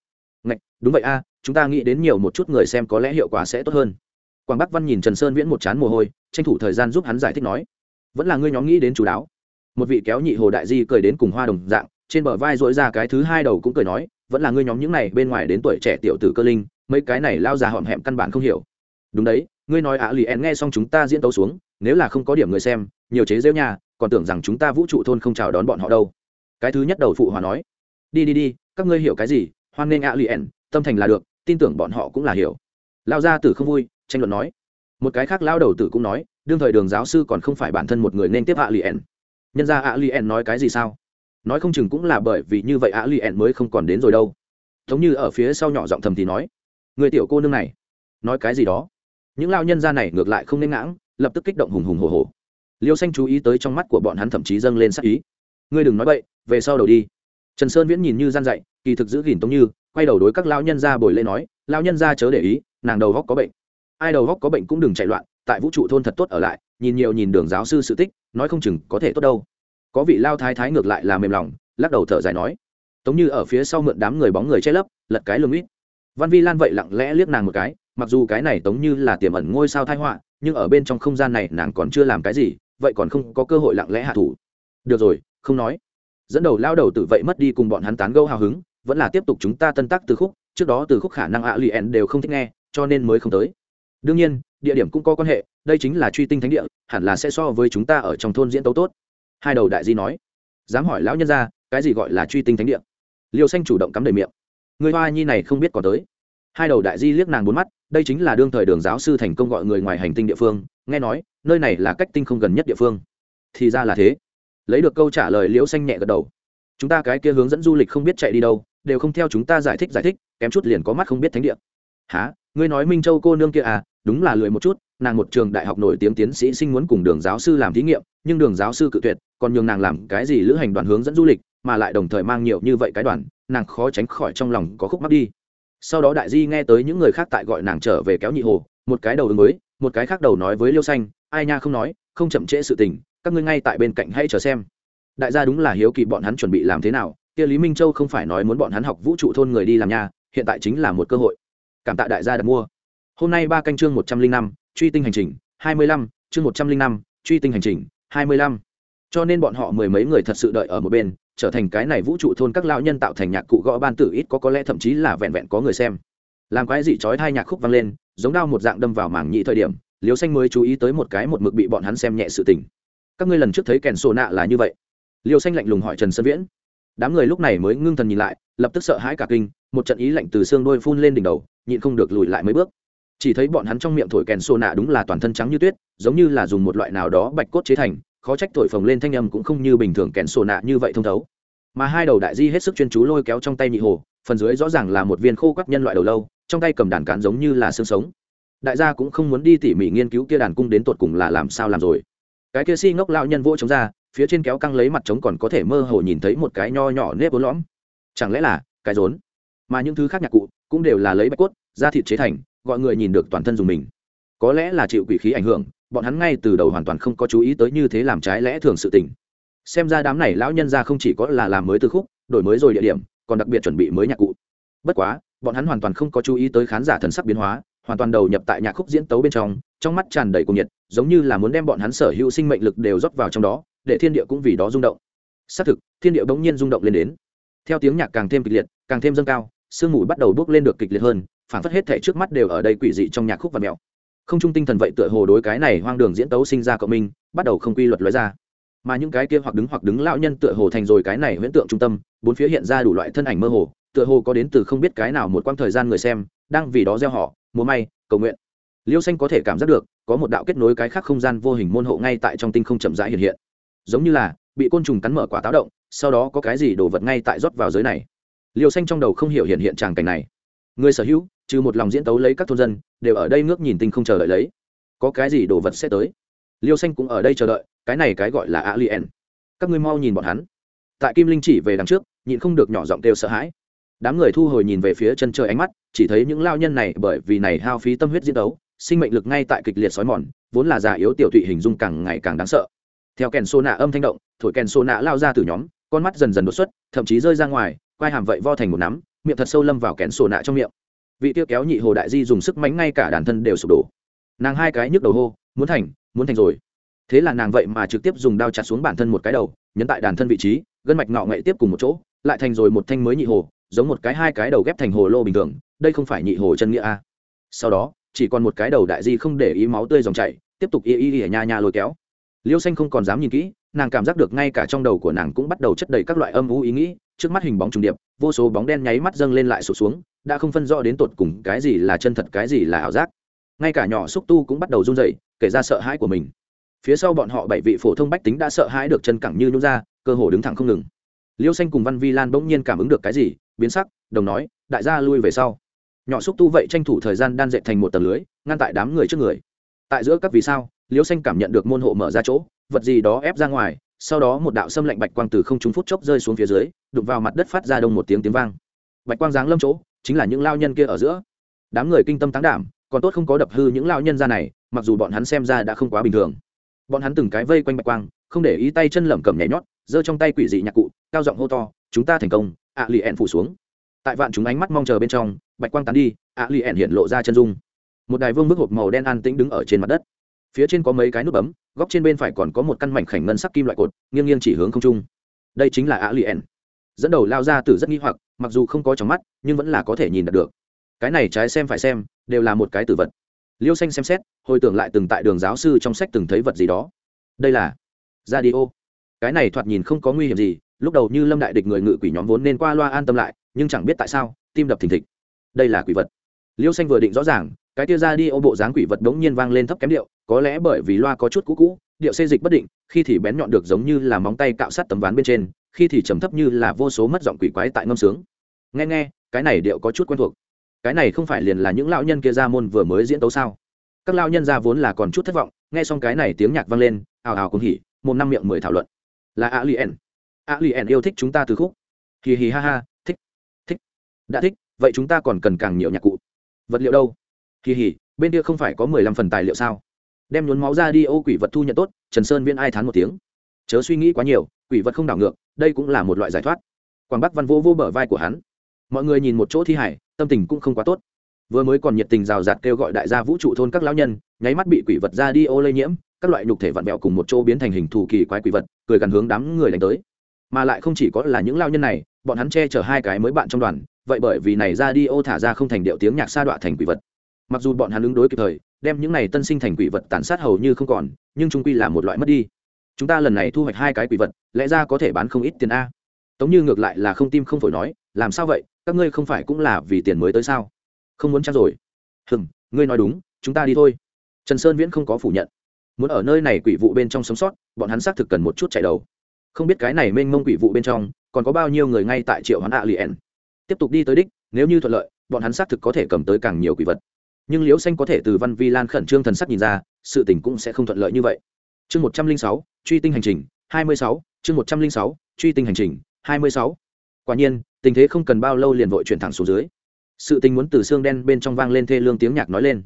S1: Ngạch, đúng vậy a chúng ta nghĩ đến nhiều một chút người xem có lẽ hiệu quả sẽ tốt hơn. Quảng bắc văn nhìn trần sơn viễn một chán mồ hôi tranh thủ thời gian giúp hắn giải thích nói vẫn là ngươi nhóm nghĩ đến chủ đáo. Một vị kéo nhị hồ đại di cười đến cùng hoa đồng dạng trên bờ vai duỗi ra cái thứ hai đầu cũng cười nói vẫn là ngươi nhóm những này bên ngoài đến tuổi trẻ tiểu tử cơ linh mấy cái này lao già họm hẹm căn bản không hiểu. Đúng đấy ngươi nói ạ lì en nghe xong chúng ta diễn tấu xuống nếu là không có điểm người xem nhiều chế rêu nhà còn tưởng rằng chúng ta vũ trụ thôn không chào đón bọn họ đâu. Cái thứ nhất đầu phụ hòa nói đi đi đi các ngươi hiểu cái gì? Hoan nghênh ạ Liền, tâm thành là được tin tưởng bọn họ cũng là hiểu. Lao gia tử không vui tranh luận nói. Một cái khác lao đầu tử cũng nói đương thời đường giáo sư còn không phải bản thân một người nên tiếp ạ Liền. nhân ra ạ Liền nói cái gì sao? Nói không chừng cũng là bởi vì như vậy ạ Liền mới không còn đến rồi đâu. Giống như ở phía sau nhỏ giọng thầm thì nói. Người tiểu cô nương này nói cái gì đó? Những lao nhân ra này ngược lại không nên ngãng lập tức kích động hùng hùng hồ hồ liêu xanh chú ý tới trong mắt của bọn hắn thậm chí dâng lên sắc ý. Ngươi đừng nói vậy, về sau đầu đi. Trần sơn viễn nhìn như gian dạy kỳ thực giữ gìn tống như, quay đầu đối các lao nhân ra bồi lễ nói lao nhân ra chớ để ý, nàng đầu góc có bệnh. Ai đầu góc có bệnh cũng đừng chạy loạn, tại vũ trụ thôn thật tốt ở lại, nhìn nhiều nhìn đường giáo sư sự tích, nói không chừng có thể tốt đâu. Có vị lao thái thái ngược lại là mềm lòng, lắc đầu thở dài nói, tống như ở phía sau mượn đám người bóng người che lấp, lật cái lưng ít. Văn vi lan vậy lặng lẽ liếc nàng một cái, mặc dù cái này tống như là tiềm ẩn ngôi sao thái họa, nhưng ở bên trong không gian này nàng còn chưa làm cái gì, vậy còn không có cơ hội lặng lẽ hạ thủ. Được rồi, không nói. Dẫn đầu lao đầu tự vậy mất đi cùng bọn hắn tán gâu hào hứng vẫn là tiếp tục chúng ta tân tác từ khúc, trước đó từ khúc khả năng ạ lì ẻn đều không thích nghe, cho nên mới không tới. Đương nhiên, địa điểm cũng có quan hệ, đây chính là truy tinh thánh địa, hẳn là sẽ so với chúng ta ở trong thôn diễn tấu tốt. Hai đầu đại di nói, dám hỏi lão nhân ra, cái gì gọi là truy tinh thánh địa? Liều xanh chủ động cắm đầy miệng, người hoa nhi này không biết có tới. Hai đầu đại di liếc nàng bốn mắt, đây chính là đương thời đường giáo sư thành công gọi người ngoài hành tinh địa phương, nghe nói, nơi này là cách tinh không gần nhất địa phương. Thì ra là thế. Lấy được câu trả lời liễu xanh nhẹ gật đầu, chúng ta cái kia hướng dẫn du lịch không biết chạy đi đâu đều không theo chúng ta giải thích giải thích, kém chút liền có mắt không biết thánh địa. Há ngươi nói minh châu cô nương kia à? Đúng là lười một chút, nàng một trường đại học nổi tiếng tiến sĩ sinh muốn cùng đường giáo sư làm thí nghiệm, nhưng đường giáo sư cự tuyệt, còn nhường nàng làm cái gì lữ hành đoàn hướng dẫn du lịch, mà lại đồng thời mang nhiều như vậy cái đoàn, nàng khó tránh khỏi trong lòng có khúc mắc đi. Sau đó đại di nghe tới những người khác tại gọi nàng trở về kéo nhị hồ, một cái đầu ứng mới một cái khác đầu nói với liêu xanh, ai nha không nói, không chậm trễ sự tình, các ngươi ngay tại bên cạnh hãy chờ xem. Đại gia đúng là hiếu kỳ bọn hắn chuẩn bị làm thế nào kia lý minh châu không phải nói muốn bọn hắn học vũ trụ thôn người đi làm nhà, hiện tại chính là một cơ hội. Cảm tạ đại gia đặt mua. Hôm nay ba canh chương một trăm linh năm, truy tinh hành trình, hai mươi lăm, chương một trăm linh năm, truy tinh hành trình, hai mươi lăm. Cho nên bọn họ mười mấy người thật sự đợi ở một bên, trở thành cái này vũ trụ thôn các lão nhân tạo thành nhạc cụ gõ ban tử ít có có lẽ thậm chí là vẹn vẹn có người xem. Làm cái gì trói thai nhạc khúc vang lên, giống đao một dạng đâm vào mảng nhị thời điểm liều xanh mới chú ý tới một cái một mực bị bọn hắn xem nhẹ sự tình. Các ngươi lần trước thấy kèn sổ nạ là như vậy? Liều xanh lạnh lùng hỏi trần sơn viễn đám người lúc này mới ngưng thần nhìn lại, lập tức sợ hãi cả kinh, một trận ý lạnh từ xương đôi phun lên đỉnh đầu, nhịn không được lùi lại mấy bước. Chỉ thấy bọn hắn trong miệng thổi kèn xô nạ đúng là toàn thân trắng như tuyết, giống như là dùng một loại nào đó bạch cốt chế thành, khó trách thổi phồng lên thanh âm cũng không như bình thường kèn xô nạ như vậy thông thấu. Mà hai đầu đại di hết sức chuyên chú lôi kéo trong tay nhị hồ, phần dưới rõ ràng là một viên khô các nhân loại đầu lâu, trong tay cầm đàn cán giống như là xương sống. Đại gia cũng không muốn đi tỉ mỉ nghiên cứu kia đàn cung đến tột cùng là làm sao làm rồi. Cái kia si ngốc lão nhân vỗ chống ra phía trên kéo căng lấy mặt trống còn có thể mơ hồ nhìn thấy một cái nho nhỏ nếp bốn lõm. Chẳng lẽ là cái rốn? Mà những thứ khác nhạc cụ cũng đều là lấy bạch cốt, da thịt chế thành, gọi người nhìn được toàn thân dùng mình. Có lẽ là chịu quỷ khí ảnh hưởng, bọn hắn ngay từ đầu hoàn toàn không có chú ý tới như thế làm trái lẽ thường sự tình. Xem ra đám này lão nhân ra không chỉ có là làm mới từ khúc, đổi mới rồi địa điểm, còn đặc biệt chuẩn bị mới nhạc cụ. Bất quá, bọn hắn hoàn toàn không có chú ý tới khán giả thần sắc biến hóa, hoàn toàn đầu nhập tại nhạc khúc diễn tấu bên trong trong mắt tràn đầy cuồng nhiệt, giống như là muốn đem bọn hắn sở hữu sinh mệnh lực đều rót vào trong đó để thiên địa cũng vì đó rung động. Xác thực, thiên địa bỗng nhiên rung động lên đến. Theo tiếng nhạc càng thêm kịch liệt, càng thêm dâng cao, sương mù bắt đầu bước lên được kịch liệt hơn phản phất hết thể trước mắt đều ở đây quỷ dị trong nhạc khúc và mèo. Không trung tinh thần vậy tựa hồ đối cái này hoang đường diễn tấu sinh ra cộng minh, bắt đầu không quy luật lóe ra. Mà những cái kia hoặc đứng hoặc đứng lão nhân tựa hồ thành rồi cái này huyễn tượng trung tâm, bốn phía hiện ra đủ loại thân ảnh mơ hồ, tựa hồ có đến từ không biết cái nào một quãng thời gian người xem, đang vì đó gieo họ, múa may, cầu nguyện. Liêu xanh có thể cảm giác được, có một đạo kết nối cái khác không gian vô hình môn hộ ngay tại trong tinh không chậm rãi hiện hiện giống như là bị côn trùng cắn mở quả táo động, sau đó có cái gì đổ vật ngay tại rót vào giới này. Liêu xanh trong đầu không hiểu hiện hiện tràng cảnh này. Người sở hữu, trừ một lòng diễn tấu lấy các thôn dân, đều ở đây ngước nhìn tinh không chờ đợi lấy. Có cái gì đồ vật sẽ tới? Liêu xanh cũng ở đây chờ đợi, cái này cái gọi là alien. Các ngươi mau nhìn bọn hắn. Tại kim linh chỉ về đằng trước, nhịn không được nhỏ giọng kêu sợ hãi. Đám người thu hồi nhìn về phía chân trời ánh mắt, chỉ thấy những lao nhân này bởi vì này hao phí tâm huyết diễn đấu sinh mệnh lực ngay tại kịch liệt sói mòn, vốn là già yếu tiểu tụy hình dung càng ngày càng đáng sợ theo kèn xô nạ âm thanh động, thổi kèn xô nạ lao ra từ nhóm, con mắt dần dần đột xuất, thậm chí rơi ra ngoài, quai hàm vậy vo thành một nắm, miệng thật sâu lâm vào kèn xô nạ trong miệng. Vị tiêu kéo nhị hồ đại di dùng sức mánh ngay cả đàn thân đều sụp đổ. Nàng hai cái nhức đầu hô, muốn thành muốn thành rồi. Thế là nàng vậy mà trực tiếp dùng đao chặt xuống bản thân một cái đầu, nhấn tại đàn thân vị trí, gân mạch ngọ ngậy tiếp cùng một chỗ, lại thành rồi một thanh mới nhị hồ, giống một cái hai cái đầu ghép thành hồ lô bình thường, đây không phải nhị hồ chân nghĩa a. Sau đó, chỉ còn một cái đầu đại di không để ý máu tươi dòng chảy, tiếp tục y y y nha nha lôi kéo liêu xanh không còn dám nhìn kỹ, nàng cảm giác được ngay cả trong đầu của nàng cũng bắt đầu chất đầy các loại âm u ý nghĩ, trước mắt hình bóng trùng điệp, vô số bóng đen nháy mắt dâng lên lại sụt xuống, đã không phân rõ đến tột cùng cái gì là chân thật, cái gì là ảo giác. Ngay cả nhỏ xúc tu cũng bắt đầu run rẩy, kể ra sợ hãi của mình. Phía sau bọn họ bảy vị phổ thông bách tính đã sợ hãi được chân cẳng như nhún ra, cơ hồ đứng thẳng không ngừng. Liêu xanh cùng văn vi lan bỗng nhiên cảm ứng được cái gì, biến sắc, đồng nói, đại gia lui về sau. Nhỏ xúc tu vậy tranh thủ thời gian đan dệt thành một tầng lưới, ngăn tại đám người trước người. Tại giữa các vì sao? Liêu xanh cảm nhận được môn hộ mở ra chỗ, vật gì đó ép ra ngoài, sau đó một đạo xâm lạnh bạch quang từ không trúng phút chốc rơi xuống phía dưới đục vào mặt đất phát ra đông một tiếng tiếng vang. Bạch quang giáng lâm chỗ, chính là những lao nhân kia ở giữa. Đám người kinh tâm tán đảm, còn tốt không có đập hư những lao nhân ra này, mặc dù bọn hắn xem ra đã không quá bình thường. Bọn hắn từng cái vây quanh bạch quang, không để ý tay chân lẩm cẩm nhảy nhót, giơ trong tay quỷ dị nhạc cụ, cao giọng hô to, chúng ta thành công! ạ lì ẹn phủ xuống. Tại vạn chúng ánh mắt mong chờ bên trong, bạch quang tán đi, ạ lì ẹn hiện lộ ra chân dung. Một đài vương bức hộp màu đen an tĩnh đứng ở trên mặt đất phía trên có mấy cái nút bấm, góc trên bên phải còn có một căn mảnh khảnh ngân sắc kim loại cột, nghiêng nghiêng chỉ hướng không trung. Đây chính là ạ lì dẫn đầu lao ra từ rất nghi hoặc, mặc dù không có trong mắt, nhưng vẫn là có thể nhìn được. Cái này trái xem phải xem, đều là một cái tử vật. Liêu xanh xem xét, hồi tưởng lại từng tại đường giáo sư trong sách từng thấy vật gì đó. Đây là ra đi ô cái này thoạt nhìn không có nguy hiểm gì, lúc đầu như lâm đại địch người ngự quỷ nhóm vốn nên qua loa an tâm lại, nhưng chẳng biết tại sao, tim đập thình thịch. Đây là quỷ vật. Liêu xanh vừa định rõ ràng cái tia ra đi ô bộ dáng quỷ vật đống nhiên vang lên thấp kém điệu, có lẽ bởi vì loa có chút cũ cũ, điệu xê dịch bất định, khi thì bén nhọn được giống như là móng tay cạo sát tấm ván bên trên, khi thì trầm thấp như là vô số mất giọng quỷ quái tại ngâm sướng. Nghe nghe, cái này điệu có chút quen thuộc. Cái này không phải liền là những lão nhân kia ra môn vừa mới diễn tấu sao? Các lão nhân ra vốn là còn chút thất vọng, nghe xong cái này tiếng nhạc vang lên, ào ào cùng hỉ một năm miệng mười thảo luận. Là a lien a lien yêu thích chúng ta từ khúc. Hì hì ha ha, thích thích. Đã thích, vậy chúng ta còn cần càng nhiều nhạc cụ. Vật liệu đâu? Hì hì bên kia không phải có mười lăm phần tài liệu sao? Đem nhốn máu ra đi, ô quỷ vật thu nhận tốt, trần sơn viên ai thán một tiếng. Chớ suy nghĩ quá nhiều, quỷ vật không đảo ngược, đây cũng là một loại giải thoát. Quảng bắc văn vô vô bờ vai của hắn. Mọi người nhìn một chỗ thi hải tâm tình cũng không quá tốt. Vừa mới còn nhiệt tình rào rạt kêu gọi đại gia vũ trụ thôn các lão nhân, nháy mắt bị quỷ vật ra đi ô lây nhiễm, các loại nhục thể vặn vẹo cùng một chỗ biến thành hình thù kỳ quái quỷ vật, cười gần hướng đám người đánh tới. Mà lại không chỉ có là những lao nhân này, bọn hắn che chở hai cái mới bạn trong đoàn, vậy bởi vì này ra đi ô thả ra không thành điệu tiếng nhạc sa đọa thành quỷ vật mặc dù bọn hắn ứng đối kịp thời, đem những này tân sinh thành quỷ vật tàn sát hầu như không còn, nhưng trung quy là một loại mất đi. Chúng ta lần này thu hoạch hai cái quỷ vật, lẽ ra có thể bán không ít tiền a. Tống như ngược lại là không tim không phổi nói, làm sao vậy? Các ngươi không phải cũng là vì tiền mới tới sao? Không muốn chắc rồi. Hừm, ngươi nói đúng, chúng ta đi thôi. Trần sơn viễn không có phủ nhận. Muốn ở nơi này quỷ vụ bên trong sống sót, bọn hắn xác thực cần một chút chạy đầu. Không biết cái này mênh mông quỷ vụ bên trong, còn có bao nhiêu người ngay tại triệu hoán ạ liền tiếp tục đi tới đích, nếu như thuận lợi, bọn hắn xác thực có thể cầm tới càng nhiều quỷ vật nhưng liễu xanh có thể từ văn vi lan khẩn trương thần sắc nhìn ra, sự tình cũng sẽ không thuận lợi như vậy. Chương một trăm linh sáu, truy tinh hành trình, hai mươi sáu, chương một trăm linh sáu, truy tinh hành trình, hai mươi sáu. Quả nhiên, tình thế không cần bao lâu liền vội chuyển thẳng xuống dưới. Sự tình muốn từ xương đen bên trong vang lên thê lương tiếng nhạc nói lên.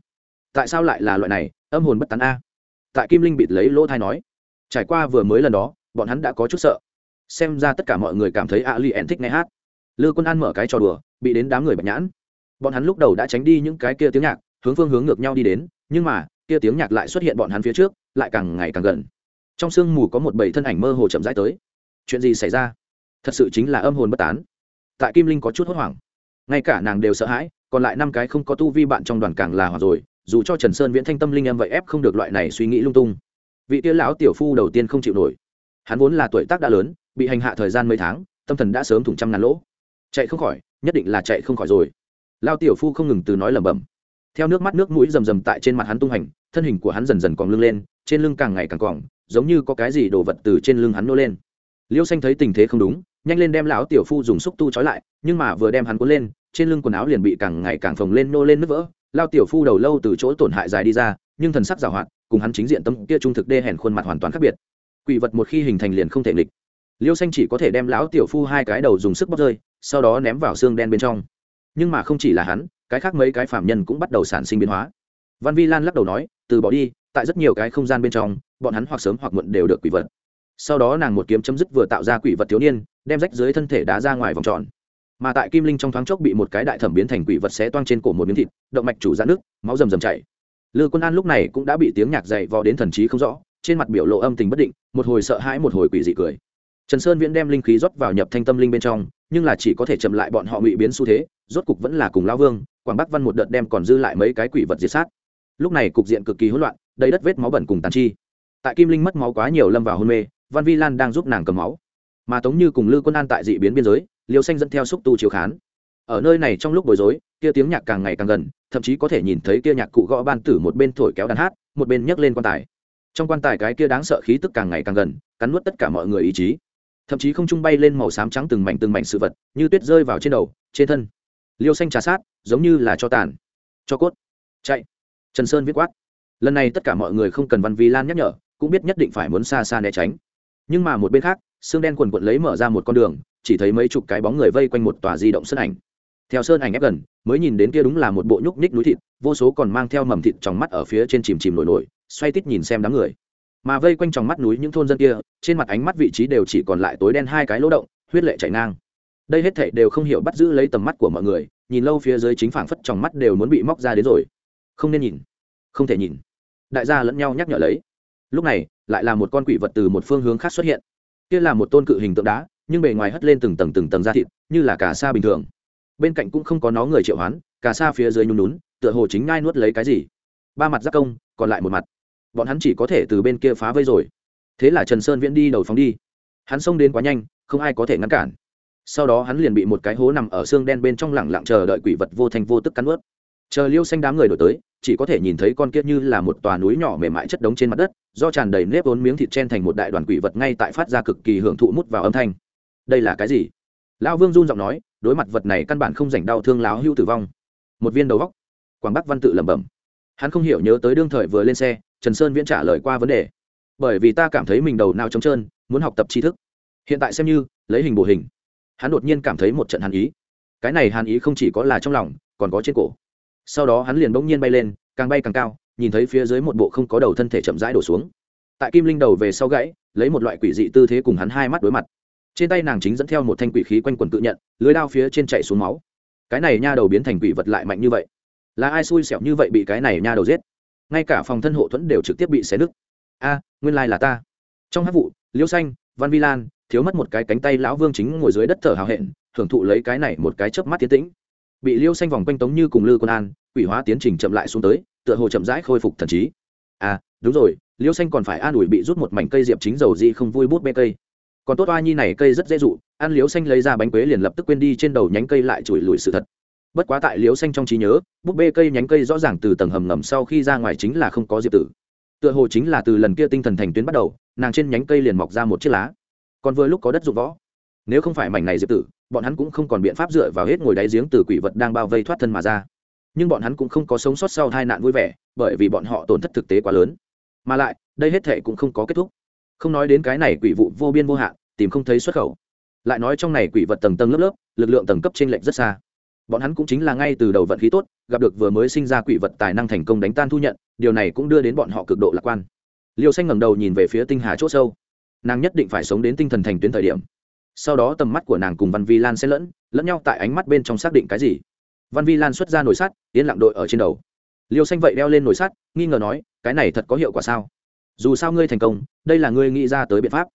S1: Tại sao lại là loại này, âm hồn bất tán a? Tại kim linh bịt lấy lỗ thai nói. Trải qua vừa mới lần đó, bọn hắn đã có chút sợ. Xem ra tất cả mọi người cảm thấy a li ẻn thích nghe hát. Lư quân an mở cái trò đùa, bị đến đám người bạch nhãn. Bọn hắn lúc đầu đã tránh đi những cái kia tiếng nhạc hướng phương hướng ngược nhau đi đến, nhưng mà, kia tiếng nhạc lại xuất hiện bọn hắn phía trước, lại càng ngày càng gần. Trong sương mù có một bầy thân ảnh mơ hồ chậm rãi tới. Chuyện gì xảy ra? Thật sự chính là âm hồn bất tán. Tại kim linh có chút hốt hoảng. Ngay cả nàng đều sợ hãi, còn lại năm cái không có tu vi bạn trong đoàn càng là hoặc rồi, dù cho trần sơn viễn thanh tâm linh em vậy ép không được loại này suy nghĩ lung tung. Vị tia lão tiểu phu đầu tiên không chịu nổi. Hắn vốn là tuổi tác đã lớn, bị hành hạ thời gian mấy tháng, tâm thần đã sớm thủng trăm ngàn lỗ. Chạy không khỏi, nhất định là chạy không khỏi rồi. Lao tiểu phu không ngừng từ nói lẩm bẩm theo nước mắt nước mũi rầm rầm tại trên mặt hắn tung hành thân hình của hắn dần dần còn lưng lên, trên lưng càng ngày càng còng, giống như có cái gì đổ vật từ trên lưng hắn nô lên. Liêu xanh thấy tình thế không đúng, nhanh lên đem lão tiểu phu dùng xúc tu trói lại, nhưng mà vừa đem hắn cuốn lên, trên lưng quần áo liền bị càng ngày càng phồng lên nô lên nứt vỡ. Lao tiểu phu đầu lâu từ chỗ tổn hại dài đi ra, nhưng thần sắc giảo hoạt, cùng hắn chính diện tâm kia trung thực đê hèn khuôn mặt hoàn toàn khác biệt. Quỷ vật một khi hình thành liền không thể nghịch. Liêu xanh chỉ có thể đem lão tiểu phu hai cái đầu dùng sức bóc rơi, sau đó ném vào xương đen bên trong. Nhưng mà không chỉ là hắn cái khác mấy cái phạm nhân cũng bắt đầu sản sinh biến hóa. Văn vi lan lắc đầu nói, từ bỏ đi, tại rất nhiều cái không gian bên trong, bọn hắn hoặc sớm hoặc muộn đều được quỷ vật. Sau đó nàng một kiếm chấm dứt vừa tạo ra quỷ vật thiếu niên, đem rách dưới thân thể đá ra ngoài vòng tròn. Mà tại kim linh trong thoáng chốc bị một cái đại thẩm biến thành quỷ vật xé toang trên cổ một miếng thịt, động mạch chủ ra nước, máu rầm rầm chảy. Lư quân an lúc này cũng đã bị tiếng nhạc dày vò đến thần trí không rõ, trên mặt biểu lộ âm tình bất định, một hồi sợ hãi một hồi quỷ dị cười trần sơn viễn đem linh khí rót vào nhập thanh tâm linh bên trong, nhưng là chỉ có thể chậm lại bọn họ ngụy biến xu thế, rốt cục vẫn là cùng lao vương, quảng bắc văn một đợt đem còn dư lại mấy cái quỷ vật diệt sát. Lúc này cục diện cực kỳ hỗn loạn, đầy đất vết máu bẩn cùng tàn chi. Tại kim linh mất máu quá nhiều lâm vào hôn mê, văn vi lan đang giúp nàng cầm máu. Mà tống như cùng lư quân an tại dị biến biên giới liều xanh dẫn theo xúc tu chiếu khán. Ở nơi này trong lúc bối rối, kia tiếng nhạc càng ngày càng gần, thậm chí có thể nhìn thấy kia nhạc cụ gõ ban tử một bên thổi kéo đàn hát, một bên nhấc lên quan tài. Trong quan tài cái kia đáng sợ khí tức càng ngày càng gần, cắn nuốt tất cả mọi người ý chí thậm chí không trung bay lên màu xám trắng từng mảnh từng mảnh sự vật, như tuyết rơi vào trên đầu, trên thân. Liêu xanh trà sát, giống như là cho tàn. Cho cốt. Chạy. Trần sơn viết quát. Lần này tất cả mọi người không cần văn vi lan nhắc nhở, cũng biết nhất định phải muốn xa xa né tránh. Nhưng mà một bên khác, xương đen quần quận lấy mở ra một con đường, chỉ thấy mấy chục cái bóng người vây quanh một tòa di động sân ảnh. Theo sơn ảnh ép gần, mới nhìn đến kia đúng là một bộ nhúc ních núi thịt, vô số còn mang theo mầm thịt trong mắt ở phía trên chìm chìm nổi nổi, xoay tít nhìn xem đám người mà vây quanh trong mắt núi những thôn dân kia, trên mặt ánh mắt vị trí đều chỉ còn lại tối đen hai cái lỗ động, huyết lệ chảy ngang. Đây hết thảy đều không hiểu bắt giữ lấy tầm mắt của mọi người, nhìn lâu phía dưới chính phảng phất trong mắt đều muốn bị móc ra đến rồi. Không nên nhìn. Không thể nhìn. Đại gia lẫn nhau nhắc nhở lấy. Lúc này, lại là một con quỷ vật từ một phương hướng khác xuất hiện. Kia là một tôn cự hình tượng đá, nhưng bề ngoài hất lên từng tầng từng tầng da thịt, như là cả sa bình thường. Bên cạnh cũng không có nó người triệu hoán cả sa phía dưới nhún nhún, tựa hồ chính ngai nuốt lấy cái gì. Ba mặt giác công, còn lại một mặt bọn hắn chỉ có thể từ bên kia phá vây rồi. Thế là trần sơn viễn đi đầu phóng đi. Hắn xông đến quá nhanh, không ai có thể ngăn cản. Sau đó hắn liền bị một cái hố nằm ở xương đen bên trong lẳng lặng chờ đợi quỷ vật vô thành vô tức cắn ướt. Chờ liêu xanh đám người đổi tới, chỉ có thể nhìn thấy con kiết như là một tòa núi nhỏ mềm mại chất đống trên mặt đất, do tràn đầy nếp vốn miếng thịt chen thành một đại đoàn quỷ vật ngay tại phát ra cực kỳ hưởng thụ mút vào âm thanh. Đây là cái gì? Lão vương run giọng nói, đối mặt vật này căn bản không dành đau thương láo hưu tử vong. Một viên đầu góc. Quảng bắc văn tự lẩm bẩm. Hắn không hiểu nhớ tới đương thời vừa lên xe trần sơn viễn trả lời qua vấn đề. Bởi vì ta cảm thấy mình đầu nào trống trơn, muốn học tập tri thức. Hiện tại xem như, lấy hình bổ hình. Hắn đột nhiên cảm thấy một trận hàn ý. Cái này hàn ý không chỉ có là trong lòng, còn có trên cổ. Sau đó hắn liền bỗng nhiên bay lên, càng bay càng cao, nhìn thấy phía dưới một bộ không có đầu thân thể chậm rãi đổ xuống. Tại kim linh đầu về sau gãy, lấy một loại quỷ dị tư thế cùng hắn hai mắt đối mặt. Trên tay nàng chính dẫn theo một thanh quỷ khí quanh quần tự nhận, lưới đao phía trên chạy xuống máu. Cái này nha đầu biến thành quỷ vật lại mạnh như vậy. Là ai xui xẻo như vậy bị cái này nha đầu giết? Ngay cả phòng thân hộ thuẫn đều trực tiếp bị xé nứt. A, nguyên lai là ta. Trong hát vụ liễu xanh, văn vi lan, thiếu mất một cái cánh tay lão vương chính ngồi dưới đất thở hào hẹn, hưởng thụ lấy cái này một cái chớp mắt tiến tĩnh. Bị liêu xanh vòng quanh tống như cùng lư quân an, quỷ hóa tiến trình chậm lại xuống tới, tựa hồ chậm rãi khôi phục thần trí. À đúng rồi, liêu xanh còn phải an ủi bị rút một mảnh cây diệp chính dầu di không vui bút bê cây. Còn tốt oa nhi này cây rất dễ dụ, ăn liêu xanh lấy ra bánh quế liền lập tức quên đi trên đầu nhánh cây lại chùi lùi sự thật bất quá tại liếu xanh trong trí nhớ, búp bê cây nhánh cây rõ ràng từ tầng hầm ngầm sau khi ra ngoài chính là không có diệp tử. Tựa hồ chính là từ lần kia tinh thần thành tuyến bắt đầu, nàng trên nhánh cây liền mọc ra một chiếc lá. Còn vừa lúc có đất rụng võ. Nếu không phải mảnh này diệp tử, bọn hắn cũng không còn biện pháp dựa vào hết ngồi đáy giếng từ quỷ vật đang bao vây thoát thân mà ra. Nhưng bọn hắn cũng không có sống sót sau tai nạn vui vẻ, bởi vì bọn họ tổn thất thực tế quá lớn. Mà lại, đây hết thệ cũng không có kết thúc. Không nói đến cái này quỷ vụ vô biên vô hạn, tìm không thấy xuất khẩu. Lại nói trong này quỷ vật tầng tầng lớp lớp, lực lượng tầng cấp trên lệnh rất xa bọn hắn cũng chính là ngay từ đầu vận khí tốt, gặp được vừa mới sinh ra quỷ vật tài năng thành công đánh tan thu nhận, điều này cũng đưa đến bọn họ cực độ lạc quan. Liêu xanh ngẩng đầu nhìn về phía tinh hà c h ỗ sâu. Nàng nhất định phải sống đến tinh thần thành tuyến thời điểm. Sau đó tầm mắt của nàng cùng văn vi lan sẽ lẫn lẫn nhau tại ánh mắt bên trong xác định cái gì. Văn vi lan xuất ra nồi sắt, yên lặng đội ở trên đầu. Liêu xanh vậy đeo lên nồi sắt, nghi ngờ nói, cái này thật có hiệu quả sao? Dù sao ngươi thành công, đây là ngươi nghĩ ra tới biện pháp.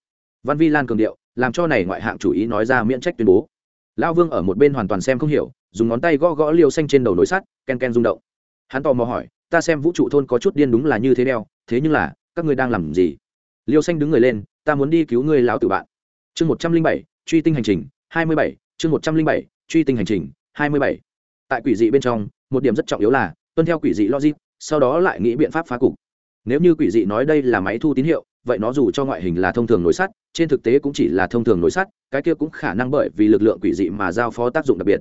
S1: Văn vi lan cường điệu, làm cho này ngoại hạng chủ ý nói ra miễn trách tuyên bố. Lao vương ở một bên hoàn toàn xem không hiểu dùng ngón tay gõ gõ liêu xanh trên đầu nồi sắt, ken ken rung động. Hắn tò mò hỏi, ta xem vũ trụ thôn có chút điên đúng là như thế đeo, thế nhưng là, các ngươi đang làm gì? Liêu xanh đứng người lên, ta muốn đi cứu ngươi lão tử bạn. Chương một trăm linh bảy, truy tinh hành trình, hai mươi bảy, chương một trăm linh bảy, truy tinh hành trình, hai mươi bảy. Tại quỷ dị bên trong, một điểm rất trọng yếu là, tuân theo quỷ dị logic, sau đó lại nghĩ biện pháp phá cục. Nếu như quỷ dị nói đây là máy thu tín hiệu, vậy nó dù cho ngoại hình là thông thường nối sắt, trên thực tế cũng chỉ là thông thường nối sắt, cái kia cũng khả năng bởi vì lực lượng quỷ dị mà giao phó tác dụng đặc biệt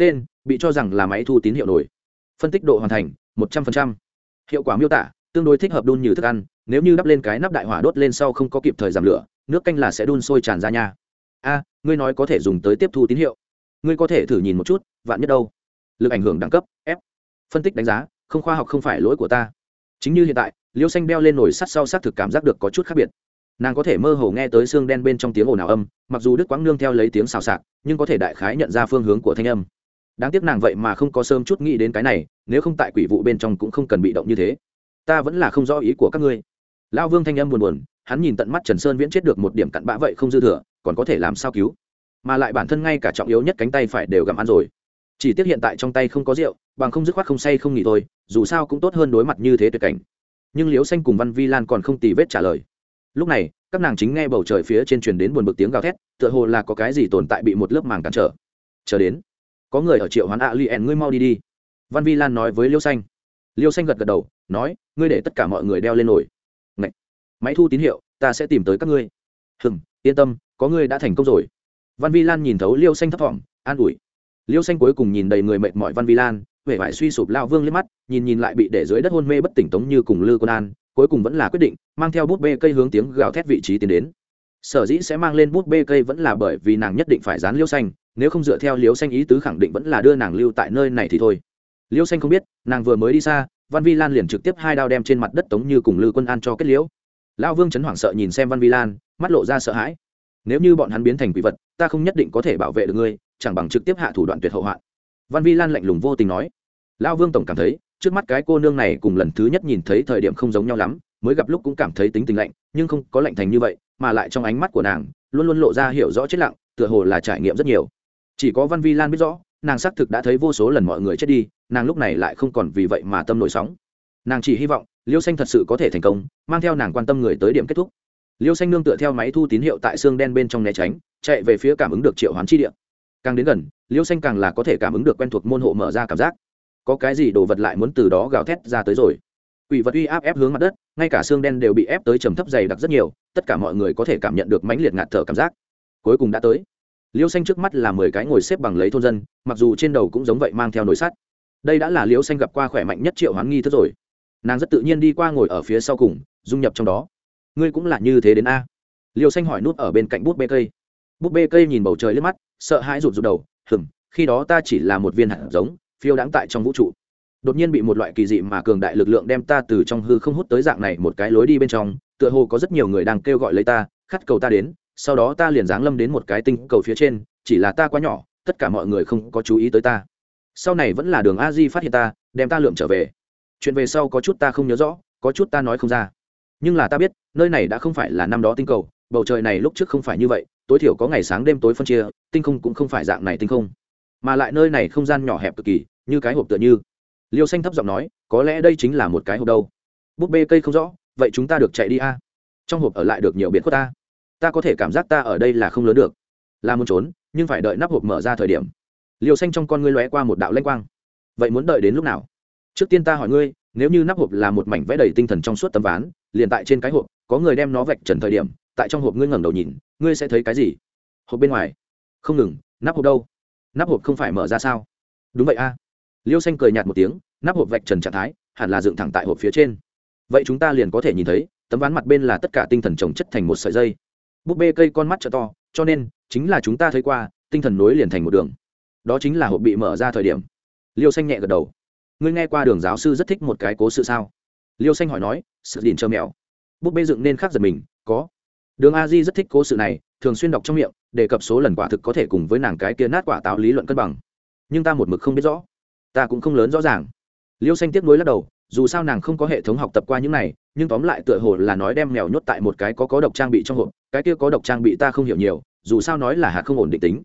S1: tên, bị cho rằng là máy thu tín hiệu nổi. Phân tích độ hoàn thành, một trăm linh hiệu quả miêu tả, tương đối thích hợp đun như thức ăn, nếu như đắp lên cái nắp đại hỏa đốt lên sau không có kịp thời giảm lửa, nước canh là sẽ đun sôi tràn ra nha. A, ngươi nói có thể dùng tới tiếp thu tín hiệu. Ngươi có thể thử nhìn một chút, vạn nhất đâu. Lực ảnh hưởng đẳng cấp, f. Phân tích đánh giá, không khoa học không phải lỗi của ta. Chính như hiện tại, liêu xanh beo lên nồi sắt sau xác thực cảm giác được có chút khác biệt. Nàng có thể mơ hồ nghe tới xương đen bên trong tiếng ồn ào âm, mặc dù đức quãng nương theo lấy tiếng xào xạc, nhưng có thể đại khái nhận ra phương hướng của thanh âm đáng tiếc nàng vậy mà không có sớm chút nghĩ đến cái này, nếu không tại quỷ vụ bên trong cũng không cần bị động như thế. Ta vẫn là không rõ ý của các ngươi. Lao vương thanh âm buồn buồn, hắn nhìn tận mắt trần sơn viễn chết được một điểm cặn bã vậy không dư thừa, còn có thể làm sao cứu? Mà lại bản thân ngay cả trọng yếu nhất cánh tay phải đều gặm ăn rồi. Chỉ tiếc hiện tại trong tay không có rượu, bằng không dứt khoát không say không nghỉ thôi, dù sao cũng tốt hơn đối mặt như thế tuyệt cảnh. Nhưng liễu xanh cùng văn vi lan còn không tì vết trả lời. Lúc này, các nàng chính nghe bầu trời phía trên truyền đến buồn bực tiếng gào thét, tựa hồ là có cái gì tồn tại bị một lớp màng cản trở. Chờ đến có người ở triệu hoán ạ li ẻn ngươi mau đi đi. Văn vi lan nói với liêu xanh. Liêu xanh gật gật đầu, nói, ngươi để tất cả mọi người đeo lên nổi Ngậy! máy thu tín hiệu, ta sẽ tìm tới các ngươi. Hừng yên tâm, có ngươi đã thành công rồi. Văn vi lan nhìn thấu liêu xanh thấp thỏm, an ủi. Liêu xanh cuối cùng nhìn đầy người mệt mỏi văn vi lan, vẻ vải suy sụp lao vương lên mắt, nhìn nhìn lại bị để dưới đất hôn mê bất tỉnh tống như cùng lư quân an, cuối cùng vẫn là quyết định, mang theo bút bê cây hướng tiếng gào thét vị trí tiến đến. Sở dĩ sẽ mang lên bút bê cây vẫn là bởi vì nàng nhất định phải dán liêu xanh nếu không dựa theo liêu xanh ý tứ khẳng định vẫn là đưa nàng lưu tại nơi này thì thôi. Liêu xanh không biết, nàng vừa mới đi xa, văn vi lan liền trực tiếp hai đao đem trên mặt đất tống như cùng lư quân an cho kết liễu. Lão vương chấn hoảng sợ nhìn xem văn vi lan, mắt lộ ra sợ hãi. Nếu như bọn hắn biến thành quỷ vật, ta không nhất định có thể bảo vệ được ngươi, chẳng bằng trực tiếp hạ thủ đoạn tuyệt hậu hoạn. Văn vi lan lạnh lùng vô tình nói. Lão vương tổng cảm thấy, trước mắt cái cô nương này cùng lần thứ nhất nhìn thấy thời điểm không giống nhau lắm, mới gặp lúc cũng cảm thấy tính tình lạnh, nhưng không có lạnh thành như vậy, mà lại trong ánh mắt của nàng, luôn luôn lộ ra hiểu rõ chết lặng, tựa hồ là trải nghiệm rất nhiều chỉ có văn vi lan biết rõ, nàng xác thực đã thấy vô số lần mọi người chết đi, nàng lúc này lại không còn vì vậy mà tâm nổi sóng. Nàng chỉ hy vọng, liêu xanh thật sự có thể thành công, mang theo nàng quan tâm người tới điểm kết thúc. Liêu xanh nương tựa theo máy thu tín hiệu tại xương đen bên trong né tránh, chạy về phía cảm ứng được triệu hoán chi điện càng đến gần, liêu xanh càng là có thể cảm ứng được quen thuộc môn hộ mở ra cảm giác. Có cái gì đồ vật lại muốn từ đó gào thét ra tới rồi? Quỷ vật uy áp ép hướng mặt đất, ngay cả xương đen đều bị ép tới trầm thấp dày đặc rất nhiều, tất cả mọi người có thể cảm nhận được mãnh liệt ngạt thở cảm giác. Cuối cùng đã tới liêu xanh trước mắt là mười cái ngồi xếp bằng lấy thôn dân, mặc dù trên đầu cũng giống vậy mang theo nồi sắt. Đây đã là liêu xanh gặp qua khỏe mạnh nhất triệu hoán nghi thức rồi. Nàng rất tự nhiên đi qua ngồi ở phía sau cùng, dung nhập trong đó. Ngươi cũng là như thế đến a. Liêu xanh hỏi nút ở bên cạnh bút bê cây. Bút bê cây nhìn bầu trời lên mắt, sợ hãi rụt rụt đầu hừng khi đó ta chỉ là một viên hạt giống, phiêu đãng tại trong vũ trụ. Đột nhiên bị một loại kỳ dị mà cường đại lực lượng đem ta từ trong hư không hút tới dạng này một cái lối đi bên trong, tựa hồ có rất nhiều người đang kêu gọi lấy ta, khát cầu ta đến sau đó ta liền giáng lâm đến một cái tinh cầu phía trên, chỉ là ta quá nhỏ, tất cả mọi người không có chú ý tới ta. Sau này vẫn là đường a di phát hiện ta, đem ta lượm trở về. Chuyện về sau có chút ta không nhớ rõ, có chút ta nói không ra. Nhưng là ta biết, nơi này đã không phải là năm đó tinh cầu, bầu trời này lúc trước không phải như vậy, tối thiểu có ngày sáng đêm tối phân chia, tinh không cũng không phải dạng này tinh không. Mà lại nơi này không gian nhỏ hẹp cực kỳ, như cái hộp tựa như. Liêu xanh thấp giọng nói, có lẽ đây chính là một cái hộp đâu. Búp bê cây không rõ, vậy chúng ta được chạy đi a. Trong hộp ở lại được nhiều biện khuất ta ta có thể cảm giác ta ở đây là không lớn được. Là muốn trốn, nhưng phải đợi nắp hộp mở ra thời điểm. Liều xanh trong con ngươi lóe qua một đạo lanh quang. Vậy muốn đợi đến lúc nào? Trước tiên ta hỏi ngươi, nếu như nắp hộp là một mảnh vẽ đầy tinh thần trong suốt tấm ván, liền tại trên cái hộp, có người đem nó vạch trần thời điểm, tại trong hộp ngươi ngẩng đầu nhìn, ngươi sẽ thấy cái gì? Hộp bên ngoài. Không ngừng, nắp hộp đâu? Nắp hộp không phải mở ra sao? Đúng vậy a. Liêu xanh cười nhạt một tiếng, nắp hộp vạch trần trạng thái, hẳn là dựng thẳng tại hộp phía trên. Vậy chúng ta liền có thể nhìn thấy, tấm ván mặt bên là tất cả tinh thần trồng chất thành một sợi dây búp bê cây con mắt t to, cho nên, chính là chúng ta thấy qua, tinh thần nối liền thành một đường. Đó chính là hộp bị mở ra thời điểm. Liêu xanh nhẹ gật đầu. Ngươi nghe qua đường giáo sư rất thích một cái cố sự sao? Liêu xanh hỏi nói, sự đìn trơ mèo búp bê dựng nên khác giật mình, có. Đường a di rất thích cố sự này, thường xuyên đọc trong miệng, đề cập số lần quả thực có thể cùng với nàng cái kia nát quả táo lý luận cân bằng. Nhưng ta một mực không biết rõ. Ta cũng không lớn rõ ràng. Liêu xanh tiếp nối lắc đầu, dù sao nàng không có hệ thống học tập qua những này nhưng tóm lại tựa hồ là nói đem mèo nhốt tại một cái có có độc trang bị trong hộp, cái kia có độc trang bị ta không hiểu nhiều, dù sao nói là hạt không ổn định tính.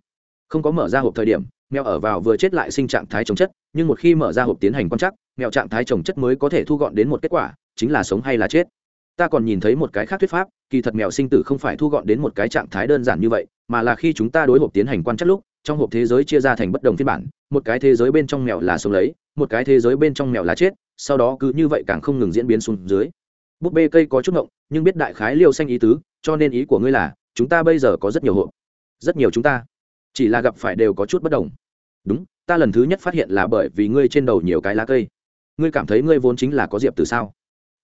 S1: Không có mở ra hộp thời điểm, mèo ở vào vừa chết lại sinh trạng thái chống chất, nhưng một khi mở ra hộp tiến hành quan trắc, mèo trạng thái trồng chất mới có thể thu gọn đến một kết quả, chính là sống hay là chết. Ta còn nhìn thấy một cái khác thuyết pháp, kỳ thật mèo sinh tử không phải thu gọn đến một cái trạng thái đơn giản như vậy, mà là khi chúng ta đối hộp tiến hành quan trắc lúc, trong hộp thế giới chia ra thành bất đồng phiên bản, một cái thế giới bên trong mèo là sống lấy, một cái thế giới bên trong mèo là chết, sau đó cứ như vậy càng không ngừng diễn biến xuống dưới búp bê cây có chút ngộng, nhưng biết đại khái liêu xanh ý tứ, cho nên ý của ngươi là, chúng ta bây giờ có rất nhiều hộ rất nhiều chúng ta. Chỉ là gặp phải đều có chút bất đồng. Đúng, ta lần thứ nhất phát hiện là bởi vì ngươi trên đầu nhiều cái lá cây. Ngươi cảm thấy ngươi vốn chính là có diệp từ sao?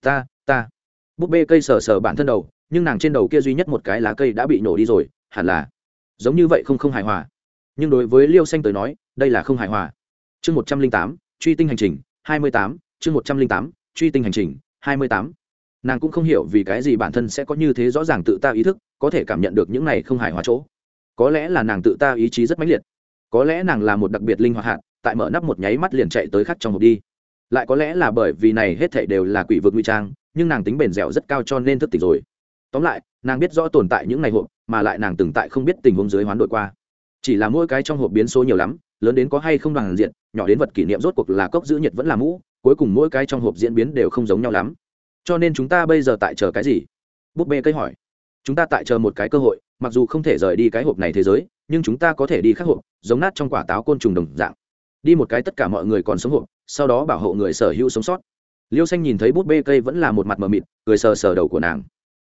S1: Ta ta. Búp bê cây sờ sờ bản thân đầu, nhưng nàng trên đầu kia duy nhất một cái lá cây đã bị nổ đi rồi, hẳn là giống như vậy không không hài hòa. Nhưng đối với liêu xanh tới nói, đây là không hài hòa. Chương một trăm linh tám, truy tinh hành trình, hai mươi tám, chương một trăm linh tám, truy tinh hành trình, hai mươi tám nàng cũng không hiểu vì cái gì bản thân sẽ có như thế rõ ràng tự ta ý thức, có thể cảm nhận được những này không hài hòa chỗ. Có lẽ là nàng tự ta ý chí rất mãnh liệt. Có lẽ nàng là một đặc biệt linh hoạt hạn tại mở nắp một nháy mắt liền chạy tới khắc trong hộp đi. Lại có lẽ là bởi vì này hết thảy đều là quỷ vực nguy trang, nhưng nàng tính bền dẻo rất cao cho nên thức tỉnh rồi. Tóm lại, nàng biết rõ tồn tại những ngày hộp, mà lại nàng từng tại không biết tình huống dưới hoán đổi qua. Chỉ là mỗi cái trong hộp biến số nhiều lắm, lớn đến có hay không bằng diện, nhỏ đến vật kỷ niệm rốt cuộc là cốc giữ nhiệt vẫn là mũ, cuối cùng mỗi cái trong hộp diễn biến đều không giống nhau lắm cho nên chúng ta bây giờ tại chờ cái gì? Búp bê cây hỏi. Chúng ta tại chờ một cái cơ hội, mặc dù không thể rời đi cái hộp này thế giới, nhưng chúng ta có thể đi khắc hộp, giống nát trong quả táo côn trùng đồng dạng. Đi một cái tất cả mọi người còn sống hộp, sau đó bảo hộ người sở hữu sống sót. Liêu xanh nhìn thấy bút bê cây vẫn là một mặt mờ mịt, cười sờ sờ đầu của nàng.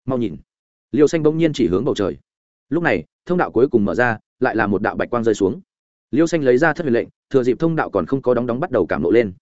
S1: Mau nhìn. Liêu xanh bỗng nhiên chỉ hướng bầu trời. Lúc này, thông đạo cuối cùng mở ra, lại là một đạo bạch quang rơi xuống. Liêu xanh lấy ra thất huyền lệnh, thừa dịp thông đạo còn không có đóng đóng bắt đầu cảm nộ lên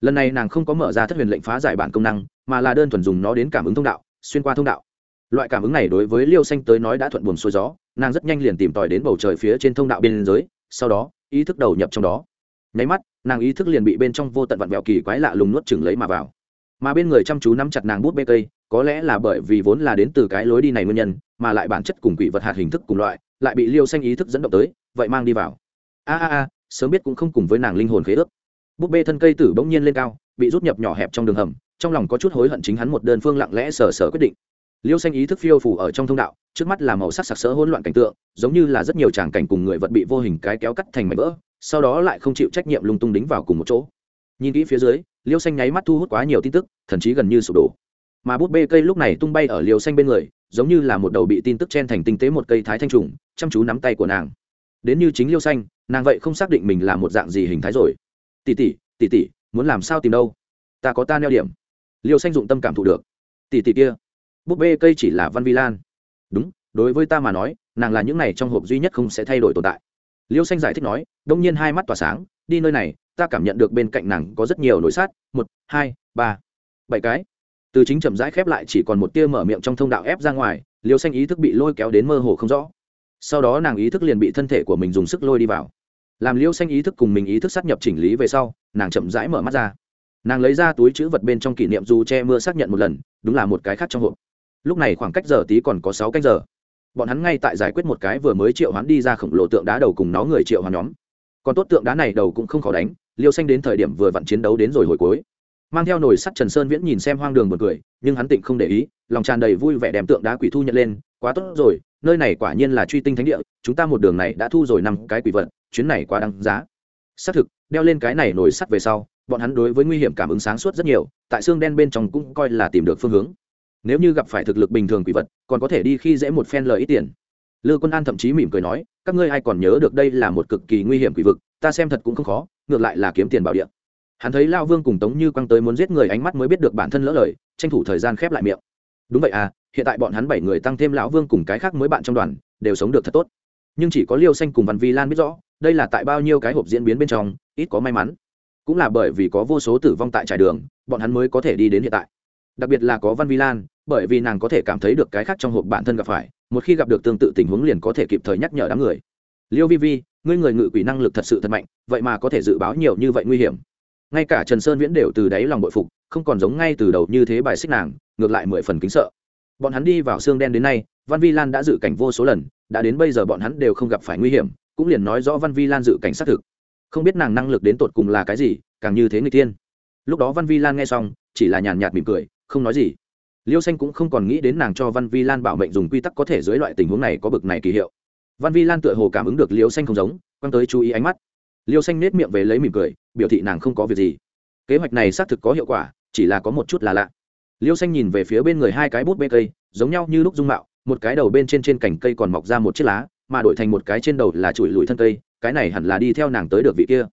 S1: lần này nàng không có mở ra thất huyền lệnh phá giải bản công năng, mà là đơn thuần dùng nó đến cảm ứng thông đạo, xuyên qua thông đạo. Loại cảm ứng này đối với liêu xanh tới nói đã thuận buồm xuôi gió, nàng rất nhanh liền tìm tòi đến bầu trời phía trên thông đạo bên giới, sau đó, ý thức đầu nhập trong đó. Nháy mắt, nàng ý thức liền bị bên trong vô tận vặn vẹo kỳ quái lạ lùng nuốt chừng lấy mà vào. Mà bên người chăm chú nắm chặt nàng bút bê cây, có lẽ là bởi vì vốn là đến từ cái lối đi này nguyên nhân, mà lại bản chất cùng quỷ vật hạt hình thức cùng loại, lại bị liêu xanh ý thức dẫn động tới, vậy mang đi vào. A a a, sớm biết cũng không cùng với nàng linh hồn khế ước búp bê thân cây tử bỗng nhiên lên cao, bị rút nhập nhỏ hẹp trong đường hầm, trong lòng có chút hối hận chính hắn một đơn phương lặng lẽ sờ sờ quyết định. Liêu xanh ý thức phiêu phủ ở trong thông đạo, trước mắt là màu sắc sặc sỡ hỗn loạn cảnh tượng, giống như là rất nhiều tràng cảnh cùng người vật bị vô hình cái kéo cắt thành mảnh vỡ, sau đó lại không chịu trách nhiệm lung tung đính vào cùng một chỗ. Nhìn kỹ phía dưới, liêu xanh nháy mắt thu hút quá nhiều tin tức, thậm chí gần như sụp đổ. Mà bút bê cây lúc này tung bay ở liêu xanh bên người, giống như là một đầu bị tin tức chen thành tinh tế một cây thái thanh trùng, chăm chú nắm tay của nàng. Đến như chính liêu xanh, nàng vậy không xác định mình là một dạng gì hình thái rồi. Tỷ tỷ, tỷ tỷ, muốn làm sao tìm đâu? Ta có ta neo điểm. Liêu xanh dụng tâm cảm thụ được. Tỷ tỷ kia búp bê cây chỉ là văn vi lan. Đúng đối với ta mà nói nàng là những này trong hộp duy nhất không sẽ thay đổi tồn tại. Liêu xanh giải thích nói đông nhiên hai mắt tỏa sáng đi nơi này ta cảm nhận được bên cạnh nàng có rất nhiều nỗi sát một hai ba bảy cái. Từ chính chậm rãi khép lại chỉ còn một tia mở miệng trong thông đạo ép ra ngoài liêu xanh ý thức bị lôi kéo đến mơ hồ không rõ. Sau đó nàng ý thức liền bị thân thể của mình dùng sức lôi đi vào làm liêu xanh ý thức cùng mình ý thức sát nhập chỉnh lý về sau, nàng chậm rãi mở mắt ra. Nàng lấy ra túi chữ vật bên trong kỷ niệm dù che mưa xác nhận một lần, đúng là một cái khác trong hộp. Lúc này khoảng cách giờ tí còn có sáu cách giờ. Bọn hắn ngay tại giải quyết một cái vừa mới triệu hắn đi ra khổng lồ tượng đá đầu cùng nó người triệu hắn nhóm. Còn tốt tượng đá này đầu cũng không khó đánh, liêu xanh đến thời điểm vừa vặn chiến đấu đến rồi hồi cuối. Mang theo nồi sắt trần sơn viễn nhìn xem hoang đường một cười, nhưng hắn tịnh không để ý, lòng tràn đầy vui vẻ đem tượng đá quỷ thu nhận lên, quá tốt rồi nơi này quả nhiên là truy tinh thánh địa, chúng ta một đường này đã thu rồi năm cái quỷ vật, chuyến này quá đáng giá. Xác thực, đeo lên cái này nổi sắt về sau, bọn hắn đối với nguy hiểm cảm ứng sáng suốt rất nhiều, tại xương đen bên trong cũng coi là tìm được phương hướng. Nếu như gặp phải thực lực bình thường quỷ vật, còn có thể đi khi dễ một phen lời ít tiền. Lư quân an thậm chí mỉm cười nói, các ngươi ai còn nhớ được đây là một cực kỳ nguy hiểm quỷ vực, ta xem thật cũng không khó, ngược lại là kiếm tiền bảo địa. Hắn thấy lao vương cùng tống như quăng tới muốn giết người ánh mắt mới biết được bản thân lỡ lời, tranh thủ thời gian khép lại miệng. Đúng vậy à hiện tại bọn hắn bảy người tăng thêm lão vương cùng cái khác mới bạn trong đoàn, đều sống được thật tốt. Nhưng chỉ có liêu xanh cùng văn vi lan biết rõ, đây là tại bao nhiêu cái hộp diễn biến bên trong, ít có may mắn. Cũng là bởi vì có vô số tử vong tại trải đường, bọn hắn mới có thể đi đến hiện tại. Đặc biệt là có văn vi lan, bởi vì nàng có thể cảm thấy được cái khác trong hộp bản thân gặp phải, một khi gặp được tương tự tình huống liền có thể kịp thời nhắc nhở đám người. Liêu vi vi, ngươi người ngự quỷ năng lực thật sự thật mạnh, vậy mà có thể dự báo nhiều như vậy nguy hiểm. Ngay cả trần sơn viễn đều từ đáy lòng bội phục, không còn giống ngay từ đầu như thế bài xích nàng, ngược lại mười phần kính sợ bọn hắn đi vào xương đen đến nay, văn vi lan đã dự cảnh vô số lần, đã đến bây giờ bọn hắn đều không gặp phải nguy hiểm, cũng liền nói rõ văn vi lan dự cảnh xác thực. Không biết nàng năng lực đến tột cùng là cái gì, càng như thế người tiên lúc đó văn vi lan nghe xong, chỉ là nhàn nhạt mỉm cười, không nói gì. Liêu xanh cũng không còn nghĩ đến nàng cho văn vi lan bảo mệnh dùng quy tắc có thể dưới loại tình huống này có bực này kỳ hiệu. Văn vi lan tựa hồ cảm ứng được liêu xanh không giống, quăng tới chú ý ánh mắt. Liêu xanh nết miệng về lấy mỉm cười, biểu thị nàng không có việc gì. Kế hoạch này xác thực có hiệu quả, chỉ là có một chút là lạ liêu xanh nhìn về phía bên người hai cái bút bê cây, giống nhau như lúc dung mạo, một cái đầu bên trên trên cành cây còn mọc ra một chiếc lá, mà đổi thành một cái trên đầu là chùi lùi thân cây, cái này hẳn là đi theo nàng tới được vị kia.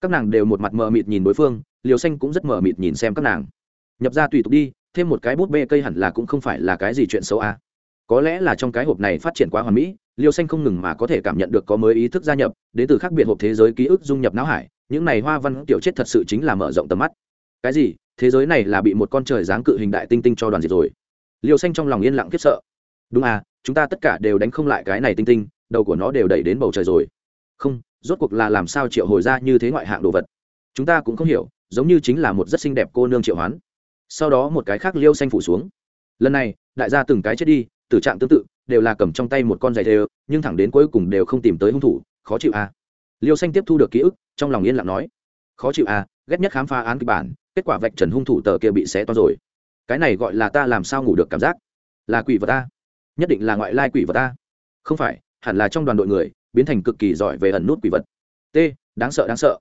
S1: Các nàng đều một mặt mờ mịt nhìn đối phương liều xanh cũng rất mờ mịt nhìn xem các nàng. Nhập ra tùy tục đi, thêm một cái bút bê cây hẳn là cũng không phải là cái gì chuyện xấu à. có lẽ là trong cái hộp này phát triển quá hoàn mỹ, liêu xanh không ngừng mà có thể cảm nhận được có mới ý thức gia nhập, đến từ khác biệt hộp thế giới ký ức dung nhập não hải, những này hoa văn tiểu chết thật sự chính là mở rộng tầm mắt. Cái gì? Thế giới này là bị một con trời dáng cự hình đại tinh tinh cho đoàn diệt rồi. Liêu xanh trong lòng yên lặng khiếp sợ. Đúng à chúng ta tất cả đều đánh không lại cái này tinh tinh, đầu của nó đều đẩy đến bầu trời rồi. Không, rốt cuộc là làm sao triệu hồi ra như thế ngoại hạng đồ vật? Chúng ta cũng không hiểu, giống như chính là một rất xinh đẹp cô nương triệu hoán. Sau đó một cái khác liêu xanh phủ xuống. Lần này, đại gia từng cái chết đi, tử trạng tương tự, đều là cầm trong tay một con giày thề nhưng thẳng đến cuối cùng đều không tìm tới hung thủ, khó chịu à. liêu xanh tiếp thu được ký ức, trong lòng yên lặng nói, khó chịu à ghét nhất khám phá án kịch bản, kết quả vạch trần hung thủ tờ kia bị xé to rồi. Cái này gọi là ta làm sao ngủ được cảm giác? Là quỷ vật ta. Nhất định là ngoại lai quỷ vật ta. Không phải, hẳn là trong đoàn đội người, biến thành cực kỳ giỏi về ẩn nút quỷ vật. T, đáng sợ đáng sợ.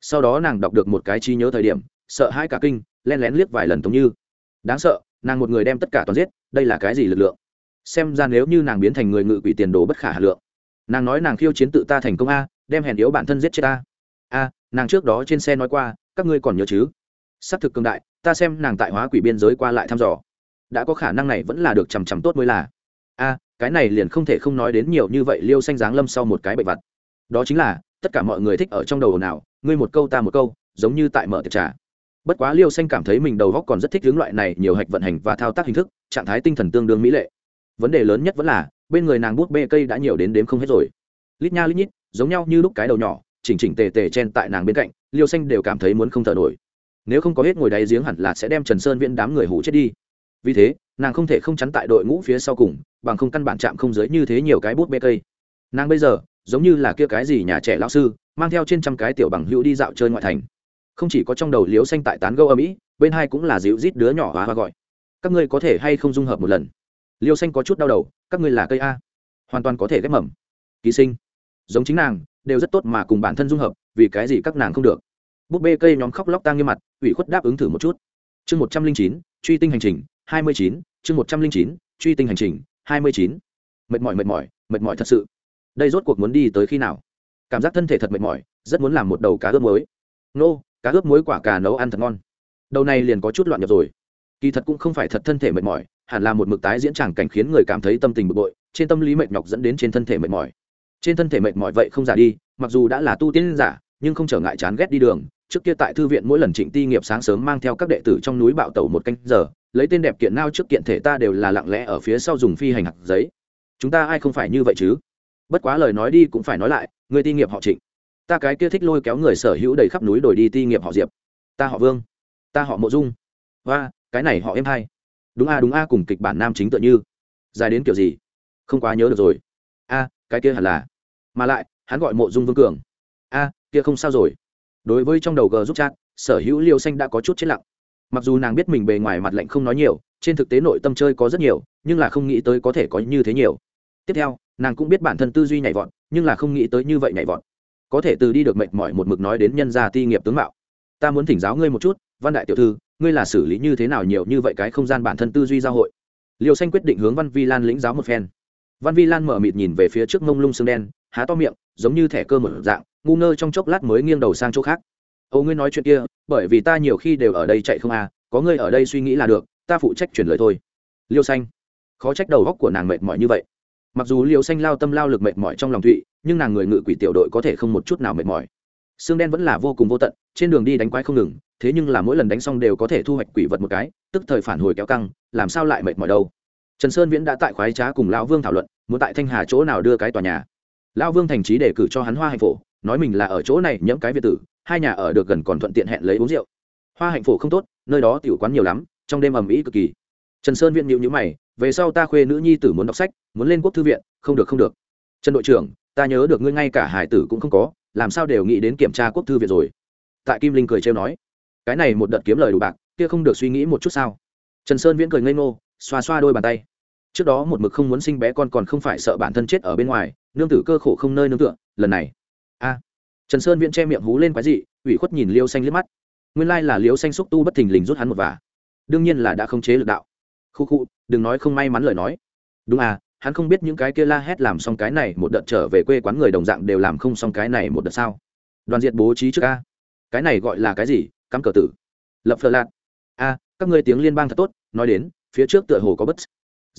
S1: Sau đó nàng đọc được một cái trí nhớ thời điểm, sợ hai cả kinh, len lén liếc vài lần tống như. Đáng sợ, nàng một người đem tất cả toàn giết, đây là cái gì lực lượng? Xem ra nếu như nàng biến thành người ngự quỷ tiền đồ bất khả hà lượng. Nàng nói nàng khiêu chiến tự ta thành công a, đem hèn yếu bản thân giết chết ta. A, nàng trước đó trên xe nói qua các ngươi còn nhớ chứ? S á c thực cường đại, ta xem nàng tại hóa quỷ biên giới qua lại thăm dò. Đã có khả năng này vẫn là được chằm chằm tốt mới là. A, cái này liền không thể không nói đến nhiều như vậy liêu xanh dáng lâm sau một cái bệnh vặt. Đó chính là, tất cả mọi người thích ở trong đầu nào ngươi một câu ta một câu, giống như tại mở tiệc trà. Bất quá liêu xanh cảm thấy mình đầu góc còn rất thích hướng loại này nhiều hạch vận hành và thao tác hình thức, trạng thái tinh thần tương đương mỹ lệ. Vấn đề lớn nhất vẫn là, bên người nàng bút bê cây đã nhiều đến đếm không hết rồi. Lít nha lít nhít, giống nhau như lúc cái đầu nhỏ chỉnh chỉnh tề tề chen tại nàng bên cạnh liêu xanh đều cảm thấy muốn không thở nổi. Nếu không có hết ngồi đáy giếng hẳn là sẽ đem trần sơn viễn đám người hủ chết đi. Vì thế nàng không thể không chắn tại đội ngũ phía sau cùng bằng không căn bản chạm không giới như thế nhiều cái bút bê cây. Nàng bây giờ giống như là kia cái gì nhà trẻ lão sư mang theo trên trăm cái tiểu bằng hữu đi dạo chơi ngoại thành. Không chỉ có trong đầu liếu xanh tại tán gâu âm mỹ, bên hai cũng là dịu rít đứa nhỏ hóa hoa gọi. Các ngươi có thể hay không dung hợp một lần? Liêu xanh có chút đau đầu các ngươi là cây a. Hoàn toàn có thể ghép mầm. Ký sinh giống chính nàng, đều rất tốt mà cùng bản thân dung hợp, vì cái gì các nàng không được? Búp bê cây nhóm khóc lóc tang như mặt, ủy khuất đáp ứng thử một chút. Chương một trăm linh chín, truy tinh hành trình, hai mươi chín, chương một trăm linh chín, truy tinh hành trình, hai mươi chín. Mệt mỏi mệt mỏi mệt mỏi thật sự. Đây rốt cuộc muốn đi tới khi nào? Cảm giác thân thể thật mệt mỏi, rất muốn làm một đầu cá ướp muối. Nô, cá ướp muối quả cà nấu ăn thật ngon. Đầu này liền có chút loạn nhập rồi. Kỳ thật cũng không phải thật thân thể mệt mỏi, hẳn là một mực tái diễn tràng cảnh khiến người cảm thấy tâm tình bực bội, trên tâm lý mệt nhọc dẫn đến trên thân thể mệt mỏi trên thân thể mệt mỏi vậy không giả đi, mặc dù đã là tu tiên giả, nhưng không trở ngại chán ghét đi đường. Trước kia tại thư viện mỗi lần trịnh ti nghiệp sáng sớm mang theo các đệ tử trong núi bạo tẩu một canh giờ, lấy tên đẹp kiện nao trước kiện thể ta đều là lặng lẽ ở phía sau dùng phi hành hạt giấy. Chúng ta ai không phải như vậy chứ? Bất quá lời nói đi cũng phải nói lại, người ti nghiệp họ trịnh. Ta cái kia thích lôi kéo người sở hữu đầy khắp núi đổi đi ti nghiệp họ diệp. Ta họ vương. Ta họ mộ dung. Và cái này họ em hay đúng a đúng a, cùng kịch bản nam chính tựa như. Dài đến kiểu gì? Không quá nhớ được rồi. A, cái kia hẳn là mà lại, hắn gọi mộ dung vương cường. A, kia không sao rồi. Đối với trong đầu g giúp chat, sở hữu liêu xanh đã có chút chết lặng. Mặc dù nàng biết mình bề ngoài mặt lạnh không nói nhiều, trên thực tế nội tâm chơi có rất nhiều, nhưng là không nghĩ tới có thể có như thế nhiều. Tiếp theo, nàng cũng biết bản thân tư duy nhảy vọt, nhưng là không nghĩ tới như vậy nhảy vọt. Có thể từ đi được mệt mỏi một mực nói đến nhân gia ti nghiệp tướng mạo. Ta muốn thỉnh giáo ngươi một chút, văn đại tiểu thư, ngươi là xử lý như thế nào nhiều như vậy cái không gian bản thân tư duy giao hội? Liều xanh quyết định hướng văn vi lan lĩnh giáo một phen. Văn vi lan mở mịt nhìn về phía trước mông lung xương đen há to miệng, giống như thẻ cơ mở dạng, ngu ngơ trong chốc lát mới nghiêng đầu sang chỗ khác. Âu ngươi nói chuyện kia, bởi vì ta nhiều khi đều ở đây chạy không à có ngươi ở đây suy nghĩ là được, ta phụ trách chuyển lời thôi. Liêu xanh. Khó trách đầu góc của nàng mệt mỏi như vậy. Mặc dù liêu xanh lao tâm lao lực mệt mỏi trong lòng thụy, nhưng nàng người ngự quỷ tiểu đội có thể không một chút nào mệt mỏi. Xương đen vẫn là vô cùng vô tận, trên đường đi đánh quái không ngừng, thế nhưng là mỗi lần đánh xong đều có thể thu hoạch quỷ vật một cái, tức thời phản hồi kéo căng, làm sao lại mệt mỏi đâu? Trần sơn viễn đã tại khoái trá cùng lão vương thảo luận, muốn tại thanh hà chỗ nào đưa cái tòa nhà lão vương thành trí đề cử cho hắn hoa hạnh phổ, nói mình là ở chỗ này nhẫm cái việt tử, hai nhà ở được gần còn thuận tiện hẹn lấy uống rượu. Hoa hạnh phổ không tốt, nơi đó tiểu quán nhiều lắm, trong đêm ầm ĩ cực kỳ. Trần sơn Viện nhịu nhữ mày, về sau ta khuê nữ nhi tử muốn đọc sách, muốn lên quốc thư viện, không được không được. Trần đội trưởng, ta nhớ được ngươi ngay cả hải tử cũng không có, làm sao đều nghĩ đến kiểm tra quốc thư viện rồi? Tại kim linh cười trêu nói, cái này một đợt kiếm lời đủ bạc, kia không được suy nghĩ một chút sao? Trần sơn viễn cười ngây ngô, xoa xoa đôi bàn tay trước đó một mực không muốn sinh bé con còn không phải sợ bản thân chết ở bên ngoài, nương tử cơ khổ không nơi nương tựa, lần này. A. Trần sơn viễn che miệng hú lên quái dị, ủy khuất nhìn liêu xanh liếc mắt. Nguyên lai là liêu xanh xúc tu bất thình lình rút hắn một vả. Đương nhiên là đã không chế lực đạo. Khu khu, đừng nói không may mắn lời nói. Đúng à hắn không biết những cái kia la hét làm xong cái này một đợt trở về quê quán người đồng dạng đều làm không xong cái này một đợt sao? Đoàn diệt bố trí trước a. Cái này gọi là cái gì? Cắm cờ tử. Lập phờ lạc a, các ngươi tiếng liên bang thật tốt, nói đến, phía trước tựa hồ có bất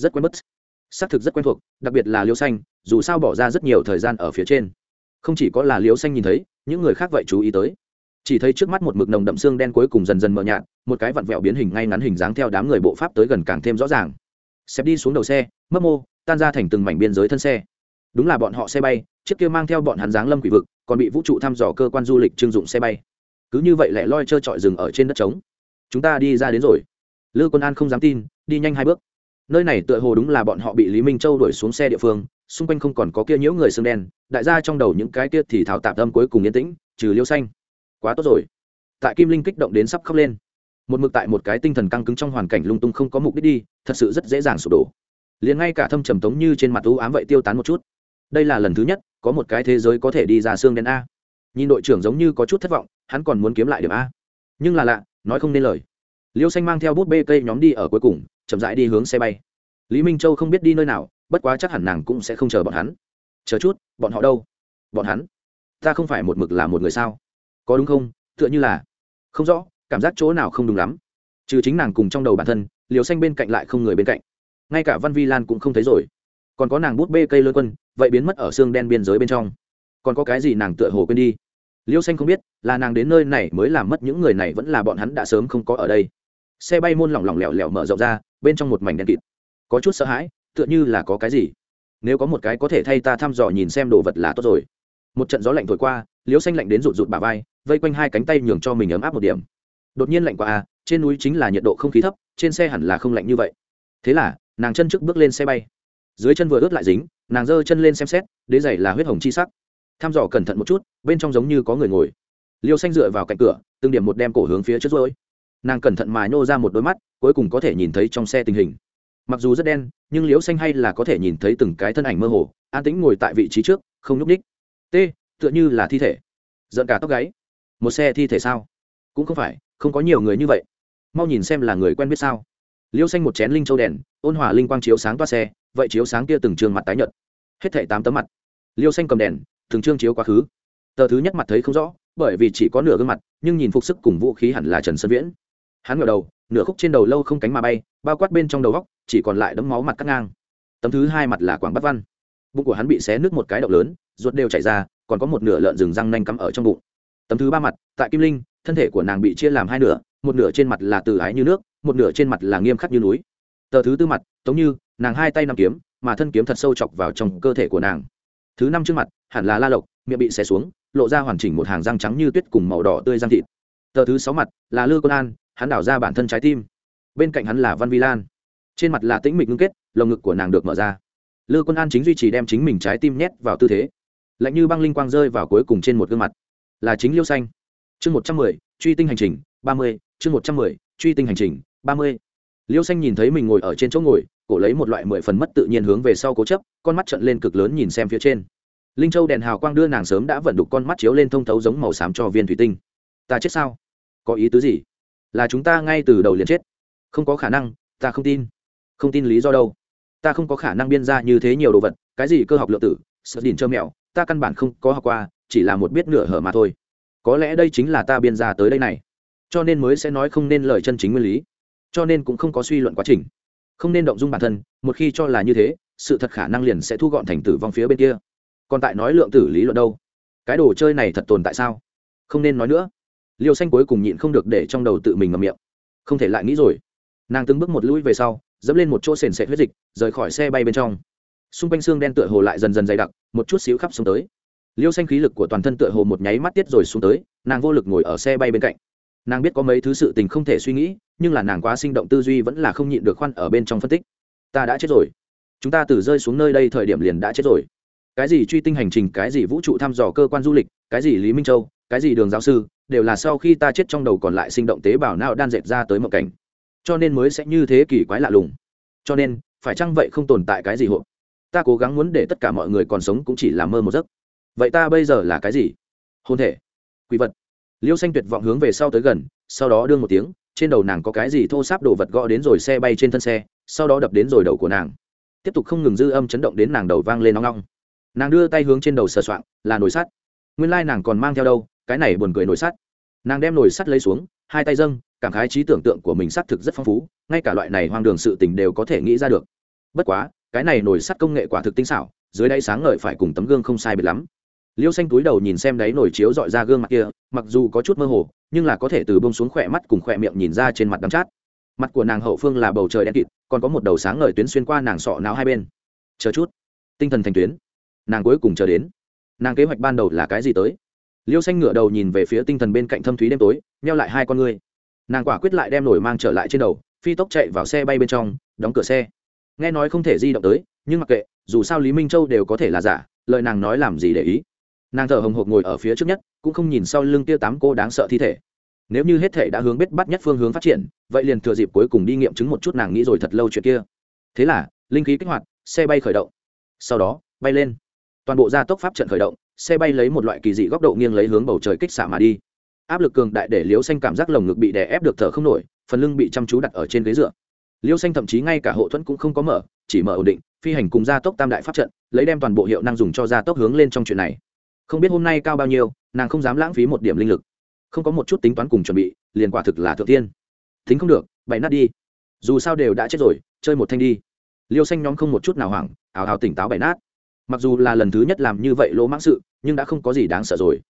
S1: rất quen mất xác thực rất quen thuộc, đặc biệt là liêu xanh, dù sao bỏ ra rất nhiều thời gian ở phía trên. Không chỉ có là liêu xanh nhìn thấy, những người khác vậy chú ý tới. Chỉ thấy trước mắt một mực nồng đậm xương đen cuối cùng dần dần mờ nhạt, một cái vặn vẹo biến hình ngay ngắn hình dáng theo đám người bộ pháp tới gần càng thêm rõ ràng. Xếp đi xuống đầu xe, mấp mô, tan ra thành từng mảnh biên giới thân xe. Đúng là bọn họ xe bay, chiếc kia mang theo bọn hắn dáng lâm quỷ vực, còn bị vũ trụ thăm dò cơ quan du lịch trưng dụng xe bay. Cứ như vậy lại loi trơ trọi rừng ở trên đất trống. Chúng ta đi ra đến rồi. Lư quân an không dám tin, đi nhanh hai bước nơi này tựa hồ đúng là bọn họ bị lý minh châu đuổi xuống xe địa phương, xung quanh không còn có kia nhiễu người xương đen, đại gia trong đầu những cái kia thì thảo tạp tâm cuối cùng yên tĩnh, trừ liêu xanh. Quá tốt rồi. Tại kim linh kích động đến sắp khóc lên. Một mực tại một cái tinh thần căng cứng trong hoàn cảnh lung tung không có mục đích đi, thật sự rất dễ dàng sụp đổ. Liền ngay cả thâm trầm tống như trên mặt u ám vậy tiêu tán một chút. Đây là lần thứ nhất, có một cái thế giới có thể đi ra xương đen a. Nhìn đội trưởng giống như có chút thất vọng, hắn còn muốn kiếm lại điểm a. Nhưng là lạ, nói không nên lời. Liêu xanh mang theo bút bê cây nhóm đi ở cuối cùng chậm rãi đi hướng xe bay. Lý minh châu không biết đi nơi nào, bất quá chắc hẳn nàng cũng sẽ không chờ bọn hắn. Chờ chút, bọn họ đâu? Bọn hắn? Ta không phải một mực là một người sao? Có đúng không? Tựa như là không rõ, cảm giác chỗ nào không đúng lắm. Trừ chính nàng cùng trong đầu bản thân, liều xanh bên cạnh lại không người bên cạnh. Ngay cả văn vi lan cũng không thấy rồi. Còn có nàng bút bê cây lơ quân, vậy biến mất ở xương đen biên giới bên trong. Còn có cái gì nàng tựa hồ quên đi? Liêu xanh không biết, là nàng đến nơi này mới làm mất những người này vẫn là bọn hắn đã sớm không có ở đây xe bay môn lỏng lỏng lẻo lẻo mở rộng ra, bên trong một mảnh đen kịt. Có chút sợ hãi, tựa như là có cái gì. Nếu có một cái có thể thay ta thăm dò nhìn xem đồ vật là tốt rồi. Một trận gió lạnh thổi qua, liễu xanh lạnh đến rụt rụt bà vai, vây quanh hai cánh tay nhường cho mình ấm áp một điểm. Đột nhiên lạnh qua à trên núi chính là nhiệt độ không khí thấp, trên xe hẳn là không lạnh như vậy. Thế là, nàng chân trước bước lên xe bay. Dưới chân vừa ướt lại dính, nàng giơ chân lên xem xét, đế giày là huyết hồng chi sắc. Thăm dò cẩn thận một chút, bên trong giống như có người ngồi. Liêu xanh dựa vào cạnh cửa, từng điểm một đem cổ hướng phía trước rồi nàng cẩn thận mà nhô ra một đôi mắt, cuối cùng có thể nhìn thấy trong xe tình hình. Mặc dù rất đen, nhưng liễu xanh hay là có thể nhìn thấy từng cái thân ảnh mơ hồ, an tĩnh ngồi tại vị trí trước, không nhúc ních t, tựa như là thi thể. Giận cả tóc gáy. Một xe thi thể sao? Cũng không phải, không có nhiều người như vậy. Mau nhìn xem là người quen biết sao. Liêu xanh một chén linh châu đèn, ôn hòa linh quang chiếu sáng toa xe, vậy chiếu sáng kia từng trường mặt tái nhợt. Hết thảy tám tấm mặt. Liêu xanh cầm đèn, từng trương chiếu quá khứ. Tờ thứ nhất mặt thấy không rõ, bởi vì chỉ có nửa gương mặt, nhưng nhìn phục sức cùng vũ khí hẳn là trần sơn viễn hắn ngờ đầu, nửa khúc trên đầu lâu không cánh mà bay, bao quát bên trong đầu góc, chỉ còn lại đấm máu mặt cắt ngang. Tấm thứ hai mặt là quảng bắc văn. Bụng của hắn bị xé nước một cái động lớn, ruột đều chảy ra, còn có một nửa lợn rừng răng nanh cắm ở trong bụng. Tấm thứ ba mặt, tại kim linh, thân thể của nàng bị chia làm hai nửa, một nửa trên mặt là từ ái như nước, một nửa trên mặt là nghiêm khắc như núi. Tờ thứ tư mặt giống như, nàng hai tay nằm kiếm, mà thân kiếm thật sâu chọc vào trong cơ thể của nàng. Thứ năm trước mặt, hẳn là la lộc, miệng bị xé xuống, lộ ra hoàn chỉnh một hàng răng trắng như tuyết cùng màu đỏ tươi răng thịt. Tờ thứ sáu mặt, là lư công an hắn đảo ra bản thân trái tim. Bên cạnh hắn là văn vi lan. Trên mặt là tĩnh mịch ngưng kết, lồng ngực của nàng được mở ra. Lư quân an chính duy trì đem chính mình trái tim nhét vào tư thế. Lạnh như băng linh quang rơi vào cuối cùng trên một gương mặt. Là chính liêu xanh. Chương một trăm mười, truy tinh hành trình, ba mươi, chương một trăm mười, truy tinh hành trình, ba mươi. Liêu xanh nhìn thấy mình ngồi ở trên chỗ ngồi, cổ lấy một loại mười phần mất tự nhiên hướng về sau cố chấp, con mắt trận lên cực lớn nhìn xem phía trên. Linh châu đèn hào quang đưa nàng sớm đã vận đục con mắt chiếu lên thông thấu giống màu xám cho viên thủy tinh. Ta chết sao? Có ý tứ gì? Là chúng ta ngay từ đầu liền chết. Không có khả năng, ta không tin. Không tin lý do đâu. Ta không có khả năng biên ra như thế nhiều đồ vật, cái gì cơ học lượng tử, sợ đỉnh trơ mẹo, ta căn bản không có học qua, chỉ là một biết nửa hở mà thôi. Có lẽ đây chính là ta biên ra tới đây này. Cho nên mới sẽ nói không nên lời chân chính nguyên lý. Cho nên cũng không có suy luận quá trình. Không nên động dung bản thân, một khi cho là như thế, sự thật khả năng liền sẽ thu gọn thành tử vong phía bên kia. Còn tại nói lượng tử lý luận đâu? Cái đồ chơi này thật tồn tại sao? Không nên nói nữa liêu xanh cuối cùng nhịn không được để trong đầu tự mình ngậm miệng. Không thể lại nghĩ rồi. Nàng từng bước một lũi về sau, dẫm lên một chỗ sền sệt huyết dịch, rời khỏi xe bay bên trong. Xung quanh xương đen tựa hồ lại dần dần dày đặc, một chút xíu khắp xuống tới. Liêu xanh khí lực của toàn thân tựa hồ một nháy mắt tiết rồi xuống tới, nàng vô lực ngồi ở xe bay bên cạnh. Nàng biết có mấy thứ sự tình không thể suy nghĩ, nhưng là nàng quá sinh động tư duy vẫn là không nhịn được khoăn ở bên trong phân tích. Ta đã chết rồi. Chúng ta từ rơi xuống nơi đây thời điểm liền đã chết rồi cái gì truy tinh hành trình, cái gì vũ trụ thăm dò cơ quan du lịch, cái gì lý minh châu, cái gì đường giáo sư, đều là sau khi ta chết trong đầu còn lại sinh động tế bào não đan dệt ra tới một cảnh. Cho nên mới sẽ như thế kỳ quái lạ lùng. Cho nên, phải chăng vậy không tồn tại cái gì hộp? Ta cố gắng muốn để tất cả mọi người còn sống cũng chỉ là mơ một giấc. Vậy ta bây giờ là cái gì? Hôn thể. Quỷ vật. Liêu xanh tuyệt vọng hướng về sau tới gần, sau đó đương một tiếng, trên đầu nàng có cái gì thô sáp đồ vật gõ đến rồi xe bay trên thân xe, sau đó đập đến rồi đầu của nàng. Tiếp tục không ngừng dư âm chấn động đến nàng đầu vang lên nóng nóng nàng đưa tay hướng trên đầu sờ soạng, là nồi sắt. Nguyên lai nàng còn mang theo đâu, cái này buồn cười nồi sắt. Nàng đem nồi sắt lấy xuống, hai tay dâng, cảm khái trí tưởng tượng của mình xác thực rất phong phú, ngay cả loại này hoang đường sự tình đều có thể nghĩ ra được. Bất quá, cái này nồi sắt công nghệ quả thực tinh xảo, dưới đáy sáng ngời phải cùng tấm gương không sai biệt lắm. Liêu xanh túi đầu nhìn xem đáy nồi chiếu dọi ra gương mặt kia, mặc dù có chút mơ hồ, nhưng là có thể từ bông xuống khỏe mắt cùng khỏe miệng nhìn ra trên mặt đắm chát. Mặt của nàng hậu phương là bầu trời đen kịt, còn có một đầu sáng ngời tuyến xuyên qua nàng sọ não hai bên. Chờ chút. Tinh thần thành tuyến nàng cuối cùng chờ đến. Nàng kế hoạch ban đầu là cái gì tới? Liêu xanh ngửa đầu nhìn về phía tinh thần bên cạnh thâm thúy đêm tối neo lại hai con ngươi. Nàng quả quyết lại đem nổi mang trở lại trên đầu, phi tốc chạy vào xe bay bên trong, đóng cửa xe. Nghe nói không thể di động tới, nhưng mặc kệ, dù sao lý minh châu đều có thể là giả, lời nàng nói làm gì để ý. Nàng thở hồng hộc ngồi ở phía trước nhất, cũng không nhìn sau lưng tia tám cô đáng sợ thi thể. Nếu như hết thể đã hướng biết bắt nhất phương hướng phát triển, vậy liền thừa dịp cuối cùng đi nghiệm chứng một chút nàng nghĩ rồi thật lâu chuyện kia. Thế là, linh khí kích hoạt, xe bay khởi động. Sau đó, bay lên toàn bộ gia tốc pháp trận khởi động, xe bay lấy một loại kỳ dị góc độ nghiêng lấy hướng bầu trời kích xả mà đi. Áp lực cường đại để Liêu xanh cảm giác lồng ngực bị đè ép được thở không nổi, phần lưng bị chăm chú đặt ở trên ghế dựa. Liêu xanh thậm chí ngay cả hộ thuẫn cũng không có mở, chỉ mở ổn định, phi hành cùng gia tốc tam đại pháp trận, lấy đem toàn bộ hiệu năng dùng cho gia tốc hướng lên trong chuyện này. Không biết hôm nay cao bao nhiêu, nàng không dám lãng phí một điểm linh lực. Không có một chút tính toán cùng chuẩn bị, liền quả thực là thượng tiên. Thính không được bày nát đi. Dù sao đều đã chết rồi, chơi một thanh đi. Liêu xanh nhóm không một chút nào hoảng ào ào tỉnh táo bày nát mặc dù là lần thứ nhất làm như vậy lỗ mãng sự, nhưng đã không có gì đáng sợ rồi.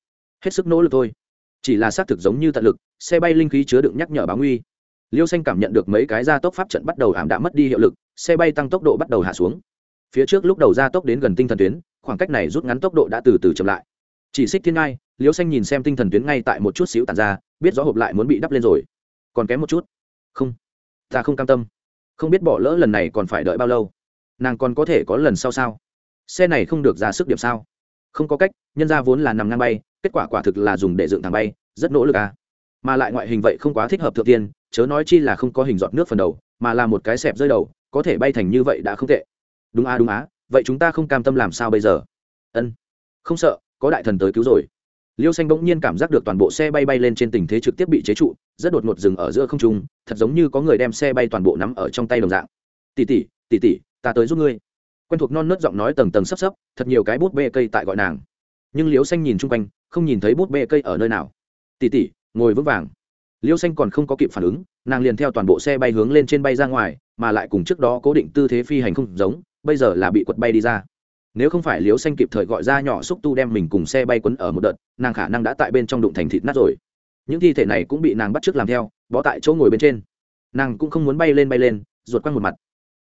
S1: Hết sức nỗ lực thôi. Chỉ là xác thực giống như tận lực, xe bay linh khí chứa đựng nhắc nhở báo nguy. Liêu xanh cảm nhận được mấy cái gia tốc pháp trận bắt đầu ảm đạm mất đi hiệu lực, xe bay tăng tốc độ bắt đầu hạ xuống. Phía trước lúc đầu gia tốc đến gần tinh thần tuyến, khoảng cách này rút ngắn tốc độ đã từ từ chậm lại. Chỉ xích thiên ngai, liêu xanh nhìn xem tinh thần tuyến ngay tại một chút xíu tàn ra, biết rõ hộp lại muốn bị đắp lên rồi. Còn kém một chút. Không. Ta không cam tâm. Không biết bỏ lỡ lần này còn phải đợi bao lâu. Nàng còn có thể có lần sau sao? Xe này không được ra sức điểm sao? Không có cách, nhân ra vốn là nằm ngang bay, kết quả quả thực là dùng để dựng thằng bay, rất nỗ lực à. Mà lại ngoại hình vậy không quá thích hợp thượng tiên, chớ nói chi là không có hình giọt nước phần đầu, mà là một cái xẹp rơi đầu, có thể bay thành như vậy đã không tệ. Đúng á đúng á, vậy chúng ta không cam tâm làm sao bây giờ? Ân, không sợ, có đại thần tới cứu rồi. Liêu xanh bỗng nhiên cảm giác được toàn bộ xe bay bay lên trên tình thế trực tiếp bị chế trụ, rất đột ngột dừng ở giữa không trung, thật giống như có người đem xe bay toàn bộ nắm ở trong tay đồng dạng. Tỉ tỉ tỉ tỉ ta tới giúp ngươi quen thuộc non nớt giọng nói tầng tầng sấp sấp, thật nhiều cái bút bê cây tại gọi nàng. Nhưng liêu xanh nhìn chung quanh, không nhìn thấy bút bê cây ở nơi nào. Tỉ tỉ ngồi vững vàng. Liêu xanh còn không có kịp phản ứng, nàng liền theo toàn bộ xe bay hướng lên trên bay ra ngoài, mà lại cùng trước đó cố định tư thế phi hành không giống, bây giờ là bị quật bay đi ra. Nếu không phải liêu xanh kịp thời gọi ra nhỏ xúc tu đem mình cùng xe bay quấn ở một đợt, nàng khả năng đã tại bên trong đụng thành thịt nát rồi. Những thi thể này cũng bị nàng bắt t làm theo, bó tại chỗ ngồi bên trên. Nàng cũng không muốn bay lên bay lên, ruột quăng một mặt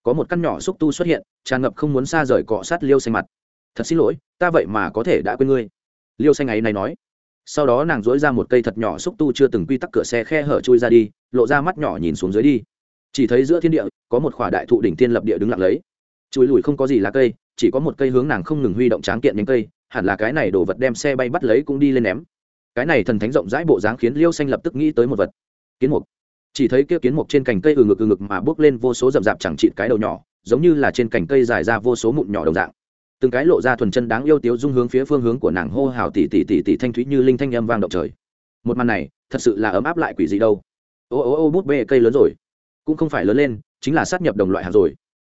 S1: có một căn nhỏ xúc tu xuất hiện, tràn ngập không muốn xa rời cọ sát liêu xanh mặt. Thật xin lỗi, ta vậy mà có thể đã quên ngươi. Liêu xanh ấy này nói. Sau đó nàng dỗi ra một cây thật nhỏ xúc tu chưa từng quy tắc cửa xe khe hở chui ra đi, lộ ra mắt nhỏ nhìn xuống dưới đi. Chỉ thấy giữa thiên địa, có một khỏa đại thụ đỉnh tiên lập địa đứng lặng lấy. Chùi lùi không có gì là cây, chỉ có một cây hướng nàng không ngừng huy động tráng kiện nhánh cây, hẳn là cái này đồ vật đem xe bay bắt lấy cũng đi lên ném. Cái này thần thánh rộng rãi bộ dáng khiến liêu xanh lập tức nghĩ tới một vật. Kiến mục chỉ thấy kia kiến mộc trên cành cây ừ ngực ừ ngực mà bước lên vô số rậm rạp chẳng chịt cái đầu nhỏ, giống như là trên cành cây dài ra vô số mụn nhỏ đồng dạng. Từng cái lộ ra thuần chân đáng yêu tiếu dung hướng phía phương hướng của nàng hô hào tỉ tỉ tỉ tỉ thanh thúy như linh thanh âm vang động trời. Một màn này, thật sự là ấm áp lại quỷ gì đâu. Ô ô ô, bút bê, cây lớn rồi. Cũng không phải lớn lên, chính là sát nhập đồng loại hàng rồi.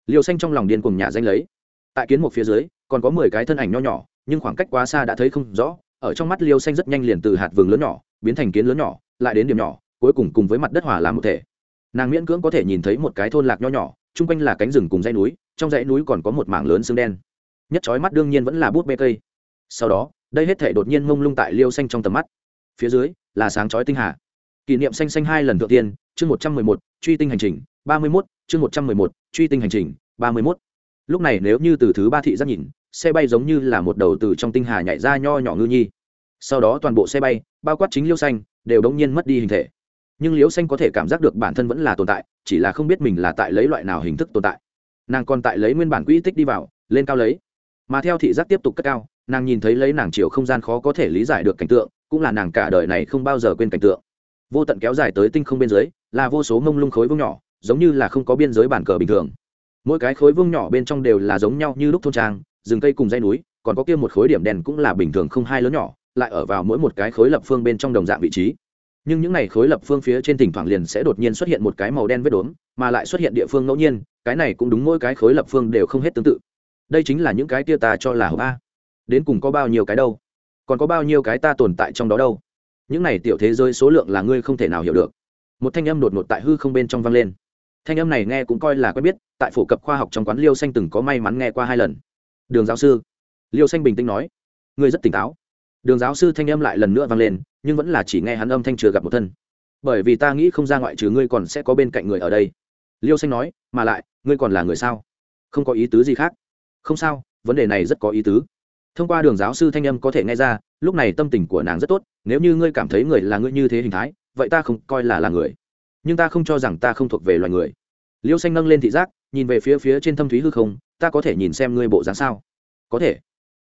S1: Liều xanh trong lòng điên cùng nhà danh lấy. Tại kiến một phía dưới, còn có mười cái thân ảnh nho nhỏ, nhưng khoảng cách quá xa đã thấy không rõ, ở trong mắt liêu xanh rất nhanh liền từ hạt vườn lớn nhỏ, biến thành kiến lớn nhỏ, lại đến điểm nhỏ cuối cùng cùng với mặt đất hòa làm một thể. Nàng miễn cưỡng có thể nhìn thấy một cái thôn lạc nho nhỏ, chung quanh là cánh rừng cùng dãy núi, trong dãy núi còn có một mảng lớn xương đen. Nhất trói mắt đương nhiên vẫn là bút bê cây. Sau đó, đây hết thể đột nhiên mông lung tại liêu xanh trong tầm mắt. Phía dưới, là sáng chói tinh hà. Kỷ niệm xanh xanh hai lần thượng tiên, chương một trăm mười một, truy tinh hành trình, ba mươi mốt, chương một trăm mười một, truy tinh hành trình, ba mươi mốt. Lúc này nếu như từ thứ ba thị giác nhìn, xe bay giống như là một đầu từ trong tinh hà nhảy ra nho nhỏ ngư nhi. Sau đó toàn bộ xe bay, bao quát chính liêu xanh, đều đống nhiên mất đi hình thể nhưng Liễu xanh có thể cảm giác được bản thân vẫn là tồn tại chỉ là không biết mình là tại lấy loại nào hình thức tồn tại. Nàng còn tại lấy nguyên bản quỹ tích đi vào lên cao lấy. Mà theo thị giác tiếp tục cất cao nàng nhìn thấy lấy nàng chiều không gian khó có thể lý giải được cảnh tượng cũng là nàng cả đời này không bao giờ quên cảnh tượng. Vô tận kéo dài tới tinh không bên dưới, là vô số mông lung khối vương nhỏ giống như là không có biên giới bản cờ bình thường. Mỗi cái khối vương nhỏ bên trong đều là giống nhau như lúc thôn trang rừng cây cùng dây núi còn có kia một khối điểm đèn cũng là bình thường không hai lớn nhỏ lại ở vào mỗi một cái khối lập phương bên trong đồng dạng vị trí nhưng những này khối lập phương phía trên thỉnh thoảng liền sẽ đột nhiên xuất hiện một cái màu đen vết đốm, mà lại xuất hiện địa phương ngẫu nhiên, cái này cũng đúng mỗi cái khối lập phương đều không hết tương tự. Đây chính là những cái kia ta cho là hộp a. Đến cùng có bao nhiêu cái đâu? Còn có bao nhiêu cái ta tồn tại trong đó đâu? Những này tiểu thế giới số lượng là ngươi không thể nào hiểu được. Một thanh âm đột ngột tại hư không bên trong vang lên. Thanh âm này nghe cũng coi là quen biết, tại phổ cập khoa học trong quán liêu xanh từng có may mắn nghe qua hai lần. Đường giáo sư. Liêu xanh bình tĩnh nói. Ngươi rất tỉnh táo. Đường giáo sư thanh âm lại lần nữa vang lên nhưng vẫn là chỉ nghe hắn âm thanh chưa gặp một thân. Bởi vì ta nghĩ không ra ngoại trừ ngươi còn sẽ có bên cạnh người ở đây. Liêu xanh nói, mà lại, ngươi còn là người sao? Không có ý tứ gì khác. Không sao, vấn đề này rất có ý tứ. Thông qua đường giáo sư thanh âm có thể nghe ra, lúc này tâm tình của nàng rất tốt, nếu như ngươi cảm thấy người là ngươi như thế hình thái, vậy ta không coi là là người. Nhưng ta không cho rằng ta không thuộc về loài người. Liêu xanh nâng lên thị giác, nhìn về phía phía trên thâm thúy hư không, ta có thể nhìn xem ngươi bộ dáng sao? Có thể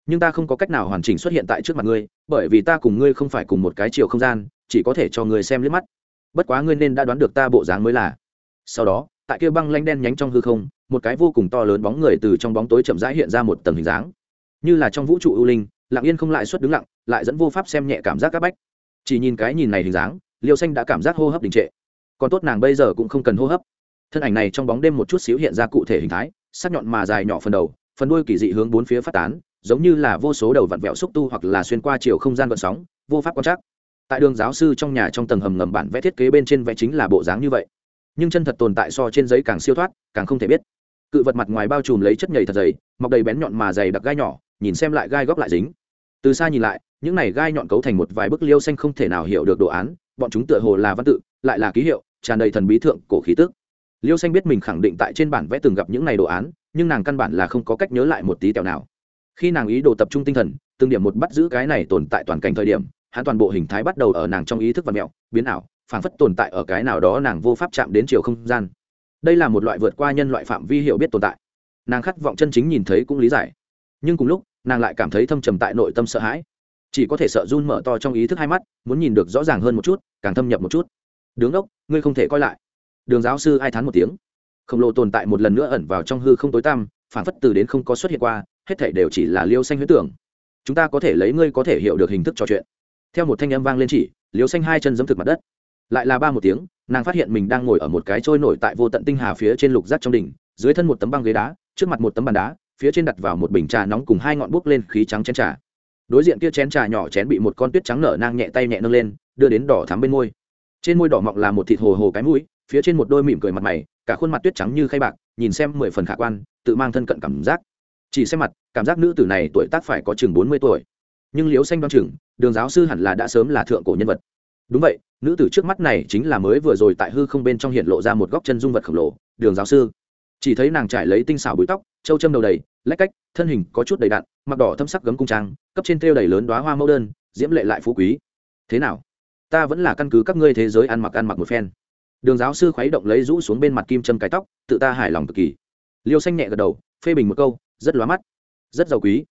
S1: nhưng ta không có cách nào hoàn chỉnh xuất hiện tại trước mặt ngươi, bởi vì ta cùng ngươi không phải cùng một cái chiều không gian, chỉ có thể cho ngươi xem liếc mắt. Bất quá ngươi nên đã đoán được ta bộ dáng mới là. Sau đó, tại kia băng lanh đen nhánh trong hư không, một cái vô cùng to lớn bóng người từ trong bóng tối chậm rãi hiện ra một tầng hình dáng. Như là trong vũ trụ ưu linh, lặng yên không lại xuất đứng lặng, lại dẫn vô pháp xem nhẹ cảm giác các bách. Chỉ nhìn cái nhìn này hình dáng, liêu xanh đã cảm giác hô hấp đình trệ. Còn tốt nàng bây giờ cũng không cần hô hấp. Thân ảnh này trong bóng đêm một chút xíu hiện ra cụ thể hình thái, sắc nhọn mà dài nhỏ phần đầu, phần đuôi kỳ dị hướng bốn phía phát tán giống như là vô số đầu vặn vẹo xúc tu hoặc là xuyên qua chiều không gian vận sóng, vô pháp quan trắc. Tại đường giáo sư trong nhà trong tầng hầm ngầm bản vẽ thiết kế bên trên vẽ chính là bộ dáng như vậy. Nhưng chân thật tồn tại so trên giấy càng siêu thoát, càng không thể biết. Cự vật mặt ngoài bao trùm lấy chất nhầy thật dày, mọc đầy bén nhọn mà dày đặc gai nhỏ, nhìn xem lại gai góc lại dính. Từ xa nhìn lại, những này gai nhọn cấu thành một vài bức liêu xanh không thể nào hiểu được đồ án, bọn chúng tựa hồ là văn tự, lại là ký hiệu, tràn đầy thần bí thượng cổ khí tức. Liêu xanh biết mình khẳng định tại trên bản vẽ từng gặp những này đồ án, nhưng nàng căn bản là không có cách nhớ lại một tí tẹo nào khi nàng ý đồ tập trung tinh thần, từng điểm một bắt giữ cái này tồn tại toàn cảnh thời điểm, hắn toàn bộ hình thái bắt đầu ở nàng trong ý thức và mẹo, biến ảo, phảng phất tồn tại ở cái nào đó nàng vô pháp chạm đến chiều không gian. Đây là một loại vượt qua nhân loại phạm vi hiểu biết tồn tại. Nàng khát vọng chân chính nhìn thấy cũng lý giải. Nhưng cùng lúc, nàng lại cảm thấy thâm trầm tại nội tâm sợ hãi. Chỉ có thể sợ run mở to trong ý thức hai mắt, muốn nhìn được rõ ràng hơn một chút, càng thâm nhập một chút. Đứng ốc, ngươi không thể coi lại. Đường giáo sư ai thán một tiếng. Khổng lồ tồn tại một lần nữa ẩn vào trong hư không tối tăm phản phất từ đến không có xuất hiện qua hết thảy đều chỉ là liêu xanh huyễn tưởng. Chúng ta có thể lấy ngươi có thể hiểu được hình thức trò chuyện. Theo một thanh âm vang lên chỉ, liêu xanh hai chân giẫm thực mặt đất. Lại là ba một tiếng, nàng phát hiện mình đang ngồi ở một cái trôi nổi tại vô tận tinh hà phía trên lục rác trong đỉnh, dưới thân một tấm băng ghế đá, trước mặt một tấm bàn đá, phía trên đặt vào một bình trà nóng cùng hai ngọn bút lên khí trắng chén trà. Đối diện kia chén trà nhỏ chén bị một con tuyết trắng nở nang nhẹ tay nhẹ nâng lên, đưa đến đỏ thắm bên môi. Trên môi đỏ mọng là một thịt hồ hồ cái mũi, phía trên một đôi mỉm cười mặt mày, cả khuôn mặt tuyết trắng như khay bạc, nhìn xem mười phần khả quan, tự mang thân cận cảm giác chỉ xem mặt, cảm giác nữ tử này tuổi tác phải có chừng bốn mươi tuổi. Nhưng liếu xanh đoan chừng, đường giáo sư hẳn là đã sớm là thượng cổ nhân vật. Đúng vậy, nữ tử trước mắt này chính là mới vừa rồi tại hư không bên trong hiện lộ ra một góc chân dung vật khổng lồ, đường giáo sư. Chỉ thấy nàng trải lấy tinh xảo bụi tóc, châu châm đầu đầy, lách cách, thân hình có chút đầy đặn, mặc đỏ thâm sắc gấm cung trang, cấp trên thêu đầy lớn đoá hoa mẫu đơn, diễm lệ lại phú quý. Thế nào? Ta vẫn là căn cứ các ngươi thế giới ăn mặc ăn mặc một phen. Đường giáo sư khuấy động lấy rũ xuống bên mặt kim châm cái tóc, tự ta hài lòng cực kỳ. Liêu xanh nhẹ gật đầu, phê bình một câu rất lóa mắt, rất giàu quý,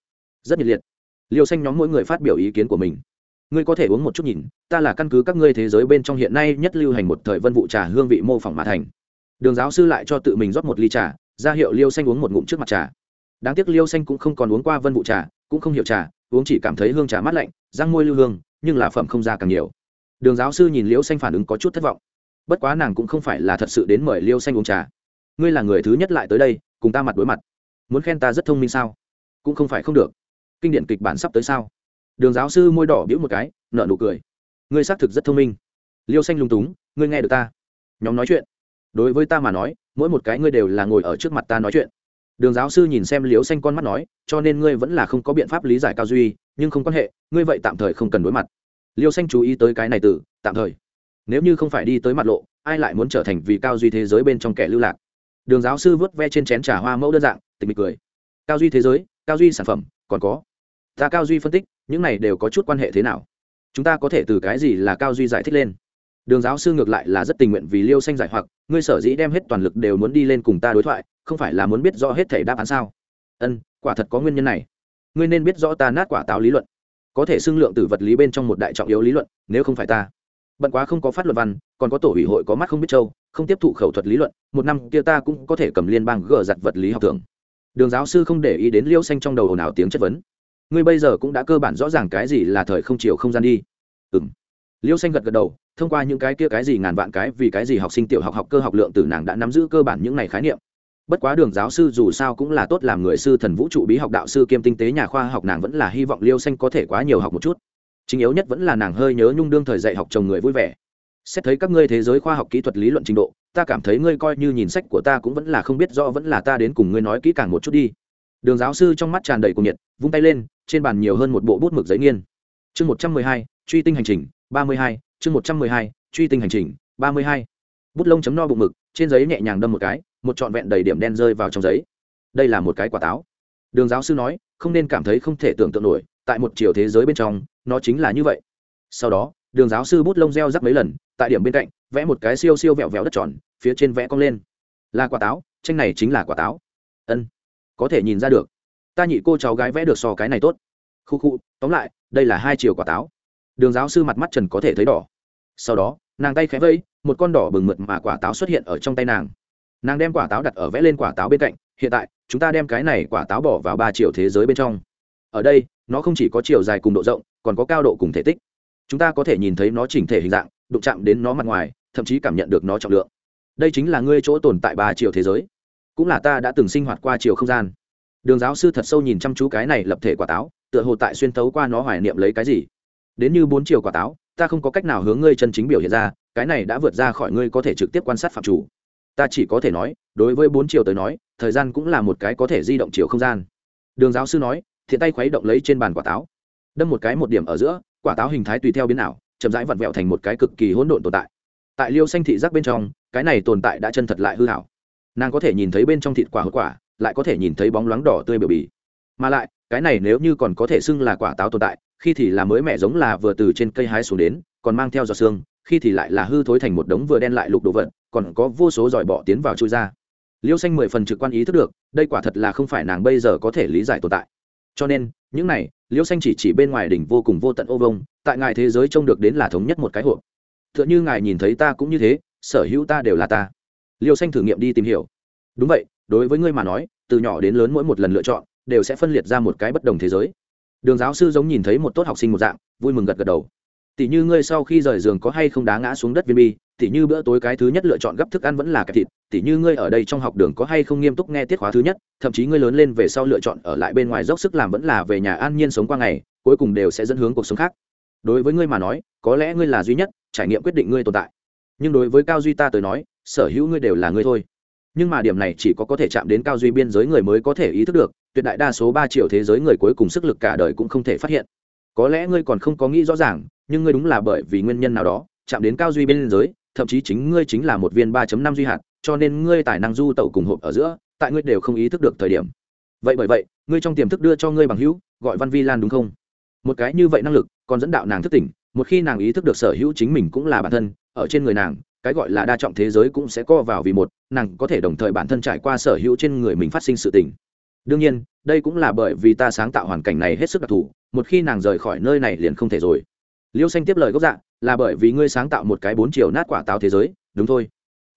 S1: rất nhiệt liệt. Liều xanh nhóm mỗi người phát biểu ý kiến của mình. Ngươi có thể uống một chút nhìn, ta là căn cứ các ngươi thế giới bên trong hiện nay nhất lưu hành một thời vân vụ trà hương vị mô phỏng mã thành. Đường giáo sư lại cho tự mình rót một ly trà, ra hiệu liêu xanh uống một ngụm trước mặt trà. Đáng tiếc liêu xanh cũng không còn uống qua vân vụ trà, cũng không hiểu trà, uống chỉ cảm thấy hương trà mát lạnh, răng môi lưu hương, nhưng là phẩm không ra càng nhiều. Đường giáo sư nhìn liêu xanh phản ứng có chút thất vọng. Bất quá nàng cũng không phải là thật sự đến mời liêu xanh uống trà. Ngươi là người thứ nhất lại tới đây, cùng ta mặt đối mặt muốn khen ta rất thông minh sao? Cũng không phải không được. Kinh điển kịch bản sắp tới sao? Đường giáo sư môi đỏ biễu một cái nợ nụ cười. Ngươi xác thực rất thông minh. Liêu xanh lung túng, ngươi nghe được ta. Nhóm nói chuyện. Đối với ta mà nói, mỗi một cái ngươi đều là ngồi ở trước mặt ta nói chuyện. Đường giáo sư nhìn xem liêu xanh con mắt nói, cho nên ngươi vẫn là không có biện pháp lý giải cao duy, nhưng không quan hệ, ngươi vậy tạm thời không cần đối mặt. Liêu xanh chú ý tới cái này từ, tạm thời. Nếu như không phải đi tới mặt lộ, ai lại muốn trở thành vì cao duy thế giới bên trong kẻ lưu lạc? Đường giáo sư vớt ve trên chén trà hoa mẫu đơn dạng tịch mịch cười. Cao duy thế giới, cao duy sản phẩm, còn có. Ta cao duy phân tích, những này đều có chút quan hệ thế nào? Chúng ta có thể từ cái gì là cao duy giải thích lên? Đường giáo sư ngược lại là rất tình nguyện vì liêu xanh giải hoặc, ngươi sở dĩ đem hết toàn lực đều muốn đi lên cùng ta đối thoại, không phải là muốn biết rõ hết thể đáp án sao? Ân, quả thật có nguyên nhân này. Ngươi nên biết rõ ta nát quả táo lý luận. Có thể xưng lượng từ vật lý bên trong một đại trọng yếu lý luận, nếu không phải ta. Bận quá không có phát luật văn, còn có tổ ủy hội có mắt không biết châu, không tiếp thụ khẩu thuật lý luận, một năm kia ta cũng có thể cầm liên bang gỡ giặt vật lý học thường đường giáo sư không để ý đến liêu xanh trong đầu ồn ào tiếng chất vấn. Ngươi bây giờ cũng đã cơ bản rõ ràng cái gì là thời không chiều không gian đi. Ừ m liêu xanh gật gật đầu, thông qua những cái kia cái gì ngàn vạn cái vì cái gì học sinh tiểu học học cơ học lượng từ nàng đã nắm giữ cơ bản những này khái niệm. Bất quá đường giáo sư dù sao cũng là tốt làm người sư thần vũ trụ bí học đạo sư kiêm tinh tế nhà khoa học, nàng vẫn là hy vọng liêu xanh có thể quá nhiều học một chút. Chính yếu nhất vẫn là nàng hơi nhớ nhung đương thời dạy học chồng người vui vẻ xét thấy các ngươi thế giới khoa học kỹ thuật lý luận trình độ, ta cảm thấy ngươi coi như nhìn sách của ta cũng vẫn là không biết rõ vẫn là ta đến cùng ngươi nói kỹ càng một chút đi. Đường giáo sư trong mắt tràn đầy cuồng nhiệt, vung tay lên, trên bàn nhiều hơn một bộ bút mực giấy nghiên. Chương một trăm mười hai, truy tinh hành trình, ba mươi hai, chương một trăm mười hai, truy tinh hành trình, ba mươi hai. Bút lông chấm no bụng mực, trên giấy nhẹ nhàng đâm một cái, một trọn vẹn đầy điểm đen rơi vào trong giấy. Đây là một cái quả táo. Đường giáo sư nói, không nên cảm thấy không thể tưởng tượng nổi, tại một chiều thế giới bên trong, nó chính là như vậy. Sau đó, đường giáo sư bút lông reo rắc mấy lần tại điểm bên cạnh, vẽ một cái siêu siêu vẹo vẹo đất tròn, phía trên vẽ cong lên. Là quả táo, tranh này chính là quả táo. Ân, có thể nhìn ra được. Ta nhị cô cháu gái vẽ được so cái này tốt. Khu khu, tóm lại, đây là hai chiều quả táo. Đường giáo sư mặt mắt trần có thể thấy đỏ. Sau đó, nàng tay khẽ vây, một con đỏ bừng mượt mà quả táo xuất hiện ở trong tay nàng. Nàng đem quả táo đặt ở vẽ lên quả táo bên cạnh, hiện tại, chúng ta đem cái này quả táo bỏ vào ba chiều thế giới bên trong. Ở đây, nó không chỉ có chiều dài cùng độ rộng, còn có cao độ cùng thể tích. Chúng ta có thể nhìn thấy nó chỉnh thể hình dạng đụng chạm đến nó mặt ngoài, thậm chí cảm nhận được nó trọng lượng. Đây chính là ngươi chỗ tồn tại ba chiều thế giới. Cũng là ta đã từng sinh hoạt qua chiều không gian. Đường giáo sư thật sâu nhìn chăm chú cái này lập thể quả táo, tựa hồ tại xuyên tấu qua nó hoài niệm lấy cái gì. Đến như bốn chiều quả táo, ta không có cách nào hướng ngươi chân chính biểu hiện ra, cái này đã vượt ra khỏi ngươi có thể trực tiếp quan sát phạm chủ. Ta chỉ có thể nói, đối với bốn chiều tới nói, thời gian cũng là một cái có thể di động chiều không gian. Đường giáo sư nói, thiện tay khuấy động lấy trên bàn quả táo. Đâm một cái một điểm ở giữa, quả táo hình thái tùy theo biến ảo chậm rãi vặn vẹo thành một cái cực kỳ hỗn độn tồn tại. Tại liêu xanh thị giác bên trong, cái này tồn tại đã chân thật lại hư hảo. Nàng có thể nhìn thấy bên trong thịt quả hậu quả, lại có thể nhìn thấy bóng loáng đỏ tươi biểu bì. Mà lại, cái này nếu như còn có thể xưng là quả táo tồn tại, khi thì là mới mẹ giống là vừa từ trên cây hái xuống đến, còn mang theo giọt xương khi thì lại là hư thối thành một đống vừa đen lại lục đồ vật, còn có vô số giỏi bọ tiến vào chui ra. Liêu xanh mười phần trực quan ý thức được, đây quả thật là không phải nàng bây giờ có thể lý giải tồn tại. Cho nên, những này, liêu xanh chỉ chỉ bên ngoài đỉnh vô cùng vô tận ô vông tại ngài thế giới trông được đến là thống nhất một cái hộp. T h ư ợ n h ư ngài nhìn thấy ta cũng như thế, sở hữu ta đều là ta. Liêu xanh thử nghiệm đi tìm hiểu. Đúng vậy, đối với ngươi mà nói, từ nhỏ đến lớn mỗi một lần lựa chọn, đều sẽ phân liệt ra một cái bất đồng thế giới. Đường giáo sư giống nhìn thấy một tốt học sinh một dạng, vui mừng gật gật đầu. Tỷ như ngươi sau khi rời giường có hay không đá ngã xuống đất viên bi tỉ như bữa tối cái thứ nhất lựa chọn gấp thức ăn vẫn là kẹp thịt tỉ như ngươi ở đây trong học đường có hay không nghiêm túc nghe tiết khóa thứ nhất, thậm chí ngươi lớn lên về sau lựa chọn ở lại bên ngoài dốc sức làm vẫn là về nhà an nhiên sống qua ngày, cuối cùng đều sẽ dẫn hướng cuộc sống khác đối với ngươi mà nói, có lẽ ngươi là duy nhất trải nghiệm quyết định ngươi tồn tại. Nhưng đối với cao duy ta tới nói, sở hữu ngươi đều là ngươi thôi. Nhưng mà điểm này chỉ có có thể chạm đến cao duy biên giới người mới có thể ý thức được, tuyệt đại đa số ba triệu thế giới người cuối cùng sức lực cả đời cũng không thể phát hiện. Có lẽ ngươi còn không có nghĩ rõ ràng, nhưng ngươi đúng là bởi vì nguyên nhân nào đó, chạm đến cao duy biên giới, thậm chí chính ngươi chính là một viên ba năm duy hạt, cho nên ngươi tài năng du tẩu cùng hộp ở giữa, tại ngươi đều không ý thức được thời điểm. Vậy bởi vậy, ngươi trong tiềm thức đưa cho ngươi bằng hữu, gọi văn vi lan đúng không? Một cái như vậy năng lực còn dẫn đạo nàng thức tỉnh, một khi nàng ý thức được sở hữu chính mình cũng là bản thân, ở trên người nàng, cái gọi là đa trọng thế giới cũng sẽ co vào vì một, nàng có thể đồng thời bản thân trải qua sở hữu trên người mình phát sinh sự tỉnh đương nhiên, đây cũng là bởi vì ta sáng tạo hoàn cảnh này hết sức đặc thù, một khi nàng rời khỏi nơi này liền không thể rồi. Liêu xanh tiếp lời gốc dạ là bởi vì ngươi sáng tạo một cái bốn chiều nát quả táo thế giới, đúng thôi.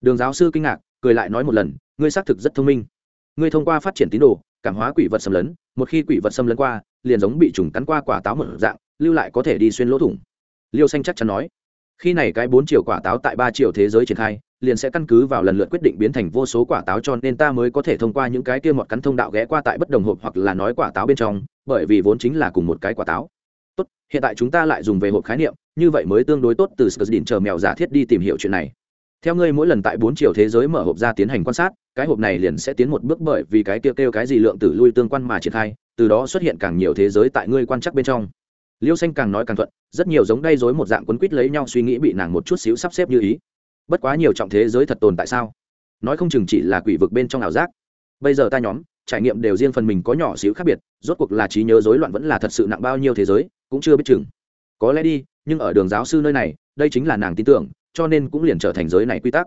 S1: Đường giáo sư kinh ngạc, cười lại nói một lần, ngươi xác thực rất thông minh. Ngươi thông qua phát triển tín đồ, cảm hóa quỷ vật xâm lấn, một khi quỷ vật xâm lấn qua, liền giống bị trùng cắn qua quả táo một dạng lưu lại có thể đi xuyên lỗ thủng. Liêu xanh chắc chắn nói, khi này cái bốn chiều quả táo tại ba chiều thế giới triển khai, liền sẽ căn cứ vào lần lượt quyết định biến thành vô số quả táo cho nên ta mới có thể thông qua những cái kia mọt cắn thông đạo ghé qua tại bất đồng hộp hoặc là nói quả táo bên trong, bởi vì vốn chính là cùng một cái quả táo. Tốt, hiện tại chúng ta lại dùng về hộp khái niệm, như vậy mới tương đối tốt từ sờ đỉnh chờ mèo giả thiết đi tìm hiểu chuyện này. Theo ngươi mỗi lần tại bốn chiều thế giới mở hộp ra tiến hành quan sát, cái hộp này liền sẽ tiến một bước bởi vì cái kêu kêu cái gì lượng tử lui tương quan mà triển khai, từ đó xuất hiện càng nhiều thế giới tại ngươi quan chắc bên trong liêu xanh càng nói càng thuận, rất nhiều giống đay dối một dạng quấn quýt lấy nhau suy nghĩ bị nàng một chút xíu sắp xếp như ý. Bất quá nhiều trọng thế giới thật tồn tại sao? Nói không chừng chỉ là quỷ vực bên trong ảo giác. Bây giờ ta nhóm, trải nghiệm đều riêng phần mình có nhỏ xíu khác biệt, rốt cuộc là trí nhớ rối loạn vẫn là thật sự nặng bao nhiêu thế giới, cũng chưa biết chừng. Có lẽ đi, nhưng ở đường giáo sư nơi này, đây chính là nàng tin tưởng, cho nên cũng liền trở thành giới này quy tắc.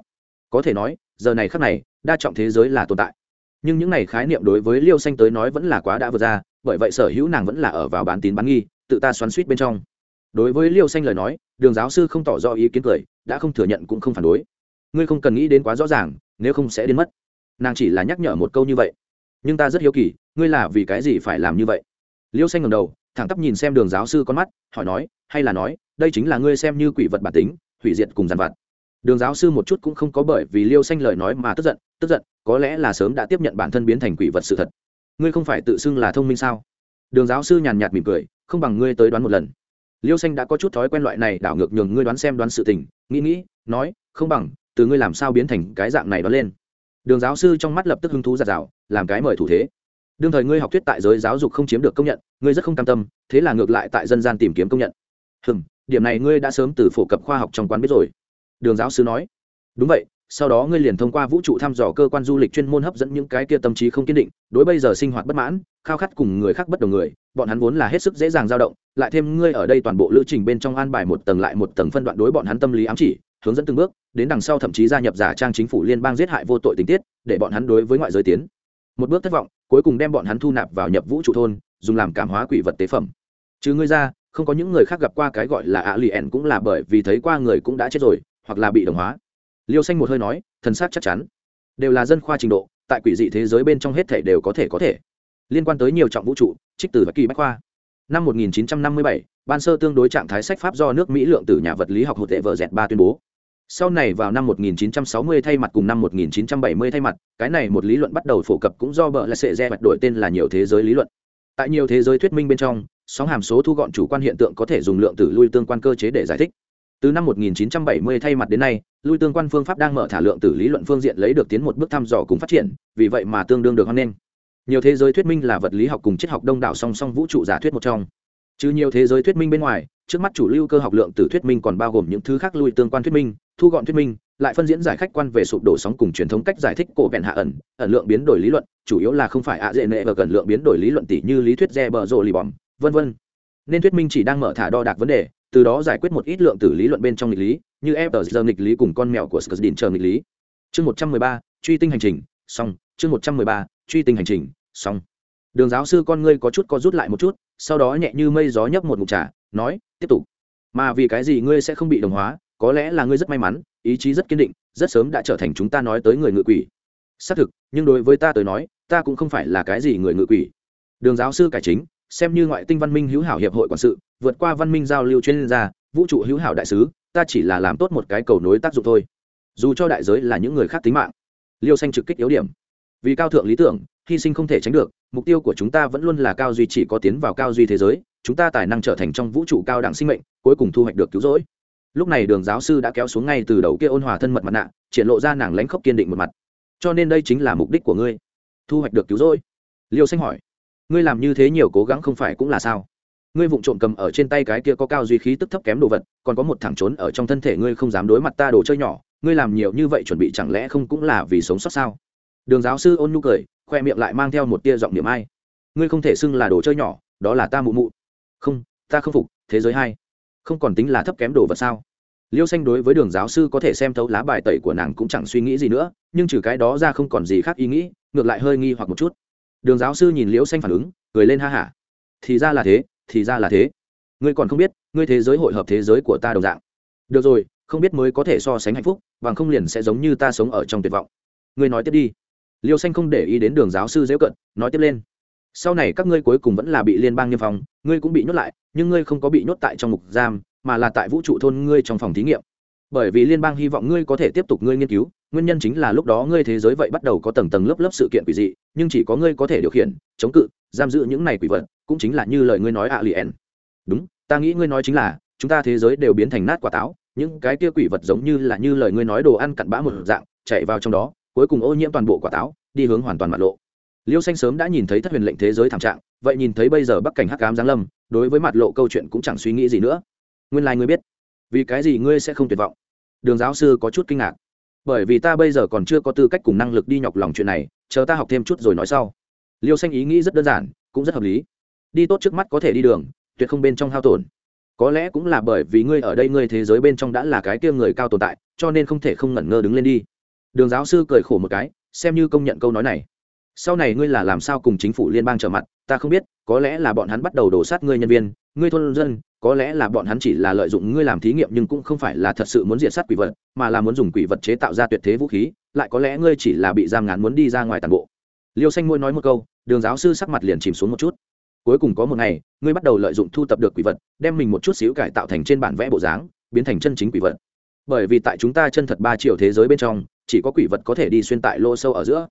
S1: Có thể nói, giờ này khác này, đa trọng thế giới là tồn tại. Nhưng những này khái niệm đối với liêu xanh tới nói vẫn là quá đã vượt ra, bởi vậy sở hữu nàng vẫn là ở vào bán tín bán nghi tự ta xoắn suýt bên trong. Đối với liêu xanh lời nói, đường giáo sư không tỏ rõ ý kiến cười, đã không thừa nhận cũng không phản đối. Ngươi không cần nghĩ đến quá rõ ràng, nếu không sẽ đến mất. Nàng chỉ là nhắc nhở một câu như vậy. Nhưng ta rất hiếu kỳ, ngươi là vì cái gì phải làm như vậy? Liêu xanh ngầm đầu, thẳng tắp nhìn xem đường giáo sư con mắt, hỏi nói, hay là nói, đây chính là ngươi xem như quỷ vật bản tính, hủy diệt cùng dàn vặt. Đường giáo sư một chút cũng không có bởi vì liêu xanh lời nói mà tức giận tức giận, có lẽ là sớm đã tiếp nhận bản thân biến thành quỷ vật sự thật. Ngươi không phải tự xưng là thông minh sao? Đường giáo sư nhàn nhạt mỉm cười không bằng ngươi tới đoán một lần. Liêu xanh đã có chút thói quen loại này, đảo ngược nhường ngươi đoán xem đoán sự tình, nghĩ nghĩ, nói, không bằng, từ ngươi làm sao biến thành cái dạng này đoán lên. Đường giáo sư trong mắt lập tức hứng thú giạt rào làm cái mời thủ thế. Đương thời ngươi học thuyết tại giới giáo dục không chiếm được công nhận, ngươi rất không cam tâm, thế là ngược lại tại dân gian tìm kiếm công nhận. Hừm, điểm này ngươi đã sớm từ phổ cập khoa học trong quán biết rồi. Đường giáo sư nói. Đúng vậy sau đó ngươi liền thông qua vũ trụ thăm dò cơ quan du lịch chuyên môn hấp dẫn những cái kia tâm trí không kiên định, đối bây giờ sinh hoạt bất mãn, khao khát cùng người khác bất đồng người, bọn hắn vốn là hết sức dễ dàng dao động, lại thêm ngươi ở đây toàn bộ lữ trình bên trong an bài một tầng lại một tầng phân đoạn đối bọn hắn tâm lý ám chỉ, hướng dẫn từng bước, đến đằng sau thậm chí gia nhập giả trang chính phủ liên bang giết hại vô tội tình tiết, để bọn hắn đối với ngoại giới tiến. Một bước thất vọng, cuối cùng đem bọn hắn thu nạp vào nhập vũ trụ thôn, dùng làm cảm hóa quỷ vật tế phẩm. Chứ ngươi ra, không có những người khác gặp qua cái gọi là ạ lì ẻn cũng là bởi vì thấy qua người cũng đã chết rồi, hoặc là bị đồng hóa liêu xanh một hơi nói thần xác chắc chắn. Đều là dân khoa trình độ tại quỷ dị thế giới bên trong hết thể đều có thể có thể. Liên quan tới nhiều trọng vũ trụ trích từ và kỳ bách khoa. Năm 1957, ban sơ tương đối trạng thái sách pháp do nước mỹ lượng tử nhà vật lý học hột tệ vợ dẹt ba tuyên bố. Sau này vào năm 1960 thay mặt cùng năm 1970 thay mặt cái này một lý luận bắt đầu phổ cập cũng do bợ là sệ re bật đổi tên là nhiều thế giới lý luận. Tại nhiều thế giới thuyết minh bên trong sóng hàm số thu gọn chủ quan hiện tượng có thể dùng lượng tử lui tương quan cơ chế để giải thích từ năm 1970 thay mặt đến nay, lui tương quan phương pháp đang mở thả lượng tử lý luận phương diện lấy được tiến một bước thăm dò cùng phát triển, vì vậy mà tương đương được hoan nghênh. Nhiều thế giới thuyết minh là vật lý học cùng triết học đông đảo song song vũ trụ giả thuyết một trong. Trừ nhiều thế giới thuyết minh bên ngoài, trước mắt chủ lưu cơ học lượng tử thuyết minh còn bao gồm những thứ khác lui tương quan thuyết minh, thu gọn thuyết minh, lại phân diễn giải khách quan về sụp đổ sóng cùng truyền thống cách giải thích cổ vẹn hạ ẩn ẩn lượng biến đổi lý luận, chủ yếu là không phải ạ dễ nệ và gần lượng biến đổi lý luận tỷ như lý thuyết re bờ rồ lì bòm vân vân. Nên thuyết minh chỉ đang mở thả đo đạc vấn đề từ đó giải quyết một ít lượng tử lý luận bên trong nghịch lý, như f giờ nghịch lý cùng con mèo của skrdin chờ nghịch lý. Chương một trăm mười ba, truy tinh hành trình, xong. Chương một trăm mười ba, truy tinh hành trình, xong. Đường giáo sư con ngươi có chút có rút lại một chút, sau đó nhẹ như mây gió nhấp một mục trà, nói, tiếp tục. Mà vì cái gì ngươi sẽ không bị đồng hóa? Có lẽ là ngươi rất may mắn, ý chí rất kiên định, rất sớm đã trở thành chúng ta nói tới người ngự quỷ. Xác thực, nhưng đối với ta tới nói, ta cũng không phải là cái gì người ngự quỷ. Đường giáo sư cải chính xem như ngoại tinh văn minh hữu hảo hiệp hội quản sự, vượt qua văn minh giao lưu chuyên gia, vũ trụ hữu hảo đại sứ, ta chỉ là làm tốt một cái cầu nối tác dụng thôi. Dù cho đại giới là những người khác tính mạng, liêu xanh trực kích yếu điểm. Vì cao thượng lý tưởng, hy sinh không thể tránh được, mục tiêu của chúng ta vẫn luôn là cao duy chỉ có tiến vào cao duy thế giới, chúng ta tài năng trở thành trong vũ trụ cao đẳng sinh mệnh, cuối cùng thu hoạch được cứu rỗi. Lúc này đường giáo sư đã kéo xuống ngay từ đầu kia ôn hòa thân mật mặt nạ, triển lộ ra nàng lãnh khốc kiên định một mặt. Cho nên đây chính là mục đích của ngươi, thu hoạch được cứu rỗi. Liêu xanh hỏi ngươi làm như thế nhiều cố gắng không phải cũng là sao? Ngươi vụng trộm cầm ở trên tay cái kia có cao duy khí tức thấp kém đồ vật, còn có một thằng trốn ở trong thân thể ngươi không dám đối mặt ta đồ chơi nhỏ, ngươi làm nhiều như vậy chuẩn bị chẳng lẽ không cũng là vì sống sót sao? Đường giáo sư ôn nhu cười, khoe miệng lại mang theo một tia giọng niệm ai. Ngươi không thể xưng là đồ chơi nhỏ, đó là ta mụ mụ. Không, ta không phục, thế giới hai. Không còn tính là thấp kém đồ vật sao? Liêu xanh đối với đường giáo sư có thể xem thấu lá bài tẩy của nàng cũng chẳng suy nghĩ gì nữa, nhưng trừ cái đó ra không còn gì khác ý nghĩ, ngược lại hơi nghi hoặc một chút đường giáo sư nhìn liễu xanh phản ứng, cười lên ha hả. Thì ra là thế, thì ra là thế. Ngươi còn không biết, ngươi thế giới hội hợp thế giới của ta đồng dạng. Được rồi, không biết mới có thể so sánh hạnh phúc, bằng không liền sẽ giống như ta sống ở trong tuyệt vọng. Ngươi nói tiếp đi. Liêu xanh không để ý đến đường giáo sư dễ cận, nói tiếp lên. Sau này các ngươi cuối cùng vẫn là bị liên bang niêm phòng ngươi cũng bị nhốt lại, nhưng ngươi không có bị nhốt tại trong mục giam, mà là tại vũ trụ thôn ngươi trong phòng thí nghiệm bởi vì liên bang hy vọng ngươi có thể tiếp tục ngươi nghiên cứu, nguyên nhân chính là lúc đó ngươi thế giới vậy bắt đầu có tầng tầng lớp lớp sự kiện quỷ dị, nhưng chỉ có ngươi có thể điều khiển, chống cự, giam giữ những này quỷ vật, cũng chính là như lời ngươi nói ạ liền đúng, ta nghĩ ngươi nói chính là, chúng ta thế giới đều biến thành nát quả táo, những cái kia quỷ vật giống như là như lời ngươi nói đồ ăn cặn bã một dạng, chạy vào trong đó, cuối cùng ô nhiễm toàn bộ quả táo, đi hướng hoàn toàn mặt lộ. Liêu xanh sớm đã nhìn thấy thất huyền lệnh thế giới thảm trạng, vậy nhìn thấy bây giờ bắc cảnh hắc cám giáng lâm, đối với mặt lộ câu chuyện cũng chẳng suy nghĩ gì nữa. Nguyên lai、like、ngươi biết vì cái gì ngươi sẽ không tuyệt vọng? Đường giáo sư có chút kinh ngạc. Bởi vì ta bây giờ còn chưa có tư cách cùng năng lực đi nhọc lòng chuyện này, chờ ta học thêm chút rồi nói sau. Liêu xanh ý nghĩ rất đơn giản, cũng rất hợp lý. Đi tốt trước mắt có thể đi đường, tuyệt không bên trong hao tổn. Có lẽ cũng là bởi vì ngươi ở đây ngươi thế giới bên trong đã là cái kia người cao tồn tại, cho nên không thể không ngẩn ngơ đứng lên đi. Đường giáo sư cười khổ một cái, xem như công nhận câu nói này. Sau này ngươi là làm sao cùng chính phủ liên bang trở mặt, ta không biết, có lẽ là bọn hắn bắt đầu đổ sát ngươi nhân viên, ngươi thôn dân có lẽ là bọn hắn chỉ là lợi dụng ngươi làm thí nghiệm nhưng cũng không phải là thật sự muốn diệt sát quỷ vật, mà là muốn dùng quỷ vật chế tạo ra tuyệt thế vũ khí, lại có lẽ ngươi chỉ là bị giam ngán muốn đi ra ngoài toàn bộ. Liêu xanh môi nói một câu, đường giáo sư sắc mặt liền chìm xuống một chút. Cuối cùng có một ngày, ngươi bắt đầu lợi dụng thu tập được quỷ vật, đem mình một chút xíu cải tạo thành trên bản vẽ bộ dáng, biến thành chân chính quỷ vật. Bởi vì tại chúng ta chân thật ba triệu thế giới bên trong, chỉ có quỷ vật có thể đi xuyên tại lỗ sâu ở giữa.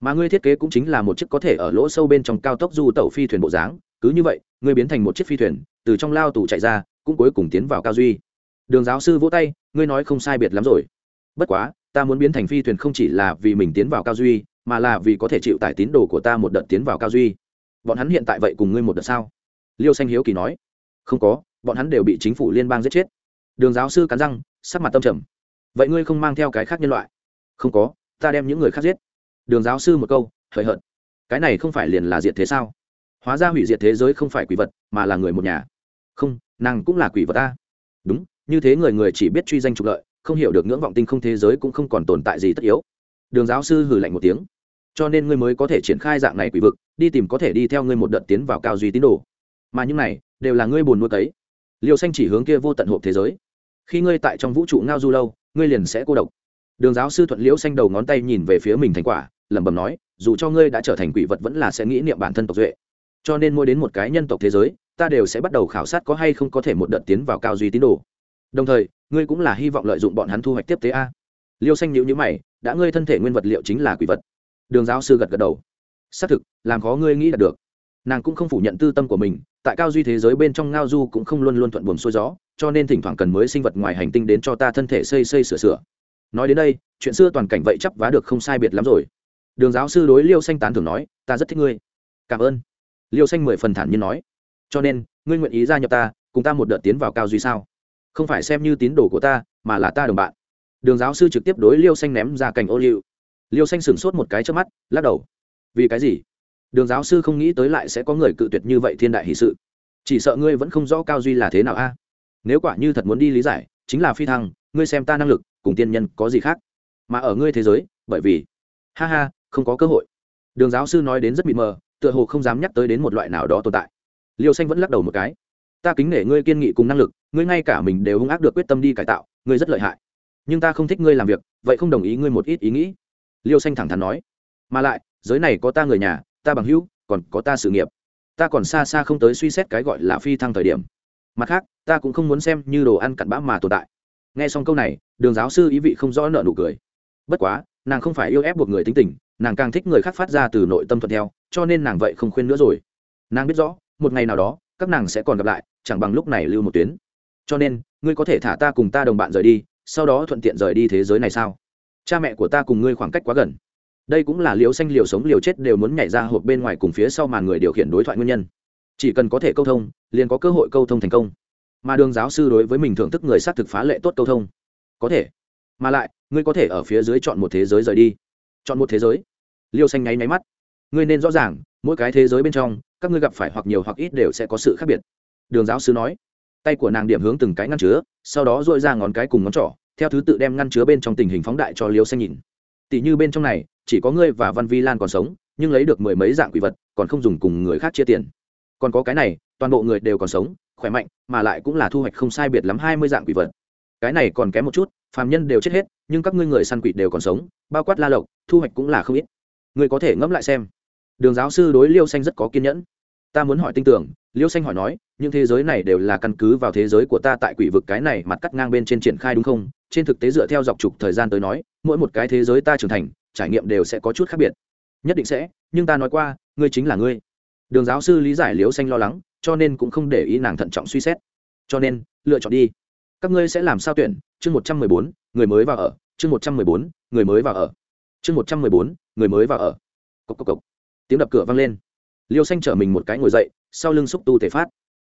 S1: Mà ngươi thiết kế cũng chính là một chiếc có thể ở lỗ sâu bên trong cao tốc du tẩu phi thuyền bộ dáng, cứ như vậy, ngươi biến thành một chiếc phi thuyền từ trong lao tù chạy ra, cũng cuối cùng tiến vào cao duy. Đường giáo sư vỗ tay, ngươi nói không sai biệt lắm rồi. Bất quá, ta muốn biến thành phi thuyền không chỉ là vì mình tiến vào cao duy, mà là vì có thể chịu tải tín đồ của ta một đợt tiến vào cao duy. Bọn hắn hiện tại vậy cùng ngươi một đợt sao? Liêu xanh hiếu kỳ nói. Không có, bọn hắn đều bị chính phủ liên bang giết chết. Đường giáo sư cắn răng, sắc mặt tâm trầm. Vậy ngươi không mang theo cái khác nhân loại? Không có, ta đem những người khác giết. Đường giáo sư một câu, hời hợt. Cái này không phải liền là diệt thế sao? Hóa ra hủy diệt thế giới không phải quỷ vật, mà là người một nhà không, nàng cũng là quỷ vật ta. Đúng, như thế người người chỉ biết truy danh trục lợi, không hiểu được ngưỡng vọng tinh không thế giới cũng không còn tồn tại gì tất yếu. Đường giáo sư hử lạnh một tiếng. Cho nên ngươi mới có thể triển khai dạng này quỷ vực, đi tìm có thể đi theo ngươi một đợt tiến vào cao duy tín đồ. Mà những này, đều là ngươi buồn nuôi cấy liều xanh chỉ hướng kia vô tận hộp thế giới. Khi ngươi tại trong vũ trụ ngao du lâu, ngươi liền sẽ cô độc. Đường giáo sư thuận liễu xanh đầu ngón tay nhìn về phía mình thành quả, lẩm bẩm nói, dù cho ngươi đã trở thành quỷ vật vẫn là sẽ nghĩ niệm bản thân tộc duệ. Cho nên mỗi đến một cái nhân tộc thế giới ta đều sẽ bắt đầu khảo sát có hay không có thể một đợt tiến vào cao duy tín đồ. Đồng thời, ngươi cũng là hy vọng lợi dụng bọn hắn thu hoạch tiếp tế a. Liêu xanh nhữ nhữ mày, đã ngươi thân thể nguyên vật liệu chính là quỷ vật. Đường giáo sư gật gật đầu. Xác thực, làm khó ngươi nghĩ đạt được. Nàng cũng không phủ nhận tư tâm của mình, tại cao duy thế giới bên trong ngao du cũng không luôn luôn thuận buồm xuôi gió, cho nên thỉnh thoảng cần mới sinh vật ngoài hành tinh đến cho ta thân thể xây xây sửa sửa. Nói đến đây, chuyện xưa toàn cảnh vậy chấp vá được không sai biệt lắm rồi. Đường giáo sư đối liêu xanh tán thường nói, ta rất thích ngươi. Cảm ơn. Liêu xanh mười phần thản nhiên nói cho nên, ngươi nguyện ý gia nhập ta, cùng ta một đợt tiến vào cao duy sao? Không phải xem như tín đồ của ta, mà là ta đồng bạn. Đường giáo sư trực tiếp đối liêu xanh ném ra cành ô liu. Liêu xanh sửng sốt một cái trước mắt, lắc đầu. Vì cái gì? Đường giáo sư không nghĩ tới lại sẽ có người cự tuyệt như vậy thiên đại hì sự. Chỉ sợ ngươi vẫn không rõ cao duy là thế nào a. Nếu quả như thật muốn đi lý giải, chính là phi thăng, ngươi xem ta năng lực, cùng tiên nhân có gì khác? Mà ở ngươi thế giới, bởi vì, ha ha, không có cơ hội. Đường giáo sư nói đến rất mịt mờ, tựa hồ không dám nhắc tới đến một loại nào đó tồn tại liêu xanh vẫn lắc đầu một cái. Ta kính nể ngươi kiên nghị cùng năng lực, ngươi ngay cả mình đều hung ác được quyết tâm đi cải tạo, ngươi rất lợi hại. Nhưng ta không thích ngươi làm việc, vậy không đồng ý ngươi một ít ý nghĩ. Liêu xanh thẳng thắn nói. Mà lại, giới này có ta người nhà, ta bằng hữu, còn có ta sự nghiệp. Ta còn xa xa không tới suy xét cái gọi là phi thăng thời điểm. Mặt khác, ta cũng không muốn xem như đồ ăn cặn bã mà tồn tại. Nghe xong câu này, đường giáo sư ý vị không rõ nợ nụ cười. Bất quá, nàng không phải yêu ép buộc người tính tình, nàng càng thích người khác phát ra từ nội tâm thuận theo, cho nên nàng vậy không khuyên nữa rồi. Nàng biết rõ một ngày nào đó, các nàng sẽ còn gặp lại, chẳng bằng lúc này lưu một tuyến. Cho nên, ngươi có thể thả ta cùng ta đồng bạn rời đi, sau đó thuận tiện rời đi thế giới này sao? Cha mẹ của ta cùng ngươi khoảng cách quá gần. Đây cũng là liều xanh, liều sống, liều chết đều muốn nhảy ra hộp bên ngoài cùng phía sau màn người điều khiển đối thoại nguyên nhân. Chỉ cần có thể câu thông, liền có cơ hội câu thông thành công. Mà đường giáo sư đối với mình thưởng thức người xác thực phá lệ tốt câu thông. Có thể. Mà lại, ngươi có thể ở phía dưới chọn một thế giới rời đi. Chọn một thế giới. Liêu xanh nháy máy mắt. Ngươi nên rõ ràng, mỗi cái thế giới bên trong các ngươi gặp phải hoặc nhiều hoặc ít đều sẽ có sự khác biệt. Đường giáo sư nói. Tay của nàng điểm hướng từng cái ngăn chứa, sau đó dội ra ngón cái cùng ngón trỏ, theo thứ tự đem ngăn chứa bên trong tình hình phóng đại cho liêu xanh nhìn. Tỷ như bên trong này, chỉ có ngươi và văn vi lan còn sống, nhưng lấy được mười mấy dạng quỷ vật, còn không dùng cùng người khác chia tiền. Còn có cái này, toàn bộ người đều còn sống, khỏe mạnh, mà lại cũng là thu hoạch không sai biệt lắm hai mươi dạng quỷ vật. Cái này còn kém một chút, phàm nhân đều chết hết, nhưng các ngươi người săn quỷ đều còn sống, bao quát la lộc, thu hoạch cũng là không ít. Ngươi có thể ngẫm lại xem đường giáo sư đối liêu xanh rất có kiên nhẫn. Ta muốn hỏi tin tưởng, liêu xanh hỏi nói, những thế giới này đều là căn cứ vào thế giới của ta tại quỷ vực cái này mặt cắt ngang bên trên triển khai đúng không? Trên thực tế dựa theo dọc trục thời gian tới nói, mỗi một cái thế giới ta trưởng thành, trải nghiệm đều sẽ có chút khác biệt. Nhất định sẽ, nhưng ta nói qua, ngươi chính là ngươi. Đường giáo sư lý giải liêu xanh lo lắng, cho nên cũng không để ý nàng thận trọng suy xét. Cho nên, lựa chọn đi. Các ngươi sẽ làm sao tuyển? Chương một trăm mười bốn, người mới vào ở. Chương một trăm mười bốn, người mới vào ở. Chương một trăm mười bốn, người mới vào ở. Cốc cốc cốc tiếng đập cửa vang lên. Liêu xanh chở mình một cái ngồi dậy, sau lưng xúc tu thể phát.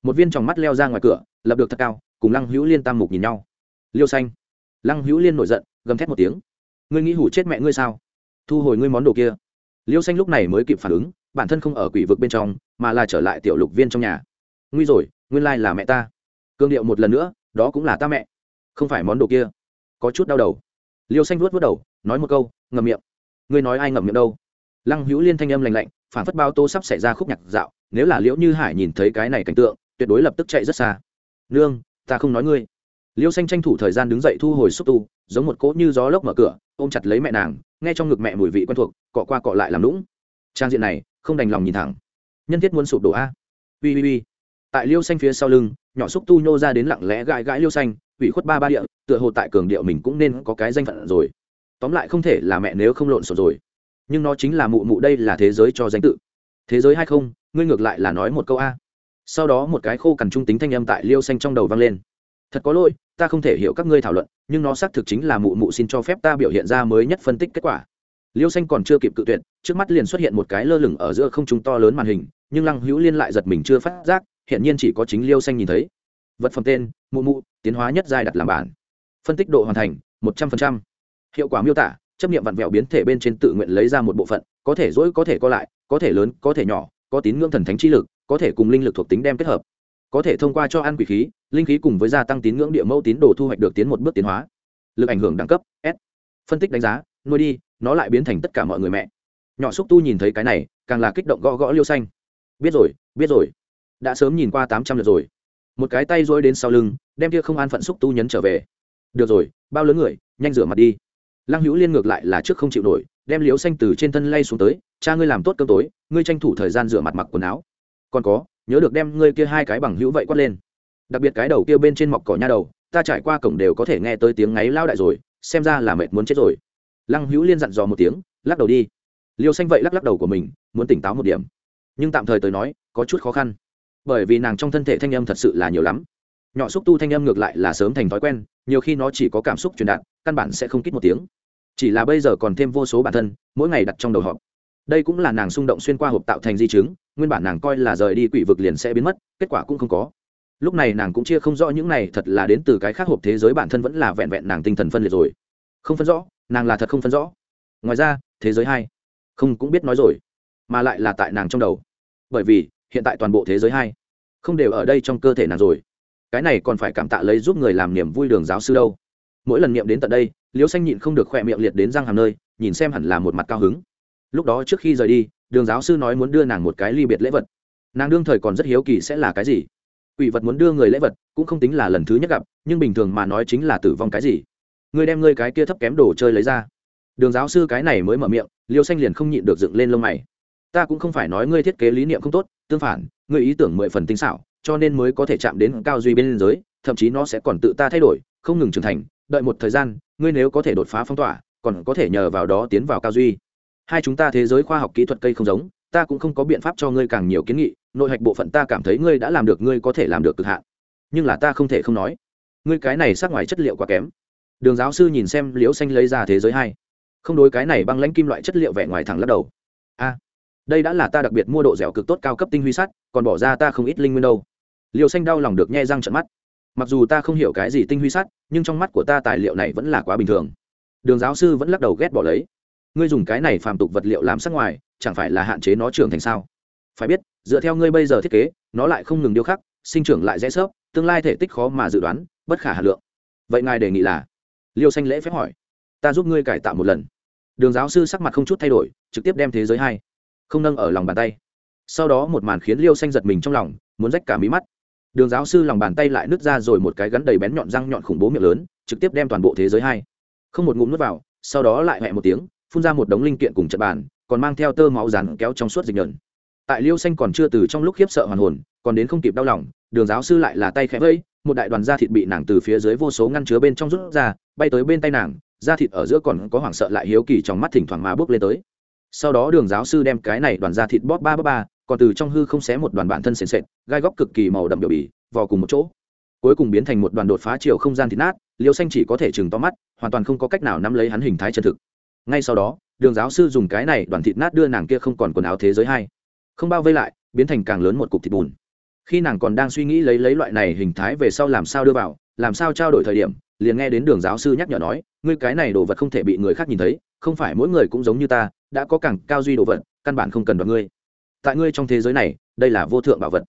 S1: Một viên tròng mắt leo ra ngoài cửa, lập được thật cao, cùng lăng hữu liên tam mục nhìn nhau. Liêu xanh. Lăng hữu liên nổi giận, gầm thét một tiếng. Ngươi nghĩ hủ chết mẹ ngươi sao? Thu hồi ngươi món đồ kia. Liêu xanh lúc này mới kịp phản ứng, bản thân không ở quỷ vực bên trong, mà là trở lại tiểu lục viên trong nhà. Nguy rồi, nguyên lai là mẹ ta. Cương điệu một lần nữa, đó cũng là ta mẹ. Không phải món đồ kia. Có chút đau đầu. Liêu xanh vuốt vuốt đầu, nói một câu, ngậm miệng. Ngươi nói ai ngậm miệng đâu? Lăng hữu liên thanh âm lành lạnh phản phất bao tô sắp xảy ra khúc nhạc dạo, nếu là liễu như hải nhìn thấy cái này cảnh tượng, tuyệt đối lập tức chạy rất xa. Nương, ta không nói ngươi. Liễu xanh tranh thủ thời gian đứng dậy thu hồi xúc tu, giống một cỗ như gió lốc mở cửa, ôm chặt lấy mẹ nàng, nghe trong ngực mẹ mùi vị quen thuộc, cọ qua cọ lại làm lũng trang diện này, không đành lòng nhìn thẳng. Nhân thiết muốn sụp đổ a. Ui ui ui tại liêu xanh phía sau lưng, nhỏ xúc tu nhô ra đến lặng lẽ gãi gãi liêu xanh, ủy khuất ba ba địa, tựa hồ tại cường điệu mình cũng nên có cái danh phận rồi. Tóm lại không thể là mẹ nếu không lộn xộn rồi nhưng nó chính là mụ mụ đây là thế giới cho danh tự. Thế giới hay không, ngươi ngược lại là nói một câu a. Sau đó một cái khô cằn trung tính thanh âm tại liêu xanh trong đầu vang lên. Thật có lỗi, ta không thể hiểu các ngươi thảo luận, nhưng nó xác thực chính là mụ mụ xin cho phép ta biểu hiện ra mới nhất phân tích kết quả. Liêu xanh còn chưa kịp cự tuyệt, trước mắt liền xuất hiện một cái lơ lửng ở giữa không trung to lớn màn hình, nhưng lăng hữu liên lại giật mình chưa phát giác hiện nhiên chỉ có chính liêu xanh nhìn thấy. Vật phẩm tên, mụ mụ, tiến hóa nhất giai đặt làm bản. Phân tích độ hoàn thành, một trăm linh hiệu quả miêu tả chấp nghiệm vặn vẹo biến thể bên trên tự nguyện lấy ra một bộ phận, có thể dỗi có thể co lại, có thể lớn, có thể nhỏ, có tín ngưỡng thần thánh chi lực, có thể cùng linh lực thuộc tính đem kết hợp. Có thể thông qua cho ăn quỷ khí, linh khí cùng với gia tăng tín ngưỡng địa mẫu tín đồ thu hoạch được tiến một bước tiến hóa. Lực ảnh hưởng đẳng cấp, s. Phân tích đánh giá, nuôi đi, nó lại biến thành tất cả mọi người mẹ. Nhỏ xúc tu nhìn thấy cái này, càng là kích động gõ gõ liêu xanh. Biết rồi biết rồi. Đã sớm nhìn qua tám trăm lượt rồi. Một cái tay dối đến sau lưng, đem kia không an phận xúc tu nhấn trở về. Được rồi, bao lớn người, nhanh rửa mặt đi lăng hữu liên ngược lại là trước không chịu nổi, đem liếu xanh từ trên thân lay xuống tới, cha ngươi làm tốt cơm tối, ngươi tranh thủ thời gian rửa mặt mặc quần áo. Còn có, nhớ được đem ngươi kia hai cái bằng hữu vậy quát lên. Đặc biệt cái đầu kia bên trên mọc cỏ nha đầu, ta trải qua cổng đều có thể nghe tới tiếng ngáy lao đại rồi, xem ra là mệt muốn chết rồi. Lăng hữu liên dặn dò một tiếng, lắc đầu đi. Liêu xanh vậy lắc lắc đầu của mình, muốn tỉnh táo một điểm. Nhưng tạm thời tới nói, có chút khó khăn. Bởi vì nàng trong thân thể thanh âm thật sự là nhiều lắm. Nhỏ xúc tu thanh âm ngược lại là sớm thành thói quen, nhiều khi nó chỉ có cảm xúc truyền đạt căn bản sẽ không kít một tiếng. Chỉ là bây giờ còn thêm vô số bản thân, mỗi ngày đặt trong đầu họp đây cũng là nàng xung động xuyên qua hộp tạo thành di chứng, nguyên bản nàng coi là rời đi quỷ vực liền sẽ biến mất, kết quả cũng không có. Lúc này nàng cũng chia không rõ những này thật là đến từ cái khác hộp thế giới bản thân vẫn là vẹn vẹn nàng tinh thần phân liệt rồi. Không phân rõ, nàng là thật không phân rõ. Ngoài ra, thế giới hai, không cũng biết nói rồi, mà lại là tại nàng trong đầu. Bởi vì, hiện tại toàn bộ thế giới hai không đều ở đây trong cơ thể nàng rồi. Cái này còn phải cảm tạ lấy giúp người làm niềm vui đường giáo sư đâu mỗi lần niệm đến tận đây, liễu xanh nhịn không được khỏe miệng liệt đến răng hàm nơi, nhìn xem hẳn là một mặt cao hứng. Lúc đó trước khi rời đi, đường giáo sư nói muốn đưa nàng một cái ly biệt lễ vật. Nàng đương thời còn rất hiếu kỳ sẽ là cái gì. Quỷ vật muốn đưa người lễ vật, cũng không tính là lần thứ nhất gặp, nhưng bình thường mà nói chính là tử vong cái gì. Ngươi đem ngươi cái kia thấp kém đồ chơi lấy ra. Đường giáo sư cái này mới mở miệng liêu xanh liền không nhịn được dựng lên lông mày. Ta cũng không phải nói ngươi thiết kế lý niệm không tốt, tương phản, ngươi ý tưởng mười phần tinh xảo, cho nên mới có thể chạm đến cao duy bên giới, thậm chí nó sẽ còn tự ta thay đổi, không ngừng trưởng thành đợi một thời gian, ngươi nếu có thể đột phá phong tỏa, còn có thể nhờ vào đó tiến vào cao duy. Hai chúng ta thế giới khoa học kỹ thuật cây không giống, ta cũng không có biện pháp cho ngươi càng nhiều kiến nghị, nội hạch bộ phận ta cảm thấy ngươi đã làm được, ngươi có thể làm được cực hạn. Nhưng là ta không thể không nói, ngươi cái này sát ngoài chất liệu quá kém. Đường giáo sư nhìn xem liễu xanh lấy ra thế giới hai. Không đối cái này băng lãnh kim loại chất liệu vẻ ngoài thẳng lắc đầu. A, đây đã là ta đặc biệt mua độ dẻo cực tốt cao cấp tinh huy sắt, còn bỏ ra ta không ít linh nguyên đâu. Liều xanh đau lòng được nhe răng trận mắt mặc dù ta không hiểu cái gì tinh huy sắt, nhưng trong mắt của ta tài liệu này vẫn là quá bình thường. Đường giáo sư vẫn lắc đầu ghét bỏ lấy. Ngươi dùng cái này phàm tục vật liệu làm sắc ngoài, chẳng phải là hạn chế nó trưởng thành sao? Phải biết, dựa theo ngươi bây giờ thiết kế, nó lại không ngừng điêu khắc, sinh trưởng lại dễ sớp tương lai thể tích khó mà dự đoán, bất khả hà lượng. Vậy ngài đề nghị là? Liêu xanh lễ phép hỏi. Ta giúp ngươi cải tạo một lần. Đường giáo sư sắc mặt không chút thay đổi, trực tiếp đem thế giới hai không nâng ở lòng bàn tay. Sau đó một màn khiến liêu xanh giật mình trong lòng, muốn rách cả mí mắt đường giáo sư lòng bàn tay lại nứt ra rồi một cái gắn đầy bén nhọn răng nhọn khủng bố miệng lớn, trực tiếp đem toàn bộ thế giới hai. Không một ngụm nuốt vào, sau đó lại hẹ một tiếng, phun ra một đống linh kiện cùng trận bàn, còn mang theo tơ máu rắn kéo trong suốt dịch nhợn tại liêu xanh còn chưa từ trong lúc khiếp sợ hoàn hồn, còn đến không kịp đau lòng, đường giáo sư lại là tay khẽ vẫy một đại đoàn da thịt bị nàng từ phía dưới vô số ngăn chứa bên trong rút ra, bay tới bên tay nàng, da thịt ở giữa còn có hoảng sợ lại hiếu kỳ trong mắt thỉnh thoảng mà bước lên tới. Sau đó đường giáo sư đem cái này đoàn da thịt bóp ba bóp ba còn từ trong hư không xé một đoàn bản thân sền sệt, gai góc cực kỳ màu đậm biểu bì, vò cùng một chỗ. Cuối cùng biến thành một đoàn đột phá chiều không gian thịt nát, liêu xanh chỉ có thể chừng to mắt, hoàn toàn không có cách nào nắm lấy hắn hình thái chân thực. Ngay sau đó, đường giáo sư dùng cái này đoàn thịt nát đưa nàng kia không còn quần áo thế giới hai. Không bao vây lại, biến thành càng lớn một cục thịt bùn. Khi nàng còn đang suy nghĩ lấy lấy loại này hình thái về sau làm sao đưa vào, làm sao trao đổi thời điểm, liền nghe đến đường giáo sư nhắc nhở nói, ngươi cái này đồ vật không thể bị người khác nhìn thấy, không phải mỗi người cũng giống như ta, đã có càng cao duy đồ vật, căn bản không cần đoạt ngươi tại ngươi trong thế giới này, đây là vô thượng bảo vật.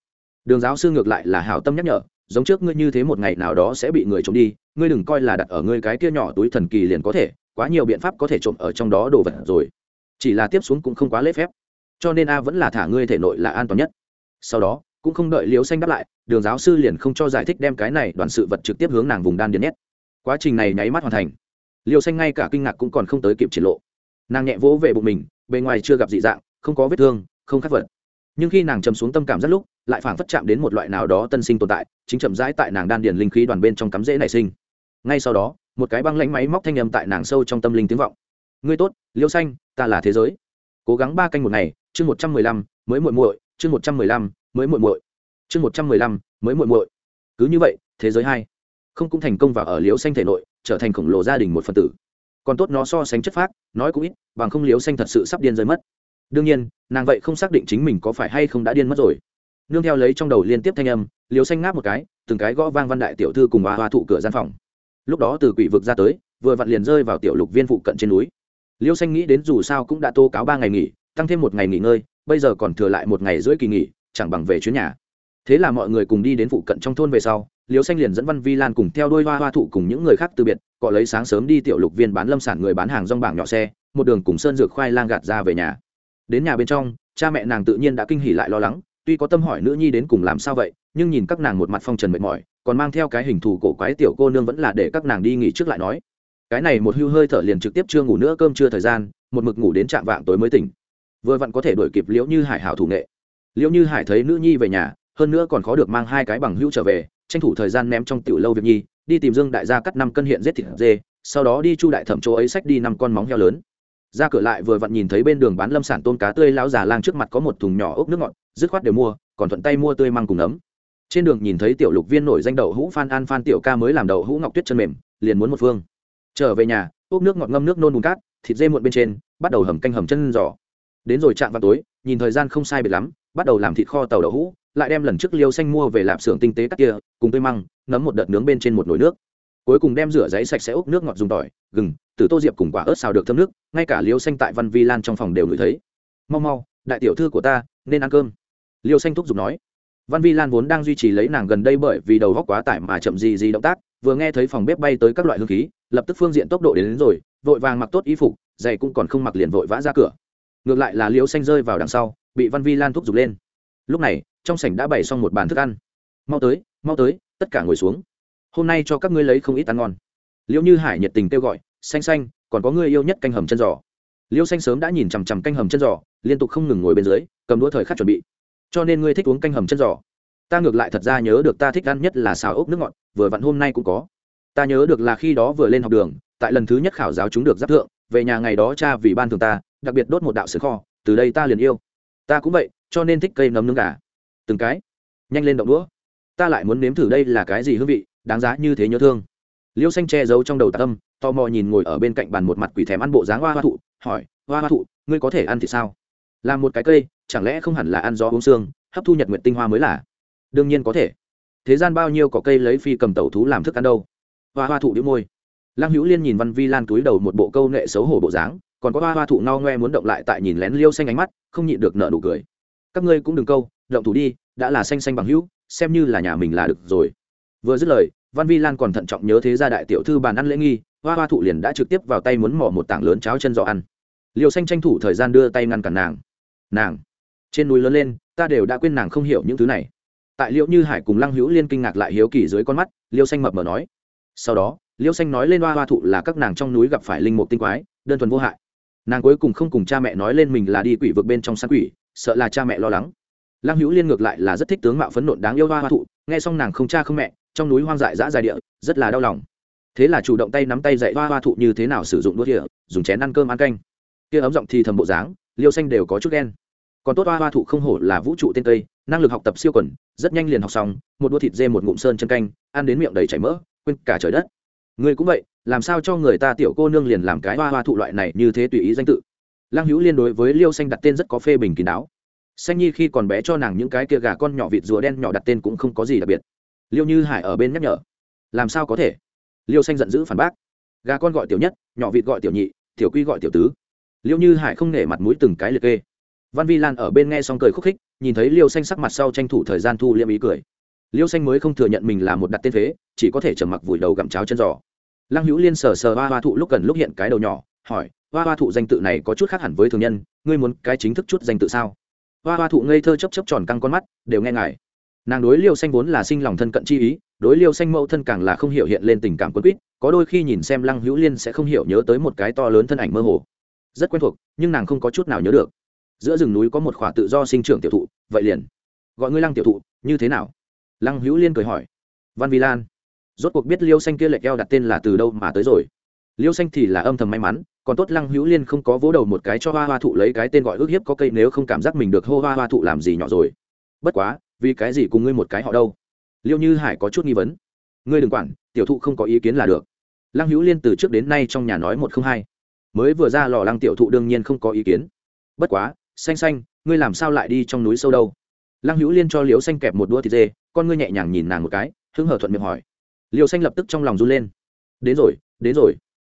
S1: Đường giáo sư ngược lại là hảo tâm nhắc nhở, giống trước ngươi như thế một ngày nào đó sẽ bị người trộm đi, ngươi đừng coi là đặt ở ngươi cái kia nhỏ túi thần kỳ liền có thể, quá nhiều biện pháp có thể trộm ở trong đó đồ vật rồi. Chỉ là tiếp xuống cũng không quá lễ phép. Cho nên a vẫn là thả ngươi thể nội là an toàn nhất. Sau đó, cũng không đợi liều xanh đáp lại, đường giáo sư liền không cho giải thích đem cái này đoàn sự vật trực tiếp hướng nàng vùng đan điền nhét. Quá trình này nháy mắt hoàn thành. Liều xanh ngay cả kinh ngạc cũng còn không tới kịp triển lộ. Nàng nhẹ vỗ về bụng mình, bề ngoài chưa gặp dị dạng, không có vết thương không khắc vật. Nhưng khi nàng chầm xuống tâm cảm rất lúc, lại phảng phất chạm đến một loại nào đó tân sinh tồn tại, chính chậm rãi tại nàng đan điền linh khí đoàn bên trong cắm rễ nảy sinh. Ngay sau đó, một cái băng lãnh máy móc thanh âm tại nàng sâu trong tâm linh tiếng vọng. Ngươi tốt, liêu xanh, ta là thế giới. Cố gắng ba canh một ngày, chương một trăm mười lăm, mới muội muội, chương một trăm mười lăm, mới muội muội, chương một trăm mười lăm, mới muội muội. Cứ như vậy, thế giới hai không cũng thành công và ở liễu xanh thể nội, trở thành khổng lồ gia đình một phần tử. Còn tốt nó so sánh chất phác, nói cũng ít, bằng không liễu xanh thật sự sắp điên rơi mất đương nhiên, nàng vậy không xác định chính mình có phải hay không đã điên mất rồi. Nương theo lấy trong đầu liên tiếp thanh âm, liễu xanh ngáp một cái, từng cái gõ vang văn đại tiểu thư cùng hoa hoa thụ cửa gian phòng. Lúc đó từ quỷ vực ra tới, vừa vặn liền rơi vào tiểu lục viên phụ cận trên núi. Liễu xanh nghĩ đến dù sao cũng đã tô cáo ba ngày nghỉ, tăng thêm một ngày nghỉ ngơi, bây giờ còn thừa lại một ngày rưỡi kỳ nghỉ, chẳng bằng về chuyến nhà. Thế là mọi người cùng đi đến phụ cận trong thôn về sau liêu xanh liền dẫn văn vi lan cùng theo đôi hoa hoa thụ cùng những người khác từ biệt, cọ lấy sáng sớm đi tiểu lục viên bán lâm sản người bán hàng rong bảng nhỏ xe, một đường cùng sơn dược khoai lang gạt ra về nhà đến nhà bên trong, cha mẹ nàng tự nhiên đã kinh hỉ lại lo lắng, tuy có tâm hỏi nữ nhi đến cùng làm sao vậy, nhưng nhìn các nàng một mặt phong trần mệt mỏi, còn mang theo cái hình thù cổ quái tiểu cô nương vẫn là để các nàng đi nghỉ trước lại nói. Cái này một hưu hơi thở liền trực tiếp chưa ngủ nữa, cơm chưa thời gian, một mực ngủ đến trạm vạng tối mới tỉnh. Vừa vặn có thể đuổi kịp liễu như hải hảo thủ nghệ. Liễu như hải thấy nữ nhi về nhà, hơn nữa còn khó được mang hai cái bằng hữu trở về, tranh thủ thời gian ném trong tiểu lâu việc nhi, đi tìm dương đại gia cắt năm cân hiện giết thịt dê, sau đó đi chu đại thẩm chỗ ấy xách đi năm con móng heo lớn ra cửa lại vừa vặn nhìn thấy bên đường bán lâm sản tôm cá tươi lão già lang trước mặt có một thùng nhỏ ốc nước ngọt, dứt khoát đều mua, còn thuận tay mua tươi măng cùng nấm. trên đường nhìn thấy tiểu lục viên nổi danh đậu hũ phan an phan tiểu ca mới làm đậu hũ ngọc tuyết chân mềm, liền muốn một phương. Trở về nhà, ốc nước ngọt ngâm nước nôn bùn cát, thịt dê muộn bên trên, bắt đầu hầm canh hầm chân giò. Đến rồi chạm vào tối, nhìn thời gian không sai biệt lắm, bắt đầu làm thịt kho tàu đậu hũ, lại đem lần trước liêu xanh mua về lạp xưởng tinh tế cắt kia, cùng tươi măng, nấm một đợt nướng bên trên một nồi nước cuối cùng đem rửa giấy sạch sẽ úp nước ngọt dùng tỏi gừng từ tô diệp cùng quả ớt xào được thơm nước ngay cả liêu xanh tại văn vi lan trong phòng đều ngửi thấy. Mau mau đại tiểu thư của ta nên ăn cơm. Liêu xanh thúc giục nói. Văn vi lan vốn đang duy trì lấy nàng gần đây bởi vì đầu góc quá tải mà chậm gì gì động tác vừa nghe thấy phòng bếp bay tới các loại hương khí lập tức phương diện tốc độ đến, đến rồi vội vàng mặc tốt y phục giày cũng còn không mặc liền vội vã ra cửa. Ngược lại là liêu xanh rơi vào đằng sau bị văn vi lan thúc giục lên. Lúc này trong sảnh đã bày xong một bàn thức ăn. Mau tới mau tới tất cả ngồi xuống hôm nay cho các ngươi lấy không ít ăn ngon. Liễu như hải nhiệt tình kêu gọi, xanh xanh, còn có người yêu nhất canh hầm chân giò. Liễu xanh sớm đã nhìn chằm chằm canh hầm chân giò, liên tục không ngừng ngồi bên dưới, cầm đũa thời khắc chuẩn bị. Cho nên ngươi thích uống canh hầm chân giò. Ta ngược lại thật ra nhớ được ta thích ăn nhất là xào ốc nước ngọt, vừa vặn hôm nay cũng có. Ta nhớ được là khi đó vừa lên học đường, tại lần thứ nhất khảo giáo chúng được giáp thượng, về nhà ngày đó cha vì ban thường ta, đặc biệt đốt một đạo sứ kho, từ đây ta liền yêu. Ta cũng vậy, cho nên thích cây nấm nướng gà. Từng cái, nhanh lên động đũa. Ta lại muốn nếm thử đây là cái gì hương vị đáng giá như thế nhớ thương. Liêu xanh che giấu trong đầu tạ tâm, tò mò nhìn ngồi ở bên cạnh bàn một mặt quỷ thèm ăn bộ dáng hoa hoa thụ, hỏi, hoa hoa thụ, ngươi có thể ăn thì sao? Làm một cái cây, chẳng lẽ không hẳn là ăn gió uống xương hấp thu nhật nguyện tinh hoa mới là? Đương nhiên có thể. Thế gian bao nhiêu có cây lấy phi cầm tẩu thú làm thức ăn đâu. Hoa hoa thụ đĩu môi. Lăng hữu liên nhìn văn vi lan túi đầu một bộ câu nghệ xấu hổ bộ dáng, còn có hoa hoa thụ ngao ngoe muốn động lại tại nhìn lén liêu xanh ánh mắt, không nhịn được nợ nụ cười. Các ngươi cũng đừng câu, động thủ đi, đã là xanh xanh bằng hữu, xem như là nhà mình là được rồi vừa dứt lời, văn vi lan còn thận trọng nhớ thế gia đại tiểu thư bàn ăn lễ nghi, hoa hoa thụ liền đã trực tiếp vào tay muốn mỏ một tảng lớn cháo chân giò ăn. Liều xanh tranh thủ thời gian đưa tay ngăn cản nàng. Nàng, trên núi lớn lên, ta đều đã quên nàng không hiểu những thứ này. Tại liệu như hải cùng lăng hữu liên kinh ngạc lại hiếu kỳ dưới con mắt, liêu xanh mập mờ nói. Sau đó, liêu xanh nói lên hoa hoa thụ là các nàng trong núi gặp phải linh mục tinh quái, đơn thuần vô hại. Nàng cuối cùng không cùng cha mẹ nói lên mình là đi quỷ vực bên trong săn quỷ, sợ là cha mẹ lo lắng. Lăng hữu liên ngược lại là rất thích tướng mạo phấn nộn đáng yêu hoa hoa thụ, nghe xong nàng không cha không mẹ trong núi hoang dại dã dài địa, rất là đau lòng. Thế là chủ động tay nắm tay dạy hoa hoa thụ như thế nào sử dụng đũa địa dùng chén ăn cơm ăn canh. Kia ấm giọng thì thầm bộ dáng, liêu xanh đều có chút đen còn tốt hoa hoa thụ không hổ là vũ trụ tên tây năng lực học tập siêu quần, rất nhanh liền học xong, một đũa thịt dê một ngụm sơn chân canh, ăn đến miệng đầy chảy mỡ, quên cả trời đất. Người cũng vậy, làm sao cho người ta tiểu cô nương liền làm cái hoa hoa thụ loại này như thế tùy ý danh tự. Lăng hữu liên đối với liêu xanh đặt tên rất có phê bình kín đáo. Xanh nhi khi còn bé cho nàng những cái kia gà con nhỏ vịt rùa đen nhỏ đặt tên cũng không có gì đặc biệt liêu như hải ở bên nhắc nhở. Làm sao có thể? Liêu xanh giận dữ phản bác. Gà con gọi tiểu nhất, nhỏ vịt gọi tiểu nhị, tiểu quy gọi tiểu tứ. Liêu như hải không nể mặt mũi từng cái liệt kê. Văn vi lan ở bên nghe xong cười khúc khích, nhìn thấy liêu xanh sắc mặt sau tranh thủ thời gian thu liêm ý cười. Liêu xanh mới không thừa nhận mình là một đặt tên phế, chỉ có thể trầm mặc vùi đầu gặm cháo chân giò. Lăng hữu liên sờ sờ hoa hoa thụ lúc gần lúc hiện cái đầu nhỏ, hỏi, hoa hoa thụ danh tự này có chút khác hẳn với thường nhân, ngươi muốn cái chính thức chút danh tự sao? Hoa hoa thụ ngây thơ chấp chấp tròn căng con mắt, đều nghe ngài nàng đối liêu xanh vốn là sinh lòng thân cận chi ý, đối liêu xanh mẫu thân càng là không hiểu hiện lên tình cảm quân quýt, có đôi khi nhìn xem lăng hữu liên sẽ không hiểu nhớ tới một cái to lớn thân ảnh mơ hồ. Rất quen thuộc, nhưng nàng không có chút nào nhớ được. Giữa rừng núi có một khỏa tự do sinh trưởng tiểu thụ, vậy liền. Gọi ngươi lăng tiểu thụ, như thế nào? Lăng hữu liên cười hỏi. Văn vi lan. Rốt cuộc biết liêu xanh kia lệch eo đặt tên là từ đâu mà tới rồi. Liêu xanh thì là âm thầm may mắn, còn tốt lăng hữu liên không có vỗ đầu một cái cho hoa hoa thụ lấy cái tên gọi ước hiếp có cây nếu không cảm giác mình được hô hoa hoa thụ làm gì nhỏ rồi. Bất quá vì cái gì cùng ngươi một cái họ đâu? Liệu như hải có chút nghi vấn. Ngươi đừng quản, tiểu thụ không có ý kiến là được. Lăng hữu liên từ trước đến nay trong nhà nói một không hai. Mới vừa ra lò lăng tiểu thụ đương nhiên không có ý kiến. Bất quá, xanh xanh, ngươi làm sao lại đi trong núi sâu đâu? Lăng hữu liên cho liễu xanh kẹp một đua thịt dê, con ngươi nhẹ nhàng nhìn nàng một cái, hứng hở thuận miệng hỏi. Liễu xanh lập tức trong lòng run lên. Đến rồi đến rồi.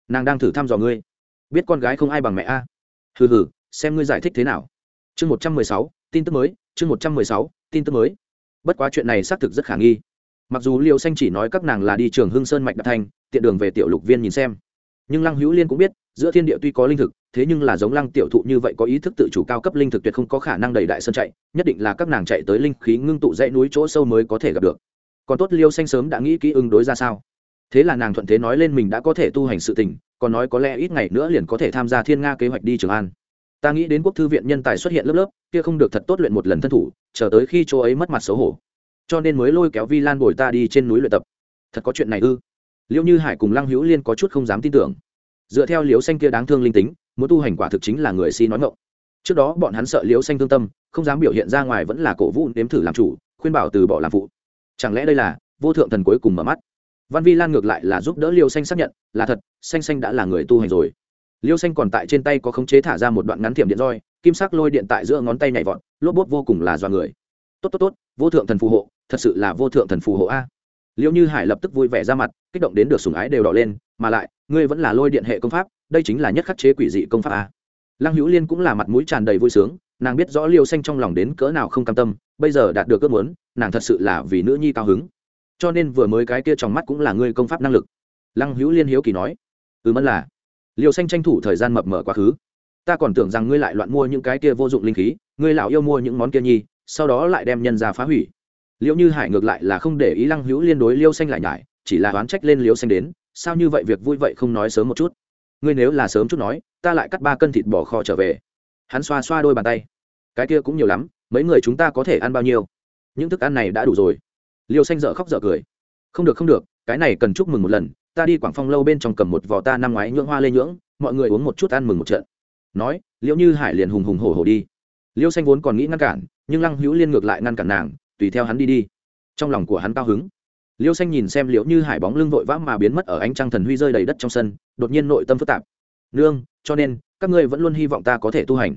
S1: Nàng đang thử thăm dò ngươi. Biết con gái không ai bằng mẹ a. Hừ hừ, xem ngươi giải thích thế nào chương một trăm mười sáu, tin tức mới, chương một trăm mười sáu, tin tức mới. Bất quá chuyện này xác thực rất khả nghi. Mặc dù liều xanh chỉ nói các nàng là đi trường hưng sơn mạch đạt thành, tiện đường về tiểu lục viên nhìn xem. Nhưng lăng hữu liên cũng biết, giữa thiên địa tuy có linh thực, thế nhưng là giống lăng tiểu thụ như vậy có ý thức tự chủ cao cấp linh thực tuyệt không có khả năng đầy đại sơn chạy, nhất định là các nàng chạy tới linh khí ngưng tụ dãy núi chỗ sâu mới có thể gặp được. Còn tốt liêu xanh sớm đã nghĩ kỹ ứng đối ra sao. Thế là nàng thuận thế nói lên mình đã có thể tu hành sự tình, còn nói có lẽ ít ngày nữa liền có thể tham gia thiên nga kế hoạch đi trường an ta nghĩ đến quốc thư viện nhân tài xuất hiện lớp lớp, kia không được thật tốt luyện một lần thân thủ, chờ tới khi chỗ ấy mất mặt xấu hổ. Cho nên mới lôi kéo vi lan bồi ta đi trên núi luyện tập. Thật có chuyện này ư? Liễu như hải cùng lăng hữu liên có chút không dám tin tưởng. Dựa theo liễu xanh kia đáng thương linh tính, muốn tu hành quả thực chính là người si nói ngộng trước đó bọn hắn sợ liễu xanh thương tâm, không dám biểu hiện ra ngoài vẫn là cổ vũ nếm thử làm chủ, khuyên bảo từ bỏ làm phụ. Chẳng lẽ đây là vô thượng thần cuối cùng mở mắt? Văn vi lan ngược lại là giúp đỡ liêu xanh xác nhận, là thật, xanh xanh đã là người tu hành rồi liêu xanh còn tại trên tay có khống chế thả ra một đoạn ngắn thiểm điện roi, kim sắc lôi điện tại giữa ngón tay nhảy vọt, lốp bốt vô cùng là do người. Tốt tốt tốt, vô thượng thần phù hộ, thật sự là vô thượng thần phù hộ a. Liệu như hải lập tức vui vẻ ra mặt, kích động đến được sùng ái đều đỏ lên, mà lại, ngươi vẫn là lôi điện hệ công pháp, đây chính là nhất khắc chế quỷ dị công pháp a. Lăng hữu liên cũng là mặt mũi tràn đầy vui sướng, nàng biết rõ liêu xanh trong lòng đến cỡ nào không cam tâm, bây giờ đạt được ước muốn, nàng thật sự là vì nữ nhi cao hứng. Cho nên vừa mới cái kia trong mắt cũng là ngươi công pháp năng lực. Lăng hữu liên hiếu kỳ nói ừ mẫn là liêu xanh tranh thủ thời gian mập mở quá khứ. Ta còn tưởng rằng ngươi lại loạn mua những cái kia vô dụng linh khí, ngươi lão yêu mua những món kia nhi, sau đó lại đem nhân ra phá hủy. Liệu như hải ngược lại là không để ý lăng hữu liên đối liêu xanh lại nhải, chỉ là oán trách lên liêu xanh đến, sao như vậy việc vui vậy không nói sớm một chút. Ngươi nếu là sớm chút nói, ta lại cắt ba cân thịt bò kho trở về. Hắn xoa xoa đôi bàn tay. Cái kia cũng nhiều lắm, mấy người chúng ta có thể ăn bao nhiêu? Những thức ăn này đã đủ rồi. Liêu xanh dở khóc dở cười. Không được không được, cái này cần chúc mừng một lần ta đi quảng phong lâu bên trong cầm một vò ta năm ngoái nhưỡng hoa lê nhưỡng, mọi người uống một chút ăn mừng một trận. Nói, liễu như hải liền hùng hùng hổ hổ đi. Liêu xanh vốn còn nghĩ ngăn cản, nhưng lăng hữu liên ngược lại ngăn cản nàng, tùy theo hắn đi đi. Trong lòng của hắn cao hứng. Liêu xanh nhìn xem liễu như hải bóng lưng vội vã mà biến mất ở ánh trăng thần huy rơi đầy đất trong sân, đột nhiên nội tâm phức tạp. Nương, cho nên, các ngươi vẫn luôn hy vọng ta có thể tu hành.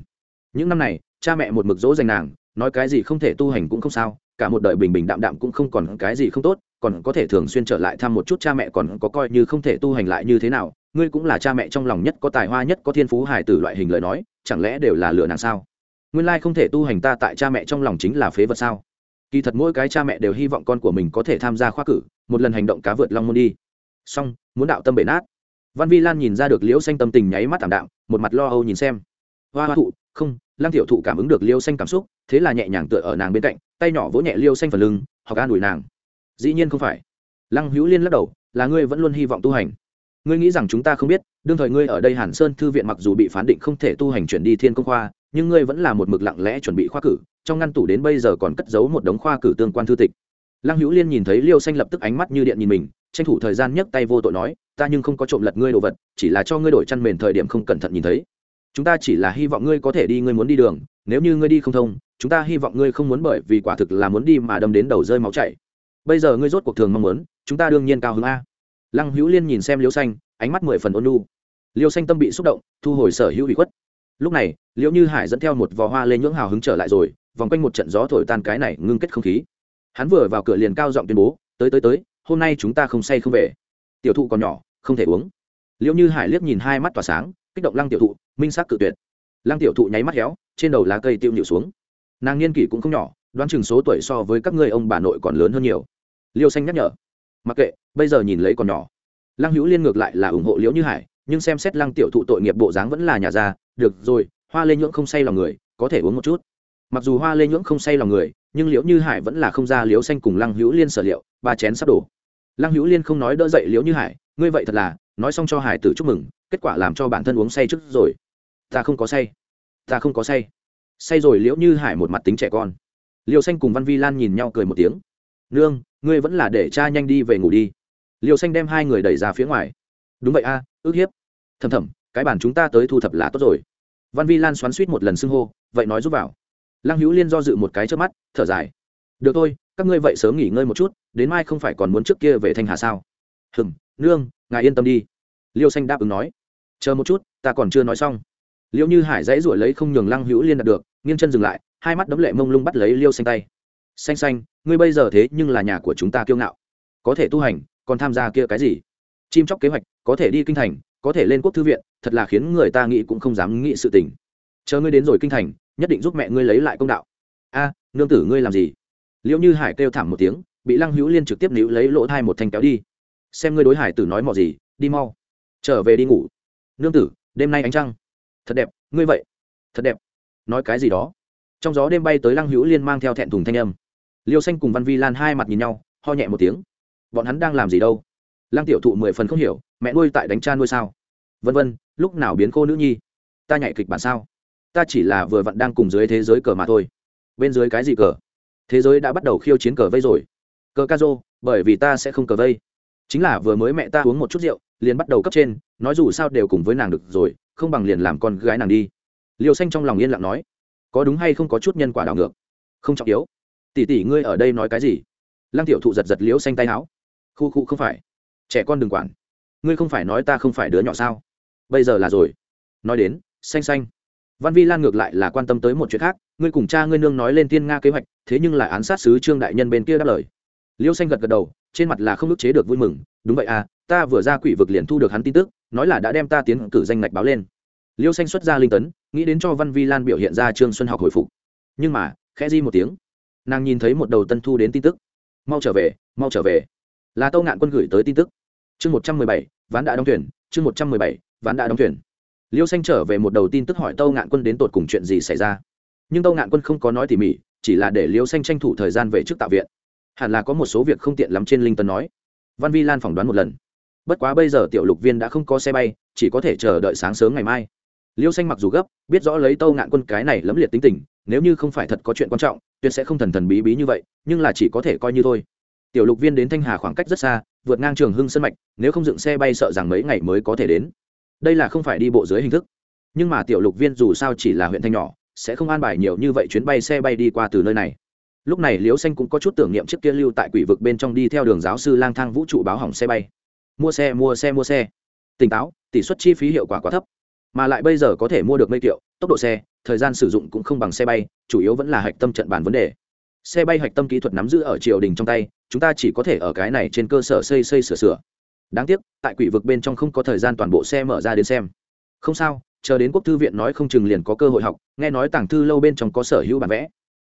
S1: Những năm này, cha mẹ một mực dỗ dành nàng, nói cái gì không thể tu hành cũng không sao, cả một đời bình bình đạm đạm cũng không còn cái gì không tốt còn có thể thường xuyên trở lại thăm một chút cha mẹ còn có coi như không thể tu hành lại như thế nào, ngươi cũng là cha mẹ trong lòng nhất có tài hoa nhất có thiên phú hài tử loại hình lời nói, chẳng lẽ đều là lừa nàng sao? Nguyên lai không thể tu hành ta tại cha mẹ trong lòng chính là phế vật sao? Kỳ thật mỗi cái cha mẹ đều hy vọng con của mình có thể tham gia khoa cử, một lần hành động cá vượt long môn đi. Song muốn đạo tâm bể nát. Văn vi lan nhìn ra được liễu xanh tâm tình nháy mắt ảm đạm, một mặt lo âu nhìn xem. Hoa hoa thụ, không, lăng tiểu thụ cảm ứng được liêu xanh cảm xúc, thế là nhẹ nhàng tựa ở nàng bên cạnh, tay nhỏ vỗ nhẹ liêu xanh phần lưng hoặc an ủi nàng dĩ nhiên không phải. Lăng hữu liên lắc đầu, là ngươi vẫn luôn hy vọng tu hành. Ngươi nghĩ rằng chúng ta không biết, đương thời ngươi ở đây hàn sơn thư viện mặc dù bị phán định không thể tu hành chuyển đi thiên công khoa, nhưng ngươi vẫn là một mực lặng lẽ chuẩn bị khoa cử, trong ngăn tủ đến bây giờ còn cất giấu một đống khoa cử tương quan thư tịch. Lăng hữu liên nhìn thấy liêu xanh lập tức ánh mắt như điện nhìn mình, tranh thủ thời gian nhấc tay vô tội nói, ta nhưng không có trộm lật ngươi đồ vật, chỉ là cho ngươi đổi chăn mền thời điểm không cẩn thận nhìn thấy. Chúng ta chỉ là hy vọng ngươi có thể đi, ngươi muốn đi đường, nếu như ngươi đi không thông, chúng ta hy vọng ngươi không muốn bởi vì quả thực là muốn đi mà đâm đến đầu rơi máu chảy bây giờ ngươi rốt cuộc thường mong muốn, chúng ta đương nhiên cao hứng a. Lăng hữu liên nhìn xem liêu xanh, ánh mắt mười phần ôn lu liêu xanh tâm bị xúc động, thu hồi sở hữu bị khuất. Lúc này, liễu như hải dẫn theo một vò hoa lên nhưỡng hào hứng trở lại rồi, vòng quanh một trận gió thổi tan cái này ngưng kết không khí. Hắn vừa vào cửa liền cao giọng tuyên bố, tới tới tới, hôm nay chúng ta không say không về. Tiểu thụ còn nhỏ, không thể uống. Liễu như hải liếc nhìn hai mắt tỏa sáng, kích động lăng tiểu thụ, minh sắc cự tuyệt. Lăng tiểu thụ nháy mắt héo, trên đầu lá cây tiêu nhịu xuống. Nàng niên kỷ cũng không nhỏ, đoán chừng số tuổi so với các ngươi ông bà nội còn lớn hơn nhiều liêu xanh nhắc nhở. Mặc kệ, bây giờ nhìn lấy còn nhỏ. Lăng hữu liên ngược lại là ủng hộ liễu như hải, nhưng xem xét lăng tiểu thụ tội nghiệp bộ dáng vẫn là nhà già, được rồi, hoa lê nhưỡng không say lòng người, có thể uống một chút. Mặc dù hoa lê nhưỡng không say lòng người, nhưng liễu như hải vẫn là không ra liễu xanh cùng lăng hữu liên sở liệu, ba chén sắp đổ. Lăng hữu liên không nói đỡ dậy liễu như hải, ngươi vậy thật là, nói xong cho hải tử chúc mừng, kết quả làm cho bản thân uống say trước rồi. Ta không có say, ta không có say. Say rồi liễu như hải một mặt tính trẻ con. Liều xanh cùng văn vi lan nhìn nhau cười một tiếng nương, ngươi vẫn là để cha nhanh đi về ngủ đi. Liêu xanh đem hai người đẩy ra phía ngoài. Đúng vậy a, ước hiếp. Thầm thầm, cái bản chúng ta tới thu thập là tốt rồi. Văn vi lan xoắn suýt một lần xưng hô, vậy nói giúp vào. Lăng hữu liên do dự một cái trước mắt, thở dài. Được thôi, các ngươi vậy sớm nghỉ ngơi một chút, đến mai không phải còn muốn trước kia về thanh hà sao? Hừng nương, ngài yên tâm đi. Liêu xanh đáp ứng nói. Chờ một chút, ta còn chưa nói xong. Liệu như hải dãy ruổi lấy không nhường lăng hữu liên đạt được, nghiêng chân dừng lại, hai mắt đấm lệ mông lung bắt lấy liêu xanh tay. Xanh xanh ngươi bây giờ thế nhưng là nhà của chúng ta kiêu ngạo. Có thể tu hành, còn tham gia kia cái gì? Chim chóc kế hoạch, có thể đi kinh thành, có thể lên quốc thư viện, thật là khiến người ta nghĩ cũng không dám nghĩ sự tình. Chờ ngươi đến rồi kinh thành, nhất định giúp mẹ ngươi lấy lại công đạo. A, nương tử ngươi làm gì? Liệu như hải kêu thảm một tiếng, bị lăng hữu liên trực tiếp níu lấy lỗ thai một thanh kéo đi. Xem ngươi đối hải tử nói mò gì, đi mau. Trở về đi ngủ. Nương tử, đêm nay ánh trăng. Thật đẹp, ngươi vậy. Thật đẹp. Nói cái gì đó. Trong gió đêm bay tới lăng hữu liên mang theo thẹn thùng thanh âm liêu xanh cùng văn vi lan hai mặt nhìn nhau, ho nhẹ một tiếng. Bọn hắn đang làm gì đâu? Lăng tiểu thụ mười phần không hiểu, mẹ nuôi tại đánh cha nuôi sao? Vân vân, lúc nào biến cô nữ nhi? Ta nhảy kịch bản sao? Ta chỉ là vừa vặn đang cùng dưới thế giới cờ mà thôi. Bên dưới cái gì cờ? Thế giới đã bắt đầu khiêu chiến cờ vây rồi. Cờ ca rô bởi vì ta sẽ không cờ vây. Chính là vừa mới mẹ ta uống một chút rượu, liền bắt đầu cấp trên, nói dù sao đều cùng với nàng được rồi, không bằng liền làm con gái nàng đi. Liều xanh trong lòng yên lặng nói, có đúng hay không có chút nhân quả đảo ngược? Không trọng yếu tỷ tỷ ngươi ở đây nói cái gì? Lăng tiểu thụ giật giật liễu xanh tay áo. Khu khu không phải. Trẻ con đừng quản. Ngươi không phải nói ta không phải đứa nhỏ sao? Bây giờ là rồi. Nói đến, xanh xanh. Văn vi lan ngược lại là quan tâm tới một chuyện khác. Ngươi cùng cha ngươi nương nói lên tiên nga kế hoạch, thế nhưng lại án sát sứ trương đại nhân bên kia đáp lời. Liêu xanh gật gật đầu, trên mặt là không ức chế được vui mừng. Đúng vậy à ta vừa ra quỷ vực liền thu được hắn tin tức, nói là đã đem ta tiến cử danh ngạch báo lên. Liêu xanh xuất ra linh tấn, nghĩ đến cho văn vi lan biểu hiện ra trương xuân học hồi phục. Nhưng mà, khẽ di một tiếng nàng nhìn thấy một đầu tân thu đến tin tức. Mau trở về, mau trở về. Là tâu ngạn quân gửi tới tin tức. Chương một trăm mười bảy, ván đã đóng thuyền. Chương một trăm mười bảy, ván đã đóng thuyền. Liêu xanh trở về một đầu tin tức hỏi tâu ngạn quân đến tột cùng chuyện gì xảy ra. Nhưng tâu ngạn quân không có nói tỉ mỉ, chỉ là để liêu xanh tranh thủ thời gian về trước tạo viện. Hẳn là có một số việc không tiện lắm trên linh tân nói. Văn vi lan phỏng đoán một lần. Bất quá bây giờ tiểu lục viên đã không có xe bay, chỉ có thể chờ đợi sáng sớm ngày mai. Liêu xanh mặc dù gấp, biết rõ lấy tâu ngạn quân cái này lẫm liệt tính tình nếu như không phải thật có chuyện quan trọng, tuyệt sẽ không thần thần bí bí như vậy, nhưng là chỉ có thể coi như thôi. Tiểu lục viên đến thanh hà khoảng cách rất xa, vượt ngang trường hưng sân mạch, nếu không dựng xe bay sợ rằng mấy ngày mới có thể đến. Đây là không phải đi bộ dưới hình thức. Nhưng mà tiểu lục viên dù sao chỉ là huyện thanh nhỏ, sẽ không an bài nhiều như vậy chuyến bay xe bay đi qua từ nơi này. Lúc này liễu xanh cũng có chút tưởng niệm trước kia lưu tại quỷ vực bên trong đi theo đường giáo sư lang thang vũ trụ báo hỏng xe bay. Mua xe mua xe mua xe. Tỉnh táo, tỷ suất chi phí hiệu quả quá thấp. Mà lại bây giờ có thể mua được mây kiệu tốc độ xe thời gian sử dụng cũng không bằng xe bay, chủ yếu vẫn là hạch tâm trận bàn vấn đề. Xe bay hạch tâm kỹ thuật nắm giữ ở triều đình trong tay, chúng ta chỉ có thể ở cái này trên cơ sở xây xây sửa sửa. Đáng tiếc, tại quỷ vực bên trong không có thời gian toàn bộ xe mở ra đến xem. Không sao, chờ đến quốc thư viện nói không chừng liền có cơ hội học, nghe nói tàng thư lâu bên trong có sở hữu bản vẽ.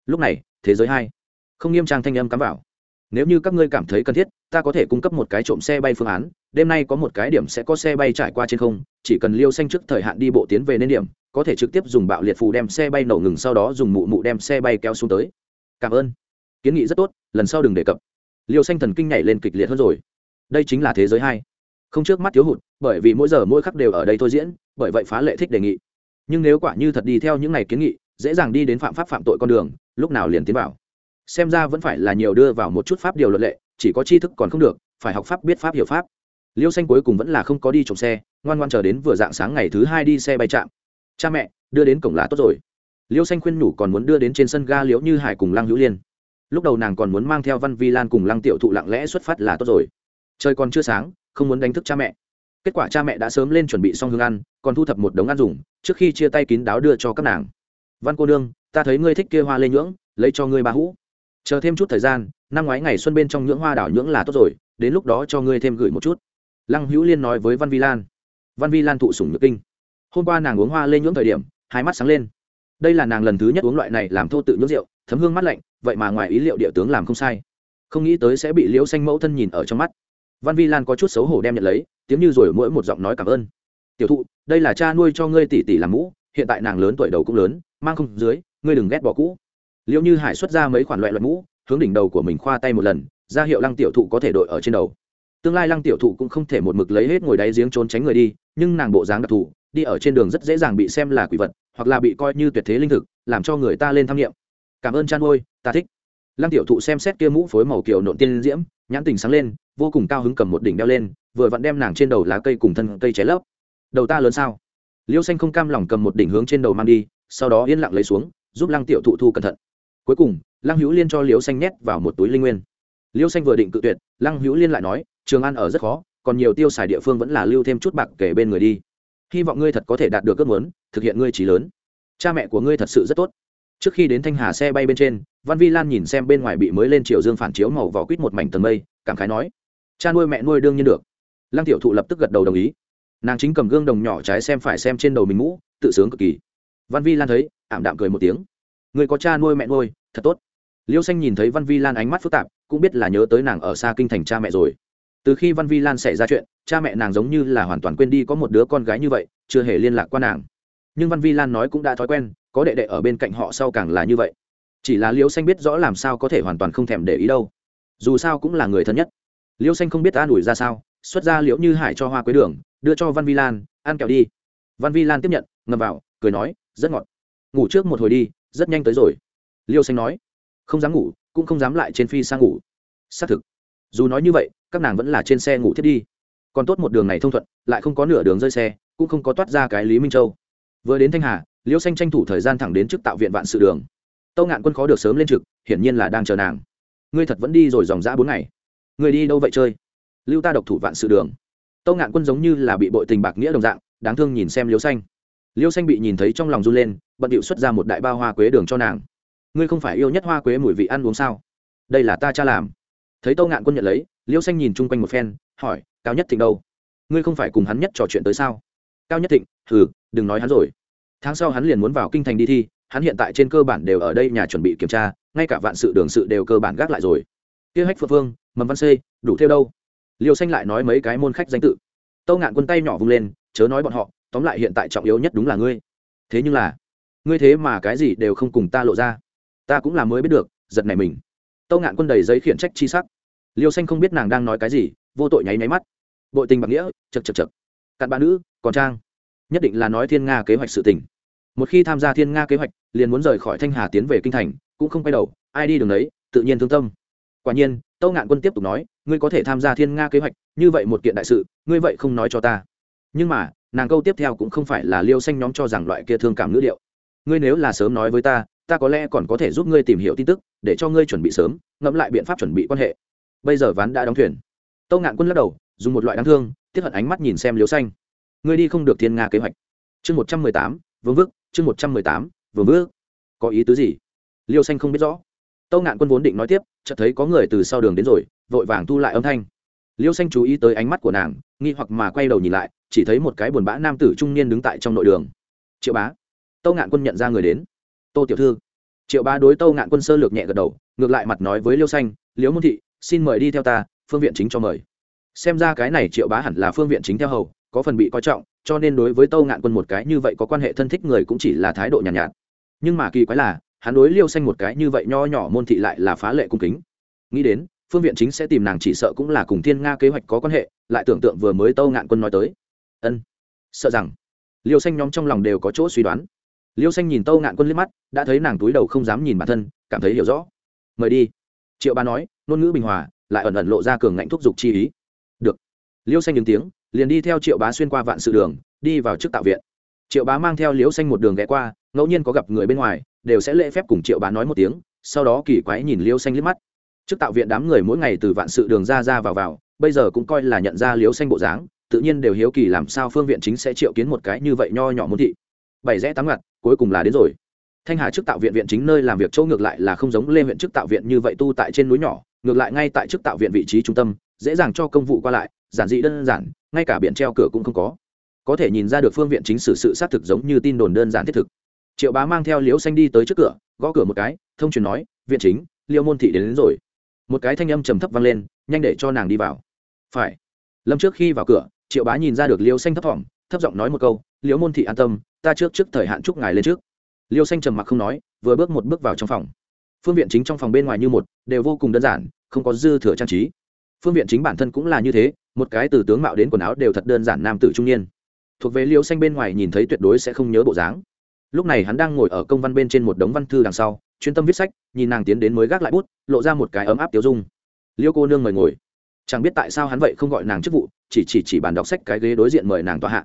S1: Lúc này, thế giới hai. Không nghiêm trang thanh âm cắm vào. Nếu như các ngươi cảm thấy cần thiết, ta có thể cung cấp một cái trộm xe bay phương án, đêm nay có một cái điểm sẽ có xe bay trải qua trên không, chỉ cần liêu xanh trước thời hạn đi bộ tiến về nên điểm có thể trực tiếp dùng bạo liệt phù đem xe bay nổ ngừng sau đó dùng mụ mụ đem xe bay kéo xuống tới. Cảm ơn. Kiến nghị rất tốt, lần sau đừng đề cập. Liêu xanh thần kinh nhảy lên kịch liệt hơn rồi. Đây chính là thế giới hai. Không trước mắt thiếu hụt, bởi vì mỗi giờ mỗi khắc đều ở đây thôi diễn, bởi vậy phá lệ thích đề nghị. Nhưng nếu quả như thật đi theo những ngày kiến nghị, dễ dàng đi đến phạm pháp phạm tội con đường, lúc nào liền tiến vào. Xem ra vẫn phải là nhiều đưa vào một chút pháp điều luật lệ, chỉ có tri thức còn không được, phải học pháp biết pháp hiểu pháp. Liêu xanh cuối cùng vẫn là không có đi trộm xe, ngoan ngoan chờ đến vừa dạng sáng ngày thứ hai đi xe bay chạm cha mẹ, đưa đến cổng là tốt rồi. Liêu xanh khuyên nhủ còn muốn đưa đến trên sân ga liễu như hải cùng lăng hữu liên. Lúc đầu nàng còn muốn mang theo văn vi lan cùng lăng tiểu thụ lặng lẽ xuất phát là tốt rồi. Trời còn chưa sáng, không muốn đánh thức cha mẹ. Kết quả cha mẹ đã sớm lên chuẩn bị xong hương ăn, còn thu thập một đống ăn dùng, trước khi chia tay kín đáo đưa cho các nàng. Văn cô nương, ta thấy ngươi thích kia hoa lê nhưỡng, lấy cho ngươi ba hũ. Chờ thêm chút thời gian, năm ngoái ngày xuân bên trong nhưỡng hoa đảo nhưỡng là tốt rồi, đến lúc đó cho ngươi thêm gửi một chút. Lăng hữu liên nói với văn vi lan. Văn vi lan thụ sủng nhược kinh hôm qua nàng uống hoa lên nhưỡng thời điểm, hai mắt sáng lên. Đây là nàng lần thứ nhất uống loại này làm thô tự nhưỡng rượu, thấm hương mắt lạnh, vậy mà ngoài ý liệu địa tướng làm không sai. Không nghĩ tới sẽ bị liễu xanh mẫu thân nhìn ở trong mắt. Văn vi lan có chút xấu hổ đem nhận lấy, tiếng như rồi mỗi một giọng nói cảm ơn. Tiểu thụ, đây là cha nuôi cho ngươi tỷ tỷ làm mũ, hiện tại nàng lớn tuổi đầu cũng lớn, mang không dưới, ngươi đừng ghét bỏ cũ. Liệu như hải xuất ra mấy khoản loại loại mũ, hướng đỉnh đầu của mình khoa tay một lần, ra hiệu lăng tiểu thụ có thể đội ở trên đầu. Tương lai lăng tiểu thụ cũng không thể một mực lấy hết ngồi đáy giếng trốn tránh người đi, nhưng nàng bộ dáng đặc thù đi ở trên đường rất dễ dàng bị xem là quỷ vật, hoặc là bị coi như tuyệt thế linh thực, làm cho người ta lên tham nghiệm. Cảm ơn chan ôi ta thích. Lăng tiểu thụ xem xét kia mũ phối màu kiểu nộn tiên diễm, nhãn tình sáng lên, vô cùng cao hứng cầm một đỉnh đeo lên, vừa vặn đem nàng trên đầu lá cây cùng thân cây cháy lấp. Đầu ta lớn sao? Liêu xanh không cam lòng cầm một đỉnh hướng trên đầu mang đi, sau đó yên lặng lấy xuống, giúp lăng tiểu thụ thu cẩn thận. Cuối cùng, lăng hữu liên cho liêu xanh nhét vào một túi linh nguyên. Liêu xanh vừa định cự tuyệt, lăng hữu liên lại nói, trường ăn ở rất khó, còn nhiều tiêu xài địa phương vẫn là lưu thêm chút bạc kể bên người đi hy vọng ngươi thật có thể đạt được ước muốn, thực hiện ngươi trí lớn. Cha mẹ của ngươi thật sự rất tốt. Trước khi đến thanh hà xe bay bên trên, văn vi lan nhìn xem bên ngoài bị mới lên triều dương phản chiếu màu vỏ quýt một mảnh tầng mây, cảm khái nói, cha nuôi mẹ nuôi đương nhiên được. Lăng tiểu thụ lập tức gật đầu đồng ý. Nàng chính cầm gương đồng nhỏ trái xem phải xem trên đầu mình mũ, tự sướng cực kỳ. Văn vi lan thấy, ảm đạm cười một tiếng. Người có cha nuôi mẹ nuôi, thật tốt. Liêu xanh nhìn thấy văn vi lan ánh mắt phức tạp, cũng biết là nhớ tới nàng ở xa kinh thành cha mẹ rồi từ khi văn vi lan xảy ra chuyện, cha mẹ nàng giống như là hoàn toàn quên đi có một đứa con gái như vậy, chưa hề liên lạc qua nàng. Nhưng văn vi lan nói cũng đã thói quen, có đệ đệ ở bên cạnh họ sau càng là như vậy. Chỉ là liêu xanh biết rõ làm sao có thể hoàn toàn không thèm để ý đâu. Dù sao cũng là người thân nhất. Liêu xanh không biết an ủi ra sao, xuất ra liễu như hải cho hoa quế đường, đưa cho văn vi lan, ăn kẹo đi. Văn vi lan tiếp nhận, ngầm vào, cười nói, rất ngọt. Ngủ trước một hồi đi, rất nhanh tới rồi. Liêu xanh nói, không dám ngủ, cũng không dám lại trên phi sang ngủ. Xác thực, dù nói như vậy các nàng vẫn là trên xe ngủ thiết đi. Còn tốt một đường này thông thuận, lại không có nửa đường rơi xe, cũng không có toát ra cái lý minh châu. Vừa đến thanh hà liêu xanh tranh thủ thời gian thẳng đến trước tạo viện vạn sự đường. Tâu ngạn quân khó được sớm lên trực, hiển nhiên là đang chờ nàng. Ngươi thật vẫn đi rồi dòng dã bốn ngày. Ngươi đi đâu vậy chơi? Lưu ta độc thủ vạn sự đường. Tâu ngạn quân giống như là bị bội tình bạc nghĩa đồng dạng, đáng thương nhìn xem liêu xanh. Liêu xanh bị nhìn thấy trong lòng run lên, bận điệu xuất ra một đại bao hoa quế đường cho nàng. Ngươi không phải yêu nhất hoa quế mùi vị ăn uống sao? Đây là ta cha làm thấy tâu ngạn quân nhận lấy, liêu xanh nhìn chung quanh một phen, hỏi, cao nhất thịnh đâu? Ngươi không phải cùng hắn nhất trò chuyện tới sao? Cao nhất thịnh, hừ, đừng nói hắn rồi. Tháng sau hắn liền muốn vào kinh thành đi thi, hắn hiện tại trên cơ bản đều ở đây nhà chuẩn bị kiểm tra, ngay cả vạn sự đường sự đều cơ bản gác lại rồi. Kia hách phượng phương mầm văn xê, đủ theo đâu? Liêu xanh lại nói mấy cái môn khách danh tự. Tâu ngạn quân tay nhỏ vung lên, chớ nói bọn họ, tóm lại hiện tại trọng yếu nhất đúng là ngươi. Thế nhưng là, ngươi thế mà cái gì đều không cùng ta lộ ra. Ta cũng là mới biết được, giật này mình. Tâu ngạn quân đầy giấy khiển trách chi sắc liêu xanh không biết nàng đang nói cái gì, vô tội nháy nháy mắt. Bội tình bạc nghĩa chật chật chật cặn bạn nữ, còn trang. Nhất định là nói thiên nga kế hoạch sự tình. Một khi tham gia thiên nga kế hoạch, liền muốn rời khỏi thanh hà tiến về kinh thành, cũng không quay đầu, ai đi đường đấy tự nhiên thương tâm. Quả nhiên, tâu ngạn quân tiếp tục nói, ngươi có thể tham gia thiên nga kế hoạch, như vậy một kiện đại sự, ngươi vậy không nói cho ta. Nhưng mà, nàng câu tiếp theo cũng không phải là liêu xanh nhóm cho rằng loại kia thương cảm ngữ điệu. Ngươi nếu là sớm nói với ta ta có lẽ còn có thể giúp ngươi tìm hiểu tin tức, để cho ngươi chuẩn bị sớm, ngẫm lại biện pháp chuẩn bị quan hệ bây giờ ván đã đóng thuyền. Tâu ngạn quân lắc đầu, dùng một loại đáng thương, tiếp hận ánh mắt nhìn xem liêu xanh. Ngươi đi không được thiên nga kế hoạch. Chương một trăm mười tám, vương vước, chương một trăm mười tám, vương vước. Có ý tứ gì? Liêu xanh không biết rõ. Tâu ngạn quân vốn định nói tiếp, chợt thấy có người từ sau đường đến rồi, vội vàng thu lại âm thanh. Liêu xanh chú ý tới ánh mắt của nàng, nghi hoặc mà quay đầu nhìn lại, chỉ thấy một cái buồn bã nam tử trung niên đứng tại trong nội đường. Triệu bá. Tâu ngạn quân nhận ra người đến. Tô tiểu thư. Triệu bá đối tâu ngạn quân sơ lược nhẹ gật đầu, ngược lại mặt nói với liêu xanh, liễu môn thị xin mời đi theo ta phương viện chính cho mời. Xem ra cái này triệu bá hẳn là phương viện chính theo hầu có phần bị coi trọng cho nên đối với tâu ngạn quân một cái như vậy có quan hệ thân thích người cũng chỉ là thái độ nhàn nhạt, nhạt nhưng mà kỳ quái là hắn đối liêu xanh một cái như vậy nho nhỏ môn thị lại là phá lệ cung kính. Nghĩ đến phương viện chính sẽ tìm nàng chỉ sợ cũng là cùng thiên nga kế hoạch có quan hệ lại tưởng tượng vừa mới tâu ngạn quân nói tới. Ân sợ rằng liêu xanh nhóm trong lòng đều có chỗ suy đoán. Liêu xanh nhìn tâu ngạn quân liếc mắt đã thấy nàng túi đầu không dám nhìn bản thân cảm thấy hiểu rõ. Mời đi triệu ba nói, ngôn ngữ bình hòa, lại ẩn ẩn lộ ra cường ngạnh thúc giục chi ý. Được. Liêu xanh đứng tiếng, liền đi theo triệu bá xuyên qua vạn sự đường, đi vào trước tạo viện. Triệu bá mang theo liêu xanh một đường ghé qua, ngẫu nhiên có gặp người bên ngoài, đều sẽ lễ phép cùng triệu bá nói một tiếng, sau đó kỳ quái nhìn liêu xanh liếc mắt. Trước tạo viện đám người mỗi ngày từ vạn sự đường ra ra vào vào, bây giờ cũng coi là nhận ra liêu xanh bộ dáng, tự nhiên đều hiếu kỳ làm sao phương viện chính sẽ triệu kiến một cái như vậy nho nhỏ muốn thị. Bảy rẽ tám ngặt, cuối cùng là đến rồi thanh hà trước tạo viện viện chính nơi làm việc chỗ ngược lại là không giống lê huyện trước tạo viện như vậy tu tại trên núi nhỏ ngược lại ngay tại trước tạo viện vị trí trung tâm dễ dàng cho công vụ qua lại giản dị đơn giản ngay cả biển treo cửa cũng không có. Có thể nhìn ra được phương viện chính xử sự xác thực giống như tin đồn đơn giản thiết thực. Triệu bá mang theo liễu xanh đi tới trước cửa gõ cửa một cái thông truyền nói viện chính liêu môn thị đến, đến rồi. Một cái thanh âm trầm thấp vang lên nhanh để cho nàng đi vào. Phải. Lâm trước khi vào cửa triệu bá nhìn ra được liêu xanh thấp thỏm thấp giọng nói một câu liễu môn thị an tâm ta trước trước thời hạn chúc ngài lên trước liêu xanh trầm mặc không nói, vừa bước một bước vào trong phòng. Phương viện chính trong phòng bên ngoài như một, đều vô cùng đơn giản, không có dư thừa trang trí. Phương viện chính bản thân cũng là như thế, một cái từ tướng mạo đến quần áo đều thật đơn giản nam tử trung niên. Thuộc về liêu xanh bên ngoài nhìn thấy tuyệt đối sẽ không nhớ bộ dáng. Lúc này hắn đang ngồi ở công văn bên trên một đống văn thư đằng sau, chuyên tâm viết sách, nhìn nàng tiến đến mới gác lại bút, lộ ra một cái ấm áp tiêu dung. Liêu cô nương mời ngồi. Chẳng biết tại sao hắn vậy không gọi nàng chức vụ, chỉ chỉ chỉ bàn đọc sách cái ghế đối diện mời nàng tòa hạ.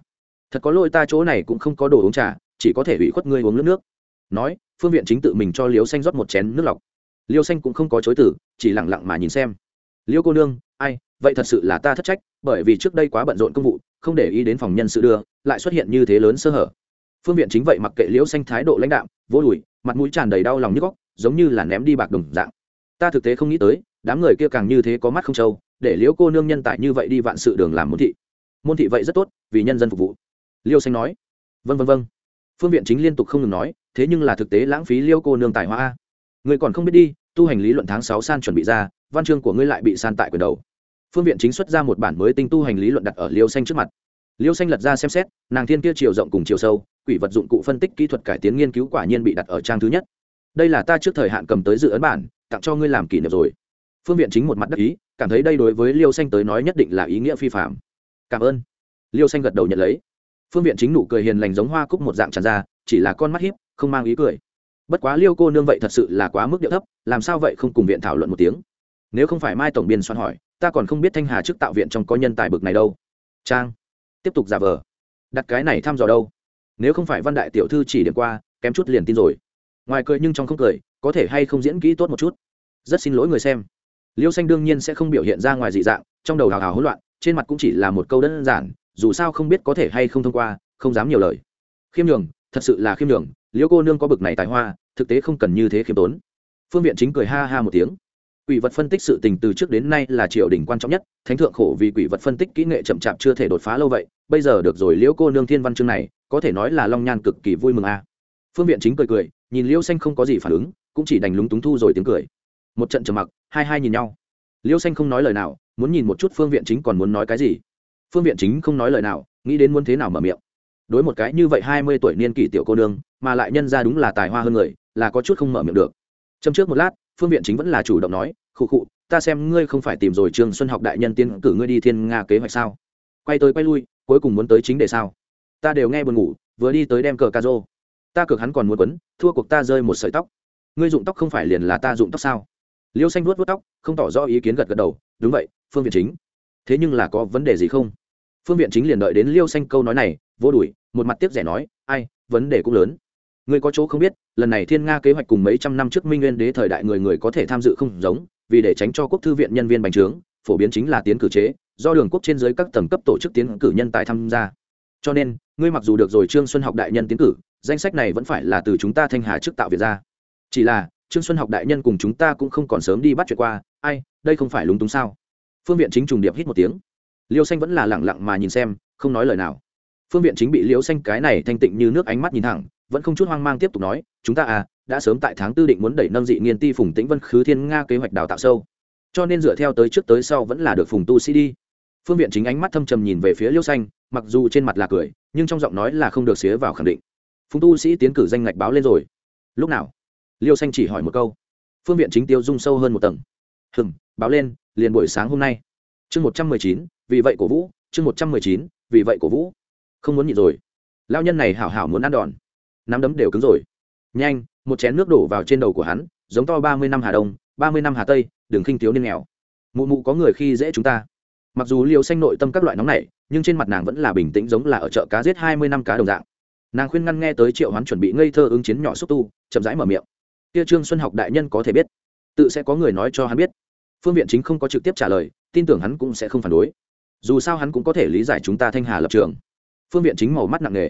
S1: Thật có lỗi ta chỗ này cũng không có đồ uống trà chỉ có thể ủy khuất ngươi uống nước nước. Nói, phương viện chính tự mình cho liêu xanh rót một chén nước lọc. Liêu xanh cũng không có chối tử chỉ lẳng lặng mà nhìn xem. Liêu cô nương, ai, vậy thật sự là ta thất trách, bởi vì trước đây quá bận rộn công vụ, không để ý đến phòng nhân sự đưa, lại xuất hiện như thế lớn sơ hở. Phương viện chính vậy mặc kệ liêu xanh thái độ lãnh đạm, vô đùi, mặt mũi tràn đầy đau lòng như góc giống như là ném đi bạc đồng dạng. Ta thực tế không nghĩ tới, đám người kia càng như thế có mắt không trâu, để liễu cô nương nhân tại như vậy đi vạn sự đường làm môn thị. Môn thị vậy rất tốt, vì nhân dân phục vụ. Liêu xanh nói. Vân vân vân phương viện chính liên tục không ngừng nói, thế nhưng là thực tế lãng phí liêu cô nương tài hoa người còn không biết đi, tu hành lý luận tháng sáu san chuẩn bị ra, văn chương của ngươi lại bị san tại quyền đầu. Phương viện chính xuất ra một bản mới tinh tu hành lý luận đặt ở liêu xanh trước mặt. Liêu xanh lật ra xem xét, nàng thiên kia chiều rộng cùng chiều sâu, quỷ vật dụng cụ phân tích kỹ thuật cải tiến nghiên cứu quả nhiên bị đặt ở trang thứ nhất. Đây là ta trước thời hạn cầm tới dự ấn bản, tặng cho ngươi làm kỷ niệm rồi. Phương viện chính một mặt đắc ý, cảm thấy đây đối với liêu xanh tới nói nhất định là ý nghĩa phi phạm cảm ơn. Liêu xanh gật đầu nhận lấy phương viện chính nụ cười hiền lành giống hoa cúc một dạng tràn ra, chỉ là con mắt hiếp không mang ý cười. Bất quá liêu cô nương vậy thật sự là quá mức điệu thấp, làm sao vậy không cùng viện thảo luận một tiếng? Nếu không phải mai tổng biên soạn hỏi, ta còn không biết thanh hà trước tạo viện trong có nhân tài bực này đâu. Trang, tiếp tục giả vờ. Đặt cái này thăm dò đâu? Nếu không phải văn đại tiểu thư chỉ điểm qua, kém chút liền tin rồi. Ngoài cười nhưng trong không cười, có thể hay không diễn kỹ tốt một chút? Rất xin lỗi người xem. Liêu xanh đương nhiên sẽ không biểu hiện ra ngoài dị dạng, trong đầu hào hào hỗn loạn, trên mặt cũng chỉ là một câu đơn giản dù sao không biết có thể hay không thông qua, không dám nhiều lời. Khiêm nhường, thật sự là khiêm nhường, Liễu cô nương có bực này tài hoa, thực tế không cần như thế khiêm tốn. Phương viện chính cười ha ha một tiếng. Quỷ vật phân tích sự tình từ trước đến nay là triều đình quan trọng nhất, thánh thượng khổ vì quỷ vật phân tích kỹ nghệ chậm chạp chưa thể đột phá lâu vậy, bây giờ được rồi liễu cô nương thiên văn chương này, có thể nói là long nhan cực kỳ vui mừng a. Phương viện chính cười cười, nhìn liễu xanh không có gì phản ứng, cũng chỉ đành lúng túng thu rồi tiếng cười. Một trận trầm mặc, hai hai nhìn nhau. Liễu xanh không nói lời nào, muốn nhìn một chút phương viện chính còn muốn nói cái gì phương viện chính không nói lời nào, nghĩ đến muốn thế nào mở miệng. Đối một cái như vậy hai mươi tuổi niên kỷ tiểu cô nương, mà lại nhân ra đúng là tài hoa hơn người, là có chút không mở miệng được. Châm trước một lát, phương viện chính vẫn là chủ động nói, khụ khụ, ta xem ngươi không phải tìm rồi Trường xuân học đại nhân tiến cử ngươi đi thiên nga kế hoạch sao? Quay tới quay lui, cuối cùng muốn tới chính đề sao? Ta đều nghe buồn ngủ, vừa đi tới đem cờ ca rô. Ta cược hắn còn muốn quấn, thua cuộc ta rơi một sợi tóc. Ngươi dụng tóc không phải liền là ta dụng tóc sao? Liêu xanh vuốt vuốt tóc, không tỏ rõ ý kiến gật gật đầu, đúng vậy, phương viện chính. Thế nhưng là có vấn đề gì không? Phương viện chính liền đợi đến liêu xanh câu nói này, vô đuổi, một mặt tiếp rẻ nói, ai, vấn đề cũng lớn. Ngươi có chỗ không biết, lần này thiên nga kế hoạch cùng mấy trăm năm trước minh nguyên đế thời đại người người có thể tham dự không giống, vì để tránh cho quốc thư viện nhân viên bành trướng, phổ biến chính là tiến cử chế, do đường quốc trên dưới các tầng cấp tổ chức tiến cử nhân tài tham gia. Cho nên, ngươi mặc dù được rồi trương xuân học đại nhân tiến cử, danh sách này vẫn phải là từ chúng ta thanh hà trước tạo việc ra. Chỉ là, trương xuân học đại nhân cùng chúng ta cũng không còn sớm đi bắt chuyện qua, ai, đây không phải lúng túng sao? Phương viện chính trùng điệp hít một tiếng liêu xanh vẫn là lẳng lặng mà nhìn xem, không nói lời nào. Phương viện chính bị liêu xanh cái này thanh tịnh như nước ánh mắt nhìn thẳng, vẫn không chút hoang mang tiếp tục nói, chúng ta à đã sớm tại tháng tư định muốn đẩy nâng dị nghiên ti phùng tĩnh vân khứ thiên nga kế hoạch đào tạo sâu. Cho nên dựa theo tới trước tới sau vẫn là được phùng tu sĩ đi. Phương viện chính ánh mắt thâm trầm nhìn về phía liêu xanh, mặc dù trên mặt là cười, nhưng trong giọng nói là không được xía vào khẳng định. Phùng tu sĩ tiến cử danh ngạch báo lên rồi. Lúc nào? Liêu xanh chỉ hỏi một câu. Phương viện chính tiêu dung sâu hơn một tầng. Hừng báo lên, liền buổi sáng hôm nay. Chương một trăm mười chín vì vậy cổ vũ, chương một trăm mười chín, vì vậy cổ vũ. Không muốn nhịn rồi. Lao nhân này hảo hảo muốn ăn đòn. Nắm đấm đều cứng rồi. Nhanh, một chén nước đổ vào trên đầu của hắn, giống to ba mươi năm hà đông, ba mươi năm hà tây, đừng khinh thiếu niên nghèo. Mụ mụ có người khi dễ chúng ta. Mặc dù liều xanh nội tâm các loại nóng này nhưng trên mặt nàng vẫn là bình tĩnh giống là ở chợ cá giết hai mươi năm cá đồng dạng. Nàng khuyên ngăn nghe tới triệu hoán chuẩn bị ngây thơ ứng chiến nhỏ xúc tu, chậm rãi mở miệng. Kia trương xuân học đại nhân có thể biết, tự sẽ có người nói cho hắn biết. Phương viện chính không có trực tiếp trả lời, tin tưởng hắn cũng sẽ không phản đối dù sao hắn cũng có thể lý giải chúng ta thanh hà lập trường. Phương viện chính màu mắt nặng nề.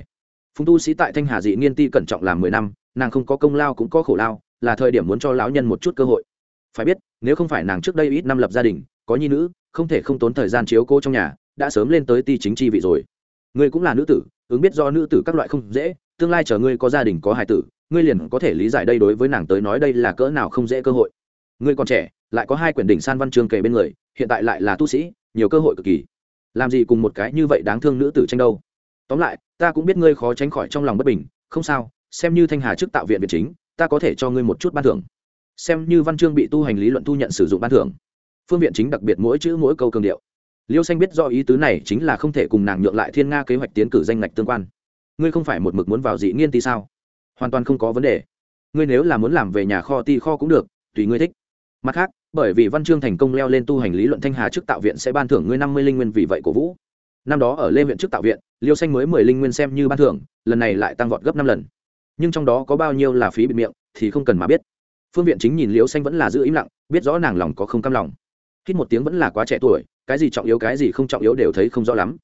S1: Phùng tu sĩ tại thanh hà dị nghiên ti cẩn trọng làm mười năm, nàng không có công lao cũng có khổ lao, là thời điểm muốn cho lão nhân một chút cơ hội. Phải biết, nếu không phải nàng trước đây ít năm lập gia đình, có nhi nữ, không thể không tốn thời gian chiếu cô trong nhà, đã sớm lên tới ti chính chi vị rồi. Ngươi cũng là nữ tử, ứng biết do nữ tử các loại không dễ, tương lai chờ ngươi có gia đình có hài tử, ngươi liền có thể lý giải đây đối với nàng tới nói đây là cỡ nào không dễ cơ hội. Ngươi còn trẻ, lại có hai quyển đỉnh san văn chương kề bên người, hiện tại lại là tu sĩ, nhiều cơ hội cực kỳ làm gì cùng một cái như vậy đáng thương nữ tử tranh đâu? Tóm lại, ta cũng biết ngươi khó tránh khỏi trong lòng bất bình, không sao, xem như thanh hà trước tạo viện việt chính, ta có thể cho ngươi một chút ban thưởng. Xem như văn chương bị tu hành lý luận thu nhận sử dụng ban thưởng. Phương viện chính đặc biệt mỗi chữ mỗi câu cường điệu. Liêu xanh biết do ý tứ này chính là không thể cùng nàng nhượng lại thiên nga kế hoạch tiến cử danh ngạch tương quan. Ngươi không phải một mực muốn vào dị nghiên ti sao? Hoàn toàn không có vấn đề. Ngươi nếu là muốn làm về nhà kho ti kho cũng được, tùy ngươi thích. Mặt khác bởi vì văn chương thành công leo lên tu hành lý luận thanh hà trước tạo viện sẽ ban thưởng ngươi năm mươi linh nguyên vì vậy cổ vũ. Năm đó ở lê huyện trước tạo viện, liêu xanh mới mười linh nguyên xem như ban thưởng, lần này lại tăng vọt gấp năm lần. Nhưng trong đó có bao nhiêu là phí bịt miệng, thì không cần mà biết. Phương viện chính nhìn liêu xanh vẫn là giữ im lặng, biết rõ nàng lòng có không cam lòng. Hít một tiếng vẫn là quá trẻ tuổi, cái gì trọng yếu cái gì không trọng yếu đều thấy không rõ lắm.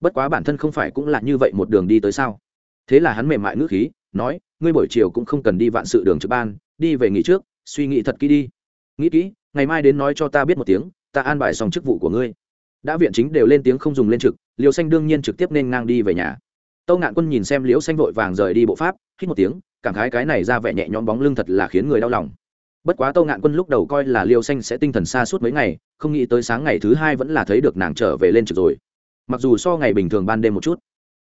S1: Bất quá bản thân không phải cũng là như vậy một đường đi tới sao? Thế là hắn mềm mại ngữ khí, nói, ngươi buổi chiều cũng không cần đi vạn sự đường trực ban, đi về nghỉ trước, suy nghĩ thật kỹ đi. Nghĩ kỹ? Ngày mai đến nói cho ta biết một tiếng, ta an bài xong chức vụ của ngươi. Đã viện chính đều lên tiếng không dùng lên trực liều xanh đương nhiên trực tiếp nên ngang đi về nhà. Tâu ngạn quân nhìn xem liễu xanh vội vàng rời đi bộ pháp, hít một tiếng, cảm khái cái này ra vẻ nhẹ nhõm bóng lưng thật là khiến người đau lòng. Bất quá tâu ngạn quân lúc đầu coi là liêu xanh sẽ tinh thần xa suốt mấy ngày, không nghĩ tới sáng ngày thứ hai vẫn là thấy được nàng trở về lên trực rồi. Mặc dù so ngày bình thường ban đêm một chút,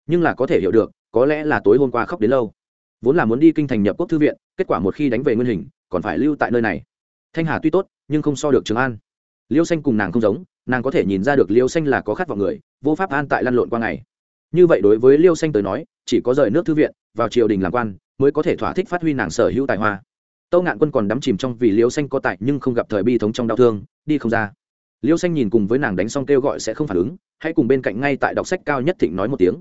S1: nhưng là có thể hiểu được, có lẽ là tối hôm qua khóc đến lâu. Vốn là muốn đi kinh thành nhập quốc thư viện, kết quả một khi đánh về nguyên hình, còn phải lưu tại nơi này thanh hà tuy tốt nhưng không so được trường an. Liêu xanh cùng nàng không giống nàng có thể nhìn ra được liêu xanh là có khát vọng người vô pháp an tại lăn lộn qua ngày. Như vậy đối với liêu xanh tới nói chỉ có rời nước thư viện vào triều đình làm quan mới có thể thỏa thích phát huy nàng sở hữu tài hoa. Tâu ngạn quân còn đắm chìm trong vì liêu xanh có tại, nhưng không gặp thời bi thống trong đau thương đi không ra. Liêu xanh nhìn cùng với nàng đánh xong kêu gọi sẽ không phản ứng hãy cùng bên cạnh ngay tại đọc sách cao nhất thịnh nói một tiếng.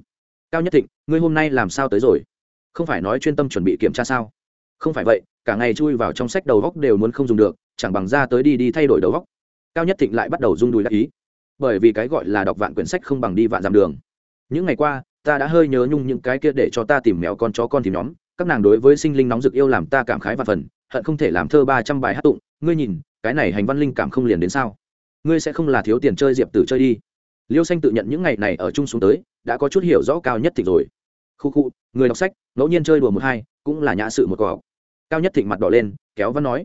S1: Cao nhất thịnh ngươi hôm nay làm sao tới rồi? Không phải nói chuyên tâm chuẩn bị kiểm tra sao? Không phải vậy, cả ngày chui vào trong sách đầu góc đều muốn không dùng được, chẳng bằng ra tới đi đi thay đổi đầu góc. Cao nhất thịnh lại bắt đầu rung đùi đắc ý. Bởi vì cái gọi là đọc vạn quyển sách không bằng đi vạn dặm đường. Những ngày qua, ta đã hơi nhớ nhung những cái kia để cho ta tìm mèo con chó con tìm nhóm. Các nàng đối với sinh linh nóng rực yêu làm ta cảm khái và phần, hận không thể làm thơ ba trăm bài hát tụng. Ngươi nhìn, cái này hành văn linh cảm không liền đến sao? Ngươi sẽ không là thiếu tiền chơi diệp tử chơi đi. Liêu xanh tự nhận những ngày này ở chung xuống tới, đã có chút hiểu rõ cao nhất thịnh rồi. Khu khu, người đọc sách, ngẫu nhiên chơi đùa một hai, cũng là nhã sự một cỏ cao nhất thịnh mặt đỏ lên, kéo văn nói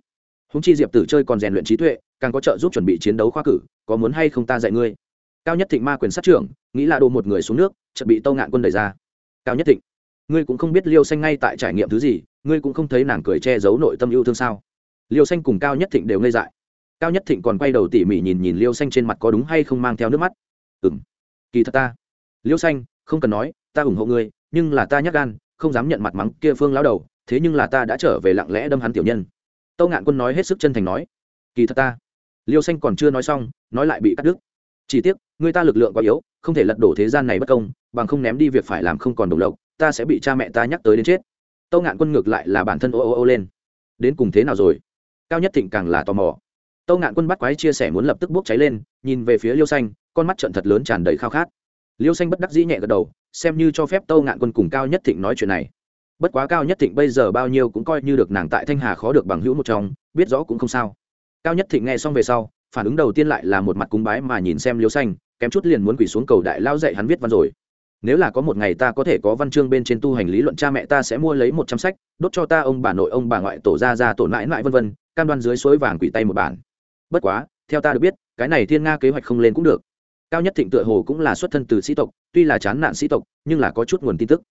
S1: húng chi diệp tử chơi còn rèn luyện trí tuệ, càng có trợ giúp chuẩn bị chiến đấu khoa cử, có muốn hay không ta dạy ngươi? Cao nhất thịnh ma quyền sát trưởng, nghĩ là đồ một người xuống nước chuẩn bị tâu ngạn quân đẩy ra. Cao nhất thịnh, ngươi cũng không biết liêu xanh ngay tại trải nghiệm thứ gì, ngươi cũng không thấy nàng cười che giấu nội tâm yêu thương sao? Liêu xanh cùng cao nhất thịnh đều ngây dại. Cao nhất thịnh còn quay đầu tỉ mỉ nhìn nhìn liêu xanh trên mặt có đúng hay không mang theo nước mắt. Ừ m kỳ thật ta. Liêu xanh, không cần nói, ta ủng hộ ngươi, nhưng là ta nhắc gan, không dám nhận mặt mắng kia phương lao đầu thế nhưng là ta đã trở về lặng lẽ đâm hắn tiểu nhân. Tâu ngạn quân nói hết sức chân thành nói, kỳ thật ta. Liêu xanh còn chưa nói xong, nói lại bị cắt đứt. Chỉ tiếc, người ta lực lượng quá yếu, không thể lật đổ thế gian này bất công, bằng không ném đi việc phải làm không còn đồng lộc, ta sẽ bị cha mẹ ta nhắc tới đến chết. Tâu ngạn quân ngược lại là bản thân ô ô ô lên. Đến cùng thế nào rồi? Cao nhất thịnh càng là tò mò. Tâu ngạn quân bắt quái chia sẻ muốn lập tức bốc cháy lên, nhìn về phía liêu xanh, con mắt trận thật lớn tràn đầy khao khát. Liêu xanh bất đắc dĩ nhẹ gật đầu, xem như cho phép tâu ngạn quân cùng cao nhất thịnh nói chuyện này bất quá cao nhất thịnh bây giờ bao nhiêu cũng coi như được nàng tại thanh hà khó được bằng hữu một trong, biết rõ cũng không sao. Cao nhất thịnh nghe xong về sau, phản ứng đầu tiên lại là một mặt cúng bái mà nhìn xem liêu xanh, kém chút liền muốn quỳ xuống cầu đại lao dạy hắn viết văn rồi. Nếu là có một ngày ta có thể có văn chương bên trên tu hành lý luận, cha mẹ ta sẽ mua lấy một trăm sách, đốt cho ta ông bà nội, ông bà ngoại, tổ ra ra tổ mãi mãi vân vân, cam đoan dưới suối vàng quỷ tay một bản. Bất quá, theo ta được biết, cái này thiên nga kế hoạch không lên cũng được. Cao nhất thịnh tựa hồ cũng là xuất thân từ sĩ tộc, tuy là chán nạn sĩ tộc, nhưng là có chút nguồn tin tức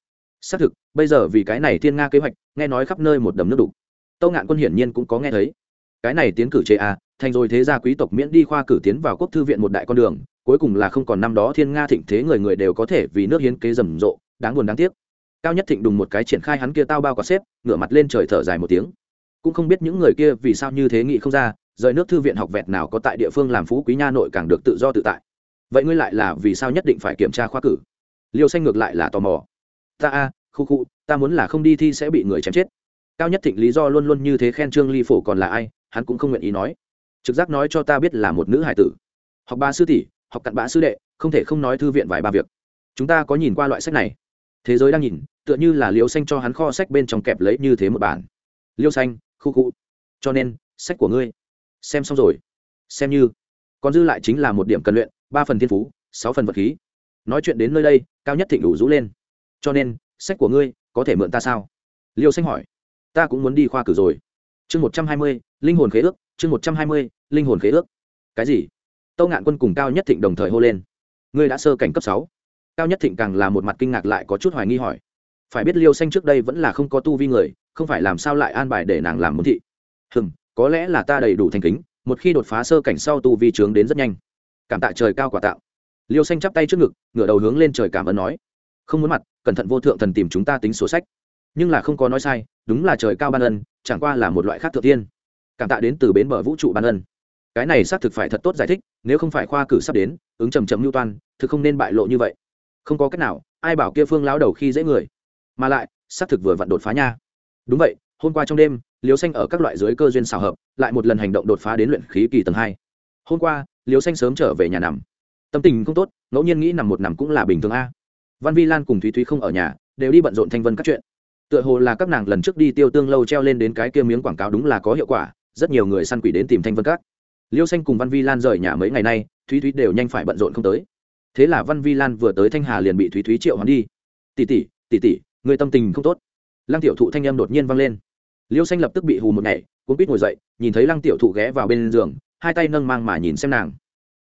S1: xác thực, bây giờ vì cái này thiên nga kế hoạch, nghe nói khắp nơi một đầm nước đục. Tâu ngạn quân hiển nhiên cũng có nghe thấy. Cái này tiến cử chế a thành rồi thế gia quý tộc miễn đi khoa cử tiến vào quốc thư viện một đại con đường, cuối cùng là không còn năm đó thiên nga thịnh thế người người đều có thể vì nước hiến kế rầm rộ, đáng buồn đáng tiếc. Cao nhất thịnh đùng một cái triển khai hắn kia tao bao quả xếp, ngửa mặt lên trời thở dài một tiếng. Cũng không biết những người kia vì sao như thế nghị không ra, rời nước thư viện học vẹt nào có tại địa phương làm phú quý nha nội càng được tự do tự tại. Vậy ngươi lại là vì sao nhất định phải kiểm tra khoa cử? Liêu xanh ngược lại là tò mò ta a, khu khu, ta muốn là không đi thi sẽ bị người chém chết. Cao nhất thịnh lý do luôn luôn như thế khen trương ly phổ còn là ai, hắn cũng không nguyện ý nói. Trực giác nói cho ta biết là một nữ hải tử. Học ba sư tỷ, học cặn bã sư đệ, không thể không nói thư viện vài ba việc. Chúng ta có nhìn qua loại sách này. Thế giới đang nhìn, tựa như là liêu xanh cho hắn kho sách bên trong kẹp lấy như thế một bản. Liêu xanh, khu khu. Cho nên, sách của ngươi. Xem xong rồi. Xem như. Còn dư lại chính là một điểm cần luyện, ba phần thiên phú, sáu phần vật khí. Nói chuyện đến nơi đây, cao nhất thịnh đủ rũ lên cho nên, sách của ngươi có thể mượn ta sao? Liêu xanh hỏi. Ta cũng muốn đi khoa cử rồi. Chương một trăm hai mươi, linh hồn khế ước, chương một trăm hai mươi, linh hồn khế ước. Cái gì? Tâu ngạn quân cùng cao nhất thịnh đồng thời hô lên. Ngươi đã sơ cảnh cấp sáu. Cao nhất thịnh càng là một mặt kinh ngạc lại có chút hoài nghi hỏi. Phải biết liêu xanh trước đây vẫn là không có tu vi người, không phải làm sao lại an bài để nàng làm muốn thị? Hừm, có lẽ là ta đầy đủ thành kính, một khi đột phá sơ cảnh sau tu vi trướng đến rất nhanh. Cảm tạ trời cao quả tạo. Liêu xanh chắp tay trước ngực, ngửa đầu hướng lên trời cảm ơn nói. Không muốn mặt cẩn thận vô thượng thần tìm chúng ta tính sổ sách. Nhưng là không có nói sai, đúng là trời cao ban ân, chẳng qua là một loại khác thượng tiên. Cảm tạ đến từ bến bờ vũ trụ ban ân. Cái này xác thực phải thật tốt giải thích, nếu không phải khoa cử sắp đến, ứng trầm trầm mưu toan, thực không nên bại lộ như vậy. Không có cách nào, ai bảo kia phương lão đầu khi dễ người. Mà lại, xác thực vừa vặn đột phá nha. Đúng vậy, hôm qua trong đêm liều xanh ở các loại dưới cơ duyên xào hợp, lại một lần hành động đột phá đến luyện khí kỳ tầng hai. Hôm qua liều xanh sớm trở về nhà nằm. Tâm tình không tốt, ngẫu nhiên nghĩ nằm một nằm cũng là bình thường a văn vi lan cùng thúy thúy không ở nhà, đều đi bận rộn thanh vân các chuyện. Tựa hồ là các nàng lần trước đi tiêu tương lâu treo lên đến cái kia miếng quảng cáo đúng là có hiệu quả, rất nhiều người săn quỷ đến tìm thanh vân các. Liêu xanh cùng văn vi lan rời nhà mấy ngày nay, thúy thúy đều nhanh phải bận rộn không tới. Thế là văn vi lan vừa tới thanh hà liền bị thúy thúy triệu hắn đi. Tỉ tỉ tỉ tỉ người tâm tình không tốt. Lăng tiểu thụ thanh âm đột nhiên vang lên. Liêu xanh lập tức bị hù một ngày cuốn quýt ngồi dậy, nhìn thấy lăng tiểu thụ ghé vào bên giường, hai tay nâng mang mà nhìn xem nàng.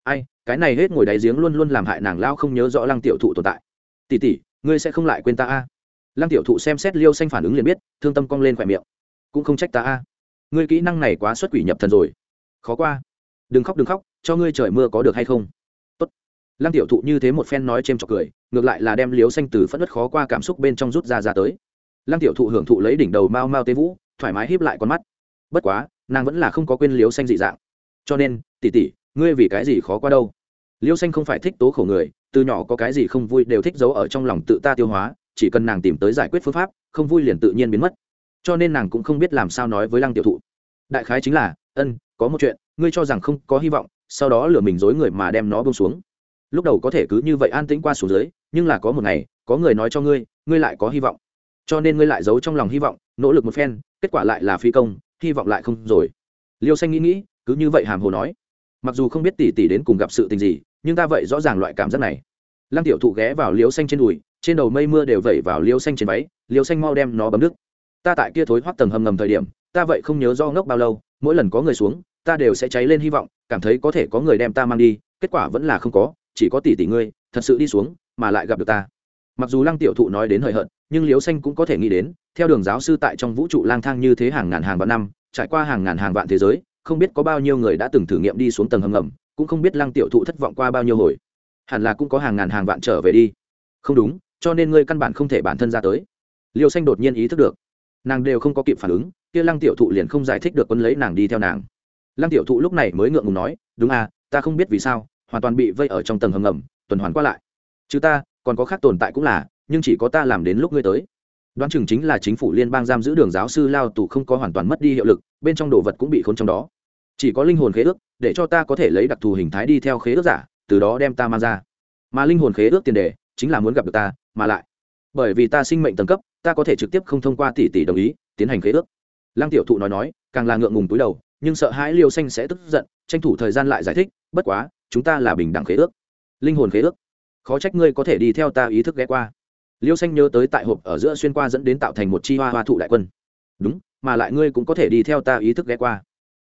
S1: Ai, cái này hết ngồi đáy giếng luôn luôn làm hại nàng lao không nhớ rõ lăng tiểu thụ tồn tại. Tỷ tỷ, ngươi sẽ không lại quên ta a. Lăng tiểu thụ xem xét liêu xanh phản ứng liền biết thương tâm cong lên khỏe miệng. Cũng không trách ta a. Ngươi kỹ năng này quá xuất quỷ nhập thần rồi. Khó qua. Đừng khóc đừng khóc cho ngươi trời mưa có được hay không? Tốt. Lăng tiểu thụ như thế một phen nói c h ê m trọc cười ngược lại là đem Liêu xanh từ phất đất khó qua cảm xúc bên trong rút ra ra tới. Lăng tiểu thụ hưởng thụ lấy đỉnh đầu mau mau tế vũ thoải mái híp lại con mắt. Bất quá nàng vẫn là không có quên Liêu xanh dị dạng. Cho nên tỷ tỷ, ngươi vì cái gì khó qua đâu? Liêu xanh không phải thích tố khổ người từ nhỏ có cái gì không vui đều thích giấu ở trong lòng tự ta tiêu hóa, chỉ cần nàng tìm tới giải quyết phương pháp, không vui liền tự nhiên biến mất. Cho nên nàng cũng không biết làm sao nói với lăng tiểu thụ. Đại khái chính là, ân, có một chuyện, ngươi cho rằng không có hy vọng, sau đó lừa mình dối người mà đem nó bông xuống. Lúc đầu có thể cứ như vậy an tĩnh qua xuống dưới, nhưng là có một ngày, có người nói cho ngươi ngươi lại có hy vọng. Cho nên ngươi lại giấu trong lòng hy vọng, nỗ lực một phen, kết quả lại là phi công, hy vọng lại không rồi. Liêu xanh nghĩ nghĩ, cứ như vậy hàm hồ nói. Mặc dù không biết tỷ tỷ đến cùng gặp sự tình gì nhưng ta vậy rõ ràng loại cảm giác này. Lăng tiểu thụ ghé vào liêu xanh trên đùi, trên đầu mây mưa đều vẩy vào liêu xanh trên váy liêu xanh mau đem nó bấm đứt ta tại kia thối hoắt tầng hầm ngầm thời điểm, ta vậy không nhớ do ngốc bao lâu, mỗi lần có người xuống, ta đều sẽ cháy lên hy vọng, cảm thấy có thể có người đem ta mang đi, kết quả vẫn là không có, chỉ có tỷ tỷ ngươi, thật sự đi xuống, mà lại gặp được ta. Mặc dù lăng tiểu thụ nói đến hời hợt, nhưng liếu xanh cũng có thể nghĩ đến, theo đường giáo sư tại trong vũ trụ lang thang như thế hàng ngàn hàng vạn năm, trải qua hàng ngàn hàng vạn thế giới, không biết có bao nhiêu người đã từng thử nghiệm đi xuống tầng hầm ngầm cũng không biết lăng tiểu thụ thất vọng qua bao nhiêu hồi. Hẳn là cũng có hàng ngàn hàng vạn trở về đi. Không đúng, cho nên ngươi căn bản không thể bản thân ra tới. Liêu xanh đột nhiên ý thức được. Nàng đều không có kịp phản ứng, kia lăng tiểu thụ liền không giải thích được quân lấy nàng đi theo nàng. Lăng tiểu thụ lúc này mới ngượng ngùng nói, đúng à ta không biết vì sao, hoàn toàn bị vây ở trong tầng hầm ngầm, tuần hoàn qua lại. Chứ ta, còn có khác tồn tại cũng là, nhưng chỉ có ta làm đến lúc ngươi tới. Đoán chừng chính là chính phủ liên bang giam giữ đường giáo sư lao tù không có hoàn toàn mất đi hiệu lực, bên trong đồ vật cũng bị khốn trong đó chỉ có linh hồn khế ước, để cho ta có thể lấy đặc thù hình thái đi theo khế ước giả, từ đó đem ta mang ra. Mà linh hồn khế ước tiền đề, chính là muốn gặp được ta, mà lại, bởi vì ta sinh mệnh tầng cấp, ta có thể trực tiếp không thông qua tỷ tỷ đồng ý, tiến hành khế ước. Lăng tiểu thụ nói nói, càng là ngượng ngùng túi đầu, nhưng sợ hãi liêu xanh sẽ tức giận, tranh thủ thời gian lại giải thích, bất quá, chúng ta là bình đẳng khế ước. Linh hồn khế ước. Khó trách ngươi có thể đi theo ta ý thức ghé qua. Liêu xanh nhớ tới tại hộp ở giữa xuyên qua dẫn đến tạo thành một chi hoa hoa thụ đại quân. Đúng, mà lại ngươi cũng có thể đi theo ta ý thức ghé qua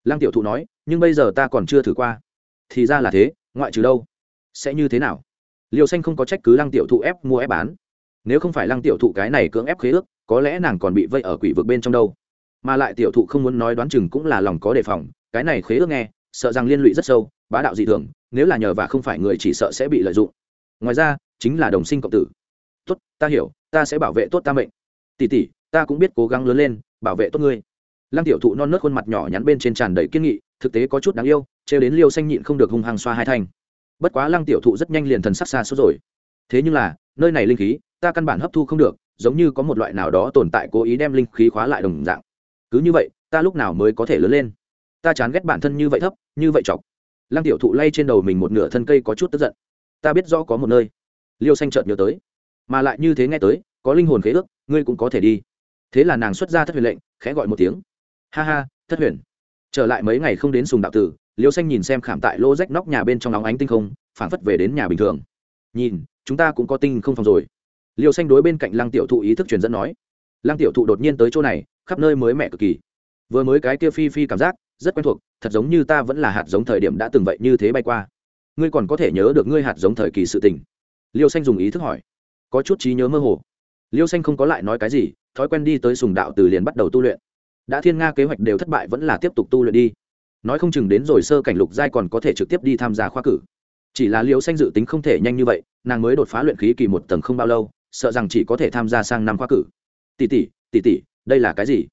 S1: lăng tiểu thụ nói, nhưng bây giờ ta còn chưa thử qua. Thì ra là thế, ngoại trừ đâu? Sẽ như thế nào? Liêu xanh không có trách cứ lăng tiểu thụ ép mua ép bán. Nếu không phải lăng tiểu thụ cái này cưỡng ép khế ước, có lẽ nàng còn bị vây ở quỷ vực bên trong đâu. Mà lại tiểu thụ không muốn nói đoán chừng cũng là lòng có đề phòng, cái này khế ước nghe, sợ rằng liên lụy rất sâu, bá đạo dị thường, nếu là nhờ và không phải người chỉ sợ sẽ bị lợi dụng. Ngoài ra, chính là đồng sinh cộng tử. Tốt, ta hiểu, ta sẽ bảo vệ tốt ta mệnh. Tỷ tỷ, ta cũng biết cố gắng lớn lên, bảo vệ tốt ngươi lăng tiểu thụ non nớt khuôn mặt nhỏ nhắn bên trên tràn đầy kiên nghị, thực tế có chút đáng yêu, trêu đến liêu xanh nhịn không được hung hăng xoa hai thanh. Bất quá lăng tiểu thụ rất nhanh liền thần sắc xa xôi rồi. Thế nhưng là, nơi này linh khí, ta căn bản hấp thu không được, giống như có một loại nào đó tồn tại cố ý đem linh khí khóa lại đồng dạng. Cứ như vậy, ta lúc nào mới có thể lớn lên? Ta chán ghét bản thân như vậy thấp, như vậy chọc. Lăng tiểu thụ lay trên đầu mình một nửa thân cây có chút tức giận. Ta biết rõ có một nơi. Liêu xanh chợt nhớ tới. Mà lại như thế nghe tới, có linh hồn khế ước, ngươi cũng có thể đi. Thế là nàng xuất ra thất huyền lệnh, khẽ gọi một tiếng ha ha, thất huyền. Trở lại mấy ngày không đến sùng đạo tử, liêu xanh nhìn xem khảm tại lô rách nóc nhà bên trong nóng ánh tinh không, phảng phất về đến nhà bình thường. Nhìn, chúng ta cũng có tinh không phòng rồi. Liêu xanh đối bên cạnh lăng tiểu thụ ý thức truyền dẫn nói. Lăng tiểu thụ đột nhiên tới chỗ này, khắp nơi mới mẹ cực kỳ. Vừa mới cái kia phi phi cảm giác, rất quen thuộc, thật giống như ta vẫn là hạt giống thời điểm đã từng vậy như thế bay qua. Ngươi còn có thể nhớ được ngươi hạt giống thời kỳ sự tình. Liêu xanh dùng ý thức hỏi. Có chút trí nhớ mơ hồ. Liêu xanh không có lại nói cái gì, thói quen đi tới sùng đạo từ liền bắt đầu tu luyện đã thiên nga kế hoạch đều thất bại vẫn là tiếp tục tu luyện đi. Nói không chừng đến rồi sơ cảnh lục giai còn có thể trực tiếp đi tham gia khoa cử. Chỉ là liễu xanh dự tính không thể nhanh như vậy, nàng mới đột phá luyện khí kỳ một tầng không bao lâu, sợ rằng chỉ có thể tham gia sang năm khoa cử. Tỷ tỷ tỷ tỷ, đây là cái gì?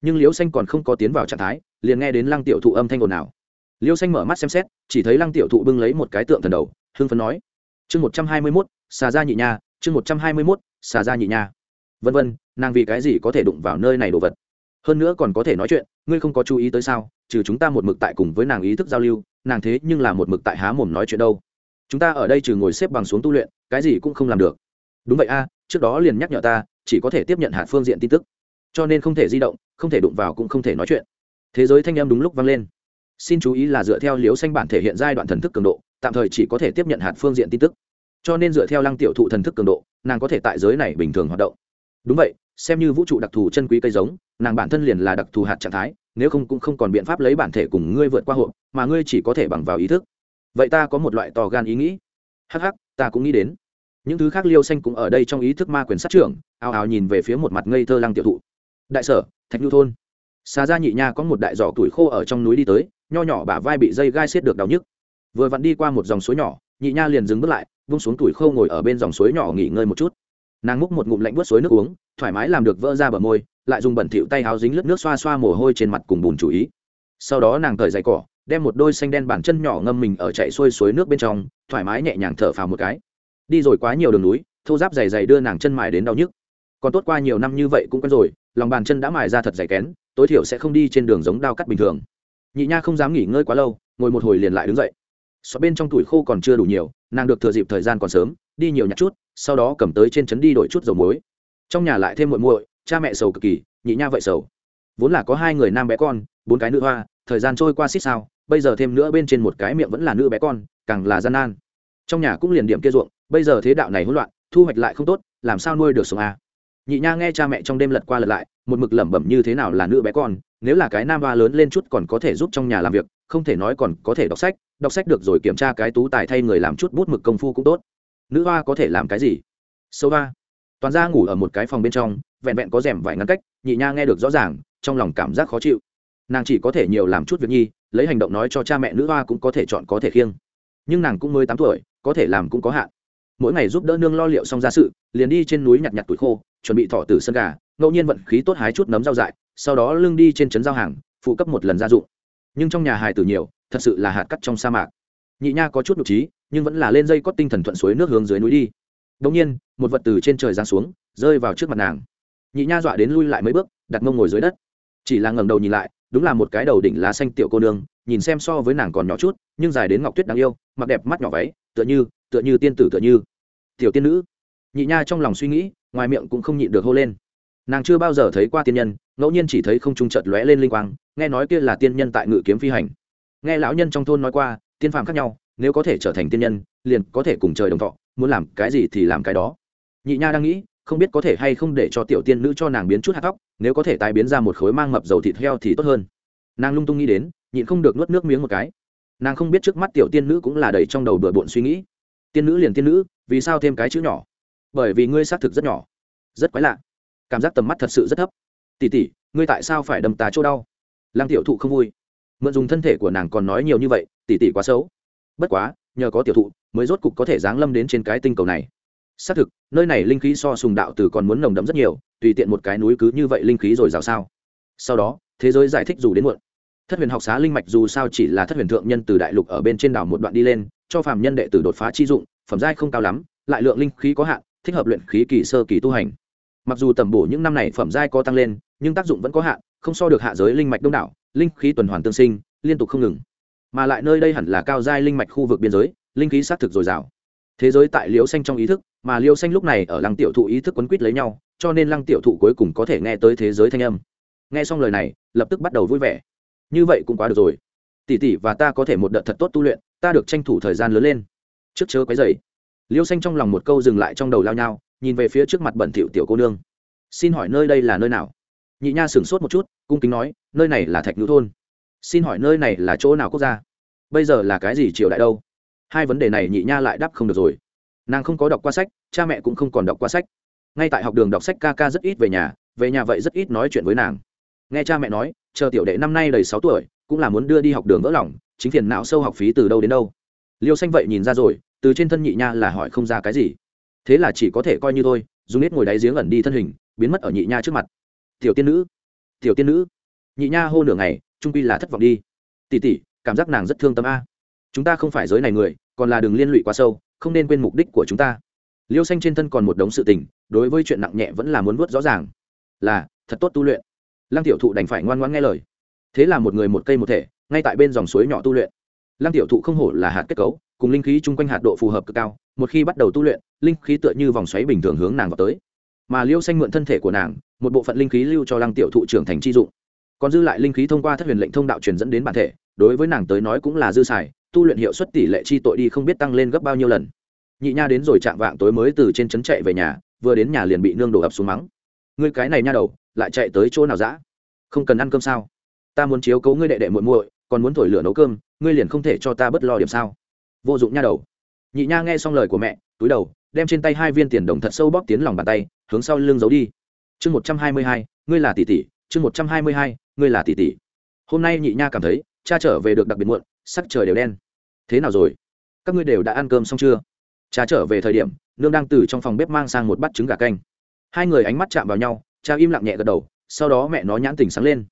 S1: Nhưng liễu xanh còn không có tiến vào trạng thái, liền nghe đến lăng tiểu thụ âm thanh ồn ào. Liễu xanh mở mắt xem xét, chỉ thấy lăng tiểu thụ bưng lấy một cái tượng thần đầu, hưng phấn nói, chương một trăm hai mươi mốt, xà ra nhị nha, chương một trăm hai mươi mốt, xà ra nhị nha. Vân vân, nàng vì cái gì có thể đụng vào nơi này đồ vật? Hơn nữa còn có thể nói chuyện, ngươi không có chú ý tới sao, trừ chúng ta một mực tại cùng với nàng ý thức giao lưu, nàng thế nhưng là một mực tại há mồm nói chuyện đâu. Chúng ta ở đây trừ ngồi xếp bằng xuống tu luyện, cái gì cũng không làm được. Đúng vậy a, trước đó liền nhắc nhở ta, chỉ có thể tiếp nhận hạt phương diện tin tức. Cho nên không thể di động, không thể đụng vào cũng không thể nói chuyện. Thế giới thanh em đúng lúc vang lên. Xin chú ý là dựa theo liếu xanh bản thể hiện giai đoạn thần thức cường độ, tạm thời chỉ có thể tiếp nhận hạt phương diện tin tức. Cho nên dựa theo lăng tiểu thụ thần thức cường độ, nàng có thể tại giới này bình thường hoạt động đúng vậy xem như vũ trụ đặc thù chân quý cây giống nàng bản thân liền là đặc thù hạt trạng thái nếu không cũng không còn biện pháp lấy bản thể cùng ngươi vượt qua hộ mà ngươi chỉ có thể bằng vào ý thức. Vậy ta có một loại to gan ý nghĩ. Hắc hắc, ta cũng nghĩ đến. Những thứ khác liêu xanh cũng ở đây trong ý thức ma quyền sát trưởng ào ào nhìn về phía một mặt ngây thơ lăng tiểu thụ. Đại sở thạch nhu thôn. Xà ra nhị nha có một đại giỏ tuổi khô ở trong núi đi tới nho nhỏ bả vai bị dây gai xiết được đau nhức. Vừa vặn đi qua một dòng suối nhỏ nhị nha liền dừng bước lại vung xuống tuổi khô ngồi ở bên dòng suối nhỏ nghỉ ngơi một chút nàng múc một ngụm lạnh bớt suối nước uống, thoải mái làm được vỡ ra bờ môi, lại dùng bẩn thịu tay háo dính lướt nước xoa xoa mồ hôi trên mặt cùng bùn chủ ý. Sau đó nàng cởi giày cỏ, đem một đôi xanh đen bàn chân nhỏ ngâm mình ở chạy xuôi suối nước bên trong, thoải mái nhẹ nhàng thở phào một cái. Đi rồi quá nhiều đường núi, thô giáp dày dày đưa nàng chân mài đến đau nhức. Còn tốt qua nhiều năm như vậy cũng quen rồi, lòng bàn chân đã mài ra thật dày kén, tối thiểu sẽ không đi trên đường giống đao cắt bình thường. Nhị nha không dám nghỉ ngơi quá lâu, ngồi một hồi liền lại đứng dậy. Xóa bên trong tuổi khô còn chưa đủ nhiều, nàng được thừa dịp thời gian còn sớm đi nhiều nhặt chút, sau đó cầm tới trên trấn đi đổi chút dầu muối. Trong nhà lại thêm muội muội, cha mẹ sầu cực kỳ, nhị nha vậy sầu. Vốn là có hai người nam bé con, bốn cái nữ hoa, thời gian trôi qua xích sao bây giờ thêm nữa bên trên một cái miệng vẫn là nữ bé con, càng là gian nan. Trong nhà cũng liền điểm kia ruộng, bây giờ thế đạo này hỗn loạn, thu hoạch lại không tốt, làm sao nuôi được sống a nhị nha nghe cha mẹ trong đêm lật qua lật lại, một mực lẩm bẩm như thế nào là nữ bé con, nếu là cái nam hoa lớn lên chút còn có thể giúp trong nhà làm việc, không thể nói còn có thể đọc sách đọc sách được rồi kiểm tra cái tú tài thay người làm chút bút mực công phu cũng tốt nữ hoa có thể làm cái gì? Sâu hoa. Toàn ra ngủ ở một cái phòng bên trong, vẹn vẹn có rèm vải ngăn cách, nhị nha nghe được rõ ràng, trong lòng cảm giác khó chịu. Nàng chỉ có thể nhiều làm chút việc nhi, lấy hành động nói cho cha mẹ nữ hoa cũng có thể chọn có thể khiêng. Nhưng nàng cũng mới tám tuổi, có thể làm cũng có hạn. Mỗi ngày giúp đỡ nương lo liệu xong ra sự, liền đi trên núi nhặt nhặt tuổi khô, chuẩn bị thọ tử sân gà, ngẫu nhiên vận khí tốt hái chút nấm rau dại, sau đó lưng đi trên trấn giao hàng, phụ cấp một lần gia dụng. Nhưng trong nhà hài tử nhiều, thật sự là hạt cắt trong sa mạc. Nhị nha có chút nhục trí nhưng vẫn là lên dây cót tinh thần thuận suối nước hướng dưới núi đi. Đông nhiên, một vật từ trên trời giáng xuống, rơi vào trước mặt nàng. Nhị nha dọa đến lui lại mấy bước, đặt mông ngồi dưới đất. Chỉ là ngẩng đầu nhìn lại, đúng là một cái đầu đỉnh lá xanh tiểu cô nương, nhìn xem so với nàng còn nhỏ chút, nhưng dài đến ngọc tuyết đáng yêu, mặc đẹp mắt nhỏ váy, tựa như tựa như tiên tử tựa như. Tiểu tiên nữ. Nhị nha trong lòng suy nghĩ, ngoài miệng cũng không nhịn được hô lên. Nàng chưa bao giờ thấy qua tiên nhân, ngẫu nhiên chỉ thấy không trung chợt lóe lên linh quang, nghe nói kia là tiên nhân tại ngự kiếm phi hành. Nghe lão nhân trong thôn nói qua, tiên phàm khác nhau nếu có thể trở thành tiên nhân, liền có thể cùng trời đồng thọ, muốn làm cái gì thì làm cái đó. Nhị nha đang nghĩ, không biết có thể hay không để cho tiểu tiên nữ cho nàng biến chút hạt tóc nếu có thể tái biến ra một khối mang mập dầu thịt heo thì tốt hơn. Nàng lung tung nghĩ đến, nhịn không được nuốt nước miếng một cái. Nàng không biết trước mắt tiểu tiên nữ cũng là đầy trong đầu bừa bộn suy nghĩ. Tiên nữ liền tiên nữ, vì sao thêm cái chữ nhỏ? Bởi vì ngươi xác thực rất nhỏ. Rất quái lạ. Cảm giác tầm mắt thật sự rất thấp. Tỉ tỉ ngươi tại sao phải đầm tà chỗ đau? Lăng tiểu thụ không vui. Mượn dùng thân thể của nàng còn nói nhiều như vậy tỉ tỉ quá xấu bất quá, nhờ có tiểu thụ, mới rốt cục có thể giáng lâm đến trên cái tinh cầu này. Xác thực, nơi này linh khí so sùng đạo từ còn muốn nồng đậm rất nhiều, tùy tiện một cái núi cứ như vậy linh khí rồi rào sao. Sau đó, thế giới giải thích dù đến muộn. Thất huyền học xá linh mạch dù sao chỉ là thất huyền thượng nhân từ đại lục ở bên trên đảo một đoạn đi lên, cho phàm nhân đệ tử đột phá chi dụng, phẩm giai không cao lắm, lại lượng linh khí có hạn, thích hợp luyện khí kỳ sơ kỳ tu hành. Mặc dù tầm bổ những năm này phẩm giai có tăng lên, nhưng tác dụng vẫn có hạn, không so được hạ giới linh mạch đông đảo, linh khí tuần hoàn tương sinh, liên tục không ngừng mà lại nơi đây hẳn là cao giai linh mạch khu vực biên giới, linh khí xác thực dồi dào. Thế giới tại liễu xanh trong ý thức, mà liễu xanh lúc này ở lăng tiểu thụ ý thức quấn quýt lấy nhau, cho nên lăng tiểu thụ cuối cùng có thể nghe tới thế giới thanh âm. Nghe xong lời này, lập tức bắt đầu vui vẻ. Như vậy cũng quá được rồi. Tỷ tỷ và ta có thể một đợt thật tốt tu luyện, ta được tranh thủ thời gian lớn lên. Trước chớ quấy dày liêu xanh trong lòng một câu dừng lại trong đầu lao nhau, nhìn về phía trước mặt bẩn thỉu tiểu cô nương. Xin hỏi nơi đây là nơi nào? Nhị nha sửng sốt một chút, cung kính nói, nơi này là thạch ngữ thôn xin hỏi nơi này là chỗ nào quốc gia? Bây giờ là cái gì triều đại đâu? Hai vấn đề này nhị nha lại đáp không được rồi. Nàng không có đọc qua sách, cha mẹ cũng không còn đọc qua sách. Ngay tại học đường đọc sách ca ca rất ít về nhà về nhà vậy rất ít nói chuyện với nàng. Nghe cha mẹ nói, chờ tiểu đệ năm nay đầy sáu tuổi, cũng là muốn đưa đi học đường vỡ lòng, chính phiền não sâu học phí từ đâu đến đâu. Liêu xanh vậy nhìn ra rồi, từ trên thân nhị nha là hỏi không ra cái gì. Thế là chỉ có thể coi như thôi, dùng nết ngồi đáy giếng ẩn đi thân hình, biến mất ở nhị nha trước mặt. Tiểu tiên nữ, tiểu tiên nữ. Nhị nha hô nửa ngày trung quy là thất vọng đi. Tỉ tỉ cảm giác nàng rất thương tâm a. Chúng ta không phải giới này người, còn là đường liên lụy quá sâu, không nên quên mục đích của chúng ta. Liêu xanh trên thân còn một đống sự tình, đối với chuyện nặng nhẹ vẫn là muốn vớt rõ ràng. Là, thật tốt tu luyện. Lăng tiểu thụ đành phải ngoan ngoãn nghe lời. Thế là một người một cây một thể, ngay tại bên dòng suối nhỏ tu luyện. Lăng tiểu thụ không hổ là hạt kết cấu, cùng linh khí chung quanh hạt độ phù hợp cực cao, một khi bắt đầu tu luyện, linh khí tựa như vòng xoáy bình thường hướng nàng vào tới. Mà liêu xanh mượn thân thể của nàng, một bộ phận linh khí lưu cho lăng tiểu thụ trưởng thành chi dụng còn dư lại linh khí thông qua thất huyền lệnh thông đạo truyền dẫn đến bản thể, đối với nàng tới nói cũng là dư xài, tu luyện hiệu suất tỷ lệ chi tội đi không biết tăng lên gấp bao nhiêu lần. Nhị nha đến rồi chạm vạng tối mới từ trên trấn chạy về nhà, vừa đến nhà liền bị nương đổ ập xuống mắng. Ngươi cái này nha đầu, lại chạy tới chỗ nào dã? Không cần ăn cơm sao? Ta muốn chiếu cố ngươi đệ đệ muội muội, còn muốn thổi lửa nấu cơm, ngươi liền không thể cho ta bất lo điểm sao? Vô dụng nha đầu. Nhị nha nghe xong lời của mẹ, túi đầu, đem trên tay hai viên tiền đồng thật sâu bóp tiến lòng bàn tay, hướng sau lưng giấu đi. Chương một trăm hai mươi hai, ngươi là tỷ tỷ chương một trăm hai mươi hai, ngươi là tỷ tỷ. Hôm nay nhị nha cảm thấy, cha trở về được đặc biệt muộn, sắc trời đều đen. Thế nào rồi? Các ngươi đều đã ăn cơm xong chưa? Cha trở về thời điểm, nương đang từ trong phòng bếp mang sang một bát trứng gà canh. Hai người ánh mắt chạm vào nhau, cha im lặng nhẹ gật đầu, sau đó mẹ nó nhãn tỉnh sáng lên.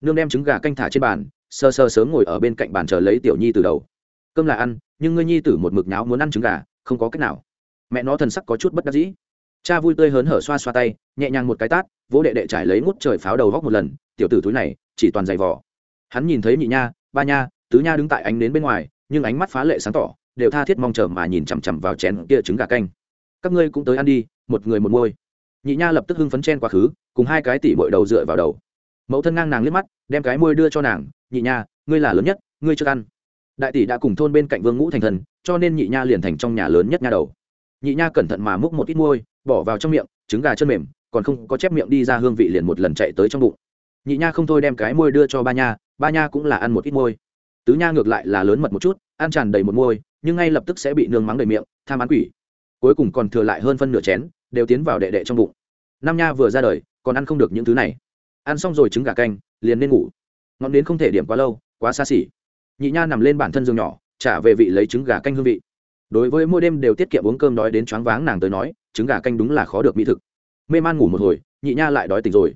S1: Nương đem trứng gà canh thả trên bàn sơ sơ sớm ngồi ở bên cạnh bàn chờ lấy tiểu nhi từ đầu. Cơm là ăn, nhưng ngươi nhi tử một mực nháo muốn ăn trứng gà, không có cách nào. Mẹ nó thần sắc có chút bất đắc dĩ cha vui tươi hớn hở xoa xoa tay, nhẹ nhàng một cái tát, vỗ đệ đệ trải lấy ngút trời pháo đầu góc một lần, tiểu tử túi này, chỉ toàn giày vỏ hắn nhìn thấy nhị nha, ba nha, tứ nha đứng tại ánh đến bên ngoài, nhưng ánh mắt phá lệ sáng tỏ, đều tha thiết mong chờ mà nhìn chằm chằm vào chén kia trứng gà canh. Các ngươi cũng tới ăn đi, một người một môi. Nhị nha lập tức hưng phấn chen quá khứ, cùng hai cái tỉ bội đầu dựa vào đầu. Mẫu thân ngang nàng liếc mắt, đem cái môi đưa cho nàng, nhị nha, ngươi là lớn nhất, ngươi chưa ăn. Đại tỷ đã cùng thôn bên cạnh vương ngũ thành thần, cho nên nhị nha liền thành trong nhà lớn nhất nha đầu. Nhị nha cẩn thận mà múc một ít môi bỏ vào trong miệng, trứng gà chân mềm, còn không có chép miệng đi ra hương vị liền một lần chạy tới trong bụng. Nhị nha không thôi đem cái môi đưa cho ba nha ba nha cũng là ăn một ít môi. Tứ nha ngược lại là lớn mật một chút, ăn tràn đầy một môi, nhưng ngay lập tức sẽ bị nương mắng đầy miệng, tham ăn quỷ. Cuối cùng còn thừa lại hơn phân nửa chén, đều tiến vào đệ đệ trong bụng. Năm nha vừa ra đời, còn ăn không được những thứ này. Ăn xong rồi trứng gà canh, liền nên ngủ. Ngọn đến không thể điểm quá lâu, quá xa xỉ. Nhị nha nằm lên bản thân giường nhỏ, trả về vị lấy trứng gà canh hương vị đối với mỗi đêm đều tiết kiệm uống cơm đói đến choáng váng nàng tới nói, trứng gà canh đúng là khó được mỹ thực. Mê man ngủ một hồi, nhị nha lại đói tỉnh rồi.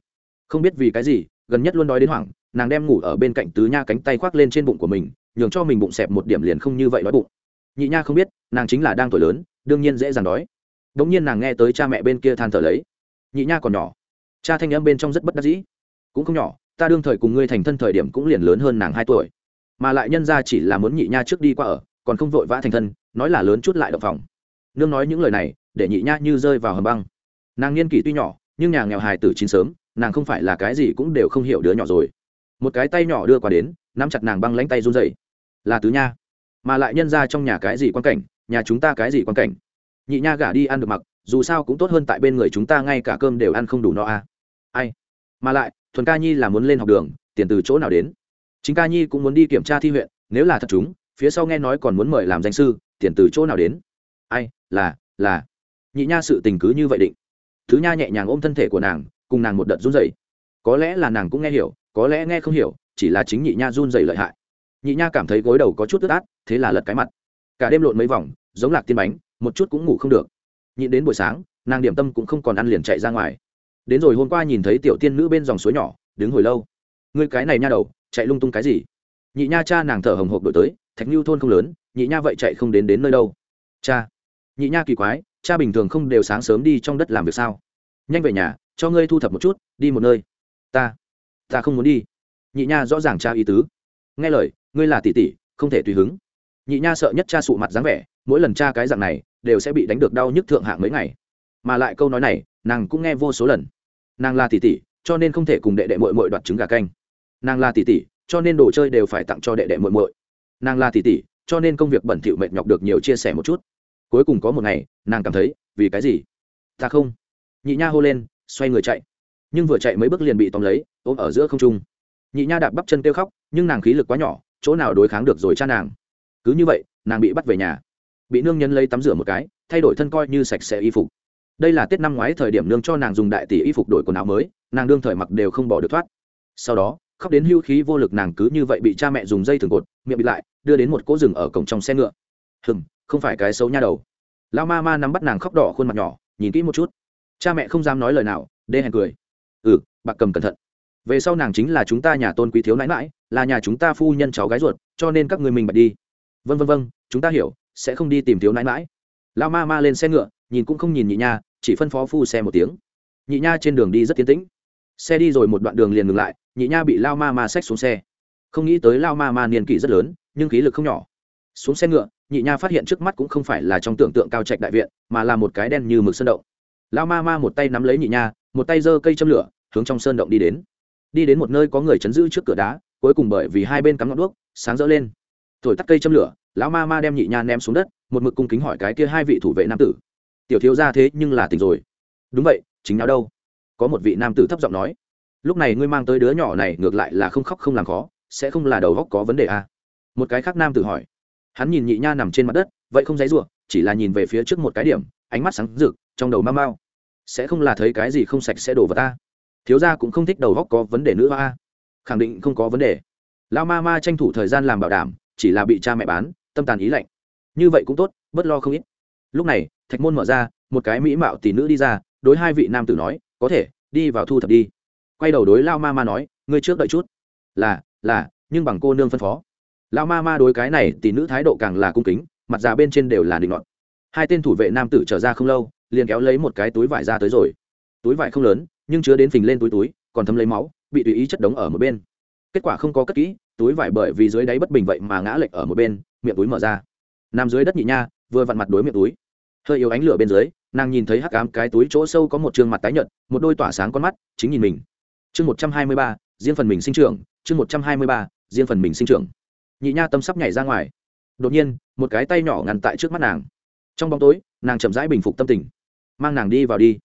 S1: Không biết vì cái gì, gần nhất luôn đói đến hoảng, nàng đem ngủ ở bên cạnh tứ nha cánh tay khoác lên trên bụng của mình, nhường cho mình bụng xẹp một điểm liền không như vậy đói bụng. Nhị nha không biết, nàng chính là đang tuổi lớn, đương nhiên dễ dàng đói. Đ ỗ n g nhiên nàng nghe tới cha mẹ bên kia than thở lấy. Nhị nha còn nhỏ. Cha thanh âm bên trong rất bất đắc dĩ. Cũng không nhỏ, ta đương thời cùng ngươi thành thân thời điểm cũng liền lớn hơn nàng hai tuổi. Mà lại nhân ra chỉ là muốn nhị nha trước đi qua ở, còn không vội vã thành thân nói là lớn chút lại động phòng. Nương nói những lời này, để nhị nha như rơi vào hầm băng. Nàng niên kỷ tuy nhỏ, nhưng nhà nghèo hài tử chín sớm, nàng không phải là cái gì cũng đều không hiểu đứa nhỏ rồi. Một cái tay nhỏ đưa qua đến, nắm chặt nàng băng lánh tay run dậy là tứ nha. Mà lại nhân ra trong nhà cái gì quan cảnh, nhà chúng ta cái gì quan cảnh? Nhị nha gả đi ăn được mặc, dù sao cũng tốt hơn tại bên người chúng ta ngay cả cơm đều ăn không đủ no à. ai? Mà lại, thuần ca nhi là muốn lên học đường, tiền từ chỗ nào đến? Chính ca nhi cũng muốn đi kiểm tra thi huyện, nếu là thật chúng, phía sau nghe nói còn muốn mời làm danh sư tiền từ chỗ nào đến? Ai, là là. Nhị nha sự tình cứ như vậy định. Thứ nha nhẹ nhàng ôm thân thể của nàng, cùng nàng một đợt run dày có lẽ là nàng cũng nghe hiểu, có lẽ nghe không hiểu, chỉ là chính nhị nha run dày lợi hại. Nhị nha cảm thấy gối đầu có chút tức át, thế là lật cái mặt. Cả đêm lộn mấy vòng, giống lạc tiên bánh, một chút cũng ngủ không được. Nhịn đến buổi sáng, nàng điểm tâm cũng không còn ăn liền chạy ra ngoài. Đến rồi hôm qua nhìn thấy tiểu tiên nữ bên dòng suối nhỏ, đứng hồi lâu. Ngươi cái này nha đầu, chạy lung tung cái gì? Nhị nha cha nàng thở hồng hộc đổi tới, thạch lưu thôn không lớn nhị nha vậy chạy không đến đến nơi đâu. Cha, nhị nha kỳ quái, cha bình thường không đều sáng sớm đi trong đất làm việc sao? Nhanh về nhà, cho ngươi thu thập một chút, đi một nơi. Ta ta không muốn đi. Nhị nha rõ ràng cha ý tứ. Nghe lời, ngươi là tỷ tỷ, không thể tùy hứng. Nhị nha sợ nhất cha sụ mặt dáng vẻ, mỗi lần cha cái dạng này, đều sẽ bị đánh được đau nhức thượng hạng mấy ngày. Mà lại câu nói này, nàng cũng nghe vô số lần. Nàng là tỷ tỷ, cho nên không thể cùng đệ đệ mội mội đoạt trứng gà canh. Nàng là tỷ tỷ, cho nên đồ chơi đều phải tặng cho đệ đệ mội mội nàng là tỷ tỷ cho nên công việc bẩn thỉu mệt nhọc được nhiều chia sẻ một chút. Cuối cùng có một ngày, nàng cảm thấy, vì cái gì? Ta không. Nhị nha hô lên, xoay người chạy. Nhưng vừa chạy mấy bước liền bị tóm lấy, ôm ở giữa không trung. Nhị nha đạp bắp chân kêu khóc, nhưng nàng khí lực quá nhỏ, chỗ nào đối kháng được rồi cha nàng. Cứ như vậy, nàng bị bắt về nhà. Bị nương nhân lấy tắm rửa một cái, thay đổi thân coi như sạch sẽ y phục. Đây là tết năm ngoái thời điểm nương cho nàng dùng đại tỷ y phục đổi quần áo mới, nàng đương thời mặc đều không bỏ được thoát. Sau đó khóc đến hưu khí vô lực nàng cứ như vậy bị cha mẹ dùng dây thừng cột, miệng bịt lại, đưa đến một cỗ rừng ở cổng trong xe ngựa. Hừng không phải cái xấu nha đầu. Lao ma ma nắm bắt nàng khóc đỏ khuôn mặt nhỏ, nhìn kỹ một chút. Cha mẹ không dám nói lời nào, đê hèn cười. Ừ bạc cầm cẩn thận. Về sau nàng chính là chúng ta nhà tôn quý thiếu nãi mãi là nhà chúng ta phu nhân cháu gái ruột, cho nên các người mình bật đi. Vân vân vân chúng ta hiểu, sẽ không đi tìm thiếu nãi mãi lao ma ma lên xe ngựa, nhìn cũng không nhìn nhị nha, chỉ phân phó phu xe một tiếng. Nhị nha trên đường đi rất tiến tĩnh xe đi rồi một đoạn đường liền ngừng lại, nhị nha bị lao ma ma xách xuống xe. Không nghĩ tới lao ma ma niên kỷ rất lớn, nhưng khí lực không nhỏ. Xuống xe ngựa, nhị nha phát hiện trước mắt cũng không phải là trong tưởng tượng cao trạch đại viện, mà là một cái đen như mực sơn động. Lao ma ma một tay nắm lấy nhị nha, một tay giơ cây châm lửa, hướng trong sơn động đi đến. Đi đến một nơi có người chấn giữ trước cửa đá, cuối cùng bởi vì hai bên cắm ngọn đuốc, sáng rỡ lên. Thổi tắt cây châm lửa lão ma ma đem nhị nha ném xuống đất, một mực cung kính hỏi cái kia hai vị thủ vệ nam tử. Tiểu thiếu ra thế nhưng là tỉnh rồi. Đúng vậy, chính nào đâu có một vị nam tử thấp giọng nói, lúc này ngươi mang tới đứa nhỏ này ngược lại là không khóc không làm khó, sẽ không là đầu góc có vấn đề à? một cái khác nam tử hỏi. Hắn nhìn nhị nha nằm trên mặt đất, vậy không dãy r u ộ chỉ là nhìn về phía trước một cái điểm, ánh mắt sáng rực, trong đầu mau mau. Sẽ không là thấy cái gì không sạch sẽ đổ vào ta? Thiếu gia cũng không thích đầu góc có vấn đề nữa a. Khẳng định không có vấn đề. Lao ma ma tranh thủ thời gian làm bảo đảm, chỉ là bị cha mẹ bán, tâm tàn ý lạnh. Như vậy cũng tốt, bớt lo không ít. Lúc này, thạch môn mở ra, một cái mỹ mạo tỷ nữ đi ra, đối hai vị nam tử nói có thể, đi vào thu thập đi. Quay đầu đối lao ma ma nói, ngươi trước đợi chút. Là là, nhưng bằng cô nương phân phó. Lao ma ma đối cái này tỷ nữ thái độ càng là cung kính, mặt già bên trên đều là định luận hai tên thủ vệ nam tử trở ra không lâu, liền kéo lấy một cái túi vải ra tới rồi. Túi vải không lớn, nhưng chứa đến phình lên túi túi, còn thấm lấy máu, bị tùy ý chất đống ở một bên. Kết quả không có cất kỹ, túi vải bởi vì dưới đáy bất bình vậy mà ngã lệch ở một bên, miệng túi mở ra. Nằm dưới đất nhị nha, vừa vặn mặt đối miệng túi. Hơi yếu ánh lửa bên dưới nàng nhìn thấy hắc ám cái túi chỗ sâu có một trường mặt tái nhợt, một đôi tỏa sáng con mắt, chính nhìn mình. Chương một trăm hai mươi ba, riêng phần mình sinh trưởng. Chương một trăm hai mươi ba, riêng phần mình sinh trưởng. Nhị nha tâm sắp nhảy ra ngoài. Đột nhiên, một cái tay nhỏ ngăn tại trước mắt nàng. Trong bóng tối, nàng chậm rãi bình phục tâm tình. Mang nàng đi vào đi.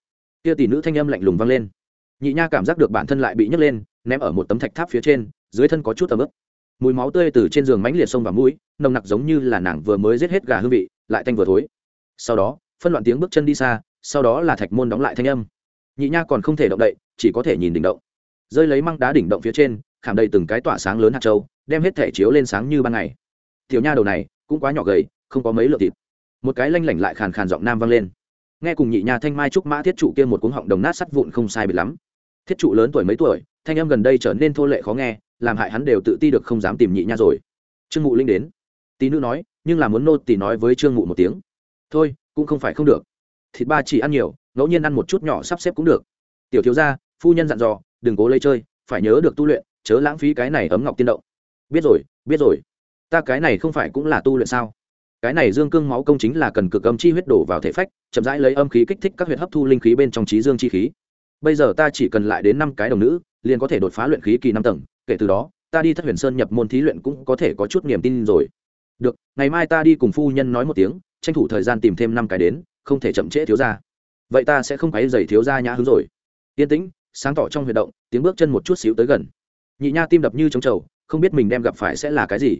S1: Kia tỷ nữ thanh âm lạnh lùng vang lên. Nhị nha cảm giác được bản thân lại bị nhấc lên, ném ở một tấm thạch tháp phía trên, dưới thân có chút tầm ướp mùi máu tươi từ trên giường mánh liệt sông vào mũi, nồng nặc giống như là nàng vừa mới giết hết gà hương vị, lại tanh vừa thối. Sau đó phân loạn tiếng bước chân đi xa, sau đó là thạch môn đóng lại thanh âm. Nhị nha còn không thể động đậy, chỉ có thể nhìn đỉnh động. Rơi lấy măng đá đỉnh động phía trên, khảm đầy từng cái tỏa sáng lớn hạt trâu đem hết thể chiếu lên sáng như ban ngày. Tiểu nha đầu này, cũng quá nhỏ gầy, không có mấy lượng thịt. Một cái lanh lảnh lại khàn khàn giọng nam vang lên. Nghe cùng nhị nha thanh mai trúc mã thiết trụ kia một cuống họng đồng nát sắt vụn không sai bị lắm. Thiết trụ lớn tuổi mấy tuổi, thanh âm gần đây trở nên thô lệ khó nghe, làm hại hắn đều tự ti được không dám tìm nhị nha rồi. Trương mụ linh đến. Tí nữ nói, nhưng là muốn nô tỳ nói với trương mụ một tiếng. Thôi cũng không phải không được. Thịt ba chỉ ăn nhiều, ngẫu nhiên ăn một chút nhỏ sắp xếp cũng được. Tiểu thiếu gia, phu nhân dặn dò, đừng cố lấy chơi, phải nhớ được tu luyện, chớ lãng phí cái này ấm ngọc tiên động. Biết rồi biết rồi. Ta cái này không phải cũng là tu luyện sao? Cái này dương cương máu công chính là cần cực âm chi huyết đổ vào thể phách, chậm rãi lấy âm khí kích thích các huyệt hấp thu linh khí bên trong trí dương chi khí. Bây giờ ta chỉ cần lại đến năm cái đồng nữ, liền có thể đột phá luyện khí kỳ năm tầng, kể từ đó, ta đi thất huyền sơn nhập môn thí luyện cũng có thể có chút niềm tin rồi. Được, ngày mai ta đi cùng phu nhân nói một tiếng tranh thủ thời gian tìm thêm năm cái đến, không thể chậm trễ thiếu ra vậy ta sẽ không phải dày thiếu ra nhã hứng rồi. Yên tĩnh, sáng tỏ trong huy động, tiếng bước chân một chút xíu tới gần. Nhị nha tim đập như trống trầu, không biết mình đem gặp phải sẽ là cái gì.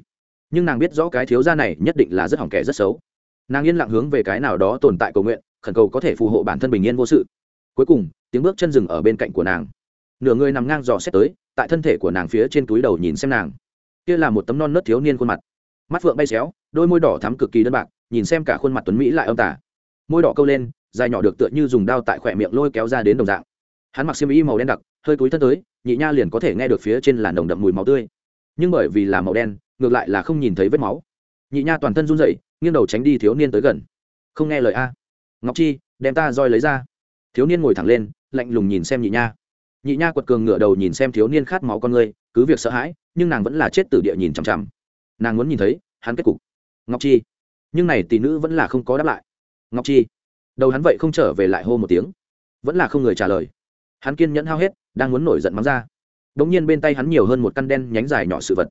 S1: Nhưng nàng biết rõ cái thiếu gia này nhất định là rất hỏng kẻ rất xấu. Nàng yên lặng hướng về cái nào đó tồn tại cầu nguyện, khẩn cầu có thể phù hộ bản thân bình yên vô sự. Cuối cùng, tiếng bước chân dừng ở bên cạnh của nàng. Nửa người nằm ngang dò xét tới, tại thân thể của nàng phía trên túi đầu nhìn xem nàng. Kia là một tấm non nớt thiếu niên khuôn mặt. Mắt phượng bay xéo, đôi môi đỏ thắm cực kỳ đơn bạc nhìn xem cả khuôn mặt tuấn mỹ lại âm tả môi đỏ câu lên, dài nhỏ được tựa như dùng đao tại khỏe miệng lôi kéo ra đến đồng dạng. Hắn mặc xiêm y màu đen đặc, hơi túi thân tới, nhị nha liền có thể nghe được phía trên là nồng đậm mùi máu tươi. Nhưng bởi vì là màu đen, ngược lại là không nhìn thấy vết máu. Nhị nha toàn thân run rẩy, nghiêng đầu tránh đi thiếu niên tới gần. Không nghe lời a. Ngọc chi, đem ta roi lấy ra. Thiếu niên ngồi thẳng lên, lạnh lùng nhìn xem nhị nha. Nhị nha quật cường ngửa đầu nhìn xem thiếu niên khát máu con người, cứ việc sợ hãi, nhưng nàng vẫn là chết từ địa nhìn chằm chằm. Nàng muốn nhìn thấy, hắn kết cục. Ngọc chi nhưng này tỷ nữ vẫn là không có đáp lại. Ngọc chi, đầu hắn vậy không trở về lại hô một tiếng. Vẫn là không người trả lời. Hắn kiên nhẫn hao hết, đang muốn nổi giận mắng ra. Đ ỗ n g nhiên bên tay hắn nhiều hơn một căn đen nhánh dài nhỏ sự vật.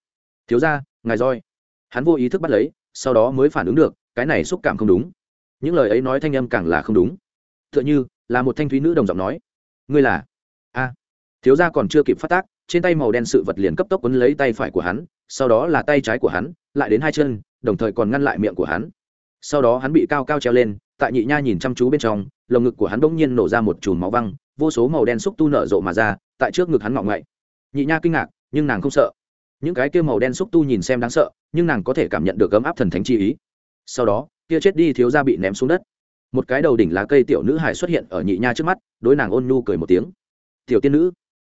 S1: Thiếu ra ngài roi. Hắn vô ý thức bắt lấy, sau đó mới phản ứng được, cái này xúc cảm không đúng. Những lời ấy nói thanh âm càng là không đúng. T h ư ợ n h ư là một thanh thúy nữ đồng giọng nói. Ngươi là? A. Thiếu gia còn chưa kịp phát tác, trên tay màu đen sự vật liền cấp tốc quấn lấy tay phải của hắn, sau đó là tay trái của hắn, lại đến hai chân đồng thời còn ngăn lại miệng của hắn. Sau đó hắn bị cao cao treo lên, tại nhị nha nhìn chăm chú bên trong, lồng ngực của hắn bỗng nhiên nổ ra một chùm máu văng, vô số màu đen xúc tu nở rộ mà ra, tại trước ngực hắn ngọng ngậy. Nhị nha kinh ngạc, nhưng nàng không sợ. Những cái kia màu đen xúc tu nhìn xem đáng sợ, nhưng nàng có thể cảm nhận được ấm áp thần thánh chi ý. Sau đó, kia chết đi thiếu ra bị ném xuống đất. Một cái đầu đỉnh lá cây tiểu nữ hải xuất hiện ở nhị nha trước mắt, đối nàng ôn nhu cười một tiếng. Tiểu tiên nữ.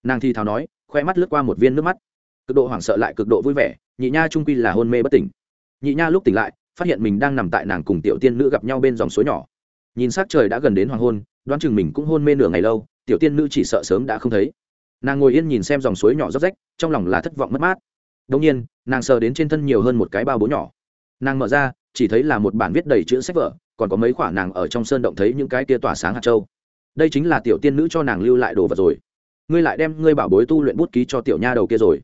S1: Nàng thi thào nói, khoe mắt lướt qua một viên nước mắt. Cực độ hoảng sợ lại cực độ vui vẻ, nhị nha trung quy là hôn mê bất tỉnh nhị nha lúc tỉnh lại, phát hiện mình đang nằm tại nàng cùng tiểu tiên nữ gặp nhau bên dòng suối nhỏ. Nhìn s á c trời đã gần đến hoàng hôn, đoán chừng mình cũng hôn mê nửa ngày lâu, tiểu tiên nữ chỉ sợ sớm đã không thấy. Nàng ngồi yên nhìn xem dòng suối nhỏ róc rách, trong lòng là thất vọng mất mát. Đông nhiên, nàng sờ đến trên thân nhiều hơn một cái bao bố nhỏ. Nàng mở ra, chỉ thấy là một bản viết đầy chữ sách vở, còn có mấy khoản nàng ở trong sơn động thấy những cái tia tỏa sáng hạt châu. Đây chính là tiểu tiên nữ cho nàng lưu lại đồ vật rồi. Ngươi lại đem ngươi bảo bối tu luyện bút ký cho tiểu nha đầu kia rồi.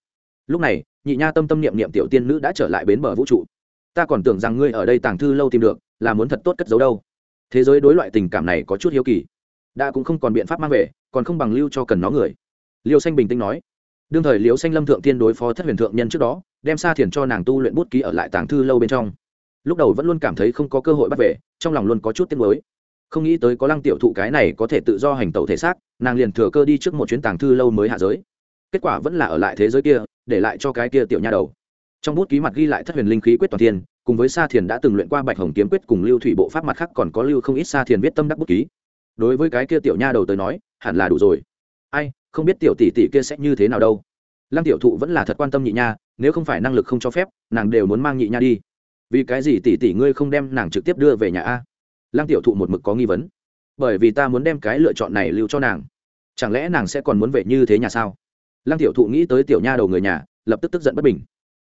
S1: Lúc này, nhị nha tâm tâm niệm niệm tiểu tiên nữ đã trở lại bến bờ vũ trụ ta còn tưởng rằng ngươi ở đây tàng thư lâu tìm được, là muốn thật tốt cất giấu đâu. Thế giới đối loại tình cảm này có chút hiếu kỳ. Đã cũng không còn biện pháp mang về, còn không bằng lưu cho cần nó người. Liêu xanh bình tĩnh nói. Đương thời liêu xanh lâm thượng tiên đối phó thất huyền thượng nhân trước đó, đem xa thiền cho nàng tu luyện bút ký ở lại tàng thư lâu bên trong. Lúc đầu vẫn luôn cảm thấy không có cơ hội bắt về, trong lòng luôn có chút tiếc mới không nghĩ tới có lăng tiểu thụ cái này có thể tự do hành tẩu thể xác, nàng liền thừa cơ đi trước một chuyến tàng thư lâu mới hạ giới. Kết quả vẫn là ở lại thế giới kia, để lại cho cái kia tiểu nha đầu trong bút ký mặt ghi lại thất huyền linh khí quyết toàn thiên, cùng với sa thiền đã từng luyện qua bạch hồng kiếm quyết cùng lưu thủy bộ pháp mặt khác còn có lưu không ít sa thiền viết tâm đắc bút ký. Đối với cái kia tiểu nha đầu tới nói, hẳn là đủ rồi. Ai, không biết tiểu tỷ tỷ kia sẽ như thế nào đâu. Lăng tiểu thụ vẫn là thật quan tâm nhị nha, nếu không phải năng lực không cho phép, nàng đều muốn mang nhị nha đi. Vì cái gì tỷ tỷ ngươi không đem nàng trực tiếp đưa về nhà a? Lăng tiểu thụ một mực có nghi vấn. Bởi vì ta muốn đem cái lựa chọn này lưu cho nàng. Chẳng lẽ nàng sẽ còn muốn về như thế nhà sao? Lăng tiểu thụ nghĩ tới tiểu nha đầu người nhà, lập tức tức giận bất bình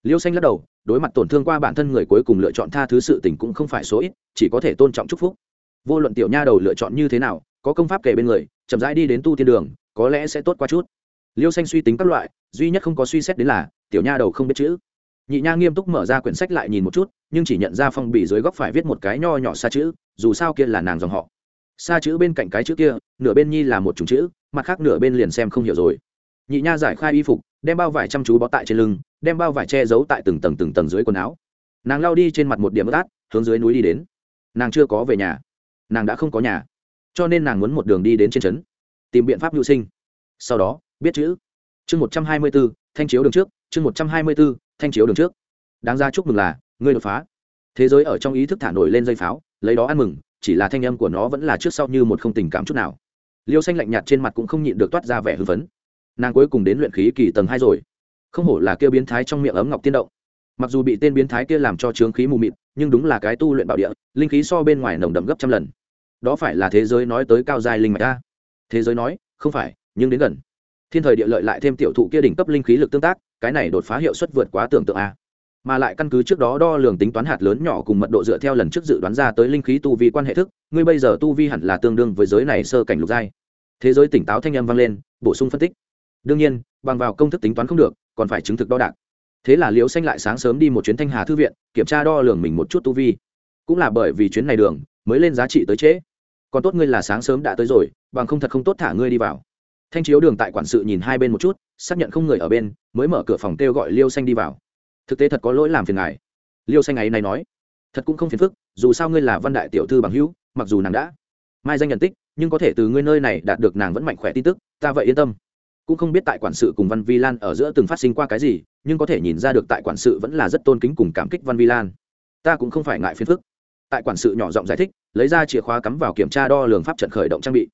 S1: liêu xanh lắc đầu, đối mặt tổn thương qua bản thân người cuối cùng lựa chọn tha thứ sự tình cũng không phải số ít, chỉ có thể tôn trọng chúc phúc. Vô luận tiểu nha đầu lựa chọn như thế nào, có công pháp kể bên người, chậm rãi đi đến tu tiên đường, có lẽ sẽ tốt qua chút. Liêu xanh suy tính các loại, duy nhất không có suy xét đến là, tiểu nha đầu không biết chữ. Nhị nha nghiêm túc mở ra quyển sách lại nhìn một chút, nhưng chỉ nhận ra phong bì dưới góc phải viết một cái nho nhỏ xa chữ, dù sao kia là nàng dòng họ. Xa chữ bên cạnh cái chữ kia, nửa bên nhi là một chủng chữ, mặt khác nửa bên liền xem không hiểu rồi nhị nha giải khai y phục, đem bao vải chăm chú bó tại trên lưng, đem bao vải che giấu tại từng tầng từng tầng dưới quần áo. Nàng lao đi trên mặt một điểm ướt át, hướng dưới núi đi đến. Nàng chưa có về nhà. Nàng đã không có nhà. Cho nên nàng muốn một đường đi đến trên trấn, tìm biện pháp hữu sinh. Sau đó, biết chữ. Chương một trăm hai mươi b ố thanh chiếu đường trước, chương một trăm hai mươi b ố thanh chiếu đường trước. Đáng ra chúc mừng là, ngươi đột phá. Thế giới ở trong ý thức thả nổi lên dây pháo, lấy đó ăn mừng, chỉ là thanh âm của nó vẫn là trước sau như một không tình cảm chút nào. Liêu xanh lạnh nhạt trên mặt cũng không nhịn được toát ra vẻ hưng phấn nàng cuối cùng đến luyện khí kỳ tầng hai rồi. Không hổ là kia biến thái trong miệng ấm ngọc tiên động. Mặc dù bị tên biến thái kia làm cho trướng khí mù mịt, nhưng đúng là cái tu luyện bảo địa, linh khí so bên ngoài nồng đậm gấp trăm lần. Đó phải là thế giới nói tới cao dài linh mạch ta thế giới nói, không phải, nhưng đến gần. Thiên thời địa lợi lại thêm tiểu thụ kia đỉnh cấp linh khí lực tương tác, cái này đột phá hiệu suất vượt quá tưởng tượng a. Mà lại căn cứ trước đó đo lường tính toán hạt lớn nhỏ cùng mật độ dựa theo lần trước dự đoán ra tới linh khí tu vi quan hệ thức, ngươi bây giờ tu vi hẳn là tương đương với giới này sơ cảnh lục giai. Thế giới tỉnh táo thanh âm vang lên, bổ sung phân tích đương nhiên, bằng vào công thức tính toán không được, còn phải chứng thực đo đạc. Thế là liễu xanh lại sáng sớm đi một chuyến thanh hà thư viện, kiểm tra đo lường mình một chút tu vi. Cũng là bởi vì chuyến này đường, mới lên giá trị tới trễ. Còn tốt ngươi là sáng sớm đã tới rồi, bằng không thật không tốt thả ngươi đi vào. Thanh chiếu đường tại quản sự nhìn hai bên một chút, xác nhận không người ở bên, mới mở cửa phòng kêu gọi liêu xanh đi vào. Thực tế thật có lỗi làm phiền ngài. Liêu xanh ấy này nói, thật cũng không phiền phức, dù sao ngươi là văn đại tiểu thư bằng hữu, mặc dù nàng đã mai danh nhận tích, nhưng có thể từ ngươi nơi này đạt được nàng vẫn mạnh khỏe tin tức, ta vậy yên tâm cũng không biết tại quản sự cùng văn vi lan ở giữa từng phát sinh qua cái gì, nhưng có thể nhìn ra được tại quản sự vẫn là rất tôn kính cùng cảm kích văn vi lan ta cũng không phải ngại phiền phức. Tại quản sự nhỏ giọng giải thích, lấy ra chìa khóa cắm vào kiểm tra đo lường pháp trận khởi động trang bị.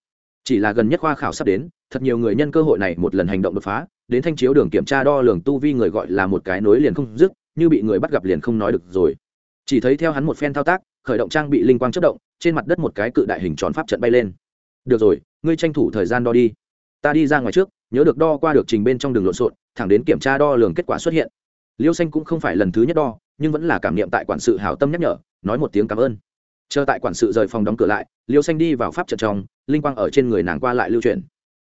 S1: Chỉ là gần nhất khoa khảo sắp đến, thật nhiều người nhân cơ hội này một lần hành động đột phá, đến thanh chiếu đường kiểm tra đo lường tu vi người gọi là một cái nối liền không dứt, như bị người bắt gặp liền không nói được rồi. Chỉ thấy theo hắn một phen thao tác, khởi động trang bị linh quang chất động, trên mặt đất một cái cự đại hình tròn pháp trận bay lên. Được rồi, ngươi tranh thủ thời gian đo đi ta đi ra ngoài trước, nhớ được đo qua được trình bên trong đường lộn xộn, thẳng đến kiểm tra đo lường kết quả xuất hiện. Liêu xanh cũng không phải lần thứ nhất đo, nhưng vẫn là cảm niệm tại quản sự hảo tâm nhắc nhở, nói một tiếng cảm ơn. Chờ tại quản sự rời phòng đóng cửa lại, liêu xanh đi vào pháp trận trong, linh quang ở trên người nàng qua lại lưu truyền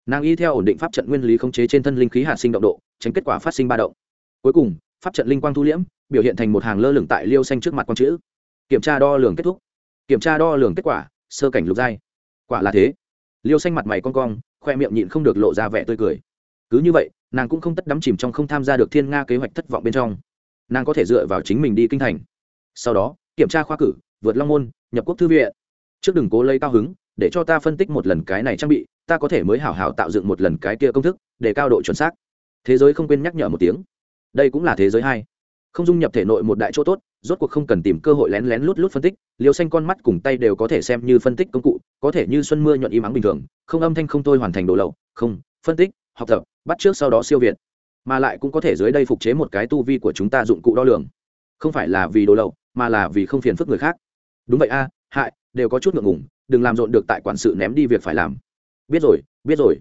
S1: nàng y theo ổn định pháp trận nguyên lý khống chế trên thân linh khí hạt sinh động độ, tránh kết quả phát sinh ba động. Cuối cùng, pháp trận linh quang thu liễm, biểu hiện thành một hàng lơ lửng tại liêu xanh trước mặt quang chữ. Kiểm tra đo lường kết thúc. Kiểm tra đo lường kết quả, sơ cảnh lục giai. Quả là thế. Liêu xanh mặt mày con cong khoe miệng nhịn không được lộ ra vẻ tươi cười. Cứ như vậy, nàng cũng không tất đắm chìm trong không tham gia được thiên nga kế hoạch thất vọng bên trong. Nàng có thể dựa vào chính mình đi kinh thành. Sau đó, kiểm tra khoa cử, vượt long môn, nhập quốc thư viện. Trước đừng cố lấy cao hứng, để cho ta phân tích một lần cái này trang bị, ta có thể mới hảo hảo tạo dựng một lần cái kia công thức, để cao độ chuẩn xác. Thế giới không quên nhắc nhở một tiếng. Đây cũng là thế giới hai. Không dung nhập thể nội một đại chỗ tốt rốt cuộc không cần tìm cơ hội lén lén lút lút phân tích liều xanh con mắt cùng tay đều có thể xem như phân tích công cụ, có thể như xuân mưa nhuận im ắng bình thường, không âm thanh không thôi hoàn thành đồ lậu, không, phân tích, học tập, bắt trước sau đó siêu việt. Mà lại cũng có thể dưới đây phục chế một cái tu vi của chúng ta dụng cụ đo lường. Không phải là vì đồ lậu, mà là vì không phiền phức người khác. Đúng vậy a, hại, đều có chút ngượng ngùng, đừng làm rộn được tại quản sự ném đi việc phải làm. Biết rồi biết rồi.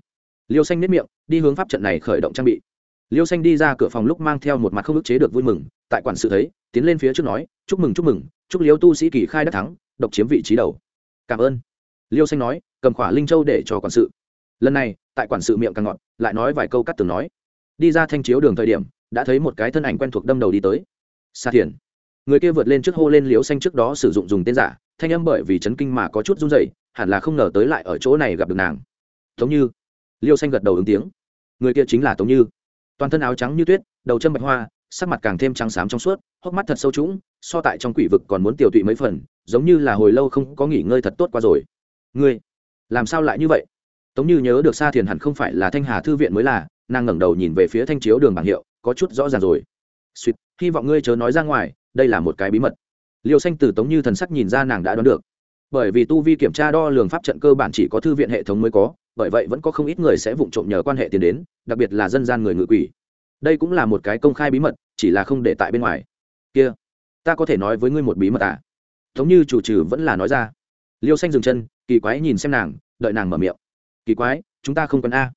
S1: Liêu xanh nếp miệng, đi hướng pháp trận này khởi động trang bị. Liêu xanh đi ra cửa phòng lúc mang theo một mặt không ức chế được vui mừng, tại quản sự thấy tiến lên phía trước nói, chúc mừng chúc mừng, chúc liêu tu sĩ kỳ khai đắc thắng, độc chiếm vị trí đầu. Cảm ơn. Liêu xanh nói, cầm khỏa linh châu để cho quản sự. Lần này, tại quản sự miệng càng ngọt, lại nói vài câu cắt từng nói. Đi ra thanh chiếu đường thời điểm, đã thấy một cái thân ảnh quen thuộc đâm đầu đi tới. Xa thiền. Người kia vượt lên trước hô lên liếu xanh trước đó sử dụng dùng tên giả, thanh âm bởi vì chấn kinh mà có chút run dậy hẳn là không ngờ tới lại ở chỗ này gặp được nàng. Tống như. Liêu xanh gật đầu ứng tiếng. Người kia chính là tống như. Toàn thân áo trắng như tuyết, đầu chân bạch hoa, sắc mặt càng thêm trắng xám trong suốt hốc mắt thật sâu trũng, so tại trong quỷ vực còn muốn tiểu tụy mấy phần, giống như là hồi lâu không có nghỉ ngơi thật tốt qua rồi. Ngươi, làm sao lại như vậy? Tống như nhớ được Sa thiền hẳn không phải là thanh hà thư viện mới là, nàng ngẩng đầu nhìn về phía thanh chiếu đường bảng hiệu, có chút rõ ràng rồi. Suýt hy vọng ngươi chớ nói ra ngoài, đây là một cái bí mật. Liêu xanh từ tống như thần sắc nhìn ra nàng đã đoán được. Bởi vì tu vi kiểm tra đo lường pháp trận cơ bản chỉ có thư viện hệ thống mới có, bởi vậy vẫn có không ít người sẽ vụng trộm nhờ quan hệ tiền đến, đặc biệt là dân gian người ngự quỷ. Đây cũng là một cái công khai bí mật, chỉ là không để tại bên ngoài kia, ta có thể nói với ngươi một bí mật à? Tống như chủ trừ vẫn là nói ra. Liêu xanh dừng chân, kỳ quái nhìn xem nàng, đợi nàng mở miệng. Kỳ quái, chúng ta không cần a.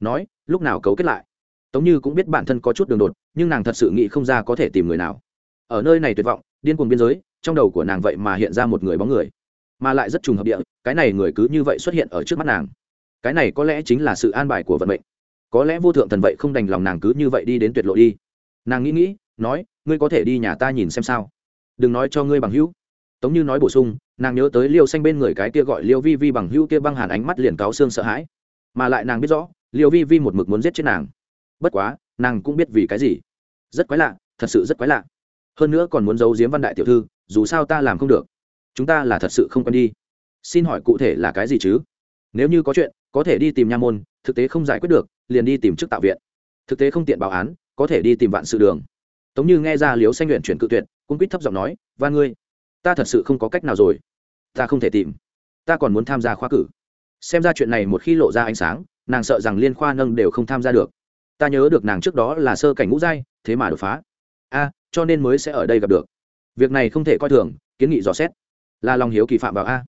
S1: Nói, lúc nào cấu kết lại? Tống như cũng biết bản thân có chút đường đột, nhưng nàng thật sự nghĩ không ra có thể tìm người nào. Ở nơi này tuyệt vọng, điên cuồng biên giới, trong đầu của nàng vậy mà hiện ra một người bóng người. Mà lại rất trùng hợp địa, cái này người cứ như vậy xuất hiện ở trước mắt nàng. Cái này có lẽ chính là sự an bài của vận mệnh. Có lẽ vô thượng thần vậy không đành lòng nàng cứ như vậy đi đến tuyệt lộ đi. Nàng nghĩ nghĩ nói, ngươi có thể đi nhà ta nhìn xem sao? Đừng nói cho ngươi bằng hữu. Tống như nói bổ sung, nàng nhớ tới liêu xanh bên người cái kia gọi liêu vi vi bằng hữu kia băng hàn ánh mắt liền cáo xương sợ hãi. Mà lại nàng biết rõ, liêu vi vi một mực muốn giết chết nàng. Bất quá, nàng cũng biết vì cái gì. Rất quái lạ, thật sự rất quái lạ. Hơn nữa còn muốn giấu giếm văn đại tiểu thư, dù sao ta làm không được. Chúng ta là thật sự không quen đi. Xin hỏi cụ thể là cái gì chứ? Nếu như có chuyện, có thể đi tìm nha môn, thực tế không giải quyết được, liền đi tìm chức tạo viện. Thực tế không tiện báo án, có thể đi tìm vạn sự đường tống như nghe ra liếu xanh luyện chuyển cự tuyệt cũng quýt thấp giọng nói và ngươi, ta thật sự không có cách nào rồi. Ta không thể tìm. Ta còn muốn tham gia khoa cử. Xem ra chuyện này một khi lộ ra ánh sáng, nàng sợ rằng liên khoa nâng đều không tham gia được. Ta nhớ được nàng trước đó là sơ cảnh ngũ giai, thế mà đột phá. A, cho nên mới sẽ ở đây gặp được. Việc này không thể coi thường, kiến nghị dò xét. Là lòng hiếu kỳ phạm vào a.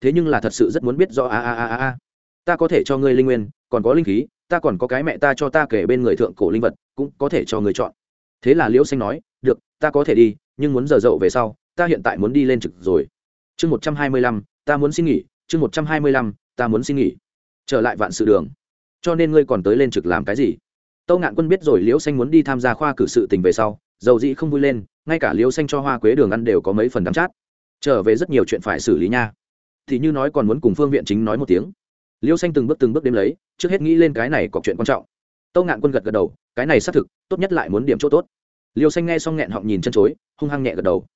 S1: Thế nhưng là thật sự rất muốn biết do a a a a a. Ta có thể cho ngươi linh nguyên, còn có linh khí, ta còn có cái mẹ ta cho ta kể bên người thượng cổ linh vật, cũng có thể cho người chọn thế là liễu xanh nói, được, ta có thể đi, nhưng muốn giờ dậu về sau, ta hiện tại muốn đi lên trực rồi. Chương một trăm hai mươi lăm, ta muốn xin nghỉ. Chương một trăm hai mươi lăm, ta muốn xin nghỉ. Trở lại vạn sự đường. Cho nên ngươi còn tới lên trực làm cái gì? Tâu ngạn quân biết rồi liễu xanh muốn đi tham gia khoa cử sự tình về sau, dầu dĩ không vui lên, ngay cả liễu xanh cho hoa quế đường ăn đều có mấy phần đắm chát. Trở về rất nhiều chuyện phải xử lý nha. Thì như nói còn muốn cùng phương viện chính nói một tiếng. Liễu xanh từng bước từng bước đếm lấy, trước hết nghĩ lên cái này có chuyện quan trọng tâu ngạn quân gật gật đầu, cái này xác thực, tốt nhất lại muốn điểm chỗ tốt. Liêu xanh nghe xong nghẹn họng nhìn chân chối, hung hăng nhẹ gật đầu.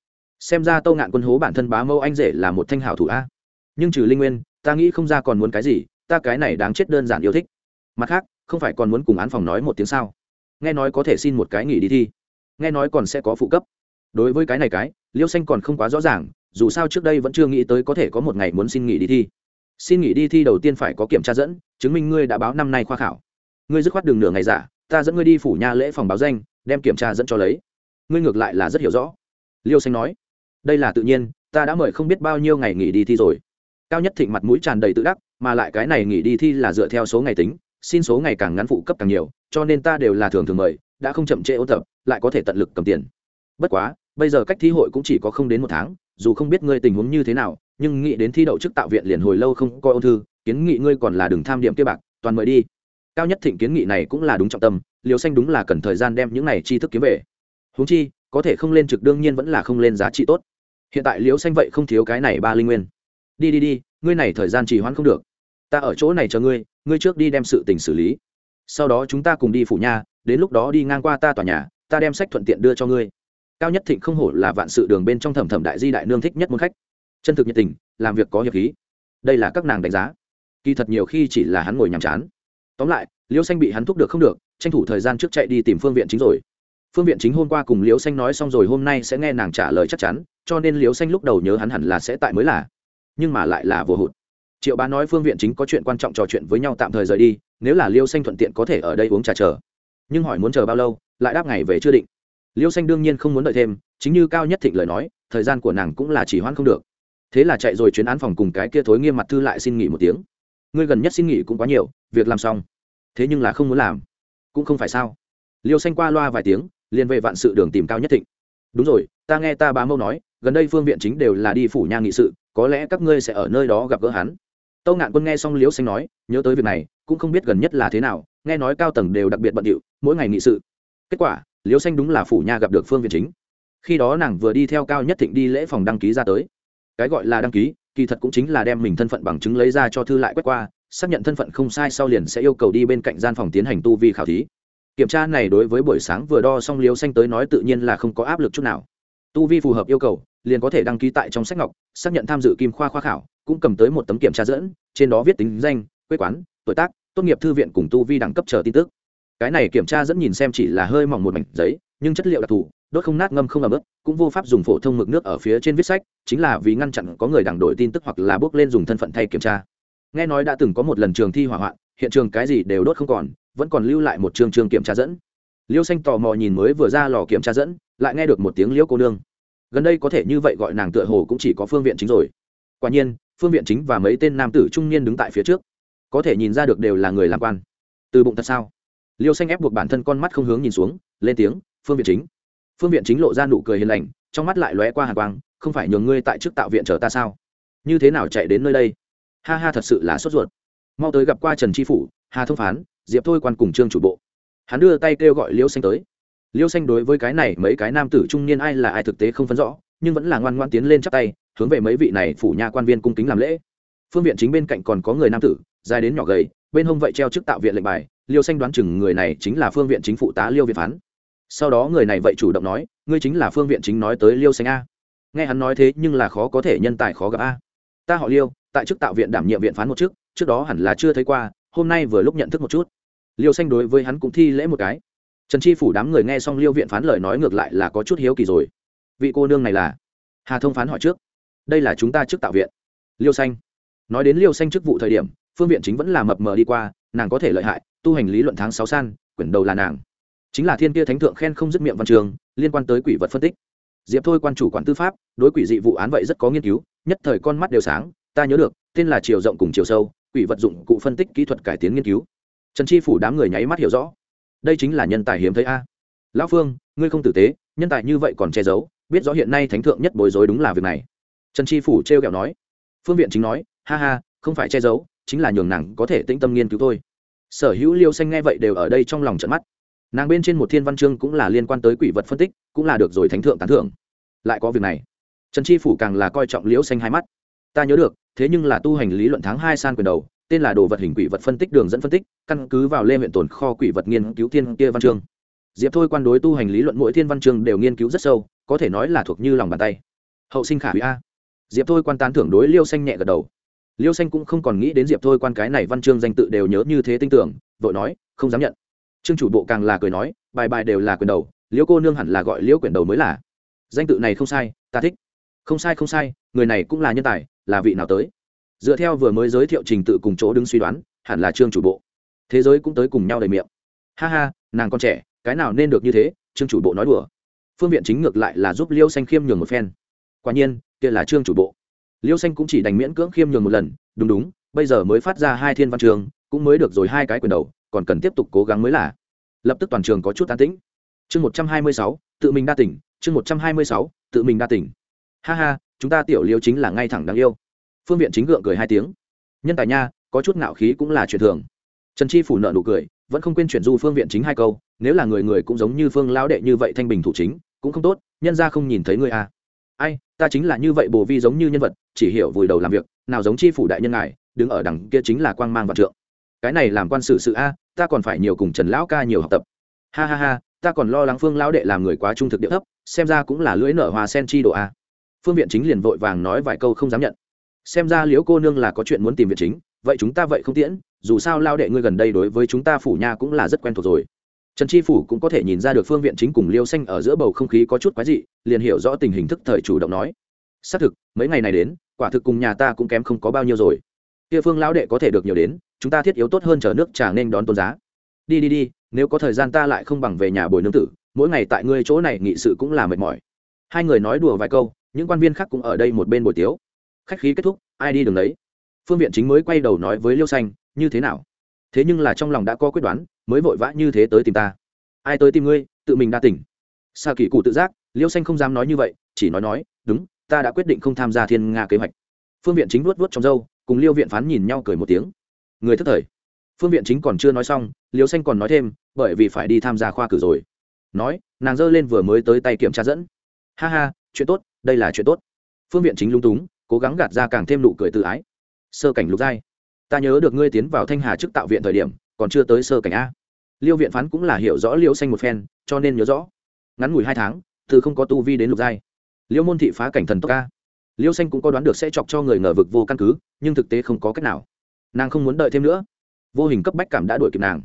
S1: Xem ra tâu ngạn quân hố bản thân bá mâu anh rể là một thanh hảo thủ a. Nhưng trừ linh nguyên, ta nghĩ không ra còn muốn cái gì, ta cái này đáng chết đơn giản yêu thích. Mặt khác, không phải còn muốn cùng án phòng nói một tiếng sao? Nghe nói có thể xin một cái nghỉ đi thi. Nghe nói còn sẽ có phụ cấp. Đối với cái này cái, liêu xanh còn không quá rõ ràng, dù sao trước đây vẫn chưa nghĩ tới có thể có một ngày muốn xin nghỉ đi thi. Xin nghỉ đi thi đầu tiên phải có kiểm tra dẫn, chứng minh ngươi đã báo năm nay khoa khảo ngươi dứt khoát đường nửa ngày giả, ta dẫn ngươi đi phủ nha lễ phòng báo danh, đem kiểm tra dẫn cho lấy. Ngươi ngược lại là rất hiểu rõ. Liêu xanh nói. Đây là tự nhiên, ta đã mời không biết bao nhiêu ngày nghỉ đi thi rồi. Cao nhất thịnh mặt mũi tràn đầy tự đắc, mà lại cái này nghỉ đi thi là dựa theo số ngày tính, xin số ngày càng ngắn phụ cấp càng nhiều, cho nên ta đều là thường thường mời, đã không chậm trễ ôn tập, lại có thể tận lực cầm tiền. Bất quá, bây giờ cách thi hội cũng chỉ có không đến một tháng, dù không biết ngươi tình huống như thế nào, nhưng nghĩ đến thi đậu chức tạo viện liền hồi lâu không coi ôn thư, kiến nghị ngươi còn là đừng tham điểm kia bạc, toàn mời đi cao nhất thịnh kiến nghị này cũng là đúng trọng tâm liều xanh đúng là cần thời gian đem những này tri thức kiếm về. Húng chi, có thể không lên trực đương nhiên vẫn là không lên giá trị tốt. Hiện tại liễu xanh vậy không thiếu cái này ba linh nguyên. Đi đi đi, ngươi này thời gian trì hoãn không được. Ta ở chỗ này chờ ngươi ngươi trước đi đem sự tình xử lý. Sau đó chúng ta cùng đi phủ nha đến lúc đó đi ngang qua ta tòa nhà, ta đem sách thuận tiện đưa cho ngươi. Cao nhất thịnh không hổ là vạn sự đường bên trong thẩm thẩm đại di đại nương thích nhất môn khách. Chân thực nhiệt tình, làm việc có hiệp khí. Đây là các nàng đánh giá. Kỳ thật nhiều khi chỉ là hắn ngồi nhàm chán tóm lại liêu xanh bị hắn thúc được không được, tranh thủ thời gian trước chạy đi tìm phương viện chính rồi. Phương viện chính hôm qua cùng liêu xanh nói xong rồi, hôm nay sẽ nghe nàng trả lời chắc chắn, cho nên liêu xanh lúc đầu nhớ hắn hẳn là sẽ tại mới là. Nhưng mà lại là vô hụt. Triệu bá nói phương viện chính có chuyện quan trọng trò chuyện với nhau tạm thời rời đi, nếu là liêu xanh thuận tiện có thể ở đây uống trà chờ. Nhưng hỏi muốn chờ bao lâu, lại đáp ngày về chưa định. Liêu xanh đương nhiên không muốn đợi thêm, chính như cao nhất thịnh lời nói, thời gian của nàng cũng là chỉ hoãn không được. Thế là chạy rồi chuyến án phòng cùng cái kia thối nghiêm mặt thư lại xin nghỉ một tiếng. Ngươi gần nhất xin nghỉ cũng quá nhiều việc làm xong. Thế nhưng là không muốn làm. Cũng không phải sao. Liêu xanh qua loa vài tiếng, liền về vạn sự đường tìm cao nhất thịnh. Đúng rồi, ta nghe ta bá mâu nói, gần đây phương viện chính đều là đi phủ nha nghị sự, có lẽ các ngươi sẽ ở nơi đó gặp gỡ hắn. Tâu ngạn quân nghe xong Liêu xanh nói, nhớ tới việc này, cũng không biết gần nhất là thế nào, nghe nói cao tầng đều đặc biệt bận điệu, mỗi ngày nghị sự. Kết quả, Liêu xanh đúng là phủ nha gặp được phương viện chính. Khi đó nàng vừa đi theo cao nhất thịnh đi lễ phòng đăng ký ra tới. Cái gọi là đăng ký, kỳ thật cũng chính là đem mình thân phận bằng chứng lấy ra cho thư lại quét qua xác nhận thân phận không sai sau liền sẽ yêu cầu đi bên cạnh gian phòng tiến hành tu vi khảo thí. Kiểm tra này đối với buổi sáng vừa đo xong liêu xanh tới nói tự nhiên là không có áp lực chút nào. Tu vi phù hợp yêu cầu, liền có thể đăng ký tại trong sách ngọc, xác nhận tham dự kim khoa khoa khảo, cũng cầm tới một tấm kiểm tra dẫn, trên đó viết tính danh, quê quán, tuổi tác, tốt nghiệp thư viện cùng tu vi đẳng cấp chờ tin tức. Cái này kiểm tra dẫn nhìn xem chỉ là hơi mỏng một mảnh giấy, nhưng chất liệu đặc thù, đốt không nát ngâm không ẩm ướt, cũng vô pháp dùng phổ thông mực nước ở phía trên viết sách, chính là vì ngăn chặn có người đảng đổi tin tức hoặc là bước lên dùng thân phận thay kiểm tra nghe nói đã từng có một lần trường thi hỏa hoạn, hiện trường cái gì đều đốt không còn, vẫn còn lưu lại một trường trường kiểm tra dẫn. Liêu xanh tò mò nhìn mới vừa ra lò kiểm tra dẫn, lại nghe được một tiếng liễu cô nương. Gần đây có thể như vậy gọi nàng tựa hồ cũng chỉ có phương viện chính rồi. Quả nhiên, phương viện chính và mấy tên nam tử trung niên đứng tại phía trước. Có thể nhìn ra được đều là người làm quan. Từ bụng thật sao? Liêu xanh ép buộc bản thân con mắt không hướng nhìn xuống, lên tiếng, phương viện chính. Phương viện chính lộ ra nụ cười hiền lành, trong mắt lại lóe qua hàng quang, không phải nhường ngươi tại trước tạo viện chờ ta sao? Như thế nào chạy đến nơi đây? Ha ha thật sự là sốt ruột. Mau tới gặp qua trần tri phủ, hà thông phán, diệp thôi quan cùng trương chủ bộ. Hắn đưa tay kêu gọi liêu xanh tới. Liêu xanh đối với cái này, mấy cái nam tử trung niên ai là ai thực tế không phân rõ, nhưng vẫn là ngoan ngoan tiến lên chắp tay, hướng về mấy vị này phủ nhà quan viên cung kính làm lễ. Phương viện chính bên cạnh còn có người nam tử, dài đến nhỏ gầy, bên hông vậy treo chức tạo viện lệnh bài. Liêu xanh đoán chừng người này chính là phương viện chính phụ tá liêu việt phán. Sau đó người này vậy chủ động nói, ngươi chính là phương viện chính nói tới liêu xanh a. Nghe hắn nói thế nhưng là khó có thể nhân tài khó gặp a. Ta họ liêu tại chức tạo viện đảm nhiệm viện phán một chức, trước đó hẳn là chưa thấy qua, hôm nay vừa lúc nhận thức một chút. Liêu xanh đối với hắn cũng thi lễ một cái. Trần chi phủ đám người nghe xong liêu viện phán lời nói ngược lại là có chút hiếu kỳ rồi. Vị cô nương này là? Hà thông phán hỏi trước. Đây là chúng ta trước tạo viện. Liêu xanh. Nói đến liêu xanh chức vụ thời điểm, phương viện chính vẫn là mập mờ đi qua, nàng có thể lợi hại, tu hành lý luận tháng sáu san, quyển đầu là nàng. Chính là thiên kia thánh thượng khen không dứt miệng văn trường, liên quan tới quỷ vật phân tích. Diệp thôi quan chủ quản tư pháp, đối quỷ dị vụ án vậy rất có nghiên cứu, nhất thời con mắt đều sáng ta nhớ được, tên là chiều rộng cùng chiều sâu, quỷ vật dụng cụ phân tích kỹ thuật cải tiến nghiên cứu. Trần chi phủ đám người nháy mắt hiểu rõ. Đây chính là nhân tài hiếm thấy a. Lão phương, ngươi không tử tế, nhân tài như vậy còn che giấu, biết rõ hiện nay thánh thượng nhất bối rối đúng là việc này. Trần chi phủ t r kẹo nói. Phương viện chính nói, ha ha, không phải che giấu, chính là nhường nàng có thể tĩnh tâm nghiên cứu thôi. Sở hữu liêu xanh nghe vậy đều ở đây trong lòng trận mắt. Nàng bên trên một thiên văn chương cũng là liên quan tới quỷ vật phân tích, cũng là được rồi thánh thượng tán thưởng. Lại có việc này. Trần chi phủ càng là coi trọng liễu xanh hai mắt. Ta nhớ được thế nhưng là tu hành lý luận tháng hai san quyền đầu, tên là đồ vật hình quỷ vật phân tích đường dẫn phân tích, căn cứ vào lê huyện tồn kho quỷ vật nghiên cứu thiên kia văn chương. Diệp thôi quan đối tu hành lý luận mỗi thiên văn chương đều nghiên cứu rất sâu, có thể nói là thuộc như lòng bàn tay. Hậu sinh khả hủy a. Diệp thôi quan tán thưởng đối liêu xanh nhẹ gật đầu. Liêu xanh cũng không còn nghĩ đến diệp thôi quan cái này văn chương danh tự đều nhớ như thế tin tưởng, vội nói, không dám nhận. Trương chủ bộ càng là cười nói, bài bài đều là quyền đầu liễu cô nương hẳn là gọi liễu quyền đầu mới là. Danh tự này không sai, ta thích. Không sai không sai, người này cũng là nhân tài là vị nào tới? Dựa theo vừa mới giới thiệu trình tự cùng chỗ đứng suy đoán, hẳn là trương chủ bộ. Thế giới cũng tới cùng nhau đầy miệng. Ha ha, nàng con trẻ, cái nào nên được như thế, trương chủ bộ nói đùa. Phương viện chính ngược lại là giúp liêu xanh khiêm nhường một phen. Quả nhiên, kia là trương chủ bộ. Liêu xanh cũng chỉ đành miễn cưỡng khiêm nhường một lần, đúng đúng, bây giờ mới phát ra hai thiên văn trường, cũng mới được rồi hai cái quyền đầu, còn cần tiếp tục cố gắng mới là. Lập tức toàn trường có chút tán tĩnh. Chương một trăm hai mươi sáu, tự mình đa tỉnh, chương một trăm hai mươi sáu, tự mình đa tỉnh ha ha, chúng ta tiểu liêu chính là ngay thẳng đáng yêu. Phương viện chính gượng cười hai tiếng. Nhân tài nha, có chút ngạo khí cũng là chuyện thường. Trần chi phủ nợ nụ cười, vẫn không quên chuyển du phương viện chính hai câu, nếu là người người cũng giống như phương lão đệ như vậy thanh bình thủ chính, cũng không tốt, nhân ra không nhìn thấy người à. ai, ta chính là như vậy bồ vi giống như nhân vật, chỉ hiểu vùi đầu làm việc, nào giống chi phủ đại nhân ngài, đứng ở đằng kia chính là quang mang vạn trượng. Cái này làm quan sự sự a, ta còn phải nhiều cùng trần lão ca nhiều học tập. Ha ha ha, ta còn lo lắng phương lão đệ làm người quá trung thực địa thấp, xem ra cũng là lưỡi nở hoa sen chi độ a phương viện chính liền vội vàng nói vài câu không dám nhận. Xem ra liễu cô nương là có chuyện muốn tìm viện chính, vậy chúng ta vậy không tiễn, dù sao lao đệ ngươi gần đây đối với chúng ta phủ nha cũng là rất quen thuộc rồi. Trần chi phủ cũng có thể nhìn ra được phương viện chính cùng liêu xanh ở giữa bầu không khí có chút quái dị, liền hiểu rõ tình hình thức thời chủ động nói. Xác thực, mấy ngày này đến, quả thực cùng nhà ta cũng kém không có bao nhiêu rồi. Địa phương lão đệ có thể được nhiều đến, chúng ta thiết yếu tốt hơn chờ nước trà nên đón tôn giá. Đi đi đi, nếu có thời gian ta lại không bằng về nhà bồi nương tử, mỗi ngày tại ngươi chỗ này nghị sự cũng là mệt mỏi. Hai người nói đùa vài câu những quan viên khác cũng ở đây một bên buổi tiếu. Khách khí kết thúc, ai đi đường đấy? Phương viện chính mới quay đầu nói với liêu xanh, như thế nào? Thế nhưng là trong lòng đã có quyết đoán, mới vội vã như thế tới tìm ta. Ai tới tìm ngươi? Tự mình đa tỉnh. Xa kỳ cụ tự giác, liêu xanh không dám nói như vậy, chỉ nói nói, đúng, ta đã quyết định không tham gia thiên nga kế hoạch. Phương viện chính vuốt vuốt trong dâu cùng liêu viện phán nhìn nhau cười một tiếng. Người thất thời. Phương viện chính còn chưa nói xong, liêu xanh còn nói thêm, bởi vì phải đi tham gia khoa cử rồi. Nói, nàng giơ lên vừa mới tới tay kiểm tra dẫn. Ha ha, chuyện tốt đây là chuyện tốt. Phương viện chính lung túng, cố gắng gạt ra càng thêm nụ cười tự ái. Sơ cảnh lục giai. Ta nhớ được ngươi tiến vào thanh hà trước tạo viện thời điểm, còn chưa tới sơ cảnh a. Liêu viện phán cũng là hiểu rõ liêu xanh một phen, cho nên nhớ rõ. Ngắn ngủi hai tháng, từ không có tu vi đến lục giai. Liêu môn thị phá cảnh thần tốc ca liêu xanh cũng có đoán được sẽ chọc cho người ngờ vực vô căn cứ, nhưng thực tế không có cách nào. Nàng không muốn đợi thêm nữa. Vô hình cấp bách cảm đã đuổi kịp nàng.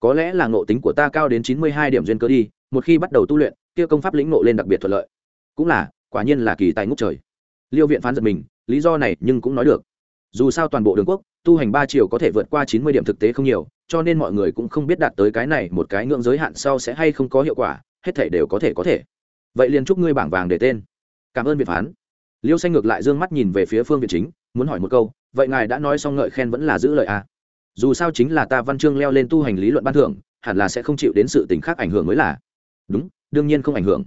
S1: Có lẽ là ngộ tính của ta cao đến chín mươi hai điểm duyên cơ đi, một khi bắt đầu tu luyện, kia công pháp lĩnh ngộ lên đặc biệt thuận lợi. Cũng là quả nhiên là kỳ tài ngốc trời. Liêu viện phán giật mình, lý do này nhưng cũng nói được. Dù sao toàn bộ đường quốc, tu hành ba chiều có thể vượt qua chín mươi điểm thực tế không nhiều, cho nên mọi người cũng không biết đạt tới cái này một cái ngưỡng giới hạn sau sẽ hay không có hiệu quả, hết thể đều có thể có thể. Vậy liền chúc ngươi bảng vàng để tên. Cảm ơn viện phán. Liêu xanh ngược lại d ư ơ n g mắt nhìn về phía phương viện chính, muốn hỏi một câu, vậy ngài đã nói xong ngợi khen vẫn là giữ lời à? dù sao chính là ta văn chương leo lên tu hành lý luận ban thưởng, hẳn là sẽ không chịu đến sự t ì n h khác ảnh hưởng mới là. Đúng, đương nhiên không ảnh hưởng.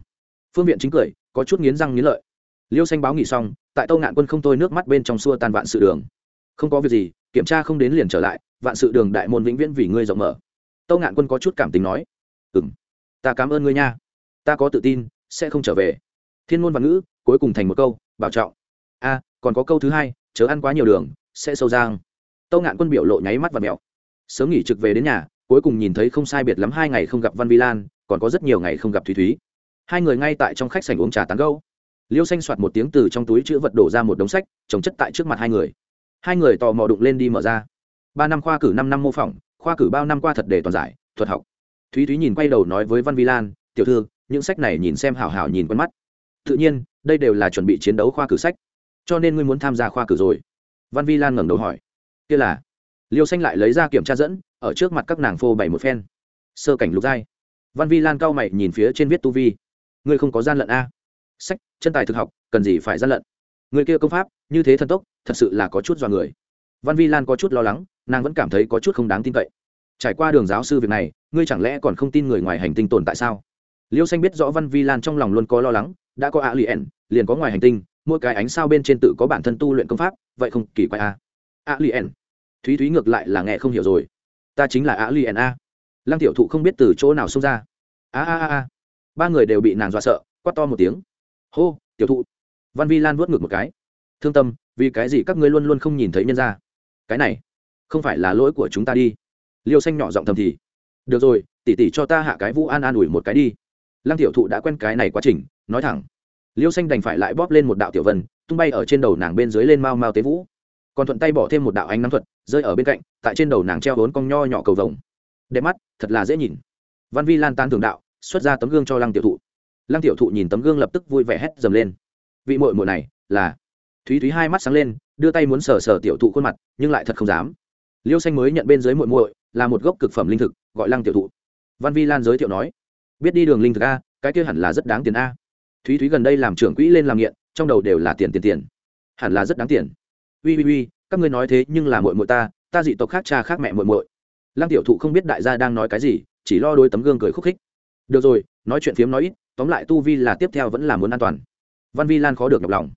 S1: Phương viện chính cười có chút nghiến răng nghiến lợi. Liêu xanh báo nghỉ xong, tại tâu ngạn quân không tôi nước mắt bên trong xua tan vạn sự đường. Không có việc gì, kiểm tra không đến liền trở lại, vạn sự đường đại môn vĩnh viễn vì ngươi rộng mở. Tâu ngạn quân có chút cảm tình nói ừ m ta cảm ơn ngươi nha. Ta có tự tin, sẽ không trở về. Thiên môn văn ngữ, cuối cùng thành một câu, bảo trọng. A, còn có câu thứ hai, chớ ăn quá nhiều đường, sẽ sâu giang. Tâu ngạn quân biểu lộ nháy mắt và mẹo. Sớm nghỉ trực về đến nhà, cuối cùng nhìn thấy không sai biệt lắm hai ngày không gặp văn vi lan, còn có rất nhiều ngày không gặp thúy thúy hai người ngay tại trong khách sảnh uống trà tán gâu liêu xanh soạt một tiếng từ trong túi chữ vật đổ ra một đống sách, trồng chất tại trước mặt hai người. Hai người tò mò đụng lên đi mở ra. Ba năm khoa cử, năm năm mô phỏng, khoa cử bao năm qua thật để toàn giải, thuật học. Thúy thúy nhìn quay đầu nói với văn vi lan tiểu thư, những sách này nhìn xem hảo hảo nhìn quen mắt. Tự nhiên, đây đều là chuẩn bị chiến đấu khoa cử sách, cho nên ngươi muốn tham gia khoa cử rồi. Văn vi lan ngẩng đầu hỏi. Kia là. Liêu xanh lại lấy ra kiểm tra dẫn, ở trước mặt các nàng phô bày một phen. Sơ cảnh lục giai. Văn vi lan cao mày nhìn phía trên viết tu vi ngươi không có gian lận a. Sách, chân tài thực học, cần gì phải gian lận? Người kia công pháp, như thế thần tốc, thật sự là có chút dọa người. Văn vi lan có chút lo lắng, nàng vẫn cảm thấy có chút không đáng tin cậy. Trải qua đường giáo sư việc này, ngươi chẳng lẽ còn không tin người ngoài hành tinh tồn tại sao? Liêu xanh biết rõ văn vi lan trong lòng luôn có lo lắng, đã có a liền liền có ngoài hành tinh, mỗi cái ánh sao bên trên tự có bản thân tu luyện công pháp, vậy không kỳ quái à? a a liền thúy thúy ngược lại là nghe không hiểu rồi. Ta chính là a liền a. Lăng tiểu thụ không biết từ chỗ nào xông ra. A a a ba người đều bị nàng dọa sợ, quát to một tiếng. Hô, tiểu thụ. Văn vi lan vuốt ngược một cái. Thương tâm, vì cái gì các ngươi luôn luôn không nhìn thấy nhân ra cái này, không phải là lỗi của chúng ta đi. Liêu xanh nhỏ giọng thầm thì. Được rồi tỉ tỉ cho ta hạ cái vũ an an ủi một cái đi. Lăng tiểu thụ đã quen cái này quá trình, nói thẳng. Liêu xanh đành phải lại bóp lên một đạo tiểu vân, tung bay ở trên đầu nàng bên dưới lên mau mau tế vũ. Còn thuận tay bỏ thêm một đạo ánh nắm thuật, rơi ở bên cạnh, tại trên đầu nàng treo vốn cong nho nhỏ cầu vồng. Đẹp mắt, thật là dễ nhìn. Văn vi lan tan thường đạo xuất ra tấm gương cho lăng tiểu thụ. Lăng tiểu thụ nhìn tấm gương lập tức vui vẻ hét dầm lên. Vị mội mội này, là? Thúy thúy hai mắt sáng lên, đưa tay muốn sờ sờ tiểu thụ khuôn mặt, nhưng lại thật không dám. Liêu xanh mới nhận bên dưới muội muội, là một gốc cực phẩm linh thực, gọi lăng tiểu thụ. Văn vi lan giới thiệu nói, biết đi đường linh thực a, cái kia hẳn là rất đáng tiền a. Thúy thúy gần đây làm trưởng quỹ lên làm nghiện, trong đầu đều là tiền tiền tiền. Hẳn là rất đáng tiền. Ui ui ui các ngươi nói thế nhưng là muội muội ta ta dị tộc khác cha khác mẹ muội muội. Lăng tiểu thụ không biết đại gia đang nói cái gì, chỉ lo đôi tấm gương cười khúc khích được rồi, nói chuyện phiếm nói ít, tóm lại tu vi là tiếp theo vẫn là muốn an toàn. Văn vi lan khó được nhọc lòng.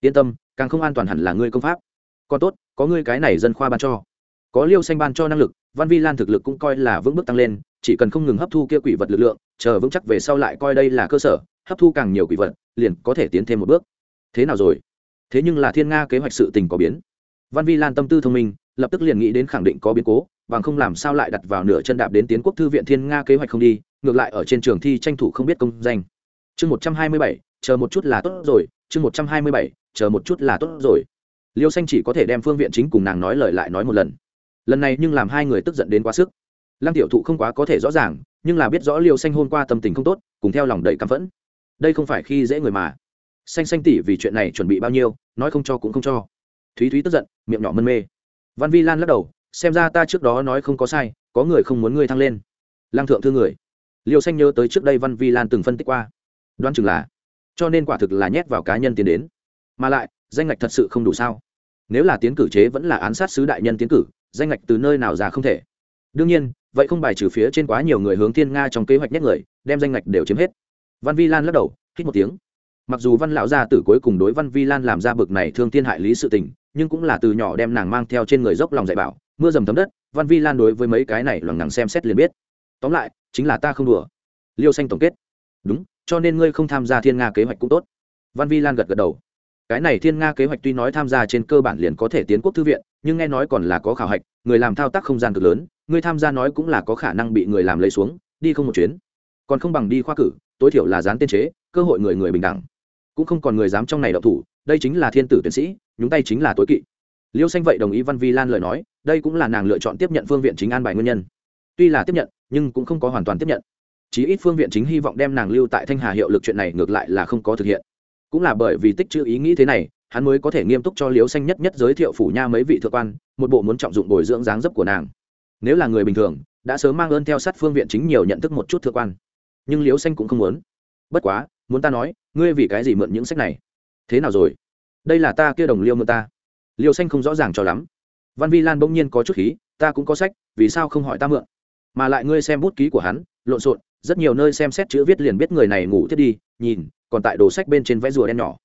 S1: Yên tâm, càng không an toàn hẳn là ngươi công pháp. Còn tốt, có ngươi cái này dân khoa ban cho. Có liêu xanh ban cho năng lực, văn vi lan thực lực cũng coi là vững bước tăng lên, chỉ cần không ngừng hấp thu kia quỷ vật lực lượng, chờ vững chắc về sau lại coi đây là cơ sở, hấp thu càng nhiều quỷ vật, liền có thể tiến thêm một bước. Thế nào rồi? Thế nhưng là thiên nga kế hoạch sự tình có biến. Văn vi lan tâm tư thông minh, lập tức liền nghĩ đến khẳng định có biến cố, bằng không làm sao lại đặt vào nửa chân đạp đến tiến quốc thư viện thiên nga kế hoạch không đi ngược lại ở trên trường thi tranh thủ không biết công danh. Chương một trăm hai mươi bảy, chờ một chút là tốt rồi, chương một trăm hai mươi bảy, chờ một chút là tốt rồi. Liêu xanh chỉ có thể đem phương viện chính cùng nàng nói lời lại nói một lần. Lần này nhưng làm hai người tức giận đến quá sức. Lăng tiểu thụ không quá có thể rõ ràng, nhưng là biết rõ liêu xanh hôn qua tâm tình không tốt, cùng theo lòng đầy căm phẫn. Đây không phải khi dễ người mà. Xanh xanh tỉ vì chuyện này chuẩn bị bao nhiêu, nói không cho cũng không cho. Thúy thúy tức giận, miệng nhỏ mân mê. Văn vi lan lắc đầu, xem ra ta trước đó nói không có sai, có người không muốn ngươi thăng lên. Lăng thượng thư người liêu xanh nhớ tới trước đây văn vi lan từng phân tích qua. Đoán chừng là, cho nên quả thực là nhét vào cá nhân tiến đến. Mà lại, danh ngạch thật sự không đủ sao. Nếu là tiến cử chế vẫn là án sát sứ đại nhân tiến cử, danh ngạch từ nơi nào ra không thể. Đương nhiên, vậy không bài trừ phía trên quá nhiều người hướng thiên nga trong kế hoạch nhét người, đem danh ngạch đều chiếm hết. Văn vi lan lắc đầu, hít một tiếng. Mặc dù văn lão gia tử cuối cùng đối văn vi lan làm ra bực này thương thiên hại lý sự tình, nhưng cũng là từ nhỏ đem nàng mang theo trên người dốc lòng dạy bảo, mưa dầm thấm đất, văn vi lan đối với mấy cái này loằng ngằng xem xét liền biết. Tóm lại chính là ta không đùa. Liêu xanh tổng kết. Đúng, cho nên ngươi không tham gia thiên nga kế hoạch cũng tốt. Văn vi lan gật gật đầu. Cái này thiên nga kế hoạch tuy nói tham gia trên cơ bản liền có thể tiến quốc thư viện, nhưng nghe nói còn là có khảo hạch, người làm thao tác không gian cực lớn ngươi tham gia nói cũng là có khả năng bị người làm lấy xuống, đi không một chuyến. Còn không bằng đi khoa cử, tối thiểu là dán tiên chế, cơ hội người người bình đẳng. Cũng không còn người dám trong này đậu thủ, đây chính là thiên tử tuyển sĩ, nhúng tay chính là tối kỵ. Liêu xanh vậy đồng ý văn vi lan lời nói, đây cũng là nàng lựa chọn tiếp nhận phương viện chính an bài nguyên nhân. Tuy là tiếp nhận nhưng cũng không có hoàn toàn tiếp nhận. Chí ít phương viện chính hy vọng đem nàng lưu tại thanh hà hiệu lực chuyện này ngược lại là không có thực hiện. Cũng là bởi vì tích chữ ý nghĩ thế này, hắn mới có thể nghiêm túc cho liếu xanh nhất nhất giới thiệu phủ nha mấy vị thượng quan, một bộ muốn trọng dụng bồi dưỡng dáng dấp của nàng. Nếu là người bình thường, đã sớm mang ơn theo sát phương viện chính nhiều nhận thức một chút thượng quan. Nhưng liếu xanh cũng không muốn. Bất quá, muốn ta nói, ngươi vì cái gì mượn những sách này? Thế nào rồi? Đây là ta kia đồng liêu mượn ta. Liêu xanh không rõ ràng cho lắm. Văn vi lan bỗng nhiên có chút khí, ta cũng có sách, vì sao không hỏi ta mượn? Mà lại ngươi xem bút ký của hắn, lộn xộn, rất nhiều nơi xem xét chữ viết liền biết người này ngủ thiết đi, nhìn, còn tại đồ sách bên trên vẽ rùa đen nhỏ.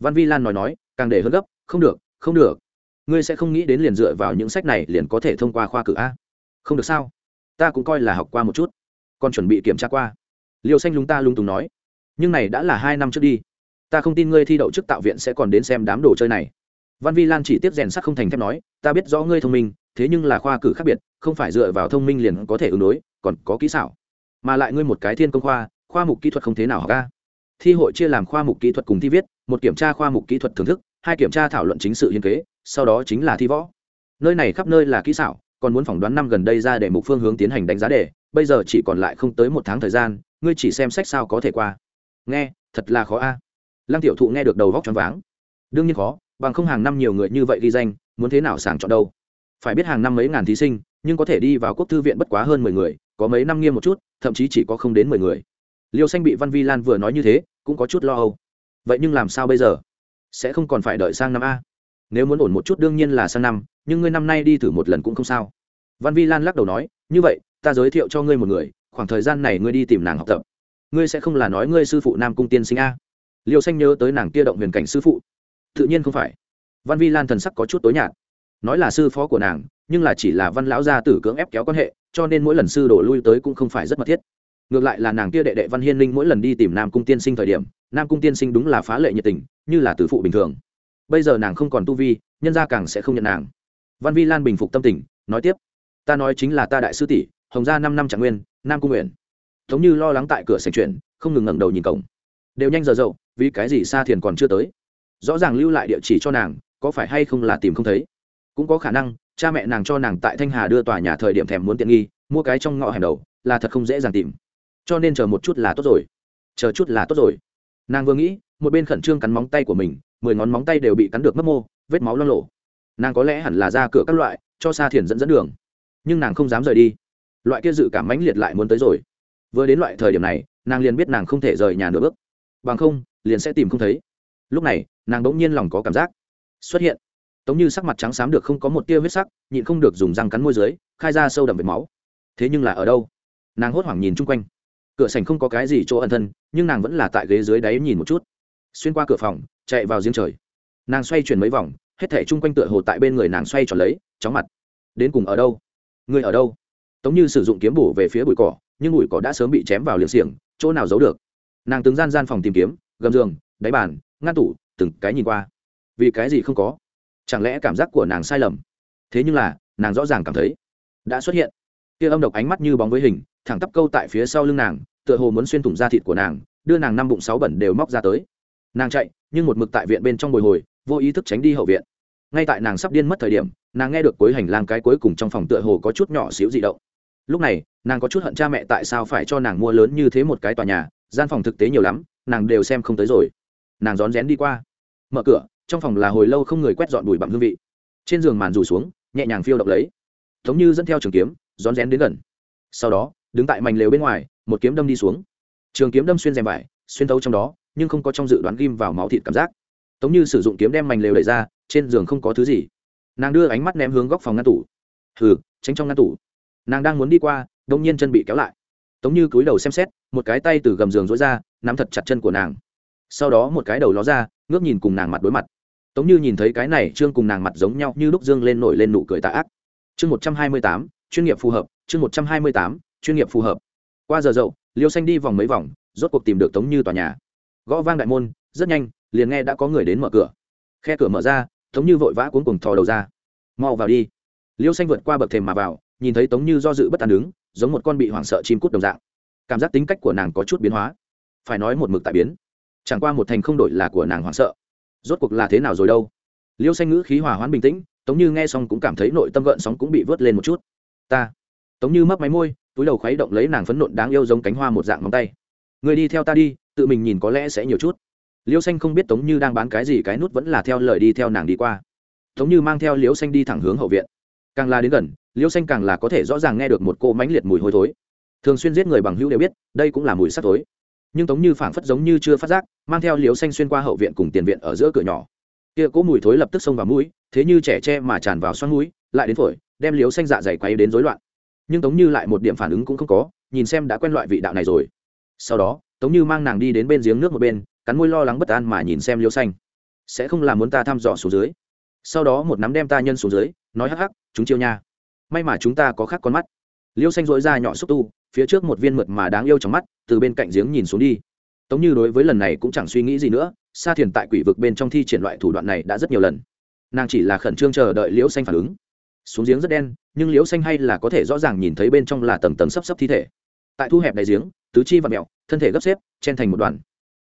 S1: Văn vi lan nói nói, càng để hơn gấp, không được không được. Ngươi sẽ không nghĩ đến liền dựa vào những sách này liền có thể thông qua khoa cử a. Không được sao? Ta cũng coi là học qua một chút. Còn chuẩn bị kiểm tra qua. Liêu xanh lúng ta lung túng nói, nhưng này đã là hai năm trước đi. Ta không tin ngươi thi đậu chức tạo viện sẽ còn đến xem đám đồ chơi này. Văn vi lan chỉ tiếp rèn sắc không thành thép nói, ta biết rõ ngươi thông minh thế nhưng là khoa cử khác biệt, không phải dựa vào thông minh liền có thể ứng đối, còn có kỹ xảo. Mà lại ngươi một cái thiên công khoa khoa mục kỹ thuật không thế nào ca thi hội chia làm khoa mục kỹ thuật cùng thi viết, một kiểm tra khoa mục kỹ thuật thưởng thức, hai kiểm tra thảo luận chính sự hiên kế, sau đó chính là thi võ. Nơi này khắp nơi là kỹ xảo, còn muốn phỏng đoán năm gần đây ra để mục phương hướng tiến hành đánh giá đề, bây giờ chỉ còn lại không tới một tháng thời gian, ngươi chỉ xem sách sao có thể qua. Nghe, thật là khó a. Lăng tiểu thụ nghe được đầu vóc choáng váng. Đương nhiên khó, bằng không hàng năm nhiều người như vậy ghi danh, muốn thế nào sàng chọn đâu? Phải biết hàng năm mấy ngàn thí sinh, nhưng có thể đi vào quốc thư viện bất quá hơn mười người, có mấy năm nghiêm một chút, thậm chí chỉ có không đến mười người. Liêu xanh bị văn vi lan vừa nói như thế, cũng có chút lo âu. Vậy nhưng làm sao bây giờ? Sẽ không còn phải đợi sang năm a? Nếu muốn ổn một chút đương nhiên là sang năm, nhưng ngươi năm nay đi thử một lần cũng không sao. Văn vi lan lắc đầu nói, như vậy, ta giới thiệu cho ngươi một người, khoảng thời gian này ngươi đi tìm nàng học tập. Ngươi sẽ không là nói ngươi sư phụ nam cung tiên sinh a? Liêu xanh nhớ tới nàng kia động huyền cảnh sư phụ. Tự nhiên không phải. Văn vi lan thần sắc có chút tối nhạt nói là sư phó của nàng, nhưng là chỉ là văn lão gia tử cưỡng ép kéo quan hệ, cho nên mỗi lần sư đổ lui tới cũng không phải rất mật thiết. Ngược lại là nàng kia đệ đệ văn hiên linh mỗi lần đi tìm nam cung tiên sinh thời điểm, nam cung tiên sinh đúng là phá lệ nhiệt tình, như là tử phụ bình thường. Bây giờ nàng không còn tu vi, nhân gia càng sẽ không nhận nàng. Văn vi lan bình phục tâm tình, nói tiếp. Ta nói chính là ta đại sư tỷ, hồng gia năm năm trạng nguyên, nam cung nguyện thống như lo lắng tại cửa sành chuyển không ngừng ngẩng đầu nhìn cổng. Đều nhanh giờ dậu, vì cái gì xa thiền còn chưa tới? Rõ ràng lưu lại địa chỉ cho nàng, có phải hay không là tìm không thấy? Cũng có khả năng, cha mẹ nàng cho nàng tại thanh hà đưa tòa nhà thời điểm thèm muốn tiện nghi, mua cái trong ngõ hẻm đầu, là thật không dễ dàng tìm. Cho nên chờ một chút là tốt rồi. Chờ chút là tốt rồi. Nàng vừa nghĩ, một bên khẩn trương cắn móng tay của mình, mười ngón móng tay đều bị cắn được mất mô, vết máu lo lộ. Nàng có lẽ hẳn là ra cửa các loại, cho xa thiền dẫn dẫn đường. Nhưng nàng không dám rời đi. Loại kia dự cảm mãnh liệt lại muốn tới rồi. Vừa đến loại thời điểm này, nàng liền biết nàng không thể rời nhà nửa bước. Bằng không, liền sẽ tìm không thấy. Lúc này, nàng đ ỗ n g nhiên lòng có cảm giác xuất hiện tống như sắc mặt trắng xám được không có một tia huyết sắc, nhịn không được dùng răng cắn môi dưới, khai ra sâu đậm vệt máu. Thế nhưng là ở đâu? Nàng hốt hoảng nhìn chung quanh. Cửa sảnh không có cái gì chỗ ẩn thân, nhưng nàng vẫn là tại ghế dưới đáy nhìn một chút. Xuyên qua cửa phòng, chạy vào giếng trời. Nàng xoay chuyển mấy vòng, hết thể chung quanh tựa hồ tại bên người nàng xoay tròn lấy, chóng mặt. Đến cùng ở đâu? Người ở đâu? Tống như sử dụng kiếm bổ về phía bụi cỏ, nhưng bụi cỏ đã sớm bị chém vào liệng xiềng, chỗ nào giấu được? Nàng từng gian gian phòng tìm kiếm, gầm giường, đáy bàn, ngăn tủ, từng cái nhìn qua. Vì cái gì không có? Chẳng lẽ cảm giác của nàng sai lầm? Thế nhưng là, nàng rõ ràng cảm thấy, đã xuất hiện. Kia âm độc ánh mắt như bóng với hình, thẳng tắp câu tại phía sau lưng nàng, tựa hồ muốn xuyên thủng da thịt của nàng, đưa nàng năm bụng sáu bẩn đều móc ra tới. Nàng chạy, nhưng một mực tại viện bên trong bồi hồi, vô ý thức tránh đi hậu viện. Ngay tại nàng sắp điên mất thời điểm, nàng nghe được cuối hành lang cái cuối cùng trong phòng tựa hồ có chút nhỏ xíu dị động. Lúc này, nàng có chút hận cha mẹ tại sao phải cho nàng mua lớn như thế một cái tòa nhà, gian phòng thực tế nhiều lắm, nàng đều xem không tới rồi. Nàng rón rén đi qua. Mở cửa trong phòng là hồi lâu không người quét dọn bụi bặm hương vị. Trên giường màn rủ xuống, nhẹ nhàng phiêu độc lấy. Thống như dẫn theo trường kiếm, rón rén đến gần. Sau đó, đứng tại mảnh lều bên ngoài, một kiếm đâm đi xuống. Trường kiếm đâm xuyên rèm vải, xuyên thấu trong đó, nhưng không có trong dự đoán ghim vào máu thịt cảm giác. Tống như sử dụng kiếm đem mảnh lều đẩy ra, trên giường không có thứ gì. Nàng đưa ánh mắt ném hướng góc phòng ngăn tủ. Hừ, tránh trong ngăn tủ. Nàng đang muốn đi qua đông nhiên chân bị kéo lại. Tống như cúi đầu xem xét, một cái tay từ gầm giường rối ra, nắm thật chặt chân của nàng. Sau đó một cái đầu ló ra, ngước nhìn cùng nàng mặt đối mặt tống như nhìn thấy cái này, trương cùng nàng mặt giống nhau như lúc dương lên nổi lên nụ cười tạ ác. Chương một trăm hai mươi tám, chuyên nghiệp phù hợp, chương một trăm hai mươi tám, chuyên nghiệp phù hợp. Qua giờ dậu, liêu xanh đi vòng mấy vòng, rốt cuộc tìm được tống như tòa nhà. Gõ vang đại môn, rất nhanh, liền nghe đã có người đến mở cửa. Khe cửa mở ra, tống như vội vã cuốn cùng thò đầu ra. Mau vào đi. Liêu xanh vượt qua bậc thềm mà vào, nhìn thấy tống như do dự bất an đứng, giống một con bị hoảng sợ chim cút đồng dạng. Cảm giác tính cách của nàng có chút biến hóa. Phải nói một mực tại biến. Chẳng qua một thành không đổi là của nàng hoảng sợ rốt cuộc là thế nào rồi đâu? Liêu xanh ngữ khí hòa hoãn bình tĩnh, tống như nghe xong cũng cảm thấy nội tâm gợn sóng cũng bị vớt lên một chút. Ta. Tống như mấp máy môi, túi đầu khuấy động lấy nàng phấn nộn đáng yêu giống cánh hoa một dạng móng tay. Người đi theo ta đi, tự mình nhìn có lẽ sẽ nhiều chút. Liêu xanh không biết tống như đang bán cái gì, cái nút vẫn là theo lời đi theo nàng đi qua. Tống như mang theo liêu xanh đi thẳng hướng hậu viện. Càng là đến gần, liêu xanh càng là có thể rõ ràng nghe được một cô mánh liệt mùi hôi thối. Thường xuyên giết người bằng hữu đều biết, đây cũng là mùi sắt tối nhưng tống như phảng phất giống như chưa phát giác, mang theo liếu xanh xuyên qua hậu viện cùng tiền viện ở giữa cửa nhỏ. Kia cỗ mùi thối lập tức xông vào mũi, thế như trẻ tre mà tràn vào xoắn mũi, lại đến phổi, đem liếu xanh dạ dày quay đến rối loạn. Nhưng tống như lại một điểm phản ứng cũng không có, nhìn xem đã quen loại vị đạo này rồi. Sau đó, tống như mang nàng đi đến bên giếng nước một bên, cắn môi lo lắng bất an mà nhìn xem liếu xanh. Sẽ không làm muốn ta thăm dò xuống dưới. Sau đó một nắm đem ta nhân xuống dưới, nói hắc hắc, chúng chiêu nha. May mà chúng ta có khác con mắt liêu xanh dối ra nhỏ xúc tu, phía trước một viên mượt mà đáng yêu trong mắt, từ bên cạnh giếng nhìn xuống đi. Tống như đối với lần này cũng chẳng suy nghĩ gì nữa, sa thiền tại quỷ vực bên trong thi triển loại thủ đoạn này đã rất nhiều lần. Nàng chỉ là khẩn trương chờ đợi liễu xanh phản ứng. Xuống giếng rất đen, nhưng liễu xanh hay là có thể rõ ràng nhìn thấy bên trong là tầng tầng sấp sấp thi thể. Tại thu hẹp đại giếng, tứ chi và mẹo, thân thể gấp xếp, chen thành một đoàn.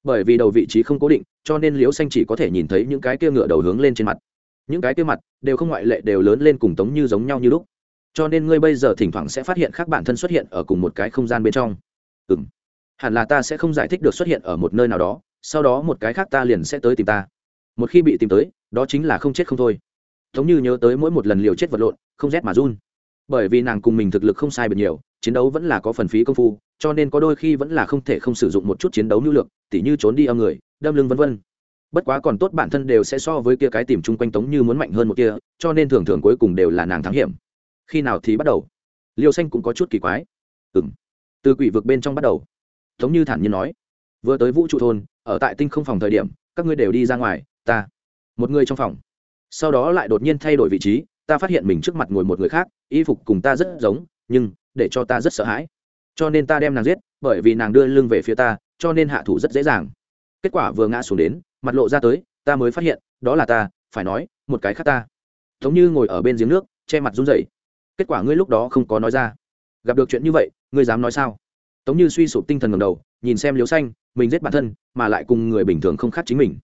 S1: Bởi vì đầu vị trí không cố định, cho nên liễu xanh chỉ có thể nhìn thấy những cái kia ngựa đầu hướng lên trên mặt. Những cái kia mặt đều không ngoại lệ đều lớn lên cùng tống như giống nhau như lúc cho nên ngươi bây giờ thỉnh thoảng sẽ phát hiện khác bản thân xuất hiện ở cùng một cái không gian bên trong. Ừ m hẳn là ta sẽ không giải thích được xuất hiện ở một nơi nào đó, sau đó một cái khác ta liền sẽ tới tìm ta. Một khi bị tìm tới, đó chính là không chết không thôi. Giống như nhớ tới mỗi một lần liều chết vật lộn, không rét mà run. Bởi vì nàng cùng mình thực lực không sai biệt nhiều, chiến đấu vẫn là có phần phí công phu, cho nên có đôi khi vẫn là không thể không sử dụng một chút chiến đấu nữ lượng, tỉ như trốn đi âm người, đâm lưng vân vân. Bất quá còn tốt bản thân đều sẽ so với kia cái tìm chung quanh tống như muốn mạnh hơn một kia, cho nên thường thường cuối cùng đều là nàng thắng hiểm khi nào thì bắt đầu? Liêu xanh cũng có chút kỳ quái. Ừng từ quỷ vực bên trong bắt đầu. Tống như thản nhiên nói. Vừa tới vũ trụ thôn, ở tại tinh không phòng thời điểm, các ngươi đều đi ra ngoài, ta, một người trong phòng. Sau đó lại đột nhiên thay đổi vị trí, ta phát hiện mình trước mặt ngồi một người khác, y phục cùng ta rất giống, nhưng để cho ta rất sợ hãi. Cho nên ta đem nàng giết, bởi vì nàng đưa lưng về phía ta, cho nên hạ thủ rất dễ dàng. Kết quả vừa ngã xuống đến, mặt lộ ra tới, ta mới phát hiện, đó là ta, phải nói, một cái khác ta. Giống như ngồi ở bên giếng nước, che mặt run rẩy kết quả ngươi lúc đó không có nói ra. Gặp được chuyện như vậy, ngươi dám nói sao? Tống như suy sụp tinh thần ngầm đầu, nhìn xem liều xanh, mình giết bản thân, mà lại cùng người bình thường không khác chính mình.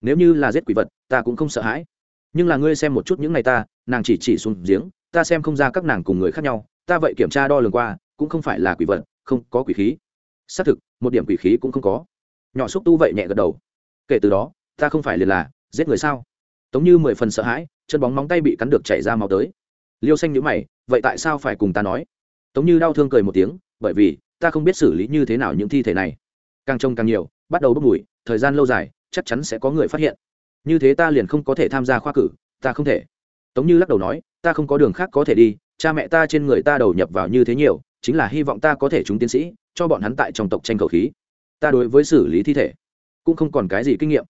S1: Nếu như là giết quỷ vật, ta cũng không sợ hãi. Nhưng là ngươi xem một chút những ngày ta, nàng chỉ chỉ xuống giếng, ta xem không ra các nàng cùng người khác nhau, ta vậy kiểm tra đo lường qua, cũng không phải là quỷ vật, không có quỷ khí. Xác thực, một điểm quỷ khí cũng không có. Nhỏ xúc tu vậy nhẹ gật đầu. Kể từ đó, ta không phải liền là giết người sao? Tống như mười phần sợ hãi, chân bóng móng tay bị cắn được chảy ra máu tới. Liêu xanh nhữ mày vậy tại sao phải cùng ta nói? Tống như đau thương cười một tiếng, bởi vì ta không biết xử lý như thế nào những thi thể này. Càng trông càng nhiều, bắt đầu bốc mùi, thời gian lâu dài, chắc chắn sẽ có người phát hiện. Như thế ta liền không có thể tham gia khoa cử, ta không thể. Tống như lắc đầu nói, ta không có đường khác có thể đi, cha mẹ ta trên người ta đầu nhập vào như thế nhiều, chính là hy vọng ta có thể trúng tiến sĩ, cho bọn hắn tại trong tộc tranh cầu khí. Ta đối với xử lý thi thể, cũng không còn cái gì kinh nghiệm.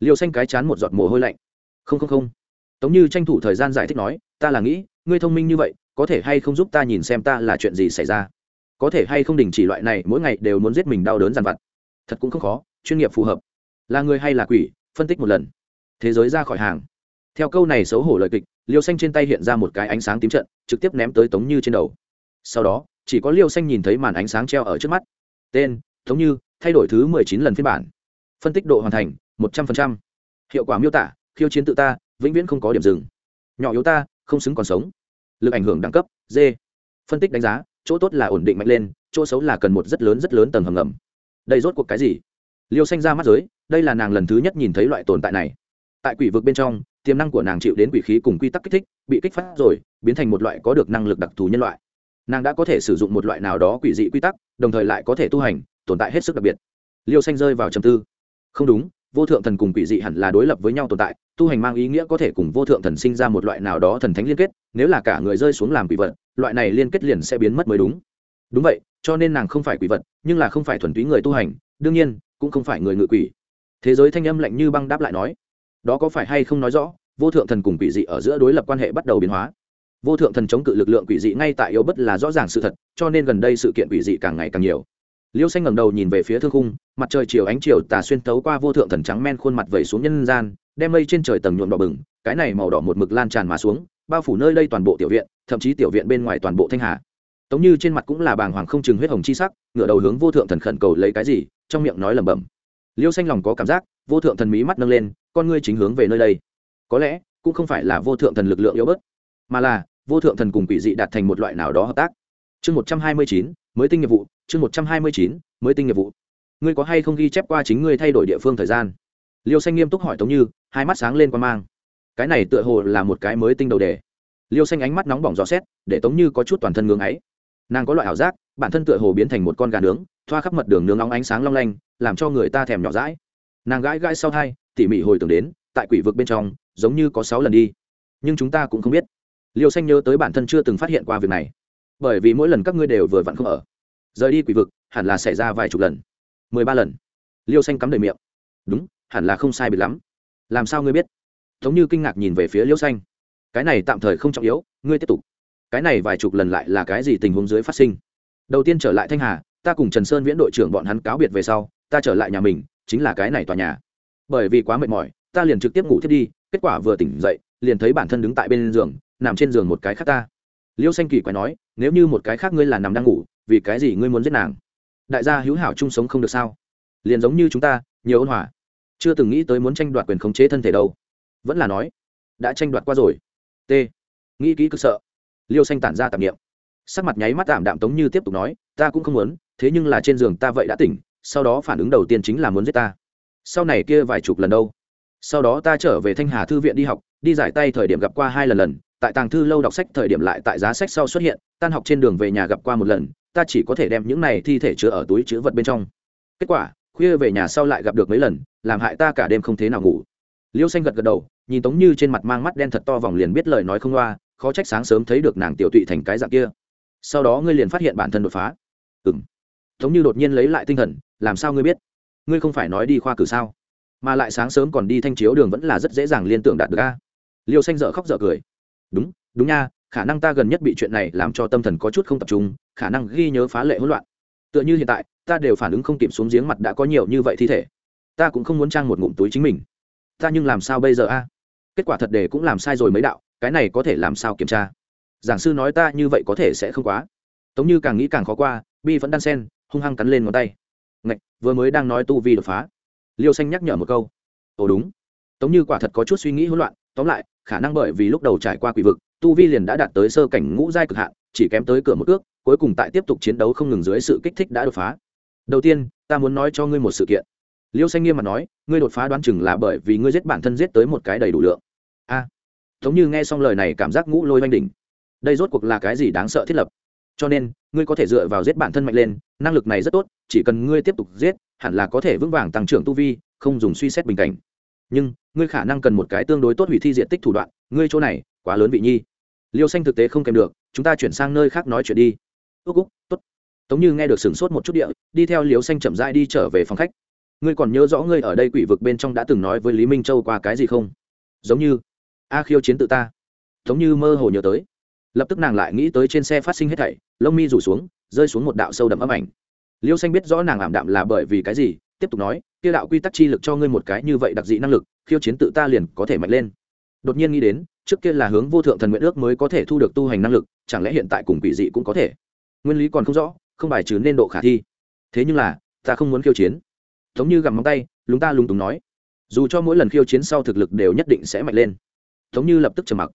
S1: Liều xanh cái chán một giọt mồ hôi lạnh. Không không không. Tống như tranh thủ thời gian giải thích nói, ta là nghĩ, ngươi thông minh như vậy có thể hay không giúp ta nhìn xem ta là chuyện gì xảy ra? Có thể hay không đình chỉ loại này, mỗi ngày đều muốn giết mình đau đớn dằn vặt. Thật cũng không khó, chuyên nghiệp phù hợp. Là người hay là quỷ, phân tích một lần. Thế giới ra khỏi hàng. Theo câu này xấu hổ lời kịch, liêu xanh trên tay hiện ra một cái ánh sáng tím trận, trực tiếp ném tới tống như trên đầu. Sau đó, chỉ có liêu xanh nhìn thấy màn ánh sáng treo ở trước mắt. Tên, tống như, thay đổi thứ mười chín lần phiên bản. Phân tích độ hoàn thành, một trăm linh hiệu quả miêu tả, khiêu chiến tự ta, vĩnh viễn không có điểm dừng. Nhỏ yếu ta, không xứng còn sống lực ảnh hưởng đẳng cấp d phân tích đánh giá, chỗ tốt là ổn định mạnh lên, chỗ xấu là cần một rất lớn rất lớn tầng hầm ngầm. Đây rốt cuộc cái gì? Liêu xanh ra mắt giới, đây là nàng lần thứ nhất nhìn thấy loại tồn tại này. Tại quỷ vực bên trong, tiềm năng của nàng chịu đến quỷ khí cùng quy tắc kích thích, bị kích phát rồi, biến thành một loại có được năng lực đặc thù nhân loại. Nàng đã có thể sử dụng một loại nào đó quỷ dị quy tắc, đồng thời lại có thể tu hành, tồn tại hết sức đặc biệt. Liêu xanh rơi vào trầm tư. Không đúng, vô thượng thần cùng quỷ dị hẳn là đối lập với nhau tồn tại, tu hành mang ý nghĩa có thể cùng vô thượng thần sinh ra một loại nào đó thần thánh liên kết nếu là cả người rơi xuống làm quỷ vật, loại này liên kết liền sẽ biến mất mới đúng. Đúng vậy, cho nên nàng không phải quỷ vật, nhưng là không phải thuần túy người tu hành, đương nhiên, cũng không phải người ngự quỷ. Thế giới thanh âm lạnh như băng đáp lại nói, đó có phải hay không nói rõ, vô thượng thần cùng quỷ dị ở giữa đối lập quan hệ bắt đầu biến hóa. Vô thượng thần chống cự lực lượng quỷ dị ngay tại yếu bất là rõ ràng sự thật, cho nên gần đây sự kiện quỷ dị càng ngày càng nhiều. Liêu xanh ngẩng đầu nhìn về phía thương khung, mặt trời chiều ánh chiều tà xuyên tấu qua vô thượng thần trắng men khuôn mặt vẩy xuống nhân gian, đem mây trên trời tầng nhuộm đỏ bừng, cái này màu đỏ một mực lan tràn mà xuống bao phủ nơi đây toàn bộ tiểu viện, thậm chí tiểu viện bên ngoài toàn bộ thanh hà. Tống như trên mặt cũng là bàng hoàng không chừng huyết hồng chi sắc ngựa đầu hướng vô thượng thần khẩn cầu lấy cái gì, trong miệng nói lẩm bẩm. Liêu xanh lòng có cảm giác, vô thượng thần mí mắt nâng lên, con ngươi chính hướng về nơi đây. Có lẽ, cũng không phải là vô thượng thần lực lượng yếu bớt, mà là, vô thượng thần cùng quỷ dị đạt thành một loại nào đó hợp tác. Chương một trăm hai mươi chín, mới tinh nghiệp vụ, chương một trăm hai mươi chín, mới tinh nghiệp vụ. Ngươi có hay không ghi chép qua chính ngươi thay đổi địa phương thời gian? Liêu xanh nghiêm túc hỏi tống như, hai mắt sáng lên quan mang cái này tựa hồ là một cái mới tinh đầu đề. Liêu xanh ánh mắt nóng bỏng gió xét, để tống như có chút toàn thân ngưng ấy. Nàng có loại ảo giác, bản thân tựa hồ biến thành một con gà nướng, thoa khắp mật đường nướng nóng ánh sáng long lanh, làm cho người ta thèm nhỏ rãi nàng gãi gãi sau thai, tỉ mỉ hồi tưởng đến, tại quỷ vực bên trong, giống như có sáu lần đi. Nhưng chúng ta cũng không biết. Liêu xanh nhớ tới bản thân chưa từng phát hiện qua việc này. Bởi vì mỗi lần các ngươi đều vừa vặn không ở. Rời đi quỷ vực, hẳn là xảy ra vài chục lần. Mười ba lần. Liêu xanh cắm đầy miệng. Đúng, hẳn là không sai biệt lắm. Làm sao ngươi biết? Tống như kinh ngạc nhìn về phía liêu xanh. Cái này tạm thời không trọng yếu, ngươi tiếp tục. Cái này vài chục lần lại là cái gì tình huống dưới phát sinh? Đầu tiên trở lại thanh hà, ta cùng trần sơn viễn đội trưởng bọn hắn cáo biệt về sau, ta trở lại nhà mình, chính là cái này tòa nhà. Bởi vì quá mệt mỏi, ta liền trực tiếp ngủ thiết đi, kết quả vừa tỉnh dậy, liền thấy bản thân đứng tại bên giường, nằm trên giường một cái khác ta. Liêu xanh kỳ quái nói, nếu như một cái khác ngươi là nằm đang ngủ, vì cái gì ngươi muốn giết nàng? Đại gia hữu hảo chung sống không được sao? Liền giống như chúng ta, nhiều ôn hòa. Chưa từng nghĩ tới muốn tranh đoạt quyền khống chế thân thể đâu vẫn là nói, đã tranh đoạt qua rồi. T. Nghĩ kỹ cực sợ. Liêu xanh tản ra tạp nghiệm sắc mặt nháy mắt tạm đạm tống như tiếp tục nói, ta cũng không muốn, thế nhưng là trên giường ta vậy đã tỉnh, sau đó phản ứng đầu tiên chính là muốn giết ta. Sau này kia vài chục lần đâu? Sau đó ta trở về thanh hà thư viện đi học, đi giải tay thời điểm gặp qua hai lần lần, tại tàng thư lâu đọc sách thời điểm lại tại giá sách sau xuất hiện, tan học trên đường về nhà gặp qua một lần, ta chỉ có thể đem những này thi thể chứa ở túi chứa vật bên trong. Kết quả, khuya về nhà sau lại gặp được mấy lần, làm hại ta cả đêm không thế nào ngủ liêu xanh gật gật đầu, nhìn tống như trên mặt mang mắt đen thật to vòng liền biết lời nói không loa, khó trách sáng sớm thấy được nàng tiểu tụy thành cái dạng kia. Sau đó ngươi liền phát hiện bản thân đột phá. Ừ m tống như đột nhiên lấy lại tinh thần, làm sao ngươi biết? Ngươi không phải nói đi khoa cử sao? Mà lại sáng sớm còn đi thanh chiếu đường vẫn là rất dễ dàng liên tưởng đạt được a. Liêu xanh dở khóc dở cười. Đúng đúng nha, khả năng ta gần nhất bị chuyện này làm cho tâm thần có chút không tập trung, khả năng ghi nhớ phá lệ hỗn loạn. Tựa như hiện tại, ta đều phản ứng không kịp xuống giếng mặt đã có nhiều như vậy thi thể. Ta cũng không muốn trang một ngụm túi chính mình ta nhưng làm sao bây giờ a? Kết quả thật đề cũng làm sai rồi mấy đạo, cái này có thể làm sao kiểm tra? Giảng sư nói ta như vậy có thể sẽ không quá. Tống như càng nghĩ càng khó qua, bi vẫn đan sen, hung hăng cắn lên ngón tay. Ngạch, vừa mới đang nói tu vi đột phá. Liêu xanh nhắc nhở một câu. Ồ đúng. Tống như quả thật có chút suy nghĩ hỗn loạn, tóm lại, khả năng bởi vì lúc đầu trải qua quỷ vực, tu vi liền đã đạt tới sơ cảnh ngũ giai cực hạn, chỉ kém tới cửa một ước cuối cùng tại tiếp tục chiến đấu không ngừng dưới sự kích thích đã đột phá. Đầu tiên, ta muốn nói cho ngươi một sự kiện liêu xanh nghiêm mặt nói ngươi đột phá đoán chừng là bởi vì ngươi giết bản thân giết tới một cái đầy đủ lượng. A. À, giống như nghe xong lời này cảm giác ngũ lôi oanh đỉnh. Đây rốt cuộc là cái gì đáng sợ thiết lập? Cho nên ngươi có thể dựa vào giết bản thân mạnh lên năng lực này rất tốt chỉ cần ngươi tiếp tục giết hẳn là có thể vững vàng tăng trưởng tu vi không dùng suy xét bình cảnh. Nhưng ngươi khả năng cần một cái tương đối tốt hủy thi diện tích thủ đoạn ngươi chỗ này quá lớn vị nhi. Liêu xanh thực tế không kèm được chúng ta chuyển sang nơi khác nói chuyện đi. Ước úc t ố t tống như nghe được sửng sốt một chút địa đi theo liêu xanh chậm rãi đi trở về phòng khách ngươi còn nhớ rõ ngươi ở đây quỷ vực bên trong đã từng nói với lý minh châu qua cái gì không? Giống như, a khiêu chiến tự ta. Giống như mơ hồ nhớ tới. Lập tức nàng lại nghĩ tới trên xe phát sinh hết thảy, lông mi rủ xuống, rơi xuống một đạo sâu đậm ấm ảnh. Liêu xanh biết rõ nàng ảm đạm là bởi vì cái gì, tiếp tục nói, kia đạo quy tắc chi lực cho ngươi một cái như vậy đặc dị năng lực, khiêu chiến tự ta liền có thể mạnh lên. Đột nhiên nghĩ đến, trước kia là hướng vô thượng thần nguyện ước mới có thể thu được tu hành năng lực, chẳng lẽ hiện tại cùng quỷ dị cũng có thể? Nguyên lý còn không rõ, không bài trừ nên độ khả thi. Thế nhưng là, ta không muốn khiêu chiến giống như gặm móng tay, lúng ta lúng túng nói. Dù cho mỗi lần khiêu chiến sau thực lực đều nhất định sẽ mạnh lên. Tống như lập tức trầm mặc.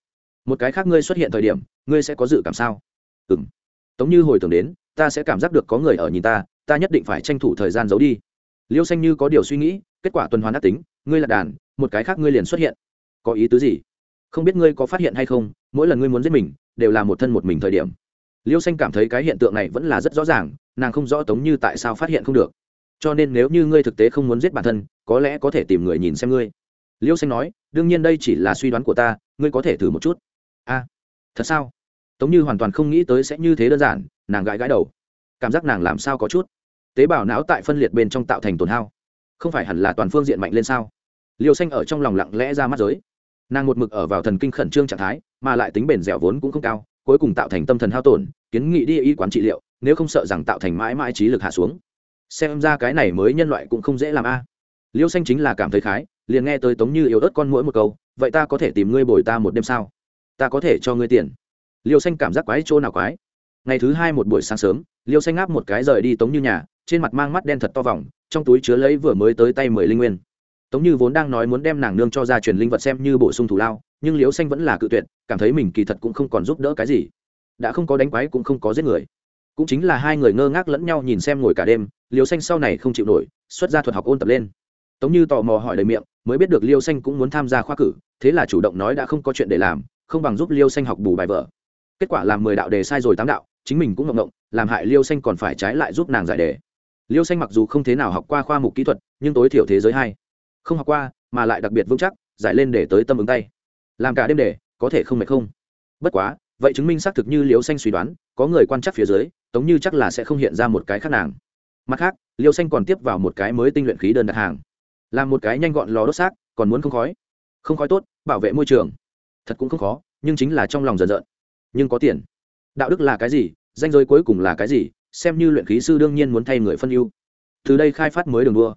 S1: Một cái khác ngươi xuất hiện thời điểm, ngươi sẽ có dự cảm sao? Ừm. tống như hồi tưởng đến, ta sẽ cảm giác được có người ở nhìn ta ta nhất định phải tranh thủ thời gian giấu đi. Liêu xanh như có điều suy nghĩ, kết quả tuần hoàn ác tính, ngươi là đàn, một cái khác ngươi liền xuất hiện. Có ý tứ gì? Không biết ngươi có phát hiện hay không, mỗi lần ngươi muốn giết mình, đều là một thân một mình thời điểm. Liêu xanh cảm thấy cái hiện tượng này vẫn là rất rõ ràng, nàng không rõ tống như tại sao phát hiện không được cho nên nếu như ngươi thực tế không muốn giết bản thân, có lẽ có thể tìm người nhìn xem ngươi. Liêu xanh nói, đương nhiên đây chỉ là suy đoán của ta, ngươi có thể thử một chút. A, thật sao? Tống như hoàn toàn không nghĩ tới sẽ như thế đơn giản, nàng gãi gãi đầu. Cảm giác nàng làm sao có chút? Tế bào não tại phân liệt bên trong tạo thành tổn hao. Không phải hẳn là toàn phương diện mạnh lên sao? Liêu xanh ở trong lòng lặng lẽ ra mắt giới. Nàng một mực ở vào thần kinh khẩn trương trạng thái, mà lại tính bền dẻo vốn cũng không cao, cuối cùng tạo thành tâm thần hao tổn, kiến nghị đi y quán trị liệu, nếu không sợ rằng tạo thành mãi mãi trí lực hạ xuống xem ra cái này mới nhân loại cũng không dễ làm a. Liêu xanh chính là cảm thấy khái, liền nghe tới tống như yếu ớt con mỗi một câu, vậy ta có thể tìm ngươi bồi ta một đêm sao? Ta có thể cho ngươi tiền. Liêu xanh cảm giác quái chỗ nào quái. Ngày thứ hai một buổi sáng sớm, liêu xanh ngáp một cái rời đi tống như nhà, trên mặt mang mắt đen thật to vòng, trong túi chứa lấy vừa mới tới tay mười linh nguyên. Tống như vốn đang nói muốn đem nàng nương cho ra truyền linh vật xem như bổ sung thủ lao, nhưng liêu xanh vẫn là cự tuyệt, cảm thấy mình kỳ thật cũng không còn giúp đỡ cái gì. Đã không có đánh quái cũng không có giết người cũng chính là hai người ngơ ngác lẫn nhau nhìn xem ngồi cả đêm, liêu xanh sau này không chịu nổi, xuất ra thuật học ôn tập lên. Tống như tò mò hỏi lời miệng, mới biết được liêu xanh cũng muốn tham gia khoa cử, thế là chủ động nói đã không có chuyện để làm, không bằng giúp liêu xanh học bù bài vở. Kết quả làm mười đạo đề sai rồi tám đạo, chính mình cũng ngộng ngộng làm hại liêu xanh còn phải trái lại giúp nàng giải đề. Liêu xanh mặc dù không thế nào học qua khoa mục kỹ thuật, nhưng tối thiểu thế giới hai. Không học qua, mà lại đặc biệt vững chắc, giải lên để tới tâm ứng tay. Làm cả đêm đề có thể không mệt không? Bất quá vậy chứng minh xác thực như liêu xanh suy đoán, có người quan trắc phía dưới, tống như chắc là sẽ không hiện ra một cái khác nàng. Mặt khác liêu xanh còn tiếp vào một cái mới tinh luyện khí đơn đặt hàng. Làm một cái nhanh gọn lò đốt xác, còn muốn không khói. Không khói tốt, bảo vệ môi trường. Thật cũng không khó, nhưng chính là trong lòng dần dợn nhưng có tiền. Đạo đức là cái gì, danh giới cuối cùng là cái gì, xem như luyện khí sư đương nhiên muốn thay người phân ưu. Từ đây khai phát mới đường đua.